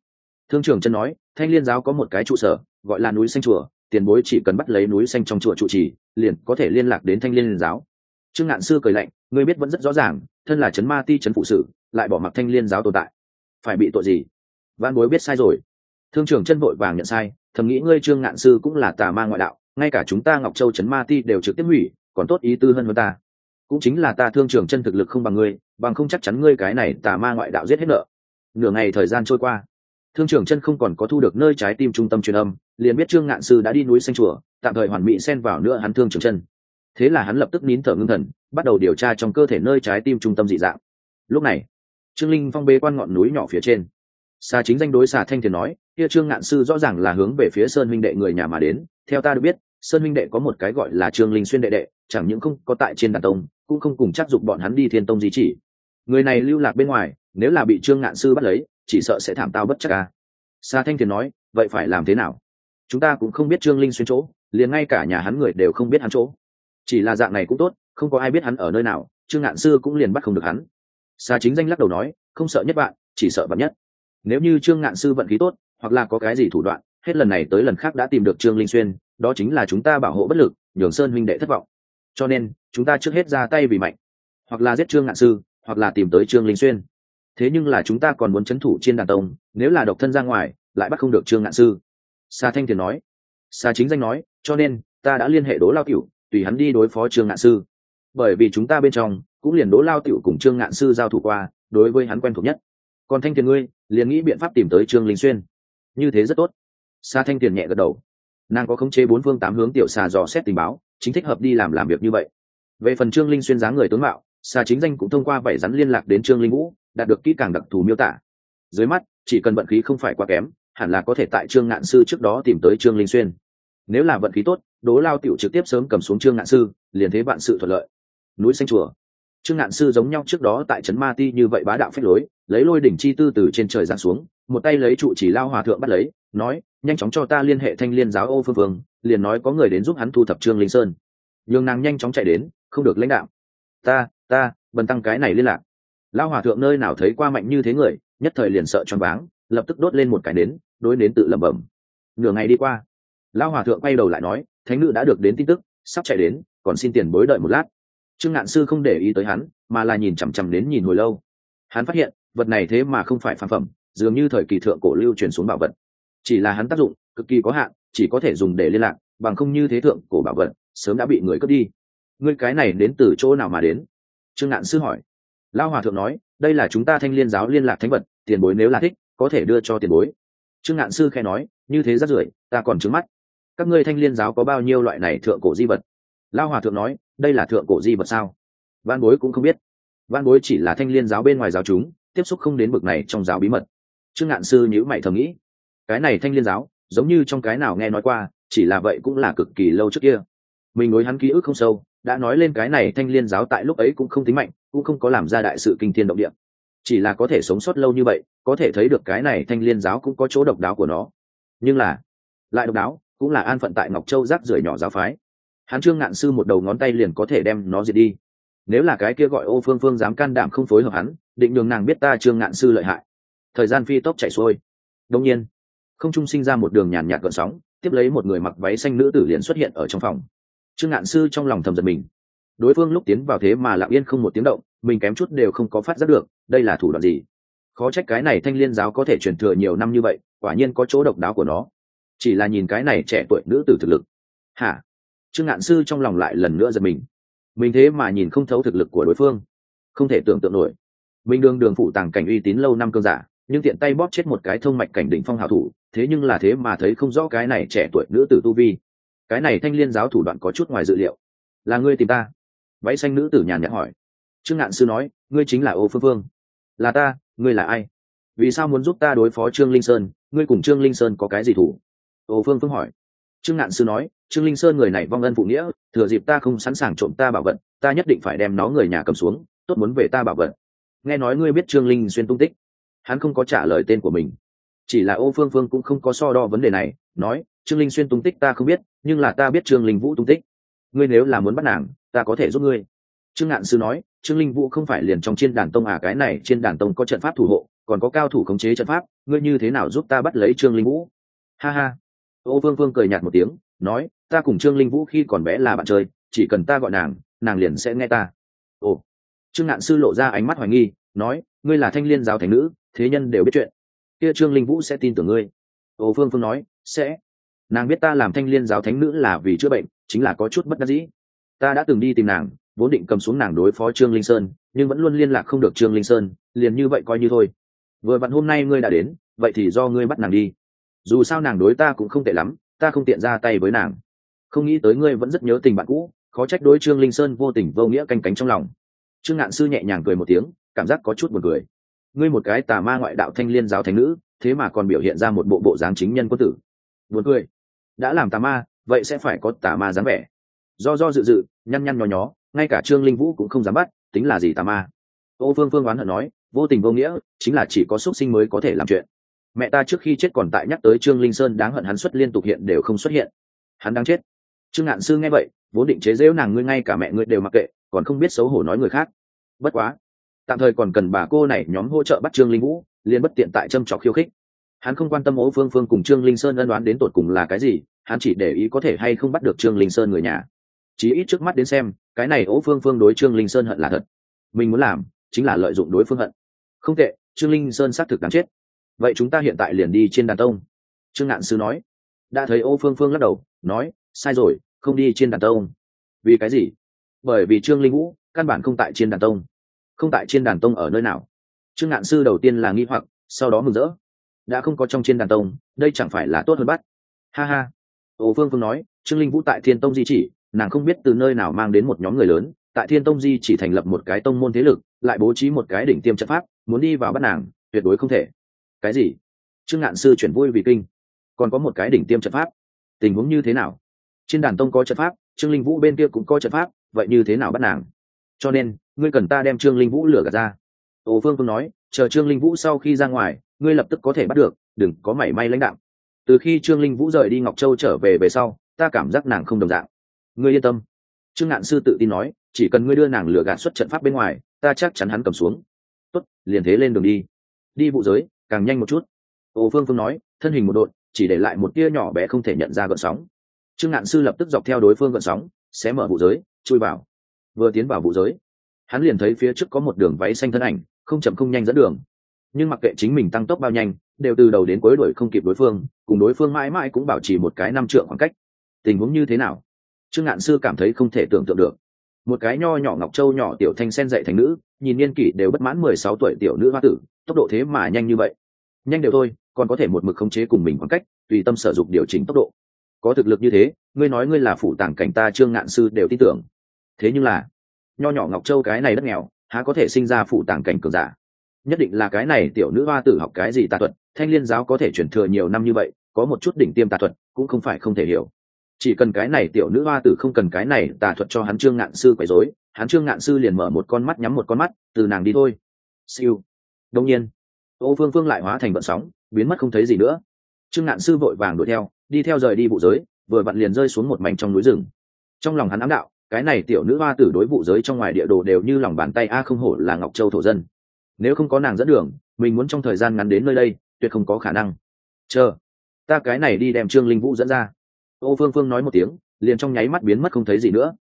thương trưởng chân nói thanh liên giáo có một cái trụ sở gọi là núi xanh chùa tiền bối chỉ cần bắt lấy núi xanh trong chùa trụ trì liền có thể liên lạc đến thanh liên giáo trương ngạn sư cười lạnh ngươi biết vẫn rất rõ ràng thân là trấn ma ti trấn phụ sự lại bỏ mặc thanh liên giáo tồn tại phải bị tội gì? Văn bối biết sai rồi. Thương trưởng chân vội vàng nhận sai, thầm nghĩ ngươi trương ngạn sư cũng là tà ma ngoại đạo, ngay cả chúng ta ngọc châu trấn ma ti đều trực tiếp hủy, còn tốt ý tư hơn hơn ta. Cũng chính là ta thương trưởng chân thực lực không bằng ngươi, bằng không chắc chắn ngươi cái này tà ma ngoại đạo giết hết nợ. Nửa ngày thời gian trôi qua, thương trưởng chân không còn có thu được nơi trái tim trung tâm truyền âm, liền biết trương ngạn sư đã đi núi xanh chùa, tạm thời hoàn mỹ xen vào nữa hắn thương trưởng chân. Thế là hắn lập tức nín thở ngưng thần, bắt đầu điều tra trong cơ thể nơi trái tim trung tâm dị dạng. Lúc này trương linh phong bê quan ngọn núi nhỏ phía trên. Xa chính danh đối xà thanh thiền nói, kia trương ngạn sư rõ ràng là hướng về phía sơn minh đệ người nhà mà đến, theo ta được biết, sơn minh đệ có một cái gọi là trương linh xuyên đệ đệ, chẳng những không có tại trên đàn tông, cũng không cùng chắc dụng bọn hắn đi thiên tông di chỉ. Người này lưu lạc bên ngoài, nếu là bị trương ngạn sư bắt lấy, chỉ sợ sẽ thảm tao bất chắc ca xa thanh thiền nói, vậy phải làm thế nào? Chúng ta cũng không biết trương linh xuyên chỗ, liền ngay cả nhà hắn người đều không biết hắn chỗ. Chỉ là dạng này cũng tốt, không có ai biết hắn ở nơi nào, trương ngạn sư cũng liền bắt không được hắn xa chính danh lắc đầu nói, không sợ nhất bạn, chỉ sợ bạn nhất. Nếu như trương ngạn sư vận khí tốt, hoặc là có cái gì thủ đoạn, hết lần này tới lần khác đã tìm được trương linh xuyên, đó chính là chúng ta bảo hộ bất lực, nhường sơn huynh đệ thất vọng. Cho nên, chúng ta trước hết ra tay vì mạnh. Hoặc là giết trương ngạn sư, hoặc là tìm tới trương linh xuyên. Thế nhưng là chúng ta còn muốn c h ấ n thủ trên đàn tông, nếu là độc thân ra ngoài, lại bắt không được trương ngạn sư. Sa thanh thiền nói. Sa chính danh nói, cho nên, ta đã liên hệ đố lao cựu tùy hắn đi đối phó trương ngạn sư bởi vì chúng ta bên trong cũng liền đố lao tiểu cùng trương ngạn sư giao thủ qua, đối với hắn quen thuộc nhất. Còn thanh tiền ngươi, liền nghĩ biện pháp tìm tới trương linh xuyên. Như thế rất tốt. Xa thanh tiền nhẹ gật đầu. Nàng có khống chế bốn phương tám hướng tiểu xà dò xét tình báo, chính thích hợp đi làm làm việc như vậy. Về phần trương linh xuyên dáng người tướng mạo, xà chính danh cũng thông qua vảy rắn liên lạc đến trương linh vũ, đạt được kỹ càng đặc thù miêu tả. Dưới mắt, chỉ cần vận khí không phải quá kém, hẳn là có thể tại trương ngạn sư trước đó tìm tới trương linh xuyên. Nếu là vận khí tốt đố lao tiểu trực tiếp sớm cầm xuống trương ngạn sư, liền thế bạn sự thuận lợi núi xanh chùa. Trương ngạn sư giống nhau trước đó tại trấn ma ti như vậy bá đạo phép lối, lấy lôi đỉnh chi tư từ trên trời giáng xuống, một tay lấy trụ chỉ lao hòa thượng bắt lấy, nói, nhanh chóng cho ta liên hệ thanh liên giáo ô phương phương liền nói có người đến giúp hắn thu thập trương linh sơn. Nhường nàng nhanh chóng chạy đến, không được lãnh đạo. Ta ta, bần tăng cái này liên lạc. Lao hòa thượng nơi nào thấy qua mạnh như thế người, nhất thời liền sợ choáng váng, lập tức đốt lên một cái nến, đối đến tự lẩm bẩm. Nửa ngày đi qua, lao hòa thượng quay đầu lại nói, thánh nữ đã được đến tin tức, sắp chạy đến, còn xin tiền bối đợi một lát trương ngạn sư không để ý tới hắn, mà là nhìn chằm chằm đến nhìn hồi lâu. Hắn phát hiện, vật này thế mà không phải phản phẩm, dường như thời kỳ thượng cổ lưu truyền xuống bảo vật. Chỉ là hắn tác dụng, cực kỳ có hạn, chỉ có thể dùng để liên lạc, bằng không như thế thượng cổ bảo vật, sớm đã bị người cướp đi. Ngươi cái này đến từ chỗ nào mà đến? Trương ngạn sư hỏi. Lao hòa thượng nói, đây là chúng ta thanh liên giáo liên lạc thánh vật, tiền bối nếu là thích, có thể đưa cho tiền bối. Trương ngạn sư khe nói, như thế rất rưởi, ta còn trứng mắt. Các ngươi thanh liên giáo có bao nhiêu loại này thượng cổ di vật? Lao hòa thượng nói, đây là thượng cổ di vật sao? Văn bối cũng không biết. Văn bối chỉ là thanh liên giáo bên ngoài giáo chúng, tiếp xúc không đến bực này trong giáo bí mật. Trương ngạn sư nhữ mày thầm nghĩ, cái này thanh liên giáo, giống như trong cái nào nghe nói qua, chỉ là vậy cũng là cực kỳ lâu trước kia. Mình nối hắn ký ức không sâu, đã nói lên cái này thanh liên giáo tại lúc ấy cũng không tính mạnh, cũng không có làm ra đại sự kinh thiên động địa. Chỉ là có thể sống sót lâu như vậy, có thể thấy được cái này thanh liên giáo cũng có chỗ độc đáo của nó. Nhưng là, lại độc đáo, cũng là an phận tại ngọc châu rác rưởi nhỏ giáo phái hắn trương ngạn sư một đầu ngón tay liền có thể đem nó diệt đi. Nếu là cái kia gọi ô phương phương dám can đảm không phối hợp hắn, định đường nàng biết ta trương ngạn sư lợi hại. Thời gian phi tốc chạy xuôi. Đông nhiên, không trung sinh ra một đường nhàn nhạt gợn sóng, tiếp lấy một người mặc váy xanh nữ tử liền xuất hiện ở trong phòng. Trương ngạn sư trong lòng thầm giật mình. Đối phương lúc tiến vào thế mà lặng yên không một tiếng động, mình kém chút đều không có phát giác được, đây là thủ đoạn gì? Khó trách cái này thanh liên giáo có thể truyền thừa nhiều năm như vậy, quả nhiên có chỗ độc đáo của nó. Chỉ là nhìn cái này trẻ tuổi nữ tử thực lực. Hả? Trương ngạn sư trong lòng lại lần nữa giật mình. Mình thế mà nhìn không thấu thực lực của đối phương. Không thể tưởng tượng nổi. Mình đương đường phụ tàng cảnh uy tín lâu năm cơn giả, nhưng tiện tay bóp chết một cái thông mạch cảnh đỉnh phong hào thủ, thế nhưng là thế mà thấy không rõ cái này trẻ tuổi nữ tử tu vi. Cái này thanh liên giáo thủ đoạn có chút ngoài dự liệu. Là ngươi tìm ta? Váy xanh nữ tử nhàn nhạt hỏi. Trương ngạn sư nói, ngươi chính là ô phương phương. Là ta, ngươi là ai? Vì sao muốn giúp ta đối phó trương linh sơn? Ngươi cùng trương linh sơn có cái gì thủ? Ô phương phương hỏi. Trương ngạn sư nói trương linh sơn người này vong ân phụ nghĩa, thừa dịp ta không sẵn sàng trộm ta bảo vật, ta nhất định phải đem nó người nhà cầm xuống, tốt muốn về ta bảo vật. Nghe nói ngươi biết trương linh xuyên tung tích, hắn không có trả lời tên của mình. Chỉ là ô phương phương cũng không có so đo vấn đề này, nói, trương linh xuyên tung tích ta không biết, nhưng là ta biết trương linh vũ tung tích. Ngươi nếu là muốn bắt nàng, ta có thể giúp ngươi. Trương ngạn sư nói, trương linh vũ không phải liền trong chiên đàn tông à cái này trên đàn tông có trận pháp thủ hộ, còn có cao thủ khống chế trận pháp, ngươi như thế nào giúp ta bắt lấy trương linh vũ? Ha ha. Ô phương phương cười nhạt một tiếng nói, ta cùng trương linh vũ khi còn bé là bạn chơi, chỉ cần ta gọi nàng nàng liền sẽ nghe ta. Ồ. Trương ngạn sư lộ ra ánh mắt hoài nghi, nói, ngươi là thanh liên giáo thành nữ, thế nhân đều biết chuyện. Kia trương linh vũ sẽ tin tưởng ngươi. Ô phương phương nói, sẽ. Nàng biết ta làm thanh liên giáo thánh nữ là vì chữa bệnh, chính là có chút bất đắc dĩ. Ta đã từng đi tìm nàng, vốn định cầm xuống nàng đối phó trương linh sơn, nhưng vẫn luôn liên lạc không được trương linh sơn, liền như vậy coi như thôi. Vừa vặn hôm nay ngươi đã đến, vậy thì do ngươi bắt nàng đi. Dù sao nàng đối ta cũng không tệ lắm ta không tiện ra tay với nàng. Không nghĩ tới ngươi vẫn rất nhớ tình bạn cũ, khó trách đối trương linh sơn vô tình vô nghĩa canh cánh trong lòng. Trương ngạn sư nhẹ nhàng cười một tiếng, cảm giác có chút buồn cười. Ngươi một cái tà ma ngoại đạo thanh liên giáo thánh nữ, thế mà còn biểu hiện ra một bộ bộ dáng chính nhân quân tử. Buồn cười. Đã làm tà ma, vậy sẽ phải có tà ma dáng vẻ. Do do dự dự, nhăn nhăn nhó nhó, ngay cả trương linh vũ cũng không dám bắt, tính là gì tà ma. Ô phương phương oán hận nói, vô tình vô nghĩa, chính là chỉ có xuất sinh mới có thể làm chuyện mẹ ta trước khi chết còn tại nhắc tới trương linh sơn, đáng hận hắn xuất liên tục hiện đều không xuất hiện. Hắn đang chết. Trương ngạn sư nghe vậy, vốn định chế dễu nàng ngươi ngay cả mẹ ngươi đều mặc kệ, còn không biết xấu hổ nói người khác. Bất quá, tạm thời còn cần bà cô này nhóm hỗ trợ bắt trương linh vũ, liền bất tiện tại châm trọc khiêu khích. Hắn không quan tâm ố phương phương cùng trương linh sơn ân đoán đến tột cùng là cái gì, hắn chỉ để ý có thể hay không bắt được trương linh sơn người nhà. Chí ít trước mắt đến xem, cái này ố phương phương đối trương linh sơn hận là thật. Mình muốn làm chính là lợi dụng đối phương hận. Không tệ, trương linh sơn xác thực đáng chết vậy chúng ta hiện tại liền đi trên đàn tông. Trương ngạn sư nói. Đã thấy ô phương phương lắc đầu, nói, sai rồi, không đi trên đàn tông. Vì cái gì? Bởi vì trương linh vũ căn bản không tại trên đàn tông. Không tại trên đàn tông ở nơi nào? Trương ngạn sư đầu tiên là nghi hoặc, sau đó mừng rỡ. Đã không có trong trên đàn tông, đây chẳng phải là tốt hơn bắt. Ha ha. Ô phương phương nói, trương linh vũ tại thiên tông di chỉ, nàng không biết từ nơi nào mang đến một nhóm người lớn, tại thiên tông di chỉ thành lập một cái tông môn thế lực, lại bố trí một cái đỉnh tiêm trận pháp, muốn đi vào bắt nàng, tuyệt đối không thể cái gì? Trương ngạn sư chuyển vui vì kinh. Còn có một cái đỉnh tiêm trận pháp. Tình huống như thế nào? Trên đàn tông có trận pháp, trương linh vũ bên kia cũng có trận pháp, vậy như thế nào bắt nàng? Cho nên, ngươi cần ta đem trương linh vũ lửa gạt ra. Ồ phương phương nói, chờ trương linh vũ sau khi ra ngoài, ngươi lập tức có thể bắt được, đừng có mảy may lãnh đạo từ khi trương linh vũ rời đi ngọc châu trở về về sau, ta cảm giác nàng không đồng dạng. Ngươi yên tâm. Trương ngạn sư tự tin nói, chỉ cần ngươi đưa nàng lửa gạt xuất trận pháp bên ngoài, ta chắc chắn hắn cầm xuống. Tốt, liền thế lên đường đi. Đi vụ giới càng nhanh một chút. Ô phương phương nói, thân hình một đội chỉ để lại một tia nhỏ bé không thể nhận ra gợn sóng. Trương ngạn sư lập tức dọc theo đối phương gợn sóng xé mở vụ giới, chui vào. Vừa tiến vào vụ giới, hắn liền thấy phía trước có một đường váy xanh thân ảnh, không chậm không nhanh dẫn đường. Nhưng mặc kệ chính mình tăng tốc bao nhanh, đều từ đầu đến cuối đuổi không kịp đối phương, cùng đối phương mãi mãi cũng bảo trì một cái năm trượng khoảng cách. Tình huống như thế nào? Trương ngạn sư cảm thấy không thể tưởng tượng được. Một cái nho nhỏ ngọc châu nhỏ tiểu thanh sen dạy thành nữ, nhìn niên kỷ đều bất mãn mười sáu tuổi tiểu nữ hoa tử, tốc độ thế mà nhanh như vậy nhanh đều thôi, còn có thể một mực khống chế cùng mình khoảng cách, tùy tâm sở dục điều chỉnh tốc độ. Có thực lực như thế, ngươi nói ngươi là phủ tàng cảnh ta trương ngạn sư đều tin tưởng. Thế nhưng là, nho nhỏ ngọc châu cái này đất nghèo, há có thể sinh ra phủ tàng cảnh cường giả? Nhất định là cái này tiểu nữ hoa tử học cái gì tà thuật, thanh liên giáo có thể chuyển thừa nhiều năm như vậy, có một chút đỉnh tiêm tà thuật, cũng không phải không thể hiểu. Chỉ cần cái này tiểu nữ hoa tử không cần cái này tà thuật cho hắn trương ngạn sư quấy rối, hắn trương ngạn sư liền mở một con mắt nhắm một con mắt, từ nàng đi thôi. Siêu. Đông nhiên ô phương phương lại hóa thành vận sóng, biến mất không thấy gì nữa. Trương ngạn sư vội vàng đuổi theo, đi theo rời đi vụ giới, vừa vặn liền rơi xuống một mảnh trong núi rừng. Trong lòng hắn ám đạo, cái này tiểu nữ hoa tử đối vụ giới trong ngoài địa đồ đều như lòng bàn tay a không hổ là ngọc châu thổ dân. Nếu không có nàng dẫn đường, mình muốn trong thời gian ngắn đến nơi đây, tuyệt không có khả năng. Chờ, ta cái này đi đem trương linh vũ dẫn ra. Ô phương phương nói một tiếng, liền trong nháy mắt biến mất không thấy gì nữa.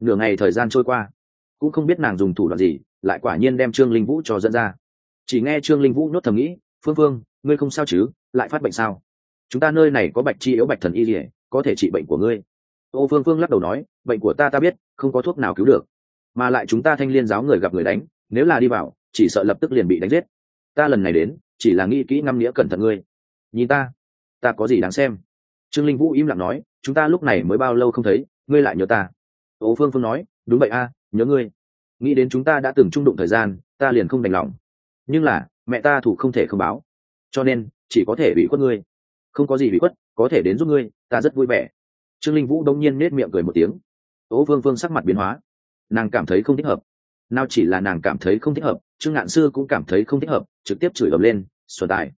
Nửa ngày thời gian trôi qua, cũng không biết nàng dùng thủ đoạn gì, lại quả nhiên đem trương linh vũ cho dẫn ra chỉ nghe trương linh vũ nốt thầm nghĩ, phương phương, ngươi không sao chứ? Lại phát bệnh sao? Chúng ta nơi này có bạch chi yếu bạch thần y rỉa có thể trị bệnh của ngươi. Ô phương phương lắc đầu nói, bệnh của ta ta biết, không có thuốc nào cứu được. Mà lại chúng ta thanh liên giáo người gặp người đánh, nếu là đi vào, chỉ sợ lập tức liền bị đánh giết. Ta lần này đến, chỉ là nghĩ kỹ ngăm nghĩa cẩn thận ngươi. Nhìn ta ta có gì đáng xem? Trương linh vũ im lặng nói, chúng ta lúc này mới bao lâu không thấy, ngươi lại nhớ ta. Ô phương phương nói, đúng vậy a, nhớ ngươi. Nghĩ đến chúng ta đã từng trung đụng thời gian, ta liền không đành lòng nhưng là, mẹ ta thủ không thể không báo. Cho nên, chỉ có thể bị khuất ngươi. Không có gì bị khuất, có thể đến giúp ngươi, ta rất vui vẻ. Trương linh vũ đông nhiên nết miệng cười một tiếng. Ố phương phương sắc mặt biến hóa. Nàng cảm thấy không thích hợp. Nào chỉ là nàng cảm thấy không thích hợp, trương ngạn sư cũng cảm thấy không thích hợp, trực tiếp chửi ầm lên, xuân tài,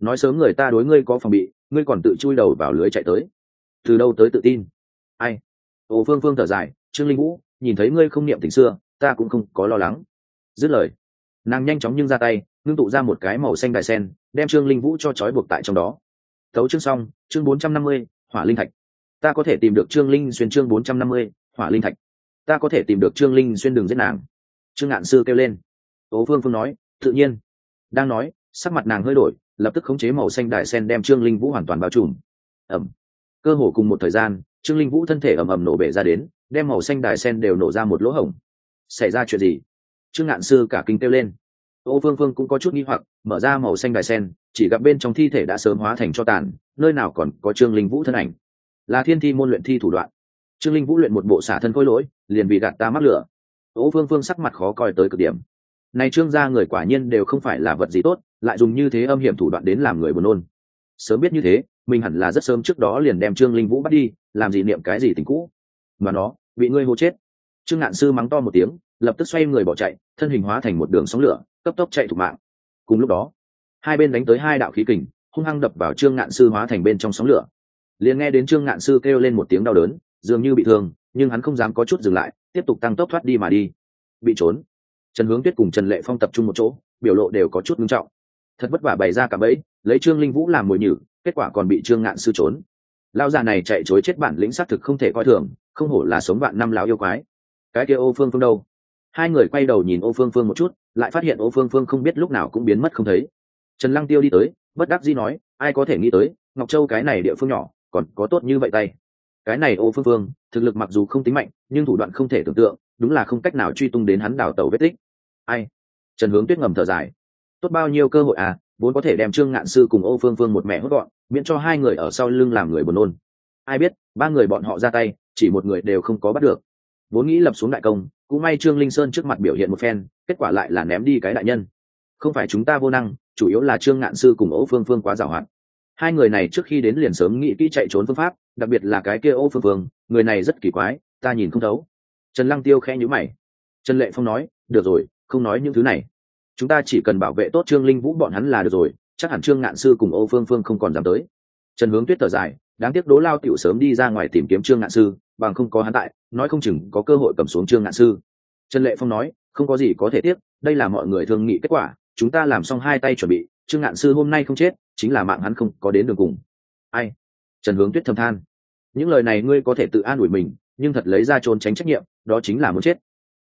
nói sớm người ta đối ngươi có phòng bị, ngươi còn tự chui đầu vào lưới chạy tới. Từ đâu tới tự tin? Ai? Ồ phương phương thở dài, trương linh vũ, nhìn thấy ngươi không niệm tình xưa, ta cũng không có lo lắng. Dứt lời nàng nhanh chóng nhưng ra tay, ngưng tụ ra một cái màu xanh đài sen, đem trương linh vũ cho trói buộc tại trong đó. Tấu chương xong, chương bốn trăm năm mươi, hỏa linh thạch. Ta có thể tìm được trương linh xuyên chương bốn trăm năm mươi, hỏa linh thạch. Ta có thể tìm được trương linh xuyên đường giết nàng. Trương ngạn sư kêu lên. Tố phương phương nói, tự nhiên. Đang nói, sắc mặt nàng hơi đổi, lập tức khống chế màu xanh đài sen đem trương linh vũ hoàn toàn bao trùm. Ẩm cơ hồ cùng một thời gian, trương linh vũ thân thể ầm ầm nổ bể ra đến, đem màu xanh đài sen đều nổ ra một lỗ hổng. Xảy ra chuyện gì? Trương ngạn sư cả kinh kêu lên. Ô phương phương cũng có chút nghi hoặc, mở ra màu xanh đài sen, chỉ gặp bên trong thi thể đã sớm hóa thành cho tàn, nơi nào còn có trương linh vũ thân ảnh. Là thiên thi môn luyện thi thủ đoạn. Trương linh vũ luyện một bộ xả thân khôi lỗi, liền bị gạt ta mắc lửa. Ô phương phương sắc mặt khó coi tới cực điểm. Này trương gia người quả nhiên đều không phải là vật gì tốt, lại dùng như thế âm hiểm thủ đoạn đến làm người buồn nôn. Sớm biết như thế, mình hẳn là rất sớm trước đó liền đem trương linh vũ bắt đi, làm gì niệm cái gì tình cũ. Mà nó, bị ngươi hô chết. Trương ngạn sư mắng to một tiếng lập tức xoay người bỏ chạy, thân hình hóa thành một đường sóng lửa, cấp tốc chạy thục mạng. Cùng lúc đó, hai bên đánh tới hai đạo khí kình, hung hăng đập vào trương ngạn sư hóa thành bên trong sóng lửa. Liền nghe đến trương ngạn sư kêu lên một tiếng đau đớn, dường như bị thương, nhưng hắn không dám có chút dừng lại, tiếp tục tăng tốc thoát đi mà đi. Bị trốn. Trần hướng tuyết cùng trần lệ phong tập trung một chỗ, biểu lộ đều có chút nghiêm trọng. Thật vất vả bày ra cả bẫy, lấy trương linh vũ làm mồi nhử, kết quả còn bị trương ngạn sư trốn. Lao già này chạy chối chết bản lĩnh xác thực không thể coi thường, không hổ là sống vạn năm lão yêu quái. Cái kia ô phương phương đâu? Hai người quay đầu nhìn ô phương phương một chút, lại phát hiện ô phương phương không biết lúc nào cũng biến mất không thấy. Trần lăng tiêu đi tới, bất đắc dĩ nói, ai có thể nghĩ tới, ngọc châu cái này địa phương nhỏ, còn có tốt như vậy tay. Cái này ô phương phương, thực lực mặc dù không tính mạnh, nhưng thủ đoạn không thể tưởng tượng, đúng là không cách nào truy tung đến hắn đào tàu vết tích. Ai? Trần hướng tuyết ngầm thở dài. Tốt bao nhiêu cơ hội à vốn có thể đem trương ngạn sư cùng ô phương phương một mẹ hốt gọn, miễn cho hai người ở sau lưng làm người buồn nôn. Ai biết, ba người bọn họ ra tay, chỉ một người đều không có bắt được vốn nghĩ lập xuống đại công, cũng may trương linh sơn trước mặt biểu hiện một phen, kết quả lại là ném đi cái đại nhân. Không phải chúng ta vô năng, chủ yếu là trương ngạn sư cùng ấu phương phương quá giàu hạn. Hai người này trước khi đến liền sớm nghĩ kỹ chạy trốn phương pháp, đặc biệt là cái kia ô phương phương, người này rất kỳ quái, ta nhìn không thấu. Trần lăng tiêu khẽ nhữ mày. Trần lệ phong nói, được rồi, không nói những thứ này. Chúng ta chỉ cần bảo vệ tốt trương linh vũ bọn hắn là được rồi, chắc hẳn trương ngạn sư cùng ô phương phương không còn dám tới. Trần hướng tuyết thở dài, đáng tiếc đố lao tiểu sớm đi ra ngoài tìm kiếm trương ngạn sư bằng không có hắn tại, nói không chừng có cơ hội cầm xuống trương ngạn sư. Trần lệ phong nói, không có gì có thể tiếc, đây là mọi người thương nghị kết quả, chúng ta làm xong hai tay chuẩn bị, trương ngạn sư hôm nay không chết, chính là mạng hắn không có đến đường cùng. Ai? Trần hướng tuyết thầm than. Những lời này ngươi có thể tự an ủi mình, nhưng thật lấy ra trốn tránh trách nhiệm, đó chính là muốn chết.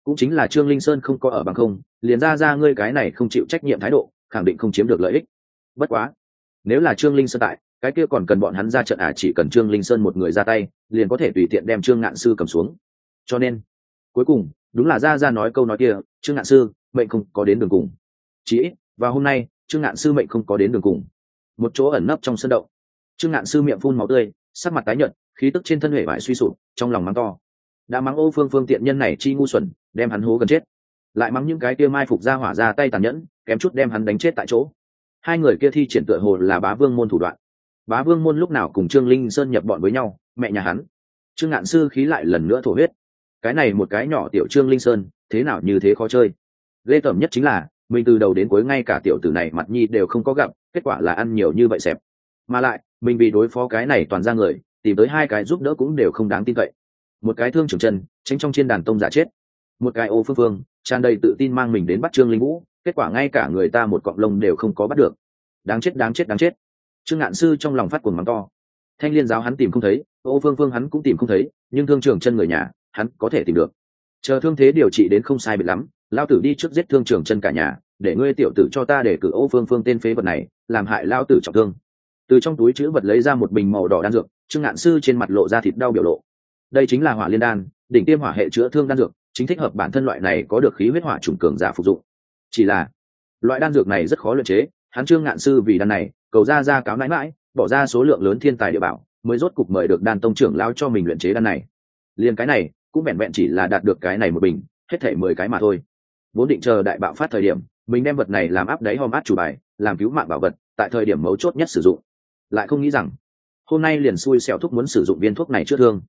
Cũng chính là trương linh sơn không có ở bằng không, liền ra ra ngươi cái này không chịu trách nhiệm thái độ, khẳng định không chiếm được lợi ích. Bất quá, nếu là trương linh sơn tại cái kia còn cần bọn hắn ra trận à chỉ cần trương linh sơn một người ra tay, liền có thể tùy tiện đem trương ngạn sư cầm xuống. Cho nên, cuối cùng, đúng là ra ra nói câu nói kia, trương ngạn sư, mệnh không có đến đường cùng. Chí và hôm nay, trương ngạn sư mệnh không có đến đường cùng. Một chỗ ẩn nấp trong sân động. Trương ngạn sư miệng phun máu tươi, sắc mặt tái nhợt, khí tức trên thân huệ vải suy sụp, trong lòng mắng to. Đã mắng ô phương phương tiện nhân này chi ngu xuẩn, đem hắn hố gần chết. Lại mắng những cái kia mai phục ra hỏa ra tay tàn nhẫn, kém chút đem hắn đánh chết tại chỗ. Hai người kia thi triển tựa hồ là bá vương môn thủ đoạn bá vương môn lúc nào cùng trương linh sơn nhập bọn với nhau, mẹ nhà hắn. Trương ngạn sư khí lại lần nữa thổ huyết. Cái này một cái nhỏ tiểu trương linh sơn, thế nào như thế khó chơi. Ghê tởm nhất chính là, mình từ đầu đến cuối ngay cả tiểu tử này mặt nhi đều không có gặp, kết quả là ăn nhiều như vậy xẹp. Mà lại, mình vì đối phó cái này toàn ra người, tìm tới hai cái giúp đỡ cũng đều không đáng tin cậy. Một cái thương trưởng chân, tránh trong trên đàn tông giả chết. Một cái ô phương phương, tràn đầy tự tin mang mình đến bắt trương linh vũ, kết quả ngay cả người ta một cọng lông đều không có bắt được. Đáng chết đáng chết đáng chết trương ngạn sư trong lòng phát cuồng mắng to. Thanh liên giáo hắn tìm không thấy, ô phương phương hắn cũng tìm không thấy, nhưng thương trưởng chân người nhà, hắn có thể tìm được. Chờ thương thế điều trị đến không sai biệt lắm lao tử đi trước giết thương trưởng chân cả nhà, để ngươi tiểu tử cho ta để cử ô phương phương tên phế vật này, làm hại lao tử trọng thương. Từ trong túi chữ vật lấy ra một bình màu đỏ đan dược, trương ngạn sư trên mặt lộ ra thịt đau biểu lộ. Đây chính là hỏa liên đan, đỉnh tiêm hỏa hệ chữa thương đan dược, chính thích hợp bản thân loại này có được khí huyết hỏa trùng cường giả phục dụng. Chỉ là, loại đan dược này rất khó luyện chế hắn trương ngạn sư vì đan này, cầu ra ra cáo mãi mãi bỏ ra số lượng lớn thiên tài địa bảo, mới rốt cục mời được đan tông trưởng lao cho mình luyện chế đan này. Liền cái này, cũng vẹn vẹn chỉ là đạt được cái này một bình, hết thể mười cái mà thôi. Vốn định chờ đại bạo phát thời điểm, mình đem vật này làm áp đáy hòm át chủ bài, làm cứu mạng bảo vật, tại thời điểm mấu chốt nhất sử dụng. Lại không nghĩ rằng, hôm nay liền xui xẻo thuốc muốn sử dụng viên thuốc này chữa thương.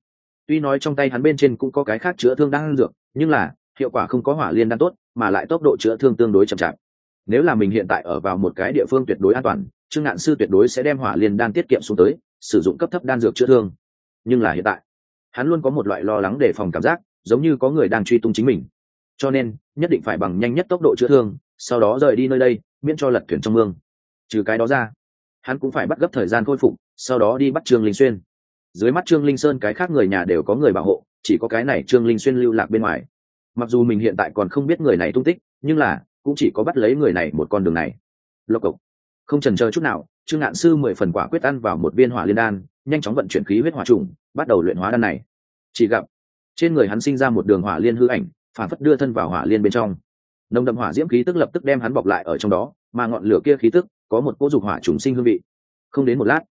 Tuy nói trong tay hắn bên trên cũng có cái khác chữa thương đang dược, nhưng là, hiệu quả không có hỏa liên đan tốt, mà lại tốc độ chữa thương tương đối chậm chạp nếu là mình hiện tại ở vào một cái địa phương tuyệt đối an toàn, trương ngạn sư tuyệt đối sẽ đem hỏa liên đan tiết kiệm xuống tới, sử dụng cấp thấp đan dược chữa thương. Nhưng là hiện tại, hắn luôn có một loại lo lắng đề phòng cảm giác, giống như có người đang truy tung chính mình. Cho nên, nhất định phải bằng nhanh nhất tốc độ chữa thương, sau đó rời đi nơi đây, miễn cho lật thuyền trong mương. Trừ cái đó ra, hắn cũng phải bắt gấp thời gian khôi phục, sau đó đi bắt trương linh xuyên. Dưới mắt trương linh sơn cái khác người nhà đều có người bảo hộ, chỉ có cái này trương linh xuyên lưu lạc bên ngoài. Mặc dù mình hiện tại còn không biết người này tung tích, nhưng là cũng chỉ có bắt lấy người này một con đường này. Lộc cộc. Không trần chờ chút nào, trương ngạn sư mười phần quả quyết ăn vào một viên hỏa liên đan, nhanh chóng vận chuyển khí huyết hỏa trùng, bắt đầu luyện hóa đan này. Chỉ gặp, trên người hắn sinh ra một đường hỏa liên hư ảnh, phản phất đưa thân vào hỏa liên bên trong. Nồng đậm hỏa diễm khí tức lập tức đem hắn bọc lại ở trong đó, mà ngọn lửa kia khí tức có một cỗ dục hỏa trùng sinh hương vị. Không đến một lát,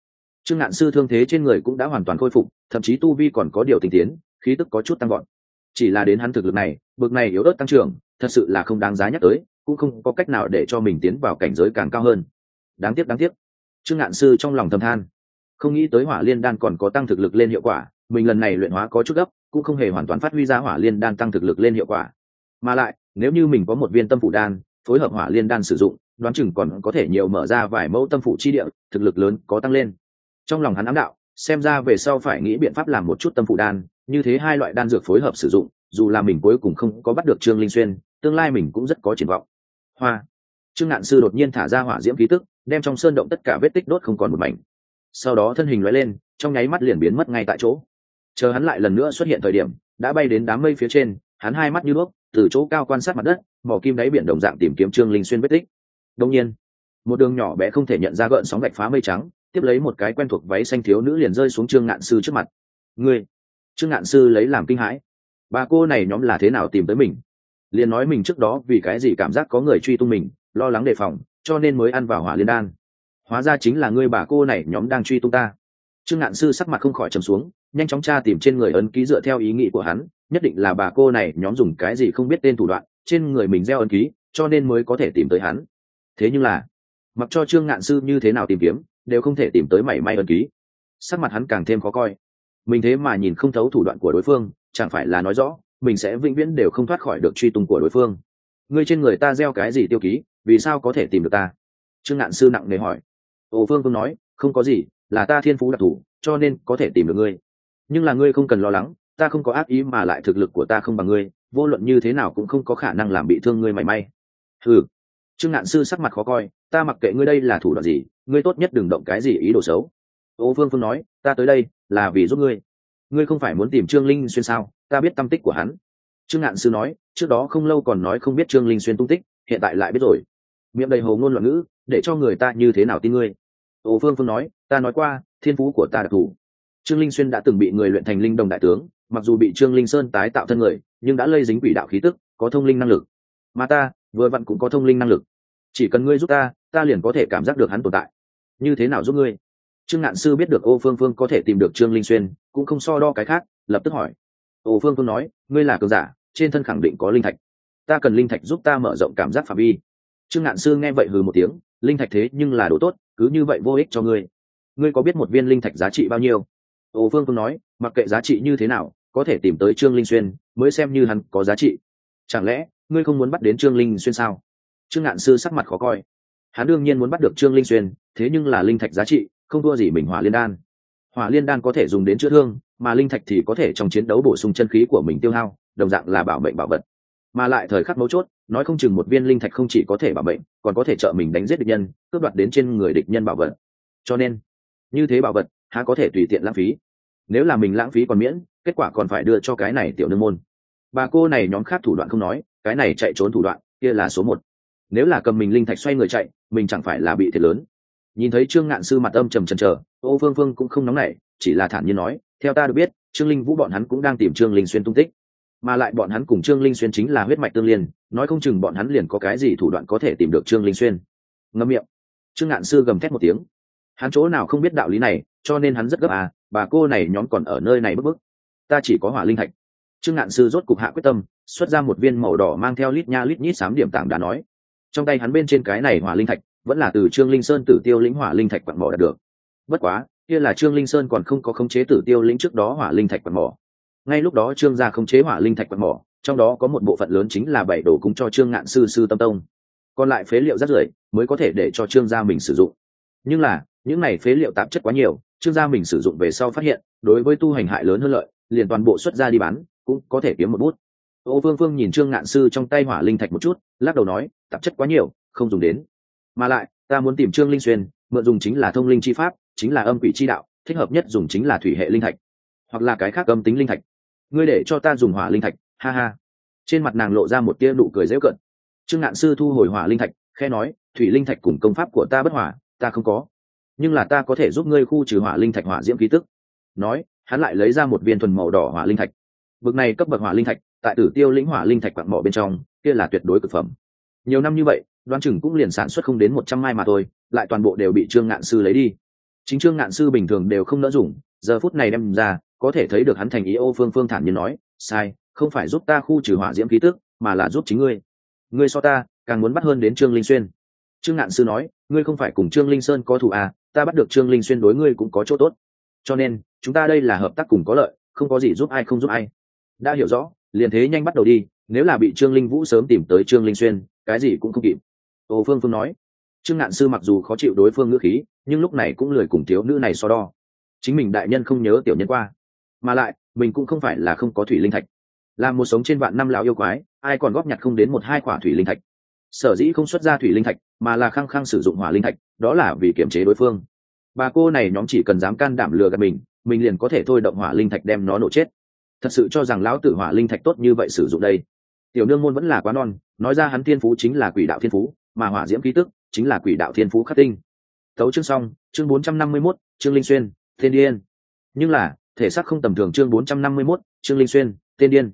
trương ngạn sư thương thế trên người cũng đã hoàn toàn khôi phục, thậm chí tu vi còn có điều tình tiến, khí tức có chút tăng gọn chỉ là đến hắn thực lực này, bực này yếu ớt tăng trưởng, thật sự là không đáng giá nhắc tới cũng không có cách nào để cho mình tiến vào cảnh giới càng cao hơn. Đáng tiếc đáng tiếc. Trương ngạn sư trong lòng thầm than. Không nghĩ tới hỏa liên đan còn có tăng thực lực lên hiệu quả, mình lần này luyện hóa có chút gấp, cũng không hề hoàn toàn phát huy ra hỏa liên đan tăng thực lực lên hiệu quả. Mà lại, nếu như mình có một viên tâm phủ đan, phối hợp hỏa liên đan sử dụng, đoán chừng còn có thể nhiều mở ra vài mẫu tâm phủ chi địa, thực lực lớn có tăng lên. Trong lòng hắn ám đạo, xem ra về sau phải nghĩ biện pháp làm một chút tâm phủ đan, như thế hai loại đan dược phối hợp sử dụng, dù là mình cuối cùng không có bắt được trương linh xuyên, tương lai mình cũng rất có triển vọng hoa. Trương ngạn sư đột nhiên thả ra hỏa diễm khí tức, đem trong sơn động tất cả vết tích đốt không còn một mảnh. Sau đó thân hình lóe lên, trong nháy mắt liền biến mất ngay tại chỗ. Chờ hắn lại lần nữa xuất hiện thời điểm, đã bay đến đám mây phía trên, hắn hai mắt như đuốc từ chỗ cao quan sát mặt đất, mỏ kim đáy biển đồng dạng tìm kiếm trương linh xuyên vết tích. Đông nhiên, một đường nhỏ bé không thể nhận ra gợn sóng gạch phá mây trắng, tiếp lấy một cái quen thuộc váy xanh thiếu nữ liền rơi xuống trương ngạn sư trước mặt. Người trương ngạn sư lấy làm kinh hãi. Bà cô này nhóm là thế nào tìm tới mình? Liền nói mình trước đó vì cái gì cảm giác có người truy tung mình, lo lắng đề phòng, cho nên mới ăn vào hỏa liên đan. Hóa ra chính là ngươi bà cô này nhóm đang truy tung ta. Trương ngạn sư sắc mặt không khỏi trầm xuống, nhanh chóng tra tìm trên người ấn ký dựa theo ý nghĩ của hắn, nhất định là bà cô này nhóm dùng cái gì không biết tên thủ đoạn, trên người mình gieo ấn ký, cho nên mới có thể tìm tới hắn. Thế nhưng là, mặc cho trương ngạn sư như thế nào tìm kiếm, đều không thể tìm tới mảy may ấn ký. Sắc mặt hắn càng thêm khó coi. Mình thế mà nhìn không thấu thủ đoạn của đối phương, chẳng phải là nói rõ mình sẽ vĩnh viễn đều không thoát khỏi được truy tung của đối phương. Ngươi trên người ta gieo cái gì tiêu ký, vì sao có thể tìm được ta? Trương ngạn sư nặng nề hỏi. Ồ phương phương nói, không có gì, là ta thiên phú đặc thù, cho nên có thể tìm được ngươi. Nhưng là ngươi không cần lo lắng, ta không có ác ý mà lại thực lực của ta không bằng ngươi, vô luận như thế nào cũng không có khả năng làm bị thương ngươi mảy may. Ừ trương ngạn sư sắc mặt khó coi, ta mặc kệ ngươi đây là thủ đoạn gì, ngươi tốt nhất đừng động cái gì ý đồ xấu. Ô phương phương nói, ta tới đây là vì giúp ngươi. Ngươi không phải muốn tìm trương linh xuyên sao? Ta biết tâm tích của hắn. Trương ngạn sư nói, trước đó không lâu còn nói không biết trương linh xuyên tung tích, hiện tại lại biết rồi. Miệng đầy hồ ngôn loạn ngữ, để cho người ta như thế nào tin ngươi? Ô phương phương nói, ta nói qua, thiên phú của ta đặc thù. Trương linh xuyên đã từng bị người luyện thành linh đồng đại tướng, mặc dù bị trương linh sơn tái tạo thân người, nhưng đã lây dính quỷ đạo khí tức, có thông linh năng lực. Mà ta, vừa vặn cũng có thông linh năng lực. Chỉ cần ngươi giúp ta ta liền có thể cảm giác được hắn tồn tại. Như thế nào giúp ngươi? Trương ngạn sư biết được ô phương phương có thể tìm được trương linh xuyên, cũng không so đo cái khác, lập tức hỏi ô phương phương nói, ngươi là cường giả, trên thân khẳng định có linh thạch. Ta cần linh thạch giúp ta mở rộng cảm giác phạm vi. Trương ngạn sư nghe vậy hừ một tiếng, linh thạch thế nhưng là đồ tốt, cứ như vậy vô ích cho ngươi. Ngươi có biết một viên linh thạch giá trị bao nhiêu? Ô phương phương nói, mặc kệ giá trị như thế nào, có thể tìm tới trương linh xuyên, mới xem như hắn có giá trị. Chẳng lẽ, ngươi không muốn bắt đến trương linh xuyên sao? Trương ngạn sư sắc mặt khó coi. Hắn đương nhiên muốn bắt được trương linh xuyên, thế nhưng là linh thạch giá trị, không thua gì mình hỏa liên đan. Hỏa liên đan có thể dùng đến chữa thương mà linh thạch thì có thể trong chiến đấu bổ sung chân khí của mình tiêu hao, đồng dạng là bảo mệnh bảo vật. Mà lại thời khắc mấu chốt, nói không chừng một viên linh thạch không chỉ có thể bảo mệnh, còn có thể trợ mình đánh giết địch nhân, cướp đoạt đến trên người địch nhân bảo vật. Cho nên, như thế bảo vật, há có thể tùy tiện lãng phí? Nếu là mình lãng phí còn miễn, kết quả còn phải đưa cho cái này tiểu nương môn. Bà cô này nhóm khác thủ đoạn không nói, cái này chạy trốn thủ đoạn, kia là số một. Nếu là cầm mình linh thạch xoay người chạy, mình chẳng phải là bị thiệt lớn. Nhìn thấy trương ngạn sư mặt âm trầm trần trờ ô phương phương cũng không nóng nảy, chỉ là thản nhiên nói theo ta được biết, trương linh vũ bọn hắn cũng đang tìm trương linh xuyên tung tích. Mà lại bọn hắn cùng trương linh xuyên chính là huyết mạch tương liên, nói không chừng bọn hắn liền có cái gì thủ đoạn có thể tìm được trương linh xuyên. Ngâm miệng. Trương ngạn sư gầm thét một tiếng. Hắn chỗ nào không biết đạo lý này, cho nên hắn rất gấp à bà cô này nhóm còn ở nơi này bức bức. Ta chỉ có hỏa linh thạch. Trương ngạn sư rốt cục hạ quyết tâm, xuất ra một viên màu đỏ mang theo lít nha lít nhít sám điểm tảng đã nói. Trong tay hắn bên trên cái này hỏa linh thạch, vẫn là từ trương linh sơn tử tiêu lĩnh hỏa linh thạch quặn bỏ đạt được. Bất quá kia là trương linh sơn còn không có khống chế tử tiêu lĩnh trước đó hỏa linh thạch quạt mỏ. Ngay lúc đó trương gia khống chế hỏa linh thạch quạt mỏ, trong đó có một bộ phận lớn chính là bảy đồ cúng cho trương ngạn sư sư tâm tông. Còn lại phế liệu rất rưởi mới có thể để cho trương gia mình sử dụng. Nhưng là, những này phế liệu tạp chất quá nhiều, trương gia mình sử dụng về sau phát hiện, đối với tu hành hại lớn hơn lợi, liền toàn bộ xuất ra đi bán, cũng có thể kiếm một bút. Ô vương phương nhìn trương ngạn sư trong tay hỏa linh thạch một chút, lắc đầu nói, tạp chất quá nhiều, không dùng đến. Mà lại, ta muốn tìm trương linh xuyên, mượn dùng chính là thông linh chi pháp chính là âm quỷ chi đạo, thích hợp nhất dùng chính là thủy hệ linh thạch, hoặc là cái khác âm tính linh thạch. Ngươi để cho ta dùng hỏa linh thạch, ha ha. Trên mặt nàng lộ ra một tia nụ cười dễ cận. Trương ngạn sư thu hồi hỏa linh thạch khe nói, thủy linh thạch cùng công pháp của ta bất hỏa ta không có. Nhưng là ta có thể giúp ngươi khu trừ hỏa linh thạch hỏa diễm ký tức. Nói, hắn lại lấy ra một viên thuần màu đỏ hỏa linh thạch. Bực này cấp bậc hỏa linh thạch, tại tử tiêu lĩnh hỏa linh thạch quặng mỏ bên trong, kia là tuyệt đối cực phẩm. Nhiều năm như vậy đoan chừng cũng liền sản xuất không đến một trăm mai mà thôi, lại toàn bộ đều bị trương ngạn sư lấy đi chính trương ngạn sư bình thường đều không nỡ dùng, giờ phút này đem ra, có thể thấy được hắn thành ý ô phương phương thản nhiên nói, sai, không phải giúp ta khu trừ hỏa diễm khí tức, mà là giúp chính ngươi. Ngươi so ta càng muốn bắt hơn đến trương linh xuyên. Trương ngạn sư nói, ngươi không phải cùng trương linh sơn có thù à ta bắt được trương linh xuyên đối ngươi cũng có chỗ tốt. Cho nên, chúng ta đây là hợp tác cùng có lợi, không có gì giúp ai không giúp ai. Đã hiểu rõ, liền thế nhanh bắt đầu đi, nếu là bị trương linh vũ sớm tìm tới trương linh xuyên, cái gì cũng không kịp. Ô phương phương nói trương ngạn sư mặc dù khó chịu đối phương ngữ khí, nhưng lúc này cũng lười cùng thiếu nữ này so đo. Chính mình đại nhân không nhớ tiểu nhân qua. Mà lại, mình cũng không phải là không có thủy linh thạch. Là một sống trên vạn năm lão yêu quái, ai còn góp nhặt không đến một hai quả thủy linh thạch. Sở dĩ không xuất ra thủy linh thạch, mà là khăng khăng sử dụng hỏa linh thạch, đó là vì kiểm chế đối phương. Bà cô này nhóm chỉ cần dám can đảm lừa gạt mình mình liền có thể thôi động hỏa linh thạch đem nó nổ chết. Thật sự cho rằng lão tử hỏa linh thạch tốt như vậy sử dụng đây. Tiểu nương môn vẫn là quá non, nói ra hắn thiên phú chính là quỷ đạo thiên phú, mà hỏa diễm ký tức chính là quỷ đạo thiên phú khắc tinh. Tấu chương xong chương bốn trăm năm mươi 451, chương linh xuyên thiên điên. Nhưng là thể xác không tầm thường chương bốn trăm năm mươi 451, chương linh xuyên thiên điên.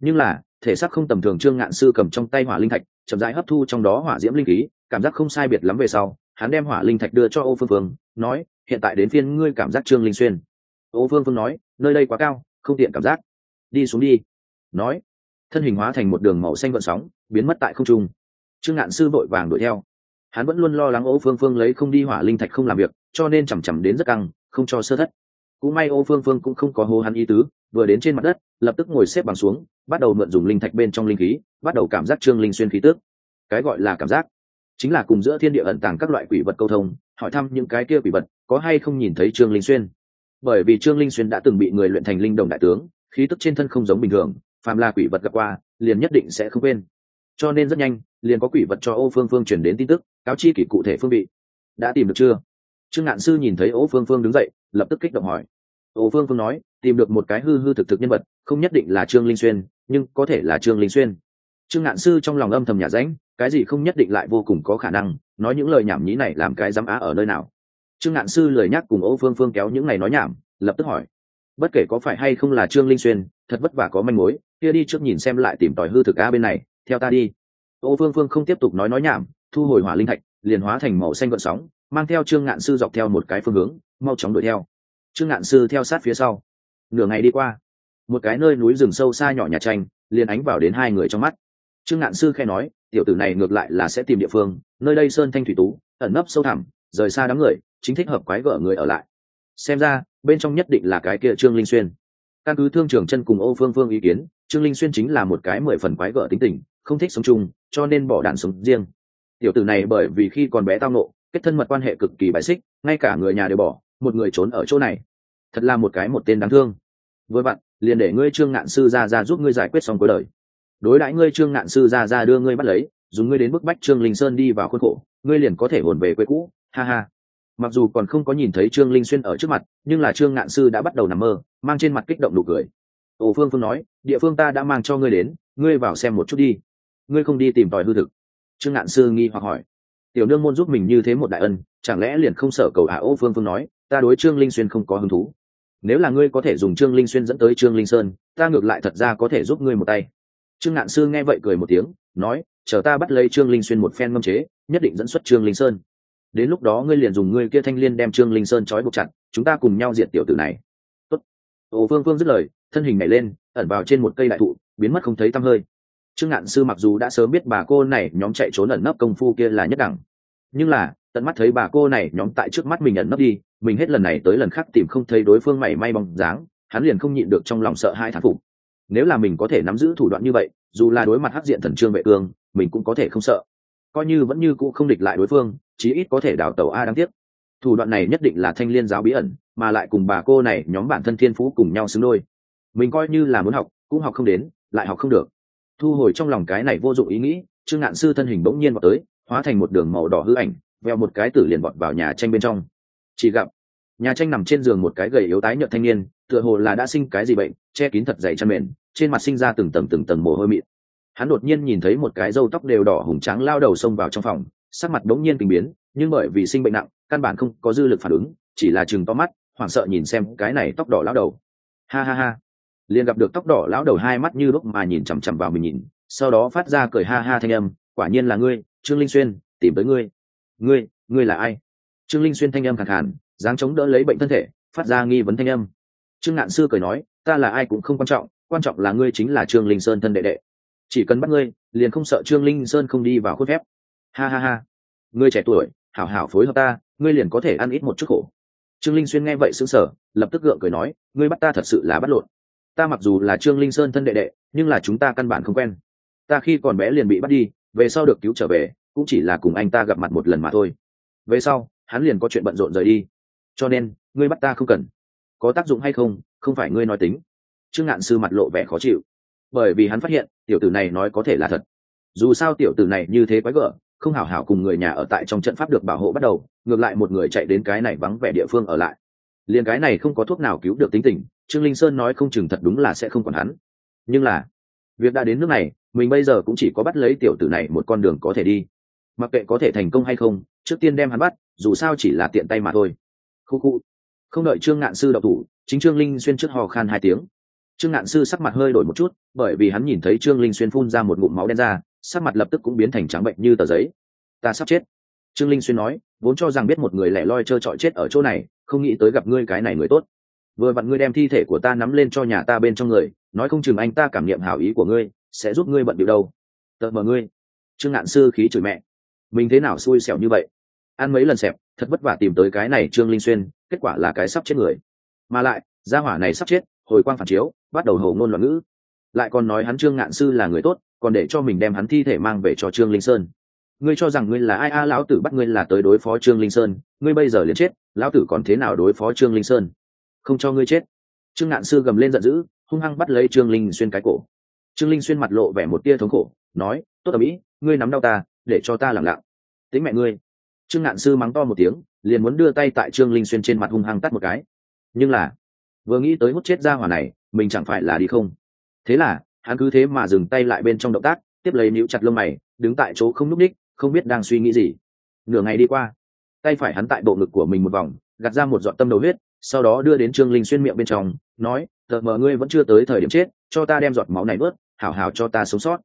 Nhưng là thể xác không tầm thường trương ngạn sư cầm trong tay hỏa linh thạch chậm rãi hấp thu trong đó hỏa diễm linh khí cảm giác không sai biệt lắm về sau hắn đem hỏa linh thạch đưa cho ô phương phương nói hiện tại đến phiên ngươi cảm giác trương linh xuyên. Ô phương phương nói nơi đây quá cao không tiện cảm giác. Đi xuống đi. Nói thân hình hóa thành một đường màu xanh gợn sóng biến mất tại không trung. Trương ngạn sư vội vàng đuổi theo hắn vẫn luôn lo lắng ô phương phương lấy không đi hỏa linh thạch không làm việc, cho nên chằm chằm đến rất căng, không cho sơ thất. Cũng may ô phương phương cũng không có hô hắn ý tứ, vừa đến trên mặt đất, lập tức ngồi xếp bằng xuống, bắt đầu mượn dùng linh thạch bên trong linh khí, bắt đầu cảm giác trương linh xuyên khí tước cái gọi là cảm giác chính là cùng giữa thiên địa ẩn tàng các loại quỷ vật câu thông, hỏi thăm những cái kia quỷ vật có hay không nhìn thấy trương linh xuyên. Bởi vì trương linh xuyên đã từng bị người luyện thành linh đồng đại tướng, khí tức trên thân không giống bình thường, phàm là quỷ vật gặp qua, liền nhất định sẽ không quên cho nên rất nhanh, liền có quỷ vật cho ô phương phương chuyển đến tin tức, cáo chi kỷ cụ thể phương vị. Đã tìm được chưa? Trương ngạn sư nhìn thấy ô phương phương đứng dậy, lập tức kích động hỏi. Ô phương phương nói, tìm được một cái hư hư thực thực nhân vật, không nhất định là trương linh xuyên, nhưng có thể là trương linh xuyên. Trương ngạn sư trong lòng âm thầm nhà ránh, cái gì không nhất định lại vô cùng có khả năng, nói những lời nhảm nhí này làm cái dám á ở nơi nào? Trương ngạn sư lời nhắc cùng ô phương phương kéo những ngày nói nhảm, lập tức hỏi. Bất kể có phải hay không là trương linh xuyên, thật vất vả có manh mối, kia đi trước nhìn xem lại tìm tòi hư thực a bên này theo ta đi. Ô phương phương không tiếp tục nói nói nhảm, thu hồi hỏa linh thạch, liền hóa thành màu xanh gợn sóng, mang theo trương ngạn sư dọc theo một cái phương hướng, mau chóng đuổi theo. Trương ngạn sư theo sát phía sau. Nửa ngày đi qua, một cái nơi núi rừng sâu xa nhỏ nhà tranh, liền ánh vào đến hai người trong mắt. Trương ngạn sư khe nói, tiểu tử này ngược lại là sẽ tìm địa phương, nơi đây sơn thanh thủy tú, ẩn nấp sâu thẳm, rời xa đám người, chính thích hợp quái gở người ở lại. Xem ra, bên trong nhất định là cái kia trương linh xuyên. Căn cứ thương trường chân cùng ô phương phương ý kiến, trương linh xuyên chính là một cái mười phần quái gở tính tình không thích sống chung, cho nên bỏ đàn sống riêng. Tiểu tử này bởi vì khi còn bé tao nộ kết thân mật quan hệ cực kỳ bài xích, ngay cả người nhà đều bỏ, một người trốn ở chỗ này. Thật là một cái một tên đáng thương. Vừa vặn liền để ngươi trương ngạn sư ra ra giúp ngươi giải quyết xong cuối đời. Đối đãi ngươi trương ngạn sư ra ra đưa ngươi bắt lấy, dùng ngươi đến bức bách trương linh sơn đi vào khuôn khổ, ngươi liền có thể hồn về quê cũ, ha ha. Mặc dù còn không có nhìn thấy trương linh xuyên ở trước mặt, nhưng là trương ngạn sư đã bắt đầu nằm mơ, mang trên mặt kích động nụ cười. Ồ phương phương nói, địa phương ta đã mang cho ngươi đến, ngươi vào xem một chút đi ngươi không đi tìm tòi hư thực. Trương ngạn sư nghi hoặc hỏi. Tiểu nương môn giúp mình như thế một đại ân, chẳng lẽ liền không sợ cầu ả ô phương phương nói, ta đối trương linh xuyên không có hứng thú. Nếu là ngươi có thể dùng trương linh xuyên dẫn tới trương linh sơn, ta ngược lại thật ra có thể giúp ngươi một tay. Trương ngạn sư nghe vậy cười một tiếng, nói, chờ ta bắt lấy trương linh xuyên một phen ngâm chế, nhất định dẫn xuất trương linh sơn. Đến lúc đó ngươi liền dùng ngươi kia thanh liên đem trương linh sơn trói buộc chặt, chúng ta cùng nhau diệt tiểu tử này. Tốt. ô phương phương dứt lời, thân hình nhảy lên, ẩn vào trên một cây đại thụ, biến mất không thấy tăm hơi trương ngạn sư mặc dù đã sớm biết bà cô này nhóm chạy trốn ẩn nấp công phu kia là nhất đẳng. Nhưng là, tận mắt thấy bà cô này nhóm tại trước mắt mình ẩn nấp đi, mình hết lần này tới lần khác tìm không thấy đối phương mảy may bóng dáng, hắn liền không nhịn được trong lòng sợ hai thán phục. Nếu là mình có thể nắm giữ thủ đoạn như vậy, dù là đối mặt hắc diện thần trương vệ cương mình cũng có thể không sợ. Coi như vẫn như cũ không địch lại đối phương, chí ít có thể đào tàu a đáng tiếc thủ đoạn này nhất định là thanh liên giáo bí ẩn, mà lại cùng bà cô này nhóm bản thân thiên phú cùng nhau xứng đôi. Mình coi như là muốn học, cũng học không đến, lại học không được thu hồi trong lòng cái này vô dụng ý nghĩ, trương ngạn sư thân hình bỗng nhiên vào tới, hóa thành một đường màu đỏ hư ảnh, veo một cái tử liền vọt vào nhà tranh bên trong. Chỉ gặp, nhà tranh nằm trên giường một cái gầy yếu tái nhợt thanh niên, tựa hồ là đã sinh cái gì bệnh, che kín thật dày chăn mền, trên mặt sinh ra từng tầng từng tầng mồ hôi mịn. Hắn đột nhiên nhìn thấy một cái râu tóc đều đỏ hùng tráng lao đầu xông vào trong phòng, sắc mặt đống nhiên tình biến, nhưng bởi vì sinh bệnh nặng, căn bản không có dư lực phản ứng, chỉ là chừng to mắt, hoảng sợ nhìn xem cái này tóc đỏ lao đầu. Ha ha ha liền gặp được tóc đỏ lão đầu hai mắt như lúc mà nhìn chằm chằm vào mình nhìn, sau đó phát ra cười ha ha thanh âm, quả nhiên là ngươi, trương linh xuyên, tìm tới ngươi. Ngươi ngươi là ai? Trương linh xuyên thanh âm khẳng hẳn dáng chống đỡ lấy bệnh thân thể, phát ra nghi vấn thanh âm. Trương ngạn sư cười nói, ta là ai cũng không quan trọng quan trọng là ngươi chính là trương linh sơn thân đệ đệ. Chỉ cần bắt ngươi, liền không sợ trương linh sơn không đi vào khuất phép. Ha ha ha, ngươi trẻ tuổi, hảo hảo phối hợp ta, ngươi liền có thể ăn ít một chút khổ. Trương linh xuyên nghe vậy xứng sở lập tức gượng cười nói, ngươi bắt ta thật sự là bắt lộn ta mặc dù là trương linh sơn thân đệ đệ, nhưng là chúng ta căn bản không quen. Ta khi còn bé liền bị bắt đi, về sau được cứu trở về, cũng chỉ là cùng anh ta gặp mặt một lần mà thôi. Về sau, hắn liền có chuyện bận rộn rời đi. Cho nên, ngươi bắt ta không cần. Có tác dụng hay không không phải ngươi nói tính. Trương ngạn sư mặt lộ vẻ khó chịu. Bởi vì hắn phát hiện, tiểu tử này nói có thể là thật. Dù sao tiểu tử này như thế quái gở, không hảo hảo cùng người nhà ở tại trong trận pháp được bảo hộ bắt đầu, ngược lại một người chạy đến cái này vắng vẻ địa phương ở lại. Liền cái này không có thuốc nào cứu được tính tình trương linh sơn nói không chừng thật đúng là sẽ không còn hắn. Nhưng là, việc đã đến nước này, mình bây giờ cũng chỉ có bắt lấy tiểu tử này một con đường có thể đi. Mặc kệ có thể thành công hay không, trước tiên đem hắn bắt, dù sao chỉ là tiện tay mà thôi. Khu khu. Không đợi trương ngạn sư đậu thủ, chính trương linh xuyên trước hò khan hai tiếng. Trương ngạn sư sắc mặt hơi đổi một chút, bởi vì hắn nhìn thấy trương linh xuyên phun ra một ngụm máu đen ra, sắc mặt lập tức cũng biến thành trắng bệnh như tờ giấy. Ta sắp chết. Trương linh xuyên nói, vốn cho rằng biết một người lẻ loi trơ trọi chết ở chỗ này, không nghĩ tới gặp ngươi cái này người tốt vừa vặn ngươi đem thi thể của ta nắm lên cho nhà ta bên trong người, nói không chừng anh ta cảm nghiệm hảo ý của ngươi, sẽ giúp ngươi bận điệu đâu. Tợ mờ ngươi. Trương ngạn sư khí chửi mẹ. Mình thế nào xui xẻo như vậy? Ăn mấy lần xẹp, thật vất vả tìm tới cái này trương linh xuyên, kết quả là cái sắp chết người. Mà lại, gia hỏa này sắp chết, hồi quang phản chiếu, bắt đầu hầu ngôn loạn ngữ. Lại còn nói hắn trương ngạn sư là người tốt, còn để cho mình đem hắn thi thể mang về cho trương linh sơn. Ngươi cho rằng ngươi là ai? A, lão tử bắt ngươi là tới đối phó trương linh sơn. Ngươi bây giờ liền chết, lão tử còn thế nào đối phó trương linh sơn? Không cho ngươi chết. Trương ngạn sư gầm lên giận dữ, hung hăng bắt lấy trương linh xuyên cái cổ. Trương linh xuyên mặt lộ vẻ một tia thống khổ, nói, tốt ở mỹ, ngươi nắm đau ta, để cho ta làm lặng. Tính mẹ ngươi. Trương ngạn sư mắng to một tiếng, liền muốn đưa tay tại trương linh xuyên trên mặt hung hăng tắt một cái. Nhưng là, vừa nghĩ tới hút chết ra hỏa này, mình chẳng phải là đi không. Thế là, hắn cứ thế mà dừng tay lại bên trong động tác, tiếp lấy níu chặt lông mày, đứng tại chỗ không núp ních, không biết đang suy nghĩ gì. Nửa ngày đi qua, tay phải hắn tại bộ ngực của mình một vòng, gạt ra một giọt tâm đầu huyết sau đó đưa đến trương linh xuyên miệng bên trong nói tờ mờ ngươi vẫn chưa tới thời điểm chết cho ta đem giọt máu này vớt, hảo hảo cho ta sống sót.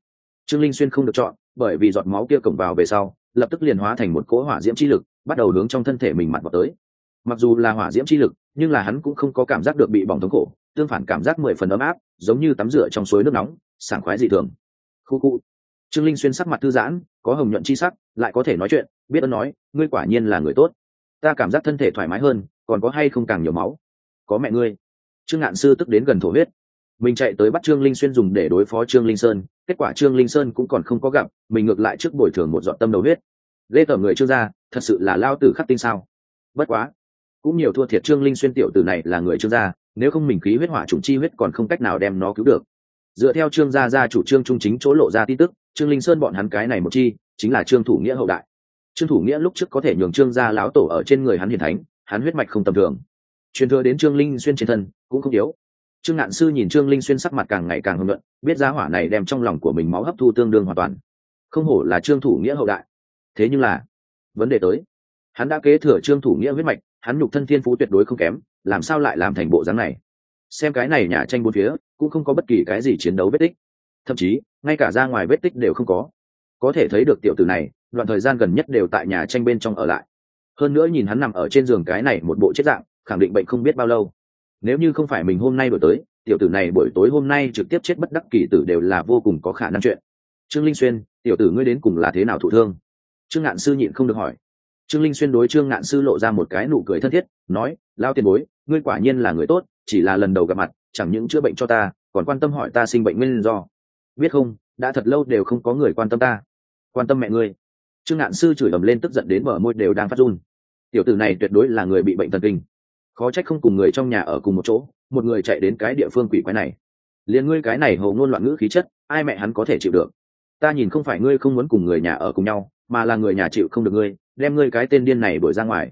Trương linh xuyên không được chọn bởi vì giọt máu kia cổng vào về sau lập tức liền hóa thành một cỗ hỏa diễm chi lực bắt đầu hướng trong thân thể mình mặt vào tới. Mặc dù là hỏa diễm chi lực nhưng là hắn cũng không có cảm giác được bị bỏng thống khổ tương phản cảm giác mười phần ấm áp giống như tắm rửa trong suối nước nóng sảng khoái dị thường. Khu khu. Trương linh xuyên sắc mặt thư giãn có hồng nhuận chi sắc lại có thể nói chuyện biết ơn nói ngươi quả nhiên là người tốt. Ta cảm giác thân thể thoải mái hơn còn có hay không càng nhiều máu? Có mẹ ngươi. Trương ngạn sư tức đến gần thổ huyết. Mình chạy tới bắt trương linh xuyên dùng để đối phó trương linh sơn, kết quả trương linh sơn cũng còn không có gặp, mình ngược lại trước bồi thường một dọn tâm đầu huyết. Lê tởm người trương gia, thật sự là lao tử khắc tinh sao? Bất quá, cũng nhiều thua thiệt trương linh xuyên tiểu tử này là người trương gia, nếu không mình khí huyết hỏa trùng chi huyết còn không cách nào đem nó cứu được. Dựa theo trương gia gia chủ trương trung chính chỗ lộ ra tin tức, trương linh sơn bọn hắn cái này một chi, chính là trương thủ nghĩa hậu đại. Trương thủ nghĩa lúc trước có thể nhường trương gia lão tổ ở trên người hắn hiền thánh hắn huyết mạch không tầm thường. Truyền thừa đến trương linh xuyên trên thân, cũng không yếu. Trương ngạn sư nhìn trương linh xuyên sắc mặt càng ngày càng hưng luận biết giá hỏa này đem trong lòng của mình máu hấp thu tương đương hoàn toàn. Không hổ là trương thủ nghĩa hậu đại. Thế nhưng là, vấn đề tới. Hắn đã kế thừa trương thủ nghĩa huyết mạch, hắn nhục thân thiên phú tuyệt đối không kém, làm sao lại làm thành bộ dáng này? Xem cái này nhà tranh bốn phía, cũng không có bất kỳ cái gì chiến đấu vết tích. Thậm chí, ngay cả ra ngoài vết tích đều không có. Có thể thấy được tiểu tử này, đoạn thời gian gần nhất đều tại nhà tranh bên trong ở lại hơn nữa nhìn hắn nằm ở trên giường cái này một bộ chết dạng, khẳng định bệnh không biết bao lâu. Nếu như không phải mình hôm nay đổi tới, tiểu tử này buổi tối hôm nay trực tiếp chết bất đắc kỳ tử đều là vô cùng có khả năng chuyện. Trương linh xuyên, tiểu tử ngươi đến cùng là thế nào thụ thương? Trương ngạn sư nhịn không được hỏi. Trương linh xuyên đối trương ngạn sư lộ ra một cái nụ cười thân thiết, nói, lao tiền bối, ngươi quả nhiên là người tốt, chỉ là lần đầu gặp mặt, chẳng những chữa bệnh cho ta, còn quan tâm hỏi ta sinh bệnh nguyên do. Biết không, đã thật lâu đều không có người quan tâm ta. Quan tâm mẹ ngươi trương ngạn sư chửi ầm lên tức giận đến mở môi đều đang phát run. Tiểu tử này tuyệt đối là người bị bệnh thần kinh. Khó trách không cùng người trong nhà ở cùng một chỗ, một người chạy đến cái địa phương quỷ quái này. Liền ngươi cái này hầu ngôn loạn ngữ khí chất, ai mẹ hắn có thể chịu được? Ta nhìn không phải ngươi không muốn cùng người nhà ở cùng nhau, mà là người nhà chịu không được ngươi, đem ngươi cái tên điên này đuổi ra ngoài.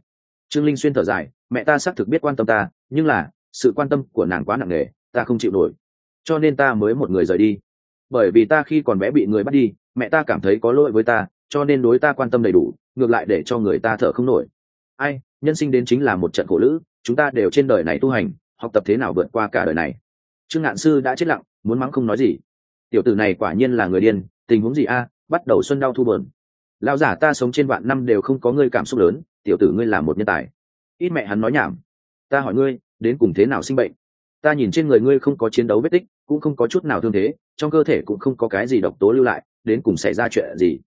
Trương linh xuyên thở dài, mẹ ta xác thực biết quan tâm ta, nhưng là, sự quan tâm của nàng quá nặng nề, ta không chịu nổi. Cho nên ta mới một người rời đi. Bởi vì ta khi còn bé bị người bắt đi, mẹ ta cảm thấy có lỗi với ta cho nên đối ta quan tâm đầy đủ, ngược lại để cho người ta thở không nổi. Ai, nhân sinh đến chính là một trận khổ lữ, chúng ta đều trên đời này tu hành, học tập thế nào vượt qua cả đời này. Trương ngạn sư đã chết lặng, muốn mắng không nói gì. Tiểu tử này quả nhiên là người điên, tình huống gì a, bắt đầu xuân đau thu bờn lão giả ta sống trên vạn năm đều không có ngươi cảm xúc lớn, tiểu tử ngươi là một nhân tài. Ít mẹ hắn nói nhảm. Ta hỏi ngươi, đến cùng thế nào sinh bệnh? Ta nhìn trên người ngươi không có chiến đấu vết tích, cũng không có chút nào thương thế, trong cơ thể cũng không có cái gì độc tố lưu lại, đến cùng xảy ra chuyện gì?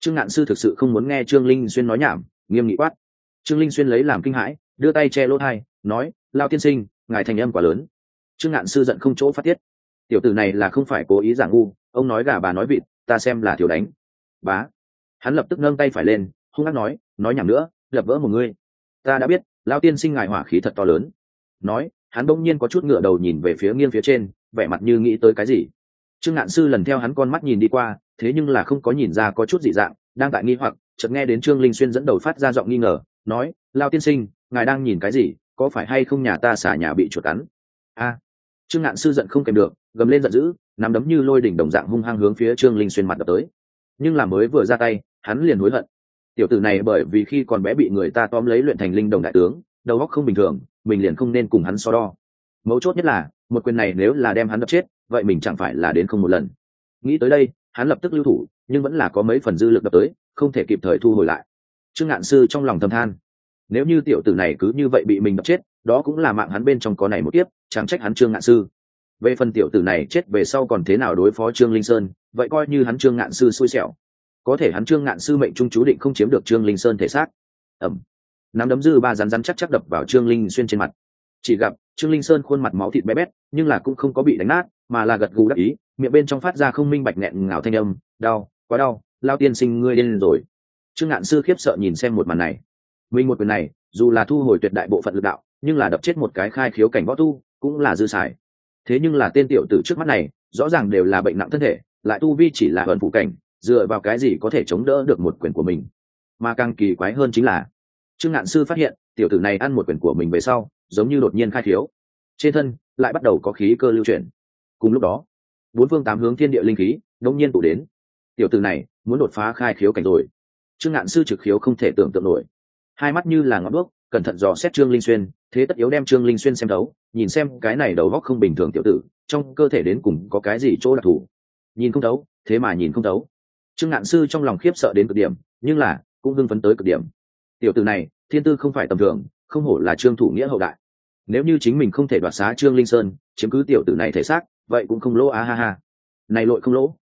Trương ngạn sư thực sự không muốn nghe trương linh xuyên nói nhảm, nghiêm nghị quát. Trương linh xuyên lấy làm kinh hãi, đưa tay che lỗ thai, nói lao tiên sinh, ngài thành âm quá lớn. Trương ngạn sư giận không chỗ phát tiết. Tiểu tử này là không phải cố ý giả ngu, ông nói gà bà nói vịt, ta xem là thiếu đánh. Bá. Hắn lập tức nâng tay phải lên, hung hăng nói nói nhảm nữa lập vỡ một ngươi ta đã biết lao tiên sinh ngài hỏa khí thật to lớn. Nói, hắn bỗng nhiên có chút ngựa đầu nhìn về phía nghiêng phía trên, vẻ mặt như nghĩ tới cái gì trương ngạn sư lần theo hắn con mắt nhìn đi qua, thế nhưng là không có nhìn ra có chút dị dạng, đang tại nghi hoặc, chợt nghe đến trương linh xuyên dẫn đầu phát ra giọng nghi ngờ, nói, lao tiên sinh, ngài đang nhìn cái gì, có phải hay không nhà ta xả nhà bị chuột cắn? A. Trương ngạn sư giận không kèm được, gầm lên giận dữ, nắm đấm như lôi đỉnh đồng dạng hung hăng hướng phía trương linh xuyên mặt đập tới. Nhưng là mới vừa ra tay, hắn liền hối hận. Tiểu tử này bởi vì khi còn bé bị người ta tóm lấy luyện thành linh đồng đại tướng, đầu óc không bình thường, mình liền không nên cùng hắn so đo. Mấu chốt nhất là một quyền này nếu là đem hắn đập chết, vậy mình chẳng phải là đến không một lần. Nghĩ tới đây, hắn lập tức lưu thủ, nhưng vẫn là có mấy phần dư lực đập tới, không thể kịp thời thu hồi lại. Trương ngạn sư trong lòng thầm than, nếu như tiểu tử này cứ như vậy bị mình đập chết, đó cũng là mạng hắn bên trong có này một tiếp chẳng trách hắn trương ngạn sư. Về phần tiểu tử này chết về sau còn thế nào đối phó trương linh sơn, vậy coi như hắn trương ngạn sư xui xẻo. Có thể hắn trương ngạn sư mệnh trung chú định không chiếm được trương linh sơn thể xác. Ẩm. Nắm đấm dư ba rắn rắn chắc chắc đập vào trương linh xuyên trên mặt chỉ gặp, trương linh sơn khuôn mặt máu thịt bé bét, nhưng là cũng không có bị đánh nát, mà là gật gù đắc ý, miệng bên trong phát ra không minh bạch nghẹn ngào thanh âm, đau, quá đau, lao tiên sinh ngươi điên rồi. Trương ngạn sư khiếp sợ nhìn xem một màn này. Mình một quyền này, dù là thu hồi tuyệt đại bộ phận lực đạo, nhưng là đập chết một cái khai khiếu cảnh võ tu, cũng là dư xài. Thế nhưng là tên tiểu tử trước mắt này, rõ ràng đều là bệnh nặng thân thể, lại tu vi chỉ là hận phụ cảnh, dựa vào cái gì có thể chống đỡ được một quyền của mình? Mà càng kỳ quái hơn chính là, trương ngạn sư phát hiện, tiểu tử này ăn một quyền của mình về sau giống như đột nhiên khai thiếu. Trên thân lại bắt đầu có khí cơ lưu chuyển. Cùng lúc đó, bốn phương tám hướng thiên địa linh khí đột nhiên tụ đến. Tiểu tử này muốn đột phá khai khiếu cảnh rồi. Trương ngạn sư trực khiếu không thể tưởng tượng nổi. Hai mắt như là ngọn đuốc, cẩn thận dò xét trương linh xuyên, thế tất yếu đem trương linh xuyên xem đấu nhìn xem cái này đầu góc không bình thường tiểu tử, trong cơ thể đến cùng có cái gì chỗ đặc thù. Nhìn không đấu thế mà nhìn không đấu trương ngạn sư trong lòng khiếp sợ đến cực điểm, nhưng là cũng hưng phấn tới cực điểm. Tiểu tử này, thiên tư không phải tầm thường không hổ là trương thủ nghĩa hậu đại. Nếu như chính mình không thể đoạt xá trương linh sơn, chiếm cứ tiểu tử này thể xác, vậy cũng không lỗ á ha ha. Này lội không lỗ.